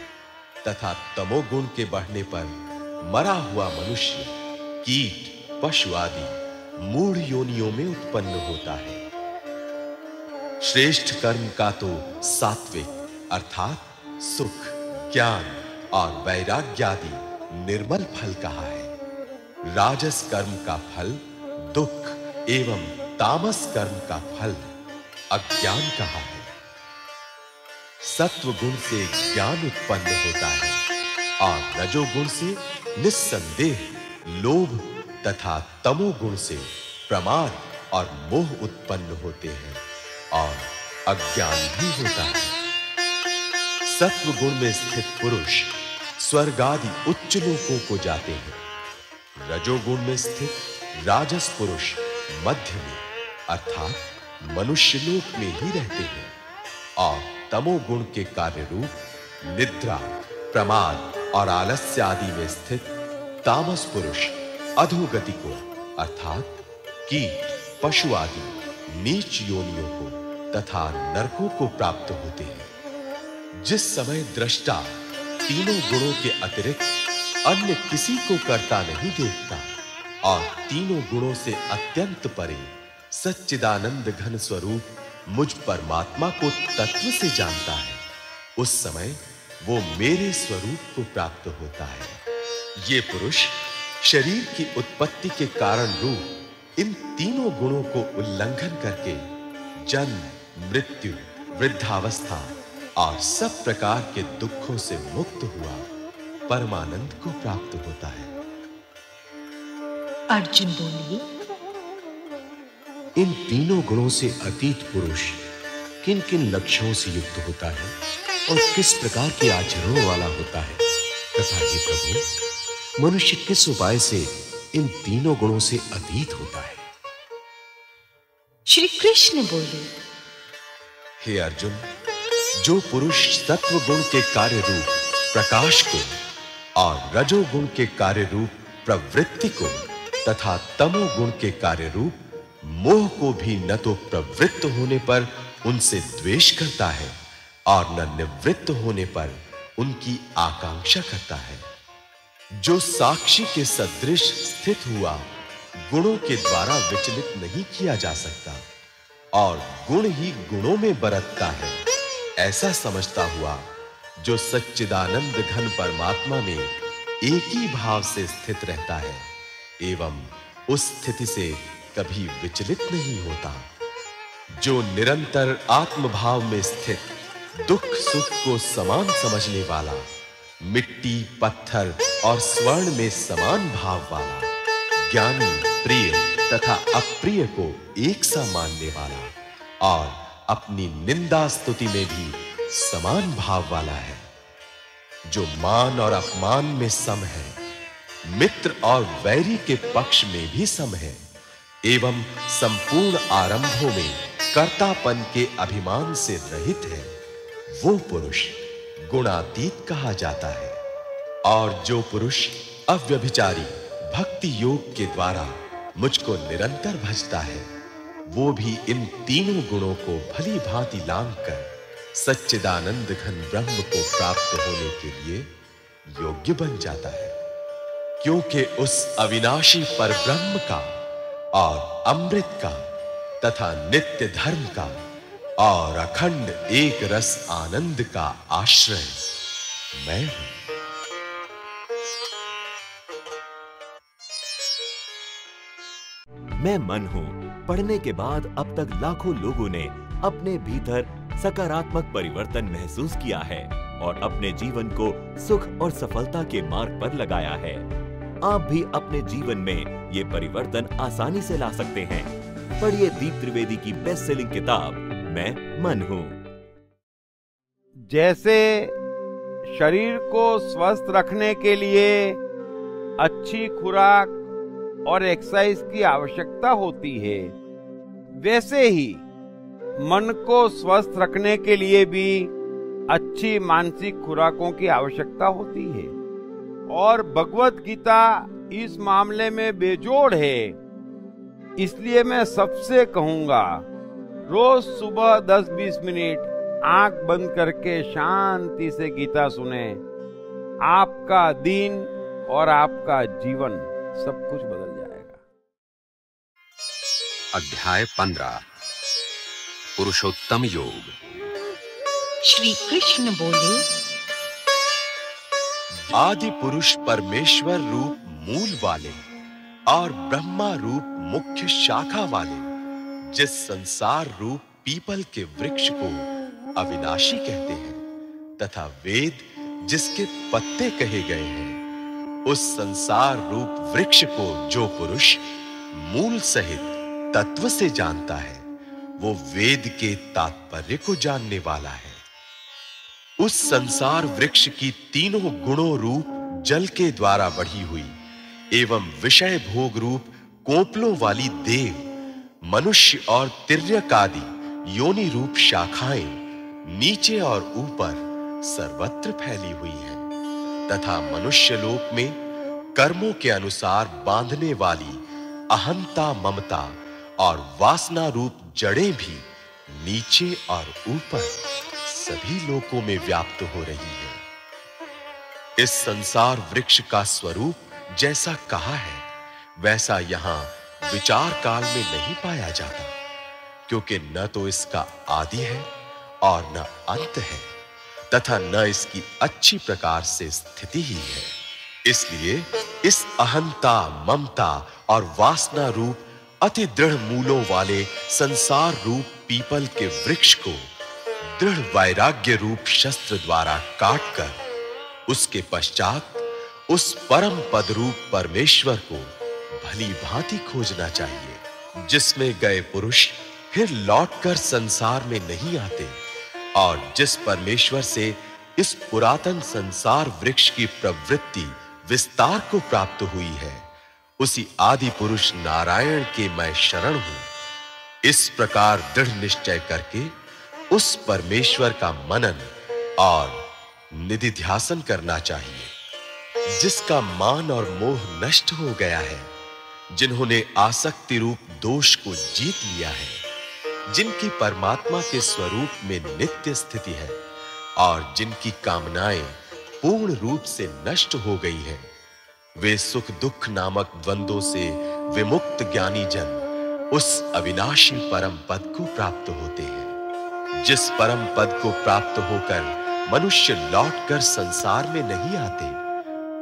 [SPEAKER 7] तथा तमोगुण के बढ़ने पर मरा हुआ मनुष्य कीट, पशु आदि मूढ़ योनियों में उत्पन्न होता है। श्रेष्ठ कर्म का तो सात्विक, अर्थात सुख, ज्ञान और वैराग्य आदि निर्मल फल कहा है। राजस कर्म का फल, दुख एवं तामस कर्म का फल अज्ञान कहा है। सत्व गुण से ज्ञान उत्पन्न होता है और रजोगुण से निस्संदेह लोभ तथा तमोगुण से प्रमाद और मोह उत्पन्न होते हैं और अज्ञान भी होता है। सत्व गुण में स्थित पुरुष स्वर्ग आदि उच्च लोकों को जाते हैं। रजोगुण में स्थित राजस पुरुष मध्य में, अर्थात मनुष्य लोक में ही रहते हैं और तमोगुण के कार्य रूप निद्रा, प्रमाद और आलस्य आदि में स्थित तामस पुरुष अधोगति को अर्थात कीट, पशु आदि, नीच योनियों को तथा नरकों को प्राप्त होते हैं। जिस समय दृष्टा तीनों गुणों के अतिरिक्त अन्य किसी को करता नहीं देखता, और तीनों गुणों से अत्यंत परे सच्चिदानंद घन स्वरूप मुझ परमात्मा को तत्व से जानता है, उस समय वो मेरे स्वरूप को प्राप्त होता है। ये पुरुष शरीर की उत्पत्ति के कारण रूप इन तीनों गुणों को उल्लंघन करके जन्म मृत्यु वृद्धावस्था और सब प्रकार के दुखों से मुक्त हुआ परमानंद को प्राप्त होता है।
[SPEAKER 3] अर्जुन बोले
[SPEAKER 7] इन तीनों गुणों से अतीत पुरुष किन किन लक्ष्यों से युक्त होता है और किस प्रकार के आचरणों वाला होता है? तथा हे प्रभु मनुष्य किस उपाय से इन तीनों गुणों से अतीत होता है?
[SPEAKER 3] श्री कृष्ण बोले
[SPEAKER 7] हे अर्जुन जो पुरुष सत्व गुण के कार्य रूप प्रकाश को और रजोगुण के कार्य रूप प्रवृत्ति को तथा तमो गुण के कार्य रूप मोह को भी न तो प्रवृत्त होने पर उनसे द्वेष करता है और न निवृत्त होने पर उनकी आकांक्षा करता है। जो साक्षी के सदृश स्थित हुआ, गुणों के द्वारा विचलित नहीं किया जा सकता, और गुण ही गुणों में बरतता है। ऐसा समझता हुआ, जो सच्चिदानंद घन परमात्मा में एक ही भाव से स्थित रहता है, एवं उस स्थिति से कभी विचलित नहीं होता। जो निरंतर आत्मभाव में स्थित दुख सुख को समान समझने वाला मिट्टी, पत्थर और स्वर्ण में समान भाव वाला, ज्ञानी, प्रिय तथा अप्रिय को एक सा मानने वाला और अपनी निंदा स्तुति में भी समान भाव वाला है। जो मान और अपमान में सम है, मित्र और वैरी के पक्ष में भी सम है, एवं संपूर्ण आरंभों में कर्तापन के अभिमान से रहित है, वो पुरुष गुणातीत कहा जाता है। और जो पुरुष अव्यभिचारी भक्ति योग के द्वारा मुझको निरंतर भजता है, वो भी इन तीनों गुणों को भली भांति लांग कर सच्चिदानंद घन ब्रह्म को प्राप्त होने के लिए योग्य बन जाता है। क्योंकि उस अविनाशी पर ब्रह्म का और अमृत का तथा नित्य धर्म का और अखंड एक रस आनंद का आश्रय मैं हूँ।
[SPEAKER 10] मैं मन हूँ। पढ़ने के बाद अब तक लाखों लोगों ने अपने भीतर सकारात्मक परिवर्तन महसूस किया है और अपने जीवन को सुख और सफलता के मार्ग पर लगाया है। आप भी अपने जीवन में ये परिवर्तन आसानी से ला सकते हैं। पढ़िए दीप त्रिवेदी की बेस्ट सेलिंग किताब मैं मन हूँ।
[SPEAKER 2] जैसे शरीर को स्वस्थ रखने के लिए अच्छी खुराक और एक्सरसाइज की आवश्यकता होती है, वैसे ही मन को स्वस्थ रखने के लिए भी अच्छी मानसिक खुराकों की आवश्यकता होती है। और भगवत गीता इस मामले में बेजोड़ है, इसलिए मैं सबसे कहूँगा रोज सुबह 10-20 मिनट आँख बंद करके शांति से गीता सुने। आपका दिन और आपका जीवन सब कुछ बदल जाएगा।
[SPEAKER 9] अध्याय पंद्रह पुरुषोत्तम योग।
[SPEAKER 3] श्री कृष्ण बोले
[SPEAKER 7] आदि पुरुष परमेश्वर रूप मूल वाले और ब्रह्मा रूप मुख्य शाखा वाले जिस संसार रूप पीपल के वृक्ष को अविनाशी कहते हैं, तथा वेद जिसके पत्ते कहे गए हैं, उस संसार रूप वृक्ष को जो पुरुष मूल सहित तत्व से जानता है, वो वेद के तात्पर्य को जानने वाला है। उस संसार वृक्ष की तीनों गुणों रूप जल के द्वारा बढ़ी हुई एवं विषय भोग रूप कोपलों वाली देव मनुष्य और तिर्यक आदि योनि रूप शाखाएँ नीचे और ऊपर सर्वत्र फैली हुई हैं, तथा मनुष्य लोक में कर्मों के अनुसार बांधने वाली अहंता ममता और वासना रूप जड़ें भी नीचे और ऊपर सभी लोकों में व्याप्त हो रही है। इस संसार वृक्ष का स्वरूप जैसा कहा है, वैसा यहाँ विचार काल में नहीं पाया जाता, क्योंकि न तो इसका आदि है और न अंत है, तथा न इसकी अच्छी प्रकार से स्थिति ही है। इसलिए इस अहंता, ममता और वासना रूप अति दृढ़ मूलों वाले संसार रूप पीपल के वृक्ष को दृढ़ वैराग्य रूप शस्त्र द्वारा काटकर, उसके पश्चात उस परम पद रूप परमेश्वर को भली भांति खोजना चाहिए। जिसमें गए पुरुष फिर लौटकर संसार में नहीं आते और जिस परमेश्वर से इस पुरातन संसार वृक्ष की प्रवृत्ति विस्तार को प्राप्त हुई है, उसी आदि पुरुष नारायण के मैं शरण हूँ। इस प्रकार दृढ़ निश्चय करके उस परमेश्वर का मनन और निधि ध्यासन करना चाहिए, जिसका मान और मोह नष्ट हो गया है। जिन्होंने आसक्ति रूप दोष को जीत लिया है, जिनकी परमात्मा के स्वरूप में नित्य स्थिति है और जिनकी कामनाएँ पूर्ण रूप से नष्ट हो गई हैं, वे सुख दुख नामक द्वंद्वों से विमुक्त ज्ञानी जन उस अविनाशी परम पद को प्राप्त होते हैं, जिस परम पद को प्राप्त होकर मनुष्य लौटकर संसार में नहीं आते,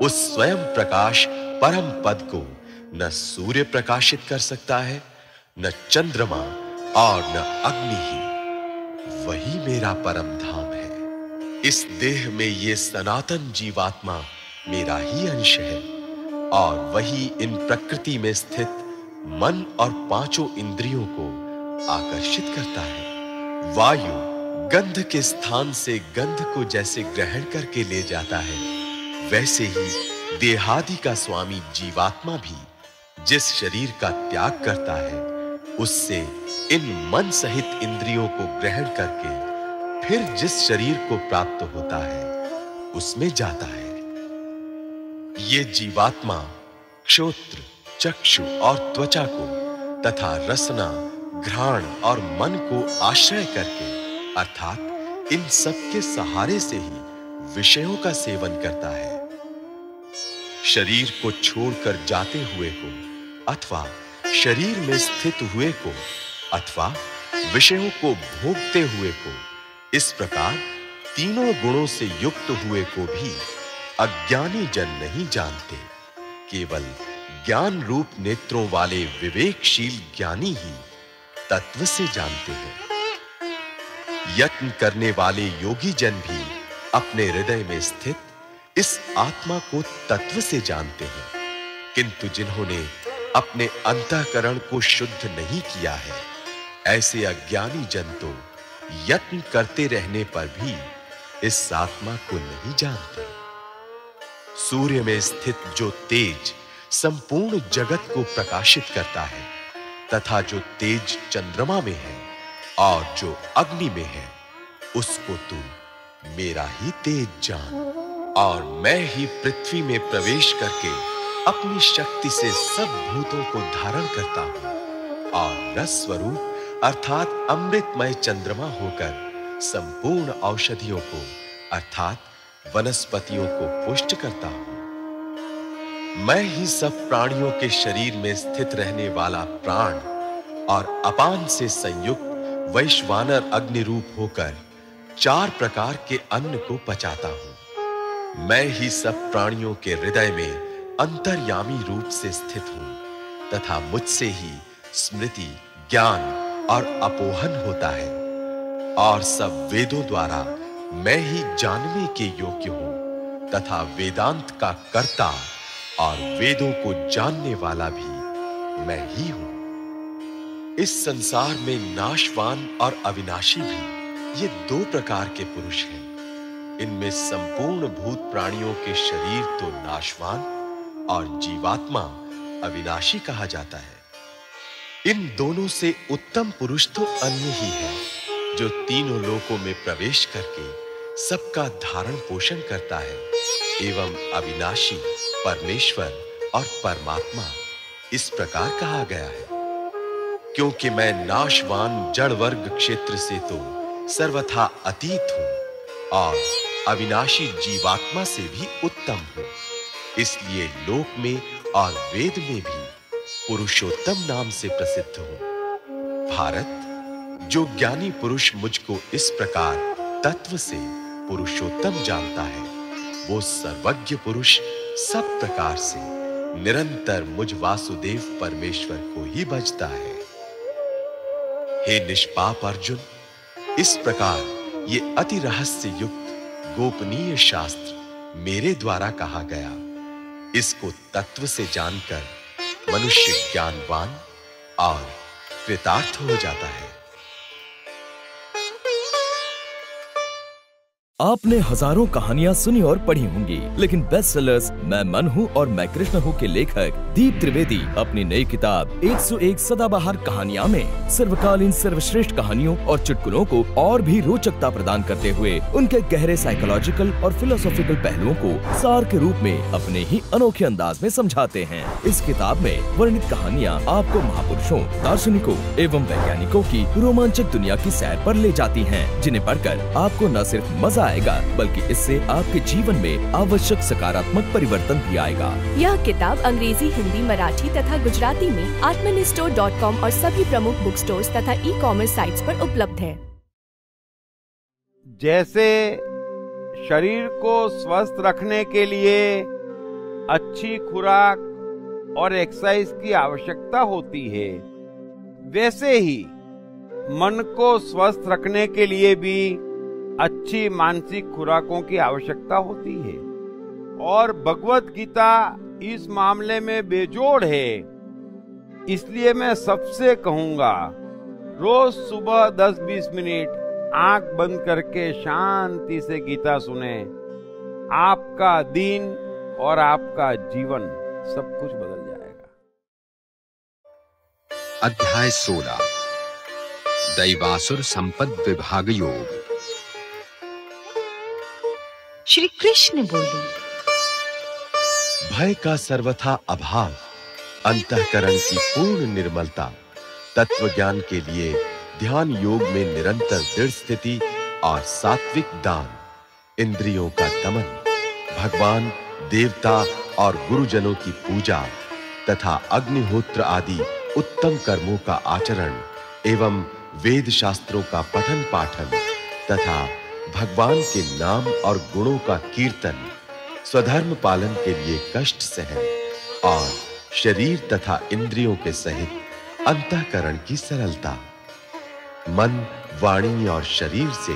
[SPEAKER 7] उस स्वयं प्रकाश परम पद को न सूर्य प्रकाशित कर सकता है, न चंद्रमा और न अग्नि ही। वही मेरा परम धाम है। इस देह में ये सनातन जीवात्मा मेरा ही अंश है और वही इन प्रकृति में स्थित मन और पाँचों इंद्रियों को आकर्षित करता है। वायु गंध के स्थान से गंध को जैसे ग्रहण करके ले जाता है, वैसे ही देहादि का स्वामी जीवात्मा भी जिस शरीर का त्याग करता है, उससे इन मन सहित इंद्रियों को ग्रहण करके फिर जिस शरीर को प्राप्त होता है, उसमें जाता है। ये जीवात्मा क्षोत्र, चक्षु और त्वचा को तथा रसना, घ्राण और मन को आश्रय करके, अर्थात इन सब के सहारे से ही विषयों का सेवन करता है। शरीर को छोड़कर जाते हुए को अथवा शरीर में स्थित हुए को, अथवा विषयों को भोगते हुए को, इस प्रकार तीनों गुणों से युक्त हुए को भी अज्ञानी जन नहीं जानते। केवल ज्ञान रूप नेत्रों वाले विवेकशील ज्ञानी ही तत्व से जानते हैं। यत्न करने वाले योगी जन भी अपने हृदय में स्थित इस आत्मा को तत्व से जानते हैं। किंतु जिन्होंने अपने अंतःकरण को शुद्ध नहीं किया है। ऐसे अज्ञानी जन तो यत्न करते रहने पर भी इस आत्मा को नहीं जानते। सूर्य में स्थित जो तेज, संपूर्ण जगत को प्रकाशित करता है, तथा जो तेज चंद्रमा में है और जो अग्नि में है, उसको तू मेरा ही तेज जान और मैं ही पृथ्वी में प्रवेश करके अपनी शक्ति से सब भूतों को धारण करता हूँ। और रस स्वरूप अर्थात अमृतमय चंद्रमा होकर संपूर्ण औषधियों को, अर्थात वनस्पतियों को पुष्ट करता हूँ। मैं ही सब प्राणियों के शरीर में स्थित रहने वाला प्राण और अपान से संयुक्त वैश्वानर अग्नि रूप होकर चार प्रकार के अन्न को पचाता हूँ। मैं ही सब प्राणियों के हृदय में अंतर्यामी रूप से स्थित हूँ, तथा मुझसे ही स्मृति, ज्ञान और अपोहन होता है। और सब वेदों द्वारा मैं ही जानने के योग्य हूँ, तथा वेदांत का कर्ता और वेदों को जानने वाला भी मैं ही हूँ। इस संसार में नाशवान और अविनाशी भी ये दो प्रकार के पुरुष हैं। इनमें संपूर्ण भूत प्राणियों के शरीर तो नाशवान और जीवात्मा अविनाशी कहा जाता है। इन दोनों से उत्तम पुरुष तो अन्य ही है, जो तीनों लोकों में प्रवेश करके सबका धारण पोषण करता है, एवं अविनाशी, परमेश्वर और परमात्मा, इस प्रकार कहा गया है। क्योंकि मैं नाशवान जड़ वर्ग क्षेत्र से तो सर्वथा अतीत हूँ, और अविनाशी जीवात्मा से भी उत्तम हूँ। इसलिए लोक में और वेद में भी पुरुषोत्तम नाम से प्रसिद्ध हो। भारत, जो ज्ञानी पुरुष मुझको इस प्रकार तत्व से पुरुषोत्तम जानता है, वो सर्वज्ञ पुरुष सब प्रकार से निरंतर मुझ वासुदेव परमेश्वर को ही बजता है। हे निष्पाप अर्जुन, इस प्रकार ये अति रहस्य युक्त गोपनीय शास्त्र मेरे द्वारा कहा गया। इसको तत्व से जानकर मनुष्य ज्ञानवान और कृतार्थ हो जाता है।
[SPEAKER 5] आपने हज़ारों कहानियाँ सुनी और पढ़ी होंगी, लेकिन बेस्ट सेलर्स मैं मन हूँ और मैं कृष्ण हूँ के लेखक दीप त्रिवेदी अपनी नई किताब 101 सदाबहार कहानियाँ में सर्वकालीन सर्वश्रेष्ठ कहानियों और चुटकुलों को और भी रोचकता प्रदान करते हुए उनके गहरे साइकोलॉजिकल और फिलोसॉफिकल पहलुओं को सार के रूप में अपने ही अनोखे अंदाज में समझाते हैं। इस किताब में वर्णित कहानियाँ आपको महापुरुषों, दार्शनिकों एवं वैज्ञानिकों की रोमांचक दुनिया की सैर आरोप ले जाती है, जिन्हें पढ़कर आपको न सिर्फ़ मज़ा आएगा बल्कि इससे आपके जीवन में आवश्यक सकारात्मक परिवर्तन भी आएगा।
[SPEAKER 6] यह किताब अंग्रेज़ी हिंदी मराठी तथा गुजराती में आत्मनिष्ठो डॉट कॉम और सभी प्रमुख बुक स्टोर तथा ई कॉमर्स साइट्स पर उपलब्ध है।
[SPEAKER 2] जैसे शरीर को स्वस्थ रखने के लिए अच्छी खुराक और एक्सरसाइज की आवश्यकता होती है वैसे ही मन को स्वस्थ रखने के लिए भी अच्छी मानसिक खुराकों की आवश्यकता होती है। और भगवत गीता इस मामले में बेजोड़ है। इसलिए मैं सबसे कहूँगा, रोज सुबह 10-20 मिनट आँख बंद करके शांति से गीता सुने। आपका दिन और आपका जीवन सब कुछ बदल जाएगा।
[SPEAKER 4] अध्याय 16 दैवासुर संपद विभाग योग।
[SPEAKER 3] श्री कृष्ण बोले,
[SPEAKER 7] भय का सर्वथा अभाव, अंतःकरण की पूर्ण निर्मलता तत्व ज्ञान के लिए ध्यान योग में निरंतर दृढ़ स्थिति और सात्विक दान, इंद्रियों का दमन, भगवान, देवता और गुरुजनों की पूजा तथा अग्निहोत्र आदि उत्तम कर्मों का आचरण एवं वेद शास्त्रों का पठन पाठन तथा भगवान के नाम और गुणों का कीर्तन, स्वधर्म पालन के लिए कष्ट सहन और शरीर तथा इंद्रियों के सहित अंतःकरण की सरलता। मन, वाणी और शरीर से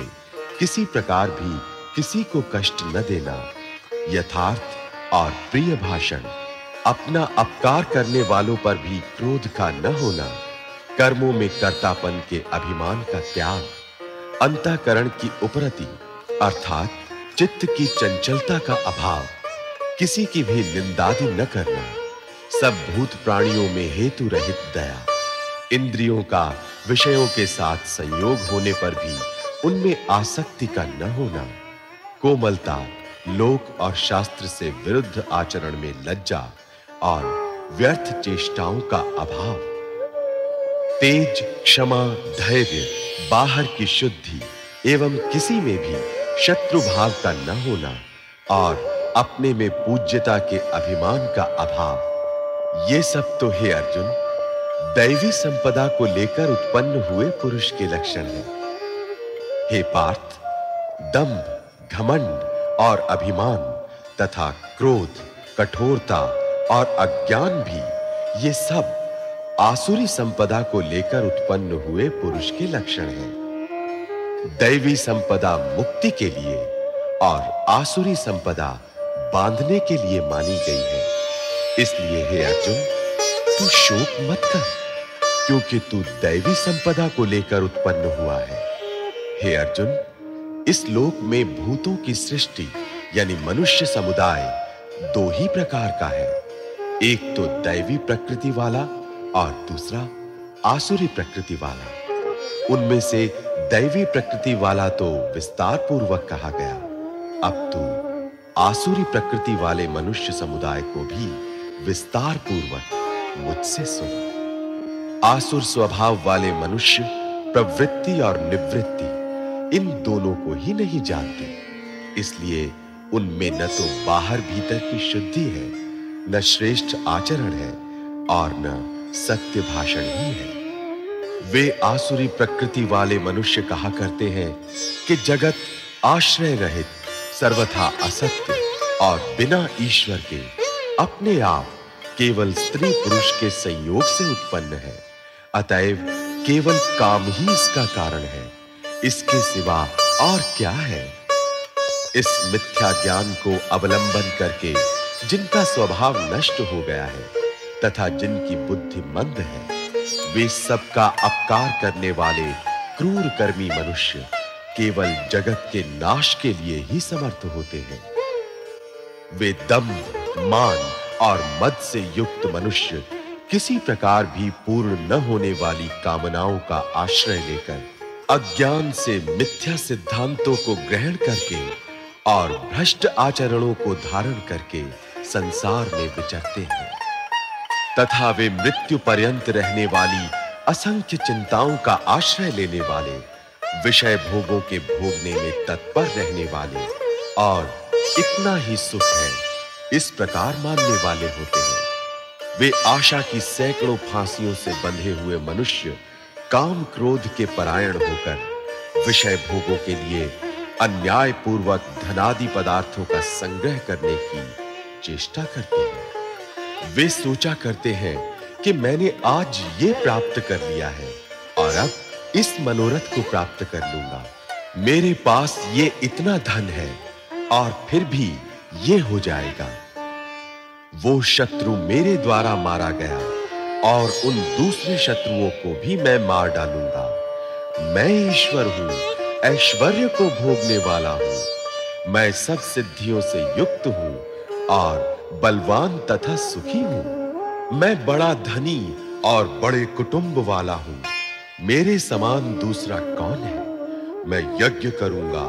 [SPEAKER 7] किसी प्रकार भी किसी को कष्ट न देना, यथार्थ और प्रिय भाषण, अपना अपकार करने वालों पर भी क्रोध का न होना, कर्मों में कर्तापन के अभिमान का त्याग। अंतःकरण की उपरति, अर्थात चित्त की चंचलता का अभाव। किसी की भी निंदादि न करना, सब भूत प्राणियों में हेतु रहित दया। इंद्रियों का, विषयों के साथ संयोग होने पर भी उनमें आसक्ति का न होना। कोमलता, लोक और शास्त्र से विरुद्ध आचरण में लज्जा और व्यर्थ चेष्टाओं का अभाव। तेज क्षमा, धैर्य, बाहर की शुद्धि एवं किसी में भी शत्रु भाव का न होना और अपने में पूज्यता के अभिमान का अभाव। ये सब तो है अर्जुन, दैवी संपदा को लेकर उत्पन्न हुए पुरुष के लक्षण हैं। हे पार्थ दंभ घमंड और अभिमान तथा क्रोध, कठोरता और अज्ञान भी ये सब आसुरी संपदा को लेकर उत्पन्न हुए पुरुष के लक्षण हैं। दैवी संपदा मुक्ति के लिए और आसुरी संपदा बांधने के लिए मानी गई है। इसलिए हे अर्जुन, तू शोक मत कर, क्योंकि तू दैवी संपदा को लेकर उत्पन्न हुआ है। हे अर्जुन, इस लोक में भूतों की सृष्टि यानी मनुष्य समुदाय दो ही प्रकार का है। एक तो दैवी प्रकृति वाला और दूसरा, आसुरी प्रकृति वाला। उनमें से दैवी प्रकृति वाला तो विस्तार पूर्वक कहा गया। अब तो आसुरी प्रकृति वाले मनुष्य समुदाय को भी विस्तार पूर्वक मुझसे सुन। आसुर स्वभाव वाले मनुष्य प्रवृत्ति और निवृत्ति इन दोनों को ही नहीं जानते। इसलिए उनमें न तो बाहर भीतर की शुद्धि है, न श्रेष्ठ आचरण है और न सत्य भाषण ही है। वे आसुरी प्रकृति वाले मनुष्य कहा करते हैं कि जगत आश्रय रहित, सर्वथा असत्य और बिना ईश्वर के अपने आप केवल स्त्री पुरुष के संयोग से उत्पन्न है। अतएव केवल काम ही इसका कारण है। इसके सिवा और क्या है? इस मिथ्या ज्ञान को अवलंबन करके जिनका स्वभाव नष्ट हो गया है तथा जिनकी बुद्धि मंद है, वे सबका अपकार करने वाले क्रूर कर्मी मनुष्य केवल जगत के नाश के लिए ही समर्थ होते हैं। वे दम, मान और मद से युक्त मनुष्य किसी प्रकार भी पूर्ण न होने वाली कामनाओं का आश्रय लेकर, अज्ञान से मिथ्या सिद्धांतों को ग्रहण करके और भ्रष्ट आचरणों को धारण करके संसार में विचरते हैं। तथा वे मृत्यु पर्यंत रहने वाली असंख्य चिंताओं का आश्रय लेने वाले, विषय भोगों के भोगने में तत्पर रहने वाले और इतना ही सुख है, इस प्रकार मानने वाले होते हैं। वे आशा की सैकड़ों फांसियों से बंधे हुए मनुष्य, काम क्रोध के परायण होकर, विषय भोगों के लिए अन्याय पूर्वक धनादि पदार्थों का संग्रह करने की चेष्टा करते हैं। वे सोचा करते हैं कि मैंने आज ये प्राप्त कर लिया है और अब इस मनोरथ को प्राप्त कर लूँगा। मेरे पास ये इतना धन है और फिर भी ये हो जाएगा। वो शत्रु मेरे द्वारा मारा गया और उन दूसरे शत्रुओं को भी मैं मार डालूँगा। मैं ईश्वर हूँ, ऐश्वर्य को भोगने वाला हूँ। मैं सब सिद्धियों से युक्त हूँ और बलवान तथा सुखी हूँ। मैं बड़ा धनी और बड़े कुटुंब वाला हूँ। मेरे समान दूसरा कौन है? मैं यज्ञ करूँगा,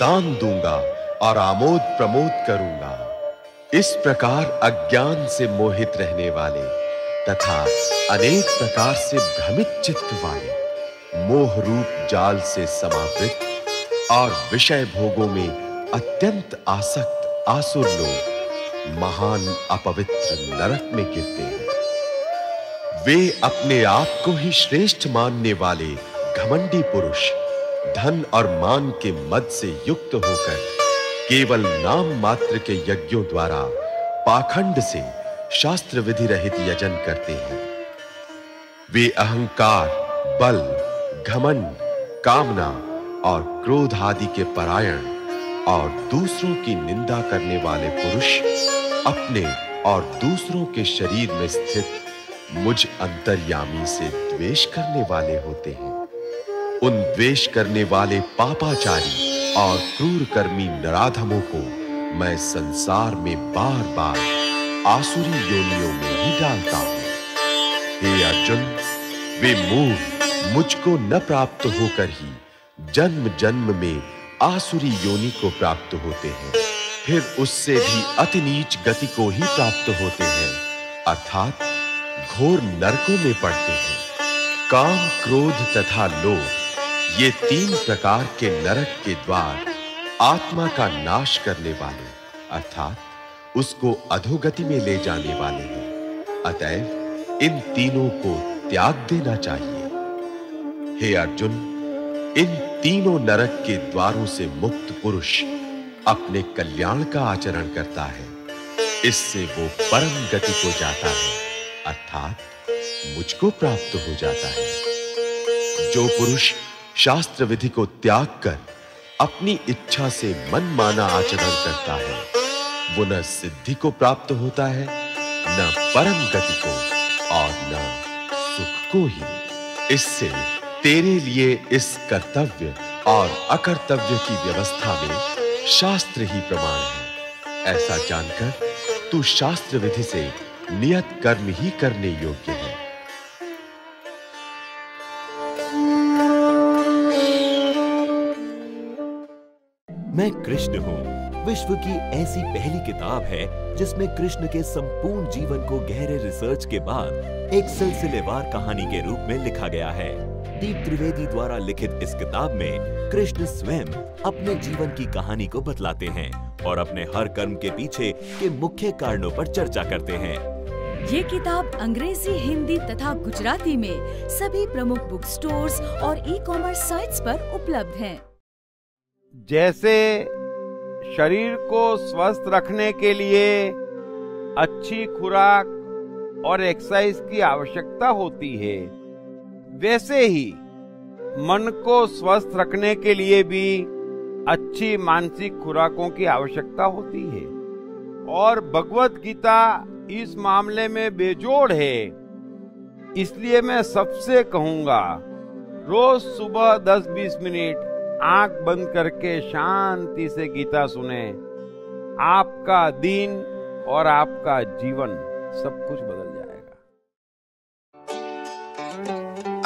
[SPEAKER 7] दान दूँगा और आमोद प्रमोद करूँगा। इस प्रकार अज्ञान से मोहित रहने वाले तथा अनेक प्रकार से भ्रमित चित्त वाले मोह रूप जाल से समावृत और विषय भोगों में अत्यंत आसक्त आसुर लोग महान अपवित्र नरक में गिरते हैं। वे अपने आप को ही श्रेष्ठ मानने वाले घमंडी पुरुष, धन और मान के मद से युक्त होकर केवल नाम मात्र के यज्ञों द्वारा पाखंड से शास्त्र विधि रहित यजन करते हैं। वे अहंकार, बल, घमंड, कामना और क्रोध आदि के परायण और दूसरों की निंदा करने वाले पुरुष अपने और दूसरों के शरीर में स्थित मुझ अंतर्यामी से द्वेष करने वाले होते हैं। उन द्वेष करने वाले पापाचारी और क्रूर कर्मी नराधमों को मैं संसार में बार-बार आसुरी योनियों में ही डालता हूँ। हे अर्जुन, वे मूढ़ मुझको न प्राप्त होकर ही जन्म जन्म में आसुरी योनि को प्राप्त होते हैं। फिर उससे भी अति नीच गति को ही प्राप्त होते हैं। अर्थात घोर नरकों में पड़ते हैं। काम, क्रोध तथा लोभ, ये तीन प्रकार के नरक के द्वार आत्मा का नाश करने वाले, अर्थात उसको अधोगति में ले जाने वाले हैं। अतएव इन तीनों को त्याग देना चाहिए। हे अर्जुन, इन तीनों नरक के द्वारों से मुक्त पुरुष अपने कल्याण का आचरण करता है। इससे वो परम गति को जाता है, अर्थात मुझको प्राप्त हो जाता है। जो पुरुष शास्त्र विधि को त्याग कर अपनी इच्छा से मन माना आचरण करता है, वो न सिद्धि को प्राप्त होता है, न परम गति को और न सुख को ही। इससे तेरे लिए इस कर्तव्य और अकर्तव्य की व्यवस्था में शास्त्र ही प्रमाण है। ऐसा जानकर तू शास्त्र विधि से नियत कर्म ही करने योग्य है।
[SPEAKER 10] मैं कृष्ण हूँ। विश्व की ऐसी पहली किताब है जिसमें कृष्ण के संपूर्ण जीवन को गहरे रिसर्च के बाद एक सिलसिलेवार कहानी के रूप में लिखा गया है। दीप त्रिवेदी द्वारा लिखित इस किताब में कृष्ण स्वयं अपने जीवन की कहानी को बतलाते हैं और अपने हर कर्म के पीछे के मुख्य कारणों पर चर्चा करते हैं।
[SPEAKER 11] ये किताब अंग्रेज़ी हिंदी तथा गुजराती में सभी प्रमुख बुक स्टोर्स और ई कॉमर्स साइट्स पर उपलब्ध है।
[SPEAKER 2] जैसे शरीर को स्वस्थ रखने के लिए अच्छी खुराक और एक्सरसाइज की आवश्यकता होती है। वैसे ही, मन को स्वस्थ रखने के लिए भी अच्छी मानसिक खुराकों की आवश्यकता होती है। और भगवत गीता इस मामले में बेजोड़ है। इसलिए मैं सबसे कहूँगा, रोज सुबह 10-20 मिनट आँख बंद करके शांति से गीता सुने। आपका दिन और आपका जीवन सब कुछ बदल जाएगा।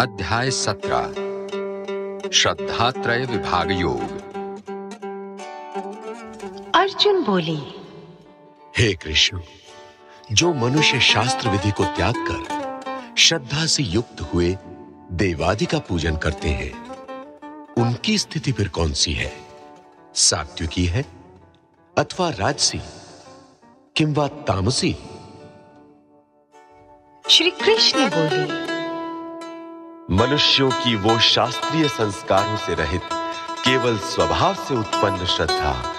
[SPEAKER 4] अध्याय सत्रह। श्रद्धात्रय विभाग योग।
[SPEAKER 3] अर्जुन बोले
[SPEAKER 9] हे कृष्ण जो मनुष्य शास्त्र विधि को त्याग कर श्रद्धा से युक्त हुए देवादि का पूजन करते हैं उनकी स्थिति फिर कौन सी है? सात्विकी है अथवा राजसी? किंवा तामसी?
[SPEAKER 3] श्री कृष्ण बोले।
[SPEAKER 7] मनुष्यों की वो शास्त्रीय संस्कारों से रहित केवल स्वभाव से उत्पन्न श्रद्धा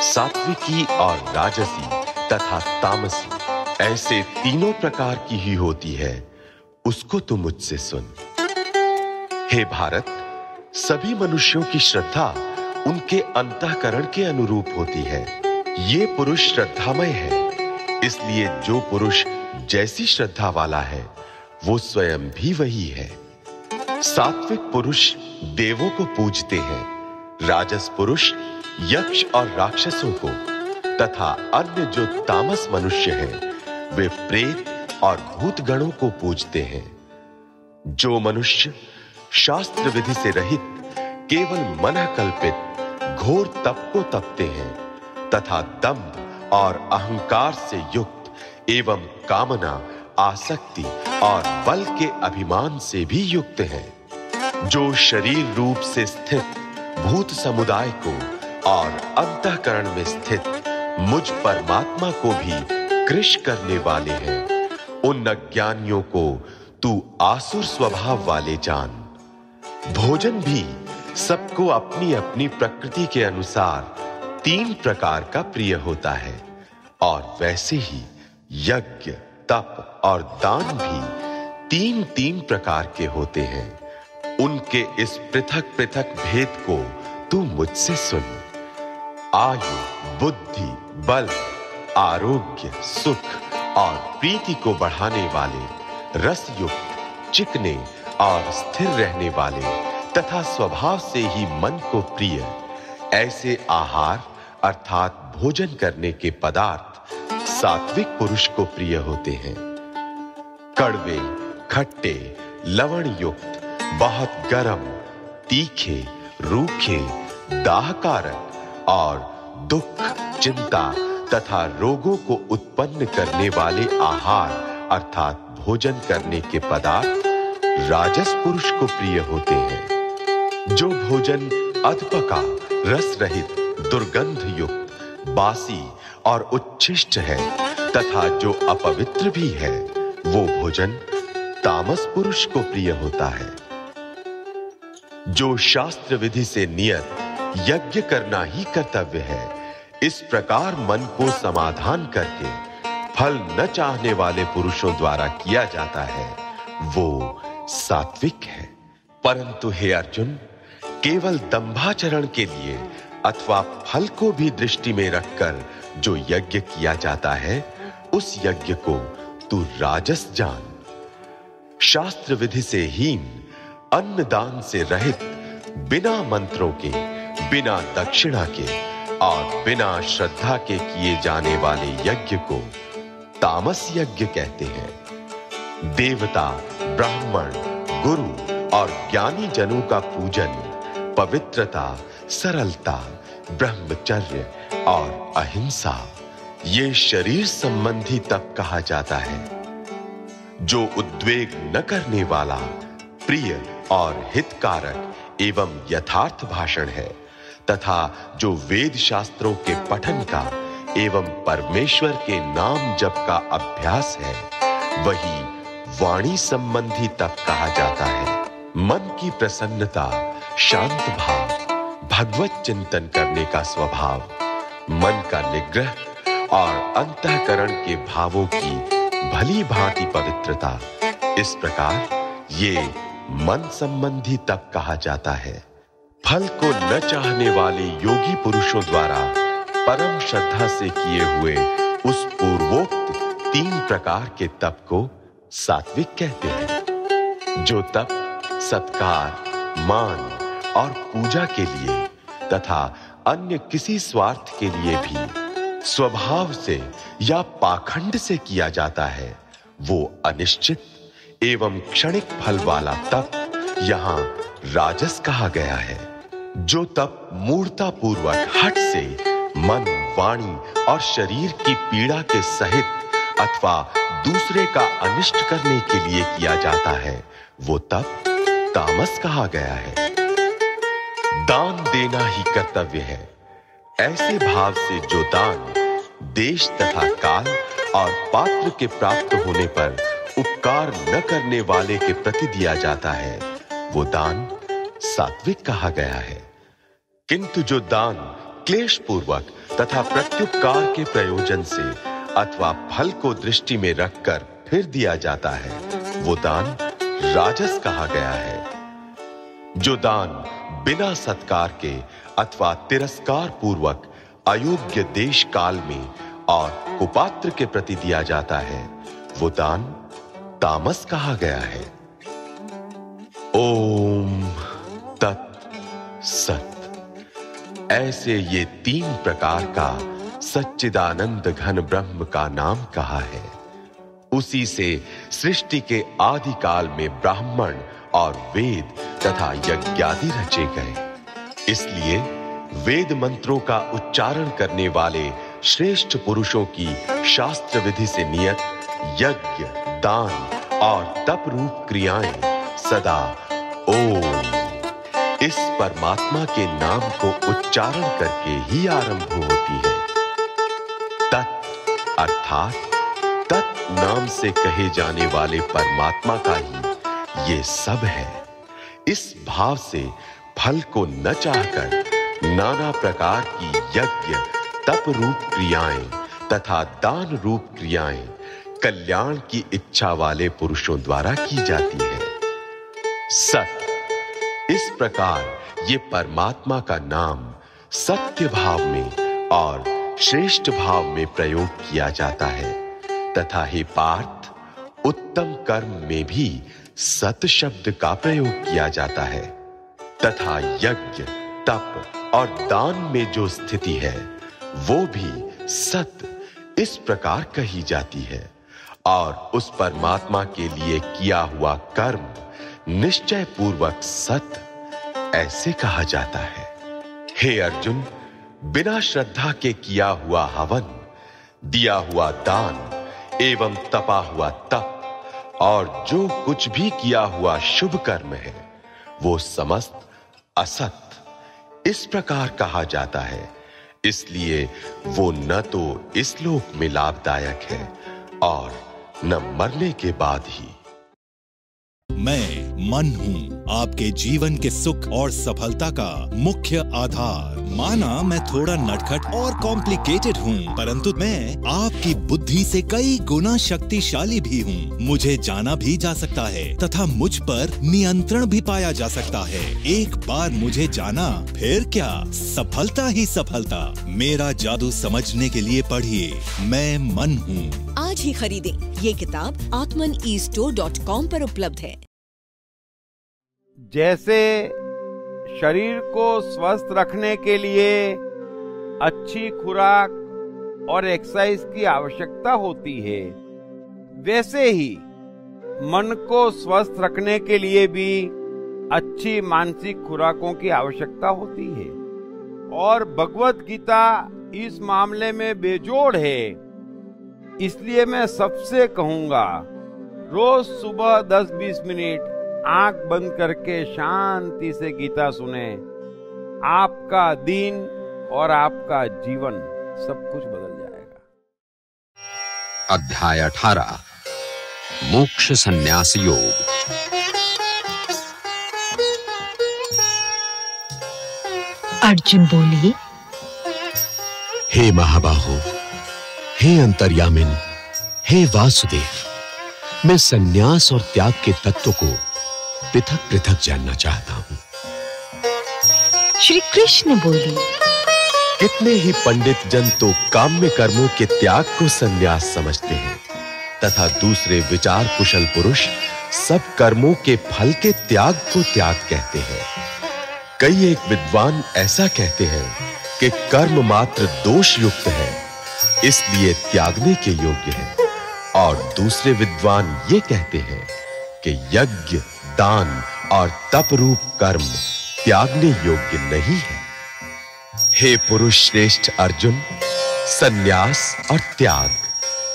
[SPEAKER 7] सात्विकी और राजसी तथा तामसी ऐसे तीनों प्रकार की ही होती है उसको तू मुझसे सुन। हे भारत सभी मनुष्यों की श्रद्धा उनके अंतःकरण के अनुरूप होती है। ये पुरुष श्रद्धामय है। इसलिए जो पुरुष जैसी श्रद्धा वाला है, वो स्वयं भी वही है। सात्विक पुरुष देवों को पूजते हैं, राजस पुरुष यक्ष और राक्षसों को, तथा अन्य जो तामस मनुष्य हैं, वे प्रेत और भूत गणों को पूजते हैं। जो मनुष्य शास्त्र विधि से रहित, केवल मन कल्पित घोर तप को तपते हैं, तथा दम्भ और अहंकार से युक्त एवं कामना, आसक्ति और बल के अभिमान से भी युक्त हैं। जो शरीर रूप से स्थित भूत समुदाय को और अंतःकरण में स्थित मुझ परमात्मा को भी कृष करने वाले हैं, उन अज्ञानियों को तू आसुर स्वभाव वाले जान। भोजन भी सबको अपनी अपनी प्रकृति के अनुसार तीन प्रकार का प्रिय होता है। और वैसे ही यज्ञ, तप और दान भी तीन तीन प्रकार के होते हैं। उनके इस पृथक पृथक भेद को तू मुझसे सुन। आयु, बुद्धि, बल, आरोग्य, सुख और प्रीति को बढ़ाने वाले रसयुक्त, चिकने और स्थिर रहने वाले तथा स्वभाव से ही मन को प्रिय। ऐसे आहार अर्थात भोजन करने के पदार्थ सात्विक पुरुष को प्रिय होते हैं। कड़वे, खट्टे लवण युक्त बहुत गर्म, तीखे, रूखे, दाहकारक और दुख, चिंता तथा रोगों को उत्पन्न करने वाले आहार अर्थात भोजन करने के पदार्थ राजस पुरुष को प्रिय होते हैं। जो भोजन अधपका रस रहित दुर्गंध युक्त, बासी और उच्छिष्ट है, तथा जो अपवित्र भी है, वो भोजन तामस पुरुष को प्रिय होता है। जो शास्त्र विधि से नियत, यज्ञ करना ही कर्तव्य है, इस प्रकार मन को समाधान करके फल न चाहने वाले पुरुषों द्वारा किया जाता है, वो सात्विक है। परंतु हे अर्जुन, केवल दंभाचरण के लिए अथवा फल को भी दृष्टि में रखकर जो यज्ञ किया जाता है, उस यज्ञ को तू राजस जान। शास्त्र विधि से हीन अन्न दान से रहित, बिना मंत्रों के, बिना दक्षिणा के और बिना श्रद्धा के किए जाने वाले यज्ञ को तामस यज्ञ कहते हैं। देवता, ब्राह्मण, गुरु और ज्ञानी जनों का पूजन, पवित्रता, सरलता, ब्रह्मचर्य और अहिंसा, ये शरीर संबंधी तप कहा जाता है। जो उद्वेग न करने वाला, प्रिय और हितकारक एवं यथार्थ भाषण है, तथा जो वेद शास्त्रों के पठन का एवं परमेश्वर के नाम जप का अभ्यास है, वही वाणी संबंधी तप कहा जाता है। मन की प्रसन्नता, शांत भाव, भगवत चिंतन करने का स्वभाव, मन का निग्रह और अंतःकरण के भावों की भली भांति पवित्रता। इस प्रकार ये मन संबंधी तप कहा जाता है। फल को न चाहने वाले योगी पुरुषों द्वारा परम श्रद्धा से किए हुए उस पूर्वोक्त तीन प्रकार के तप को सात्विक कहते हैं, जो तप, सत्कार, मान और पूजा के लिए तथा अन्य किसी स्वार्थ के लिए भी स्वभाव से या पाखंड से किया जाता है, वो अनिश्चित एवं क्षणिक फल वाला तप यहाँ राजस कहा गया है, जो तप मूर्ता पूर्वक हट से मन, वाणी और शरीर की पीड़ा के सहित अथवा दूसरे का अनिष्ट करने के लिए किया जाता है, वो तप तामस कहा गया है। दान देना ही कर्तव्य है। ऐसे भाव से जो दान देश तथा काल और पात्र के प्राप्त होने पर उपकार न करने वाले के प्रति दिया जाता है, वो दान सात्विक कहा गया है। किंतु जो दान क्लेश पूर्वक तथा प्रत्युपकार के प्रयोजन से अथवा फल को दृष्टि में रखकर फिर दिया जाता है। वो दान राजस कहा गया है। जो दान बिना सत्कार के अथवा तिरस्कार पूर्वक अयोग्य देश काल में और कुपात्र के प्रति दिया जाता है, वो दान तामस कहा गया है। ओम तत् सत। ऐसे ये तीन प्रकार का सच्चिदानंद घन ब्रह्म का नाम कहा है। उसी से सृष्टि के आदि काल में ब्राह्मण और वेद तथा यज्ञादि रचे गए। इसलिए वेद मंत्रों का उच्चारण करने वाले श्रेष्ठ पुरुषों की शास्त्र विधि से नियत यज्ञ, दान और तप रूप क्रियाएँ सदा ओम। इस परमात्मा के नाम को उच्चारण करके ही आरंभ होती है। अर्थात तत् नाम से कहे जाने वाले परमात्मा का ही ये सब है। इस भाव से फल को न चाहकर नाना प्रकार की यज्ञ, तप रूप क्रियाएँ तथा दान रूप क्रियाएँ कल्याण की इच्छा वाले पुरुषों द्वारा की जाती है। सत, इस प्रकार ये परमात्मा का नाम सत्य भाव में और श्रेष्ठ भाव में प्रयोग किया जाता है, तथा हे पार्थ, उत्तम कर्म में भी सत शब्द का प्रयोग किया जाता है, तथा यज्ञ, तप और दान में जो स्थिति है, वो भी सत इस प्रकार कही जाती है, और उस परमात्मा के लिए किया हुआ कर्म निश्चय पूर्वक सत ऐसे कहा जाता है। हे अर्जुन बिना श्रद्धा के किया हुआ हवन, दिया हुआ दान, एवं तपा हुआ तप, और जो कुछ भी किया हुआ शुभ कर्म है, वो समस्त असत। इस प्रकार कहा जाता है। इसलिए वो न तो इस लोक में लाभदायक है, और न मरने के बाद ही।
[SPEAKER 12] मैं मन हूँ। आपके जीवन के सुख और सफलता का मुख्य आधार। माना मैं थोड़ा नटखट और कॉम्प्लिकेटेड हूँ, परंतु मैं आपकी बुद्धि से कई गुना शक्तिशाली भी हूँ। मुझे जाना भी जा सकता है, तथा मुझ पर नियंत्रण भी पाया जा सकता है। एक बार मुझे जाना, फिर क्या? सफलता ही सफलता। मेरा जादू समझने के लिए पढ़िए, मैं मन हूँ।
[SPEAKER 1] आज ही खरीदें। ये किताब आत्मन ई स्टोर डॉट कॉम पर उपलब्ध है।
[SPEAKER 2] जैसे शरीर को स्वस्थ रखने के लिए अच्छी खुराक और एक्सरसाइज की आवश्यकता होती है, वैसे ही मन को स्वस्थ रखने के लिए भी अच्छी मानसिक खुराकों की आवश्यकता होती है। और भगवत गीता इस मामले में बेजोड़ है, इसलिए मैं सबसे कहूँगा, रोज सुबह 10-20 मिनट आँख बंद करके शांति से गीता सुने। आपका दिन और आपका जीवन सब कुछ बदल जाएगा।
[SPEAKER 4] अध्याय अठारह मोक्ष संन्यास योग।
[SPEAKER 3] अर्जुन बोली
[SPEAKER 7] हे महाबाहो हे अंतर्यामिन हे वासुदेव मैं सन्यास और त्याग के तत्व को पृथक पृथक जानना चाहता हूँ।
[SPEAKER 3] श्री कृष्ण बोली
[SPEAKER 7] कितने ही पंडित जन तो काम्य कर्मों के त्याग को संन्यास समझते हैं तथा दूसरे विचार कुशल पुरुष सब कर्मों के फल के त्याग को त्याग कहते हैं। कई एक विद्वान ऐसा कहते हैं कि कर्म मात्र दोष युक्त है इसलिए त्यागने के योग्य है। और दूसरे विद्वान ये कहते हैं कि यज्ञ दान और तप रूप कर्म त्यागने योग्य नहीं है। हे पुरुष श्रेष्ठ अर्जुन, सन्यास और त्याग,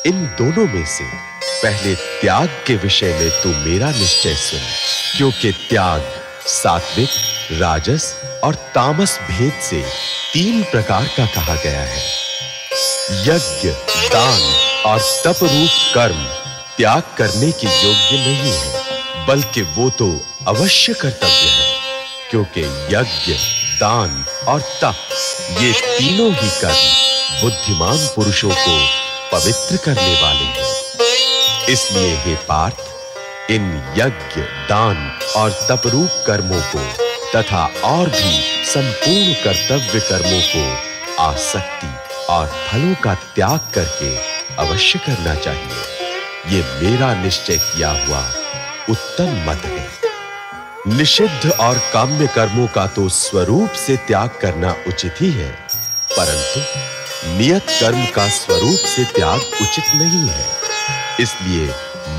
[SPEAKER 7] इन दोनों में से पहले त्याग के विषय में तू मेरा निश्चय सुन, क्योंकि त्याग सात्विक, राजस और तामस भेद से तीन प्रकार का कहा गया है। यज्ञ, दान और तप रूप कर्म त्याग करने के योग्य नहीं है। बल्कि वो तो अवश्य कर्तव्य है, क्योंकि यज्ञ, दान और तप, ये तीनों ही कर्म बुद्धिमान पुरुषों को पवित्र करने वाले हैं। इसलिए हे पार्थ, इन यज्ञ, दान और तपरूप कर्मों को तथा और भी संपूर्ण कर्तव्य कर्मों को आसक्ति और फलों का त्याग करके अवश्य करना चाहिए। ये मेरा निश्चय किया हुआ उत्तम मत है। निषिद्ध और काम्य कर्मों का तो स्वरूप से त्याग करना उचित ही है, परंतु नियत कर्म का स्वरूप से त्याग उचित नहीं है। इसलिए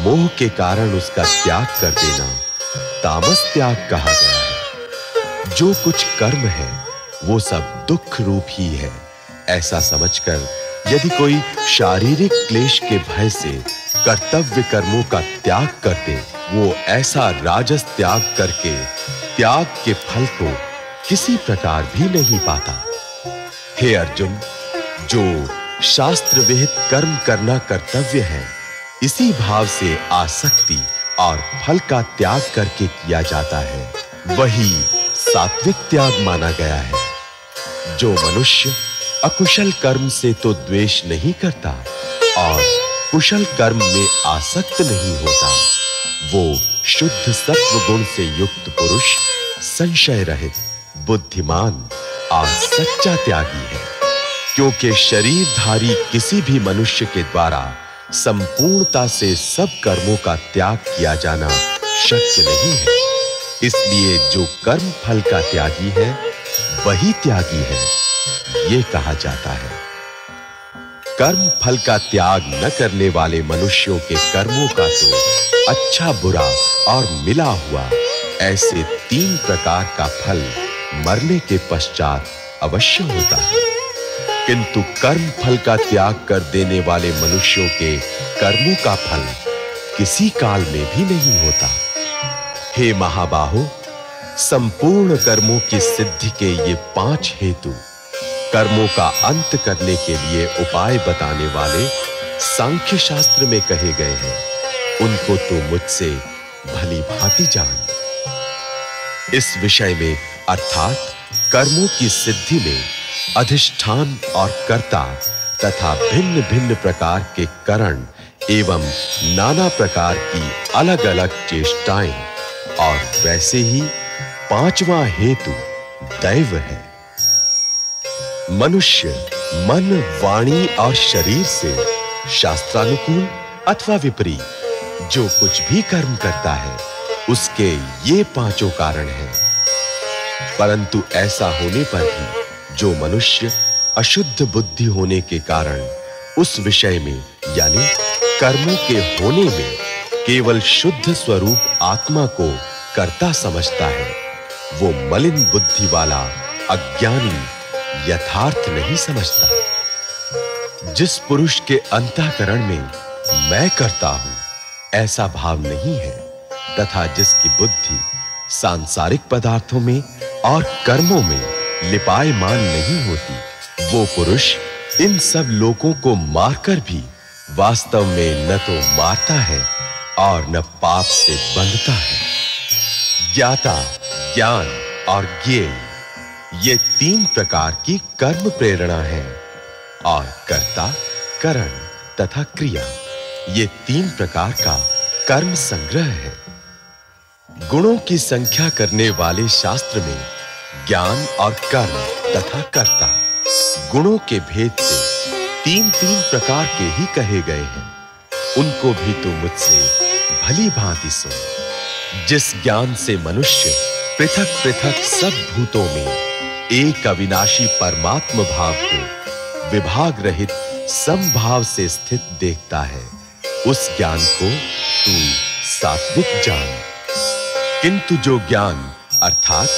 [SPEAKER 7] मोह के कारण उसका त्याग कर देना तामस त्याग कहा गया है। जो कुछ कर्म है, वो सब दुख रूप ही है। ऐसा समझकर यदि कोई शारीरिक क्लेश के भय से कर्तव्य कर्मों का त्याग कर दे वो ऐसा राजस त्याग करके त्याग के फल को किसी प्रकार भी नहीं पाता। हे अर्जुन, जो शास्त्र विहित कर्म करना कर्तव्य है, इसी भाव से आसक्ति और फल का त्याग करके किया जाता है। वही सात्विक त्याग माना गया है। जो मनुष्य अकुशल कर्म से तो द्वेष नहीं करता और कुशल कर्म में आसक्त नहीं होता। वो शुद्ध सत्व गुण से युक्त पुरुष संशय रहित, बुद्धिमान और सच्चा त्यागी है। क्योंकि शरीरधारी किसी भी मनुष्य के द्वारा संपूर्णता से सब कर्मों का त्याग किया जाना शक्य नहीं है। इसलिए जो कर्म फल का त्यागी है, वही त्यागी है। ये कहा जाता है। कर्म फल का त्याग न करने वाले मनुष्यों के कर्मों का तो अच्छा बुरा और मिला हुआ ऐसे तीन प्रकार का फल मरने के पश्चात अवश्य होता है। किंतु कर्म फल का त्याग कर देने वाले मनुष्यों के कर्मों का फल किसी काल में भी नहीं होता। हे महाबाहो, संपूर्ण कर्मों की सिद्धि के ये पाँच हेतु कर्मों का अंत करने के लिए उपाय बताने वाले सांख्य शास्त्र में कहे गए हैं। उनको तो मुझसे भली भांति जान। इस विषय में अर्थात कर्मों की सिद्धि में अधिष्ठान और कर्ता तथा भिन्न-भिन्न प्रकार के करण एवं नाना प्रकार की अलग-अलग चेष्टाएँ और वैसे ही पांचवा हेतु दैव है। मनुष्य मन, वाणी और शरीर से शास्त्रानुकूल अथवा विपरीत, जो कुछ भी कर्म करता है, उसके ये पाँचों कारण हैं। परंतु ऐसा होने पर भी, जो मनुष्य अशुद्ध बुद्धि होने के कारण, उस विषय में, यानी कर्मों के होने में, केवल शुद्ध स्वरूप आत्मा को कर्ता समझता है। वो मलिन बुद्धि वाला, अज्ञानी यथार्थ नहीं समझता। जिस पुरुष के अंतःकरण में मैं करता हूँ, ऐसा भाव नहीं है, तथा जिसकी बुद्धि सांसारिक पदार्थों में और कर्मों में लिपायमान नहीं होती, वो पुरुष इन सब लोगों को मारकर भी वास्तव में न तो मारता है और न पाप से बंधता है। ज्ञाता, ज्ञान और ज्ञेय। ये तीन प्रकार की कर्म प्रेरणा है। और कर्ता, करण तथा क्रिया। ये तीन प्रकार का कर्म संग्रह है। गुणों की संख्या करने वाले शास्त्र में ज्ञान और कर्म तथा कर्ता, गुणों के भेद से तीन-तीन प्रकार के ही कहे गए हैं। उनको भी तो मुझसे भली भांति सुन। जिस ज्ञान से मनुष्य पृथक-पृथक सब भूतों में एक अविनाशी परमात्म भाव को विभाग रहित समभाव से स्थित देखता है। उस ज्ञान को तू सात्विक जान। किंतु जो ज्ञान, अर्थात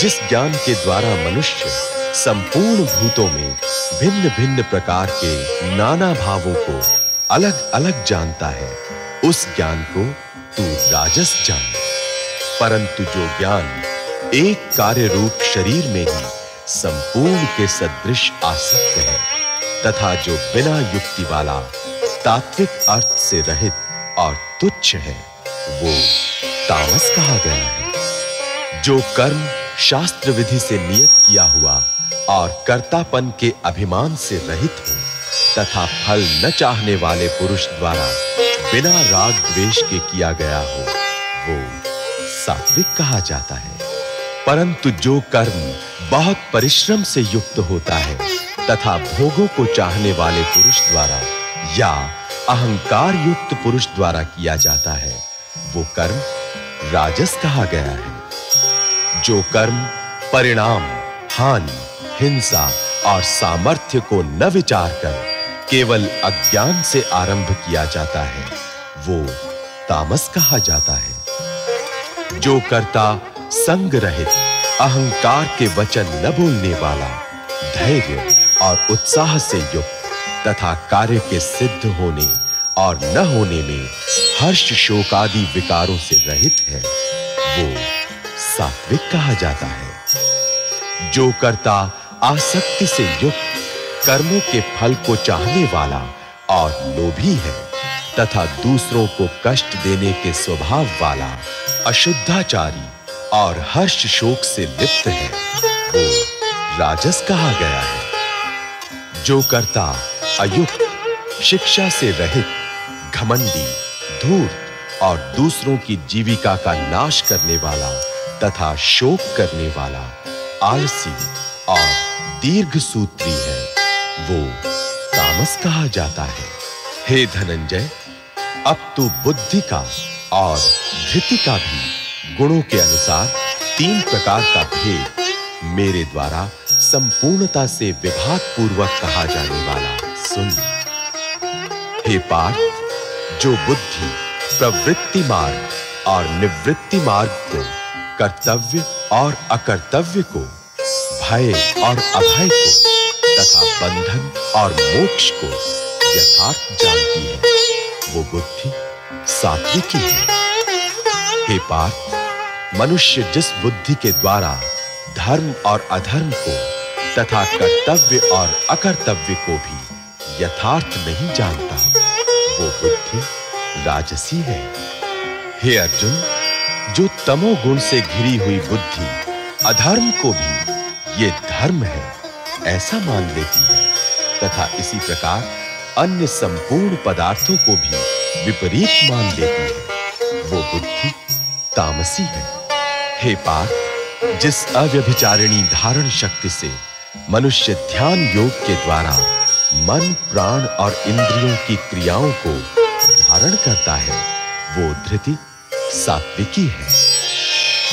[SPEAKER 7] जिस ज्ञान के द्वारा मनुष्य संपूर्ण भूतों में भिन्न-भिन्न प्रकार के नाना भावों को अलग-अलग जानता है, उस ज्ञान को तू राजस जान। परंतु जो ज्ञान एक कार्य रूप शरीर में ही संपूर्ण के सदृश आसक्त है, तथा जो बिना युक्ति वाला तात्विक अर्थ से रहित और तुच्छ है, वो तामस कहा गया है। जो कर्म शास्त्र विधि से नियत किया हुआ और कर्तापन के अभिमान से रहित हो, तथा फल न चाहने वाले पुरुष द्वारा बिना राग द्वेष के किया गया हो, वो सात्विक कहा जाता है। परंतु जो कर्म बहुत परिश्रम से युक्त होता है, तथा भोगों को चाहने वाले पुरुष द्वारा या अहंकार युक्त पुरुष द्वारा किया जाता है, वो कर्म राजस कहा गया है। जो कर्म परिणाम, हानि, हिंसा और सामर्थ्य को न विचार कर केवल अज्ञान से आरंभ किया जाता है, वो तामस कहा जाता है। जो कर्ता संग रहित अहंकार के वचन न बोलने वाला, धैर्य और उत्साह से युक्त तथा कार्य के सिद्ध होने और न होने में हर्ष शोक आदि विकारों से रहित है, वो सात्विक कहा जाता है। जो कर्ता आसक्ति से युक्त, कर्मों के फल को चाहने वाला और लोभी है तथा दूसरों को कष्ट देने के स्वभाव वाला अशुद्धाचारी और हर्ष शोक से लिप्त है। वो राजस कहा गया है। जो कर्ता अयुक्त, शिक्षा से रहित, घमंडी, धूर्त और दूसरों की जीविका का नाश करने वाला तथा शोक करने वाला आलसी और दीर्घ सूत्री है, वो तामस कहा जाता है। हे धनंजय, अब तू बुद्धि का और धृति का भी गुणों के अनुसार तीन प्रकार का भेद मेरे द्वारा संपूर्णता से विभाग पूर्वक कहा जाने वाला। सुन। हे पार्थ जो बुद्धि, प्रवृत्ति मार्ग और निवृत्ति मार्ग को कर्तव्य और अकर्तव्य को, भय और अभय को तथा बंधन और मोक्ष को यथार्थ जानती है, वो बुद्धि सात्विकी है। हे पार्थ मनुष्य जिस बुद्धि के द्वारा धर्म और अधर्म को तथा कर्तव्य और अकर्तव्य को भी यथार्थ नहीं जानता, वो बुद्धि राजसी है। हे अर्जुन, जो तमोगुण से घिरी हुई बुद्धि अधर्म को भी, ये धर्म है, ऐसा मान लेती है। तथा इसी प्रकार अन्य संपूर्ण पदार्थों को भी विपरीत मान लेती है, वो बुद्धि तामसी है। हे पार्थ जिस अव्यभिचारिणी धारण शक्ति से मनुष्य ध्यान योग के द्वारा मन, प्राण और इंद्रियों की क्रियाओं को धारण करता है, वो धृति सात्विकी है।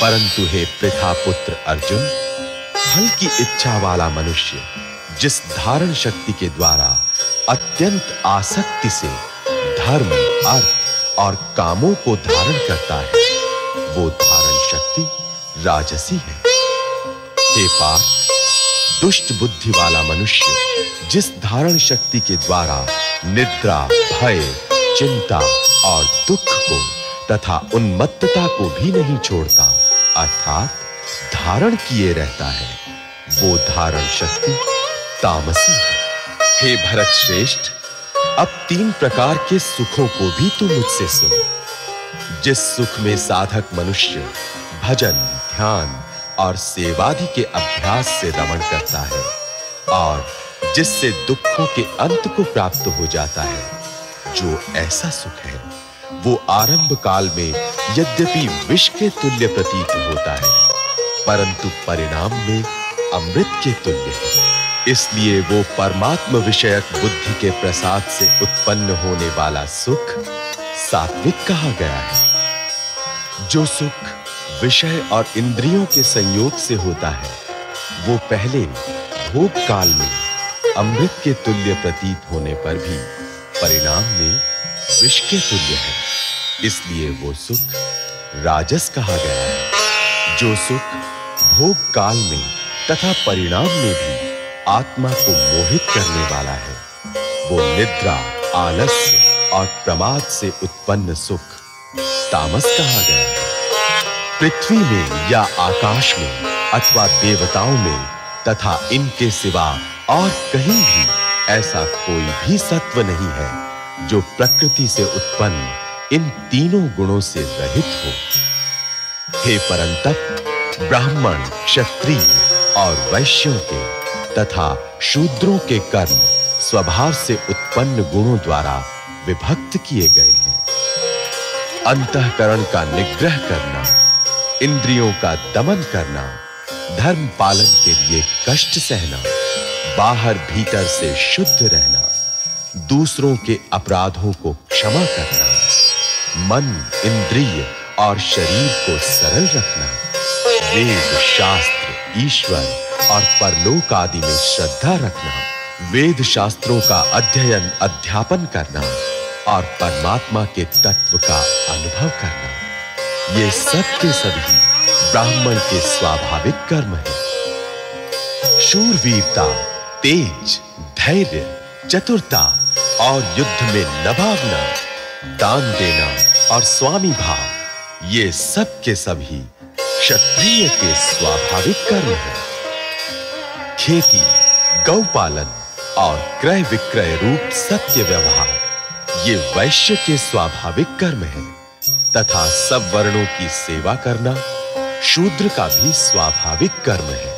[SPEAKER 7] परंतु हे पृथा पुत्र अर्जुन, फल की इच्छा वाला मनुष्य, जिस धारण शक्ति के द्वारा अत्यंत आसक्ति से धर्म, अर्थ और कामों को धारण करता है, वो धारण शक्ति राजसी है। हे पार्थ दुष्ट बुद्धि वाला मनुष्य, जिस धारण शक्ति के द्वारा निद्रा, भय, चिंता और दुख को तथा उन्मत्तता को भी नहीं छोड़ता, अर्थात धारण किए रहता है, वो धारण शक्ति तामसी है। हे भरत श्रेष्ठ, अब तीन प्रकार के सुखों को भी तू मुझसे सुन। जिस सुख में साधक मनुष्य भजन, ध्यान और सेवादि के अभ्यास से रमण करता है और जिससे दुखों के अंत को प्राप्त हो जाता है। जो ऐसा सुख है, वो आरंभ काल में यद्यपि विष के तुल्य प्रतीत होता है, परंतु परिणाम में अमृत के तुल्य है। इसलिए वो परमात्म विषयक बुद्धि के प्रसाद से उत्पन्न होने वाला सुख सात्विक कहा गया है। जो सुख विषय और इंद्रियों के संयोग से होता है। वो पहले भोग काल में अमृत के तुल्य प्रतीत होने पर भी परिणाम में विष के तुल्य है। इसलिए वो सुख राजस कहा गया है। जो सुख भोग काल में तथा परिणाम में भी आत्मा को मोहित करने वाला है, वो निद्रा, आलस्य और प्रमाद से उत्पन्न सुख, तामस कहा गया है। पृथ्वी में या आकाश में, अथवा देवताओं में, तथा इनके सिवा और कहीं भी, ऐसा कोई भी सत्व नहीं है, जो प्रकृति से उत्पन्न इन तीनों गुणों से रहित हो। हे परंतप, ब्राह्मण, क्षत्रिय और वैश्यों के, तथा शूद्रों के कर्म, स्वभाव से उत्पन्न गुणों द्वारा विभक्त किए गए हैं। अंतःकरण का निग्रह करना इंद्रियों का दमन करना, धर्म पालन के लिए कष्ट सहना, बाहर भीतर से शुद्ध रहना, दूसरों के अपराधों को क्षमा करना, मन, इंद्रिय और शरीर को सरल रखना, वेद, शास्त्र, ईश्वर और परलोक आदि में श्रद्धा रखना, वेद शास्त्रों का अध्ययन, अध्यापन करना और परमात्मा के तत्व का अनुभव करना। ये सब के सभी ब्राह्मण के स्वाभाविक कर्म हैं। शूरवीरता, तेज, धैर्य, चतुरता और युद्ध में न भागना दान देना और स्वामी भाव, ये सब के सभी क्षत्रिय के स्वाभाविक कर्म हैं। खेती, गौपालन और क्रय विक्रय रूप सत्य व्यवहार, ये वैश्य के स्वाभाविक कर्म हैं। तथा सब वर्णों की सेवा करना शूद्र का भी स्वाभाविक कर्म है।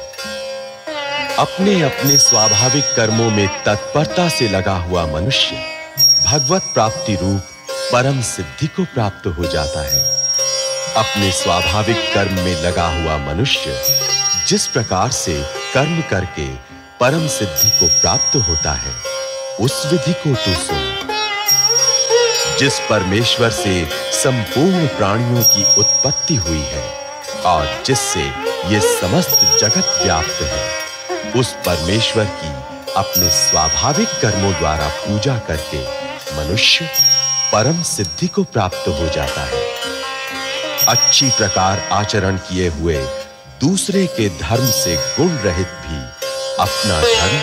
[SPEAKER 7] अपने अपने स्वाभाविक कर्मों में तत्परता से लगा हुआ मनुष्य भगवत प्राप्ति रूप परम सिद्धि को प्राप्त हो जाता है। अपने स्वाभाविक कर्म में लगा हुआ मनुष्य जिस प्रकार से कर्म करके परम सिद्धि को प्राप्त होता है, उस विधि को तू सुन। जिस परमेश्वर से संपूर्ण प्राणियों की उत्पत्ति हुई है और जिससे ये समस्त जगत व्याप्त है, उस परमेश्वर की अपने स्वाभाविक कर्मों द्वारा पूजा करके मनुष्य परम सिद्धि को प्राप्त हो जाता है। अच्छी प्रकार आचरण किए हुए दूसरे के धर्म से गुण रहित भी अपना धर्म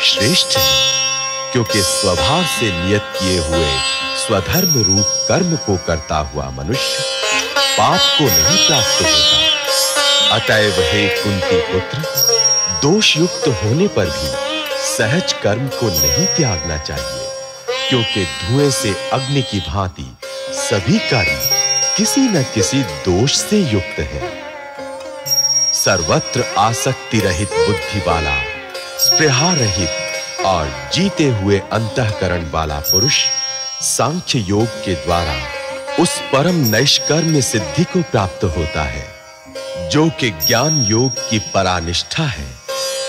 [SPEAKER 7] श्रेष्ठ है। क्योंकि स्वभाव से नियत किए हुए स्वधर्म रूप कर्म को करता हुआ मनुष्य पाप को नहीं प्राप्त होता। अतएव हे कुंती पुत्र दोष युक्त होने पर भी सहज कर्म को नहीं त्यागना चाहिए, क्योंकि धुएँ से अग्नि की भांति सभी कर्म किसी न किसी दोष से युक्त है। सर्वत्र आसक्ति रहित बुद्धि वाला, स्पृहा रहित और जीते हुए अंतःकरण वाला पुरुष सांख्य योग के द्वारा उस परम नैष्कर्म्य सिद्धि को प्राप्त होता है, जो कि ज्ञान योग की परानिष्ठा है।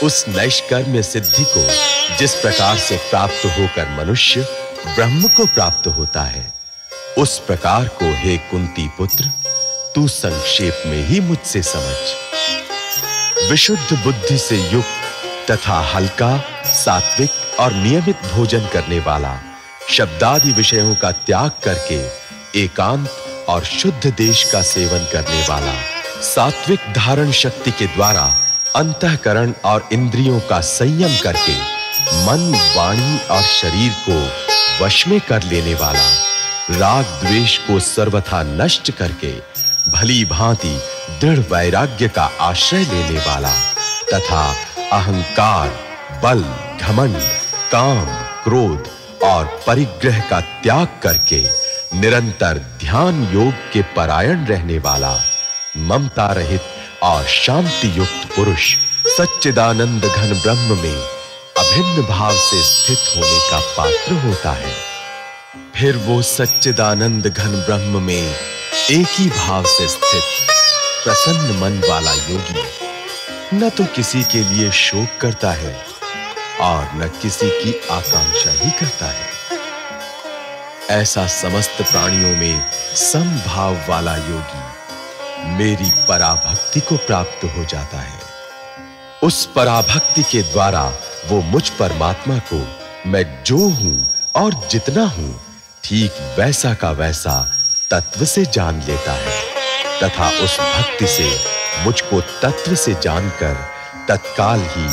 [SPEAKER 7] उस नैष्कर्म्य सिद्धि को जिस प्रकार से प्राप्त होकर मनुष्य ब्रह्म को प्राप्त होता है, उस प्रकार को हे कुंती पुत्र, तू संक्षेप में ही मुझसे समझ। विशुद्ध बुद्धि से युक्त तथा हल्का, सात्विक और नियमित भोजन करने वाला शब्दादि विषयों का त्याग करके एकांत और शुद्ध देश का सेवन करने वाला सात्विक धारण शक्ति के द्वारा अंतःकरण और इंद्रियों का संयम करके मन, वाणी और शरीर को वश में कर लेने वाला राग द्वेष को सर्वथा नष्ट करके भली भांति दृढ़ वैराग्य का आश्रय लेने वाला तथा अहंकार, बल, घमंड, काम, क्रोध और परिग्रह का त्याग करके निरंतर ध्यान योग के परायण रहने वाला ममता रहित और शांति युक्त पुरुष सच्चिदानंद घन ब्रह्म में अभिन्न भाव से स्थित होने का पात्र होता है। फिर वो सच्चिदानंद घन ब्रह्म में एक ही भाव से स्थित प्रसन्न मन वाला योगी न तो किसी के लिए शोक करता है और न किसी की आकांक्षा ही करता है। ऐसा समस्त प्राणियों में समभाव वाला योगी मेरी पराभक्ति को प्राप्त हो जाता है। उस पराभक्ति के द्वारा वो मुझ परमात्मा को मैं जो हूँ और जितना हूँ, ठीक वैसा का वैसा तत्व से जान लेता है तथा उस भक्ति से मुझको तत्व से जानकर तत्काल ही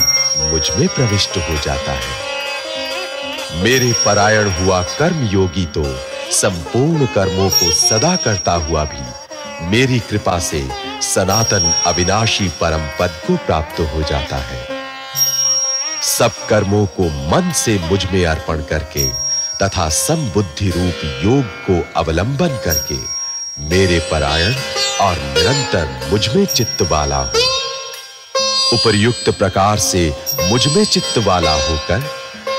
[SPEAKER 7] मुझमें प्रविष्ट हो जाता है। मेरे परायण हुआ कर्म योगी तो संपूर्ण कर्मों को सदा करता हुआ भी मेरी कृपा से सनातन अविनाशी परम पद को प्राप्त हो जाता है। सब कर्मों को मन से मुझमें अर्पण करके तथा समबुद्धि रूप योग को अवलंबन करके मेरे परायण और निरंतर मुझमें चित्त वाला हो। उपर्युक्त प्रकार से मुझमें चित्त वाला होकर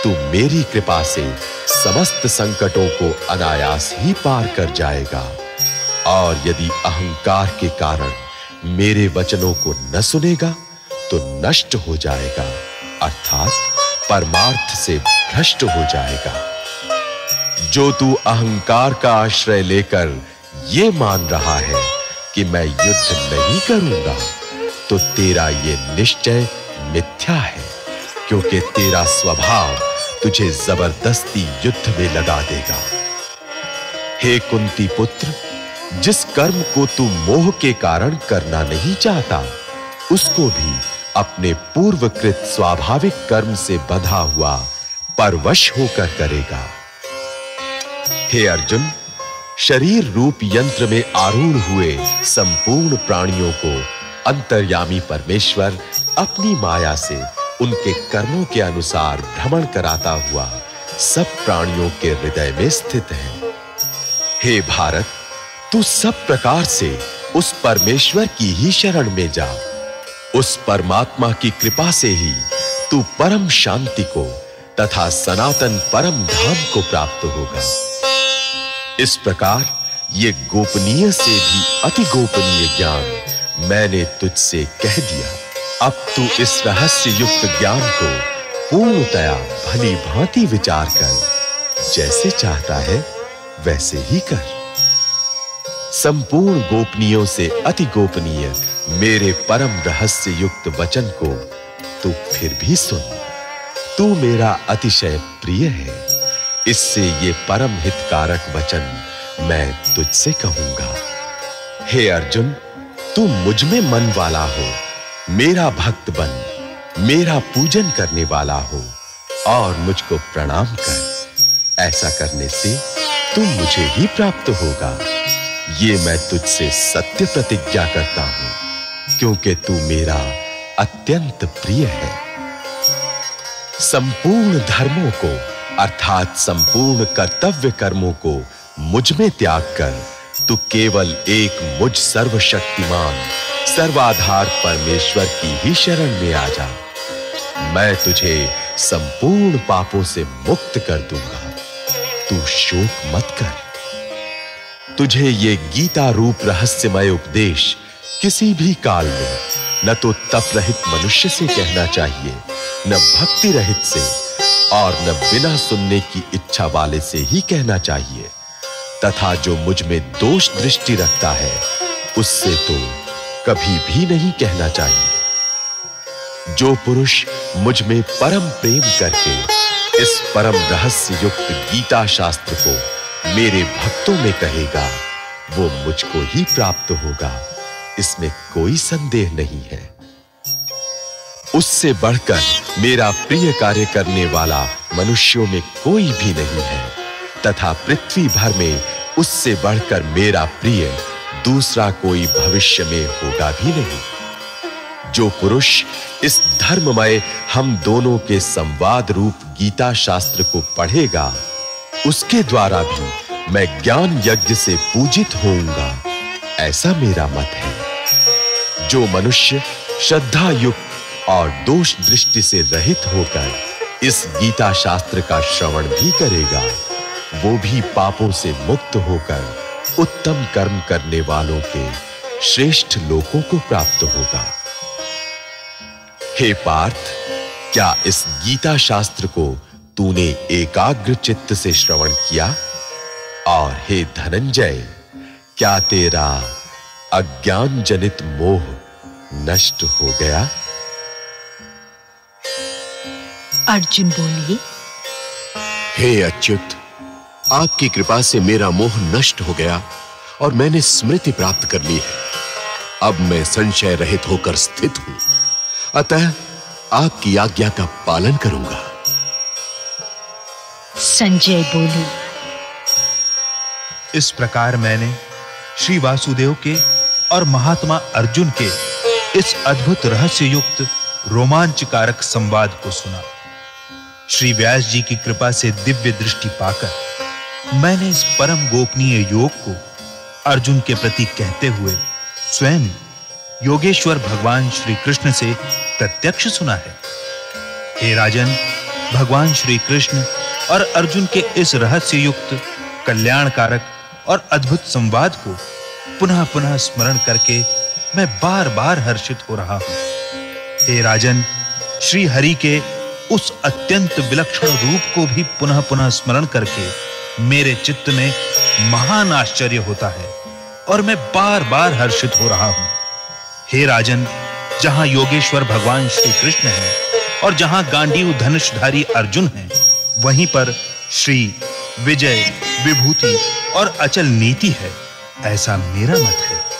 [SPEAKER 7] तू मेरी कृपा से समस्त संकटों को अनायास ही पार कर जाएगा। और यदि अहंकार के कारण मेरे वचनों को न सुनेगा तो नष्ट हो जाएगा, अर्थात परमार्थ से भ्रष्ट हो जाएगा। जो तू अहंकार का आश्रय लेकर ये मान रहा है कि मैं युद्ध नहीं करूँगा तो तेरा ये निश्चय मिथ्या है, क्योंकि तेरा स्वभाव तुझे ज़बरदस्ती युद्ध में लगा देगा। हे कुंती पुत्र, जिस कर्म को तू मोह के कारण करना नहीं चाहता, उसको भी अपने पूर्वकृत स्वाभाविक कर्म से बंधा हुआ परवश होकर करेगा। हे अर्जुन शरीर रूप यंत्र में आरूढ़ हुए संपूर्ण प्राणियों को अंतर्यामी परमेश्वर अपनी माया से उनके कर्मों के अनुसार भ्रमण कराता हुआ सब प्राणियों के हृदय में स्थित है। हे भारत, तू सब प्रकार से उस परमेश्वर की ही शरण में जा। उस परमात्मा की कृपा से ही तू परम शांति को तथा सनातन परम धाम को प्राप्त होगा। इस प्रकार ये गोपनीय से भी अति गोपनीय ज्ञान मैंने तुझसे कह दिया। अब तू इस रहस्य युक्त ज्ञान को पूर्णतया भली भांति विचार कर। जैसे चाहता है, वैसे ही कर। संपूर्ण गोपनीयों से अति गोपनीय मेरे परम रहस्य युक्त वचन को तू फिर भी सुन। तू मेरा अतिशय प्रिय है। इससे ये परम हितकारक वचन मैं तुझसे कहूँगा। हे अर्जुन, तू मुझमें मन वाला हो, मेरा भक्त बन, मेरा पूजन करने वाला हो, और मुझको प्रणाम कर। ऐसा करने से तू मुझे ही प्राप्त होगा। ये मैं तुझसे सत्य प्रतिज्ञा करता हूँ, क्योंकि तू मेरा अत्यंत प्रिय है। संपूर्ण धर्मों को अर्थात संपूर्ण कर्तव्य कर्मों को मुझमें त्याग कर, तू केवल एक मुझ सर्वशक्तिमान, सर्वाधार परमेश्वर की ही शरण में आ जा। मैं तुझे संपूर्ण पापों से मुक्त कर दूँगा। तू शोक मत कर। तुझे ये गीता रूप रहस्यमय उपदेश किसी भी काल में न तो तप रहित मनुष्य से कहना चाहिए, न भक्ति रहित से और न बिना सुनने की इच्छा वाले से ही कहना चाहिए, तथा जो मुझमें दोष दृष्टि रखता है, उससे तो कभी भी नहीं कहना चाहिए। जो पुरुष मुझमें परम प्रेम करके इस परम रहस्य युक्त गीता शास्त्र को मेरे भक्तों में कहेगा, वो मुझको ही प्राप्त होगा, इसमें कोई संदेह नहीं है। उससे बढ़कर मेरा प्रिय कार्य करने वाला मनुष्यों में कोई भी नहीं है। तथा पृथ्वी भर में उससे बढ़कर मेरा प्रिय दूसरा कोई भविष्य में होगा भी नहीं। जो पुरुष इस धर्ममय हम दोनों के संवाद रूप गीता शास्त्र को पढ़ेगा, उसके द्वारा भी मैं ज्ञान यज्ञ से पूजित होऊँगा। ऐसा मेरा मत है। जो मनुष्य श्रद्धा युक्त और दोष दृष्टि से रहित होकर इस गीता शास्त्र का श्रवण भी करेगा। वो भी पापों से मुक्त होकर उत्तम कर्म करने वालों के श्रेष्ठ लोकों को प्राप्त होगा। हे पार्थ, क्या इस गीता शास्त्र को तूने एकाग्र चित्त से श्रवण किया? और हे धनंजय, क्या तेरा अज्ञान जनित मोह नष्ट हो गया?
[SPEAKER 3] अर्जुन बोली
[SPEAKER 9] हे अच्युत आपकी कृपा से मेरा मोह नष्ट हो गया और मैंने स्मृति प्राप्त कर ली है। अब मैं संशय रहित होकर स्थित हूँ। अतः आपकी आज्ञा का पालन करूँगा।
[SPEAKER 3] संजय बोली।
[SPEAKER 8] इस प्रकार मैंने श्री वासुदेव के और महात्मा अर्जुन के इस अद्भुत रहस्य युक्त रोमांचकारक संवाद को सुना। श्री व्यास जी की कृपा से दिव्य दृष्टि पाकर मैंने इस परम गोपनीय योग को अर्जुन के प्रति कहते हुए स्वयं योगेश्वर भगवान श्री कृष्ण से प्रत्यक्ष सुना है। हे राजन, भगवान श्री कृष्ण और अर्जुन के इस रहस्य युक्त कल्याणकारक और अद्भुत संवाद को पुनः पुनः स्मरण करके मैं बार-बार हर्षित हो रहा हूँ। हे राजन, श्री हरि के उस अत्यंत विलक्षण रूप को भी पुनः पुनः स्मरण करके मेरे चित्त में महान आश्चर्य होता है और मैं बार-बार हर्षित हो रहा हूँ। हे राजन, जहाँ योगेश्वर भगवान श्री कृष्ण है और जहाँ गांडीव धनुषधारी अर्जुन है, वहीं पर श्री विजय, विभूति और अचल नीति है, ऐसा मेरा मत है।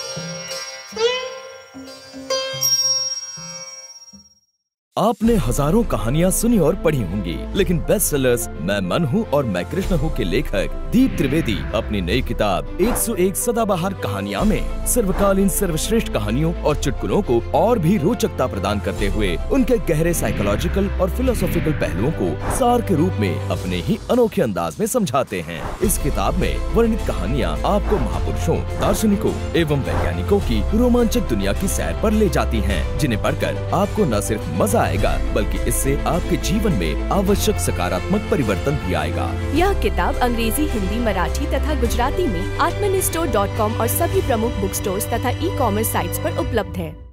[SPEAKER 5] आपने हज़ारों कहानियाँ सुनी और पढ़ी होंगी, लेकिन बेस्ट सेलर्स मैं मन हूँ और मैं कृष्ण हूँ के लेखक दीप त्रिवेदी अपनी नई किताब 101 सदाबहार कहानियाँ में सर्वकालीन सर्वश्रेष्ठ कहानियों और चुटकुलों को और भी रोचकता प्रदान करते हुए उनके गहरे साइकोलॉजिकल और फिलोसॉफिकल पहलुओं को सार के रूप में अपने ही अनोखे अंदाज में समझाते हैं। इस किताब में वर्णित कहानियाँ आपको महापुरुषों, दार्शनिकों एवं वैज्ञानिकों की रोमांचक दुनिया की सैर आरोप ले जाती है, जिन्हें पढ़कर आपको न सिर्फ़ मज़ा आएगा, बल्कि इससे आपके जीवन में आवश्यक सकारात्मक परिवर्तन भी आएगा।
[SPEAKER 6] यह किताब अंग्रेज़ी, हिंदी, मराठी तथा गुजराती में आत्मनिस्टोर डॉट कॉम और सभी प्रमुख बुक स्टोर तथा ई कॉमर्स साइट आरोप उपलब्ध है।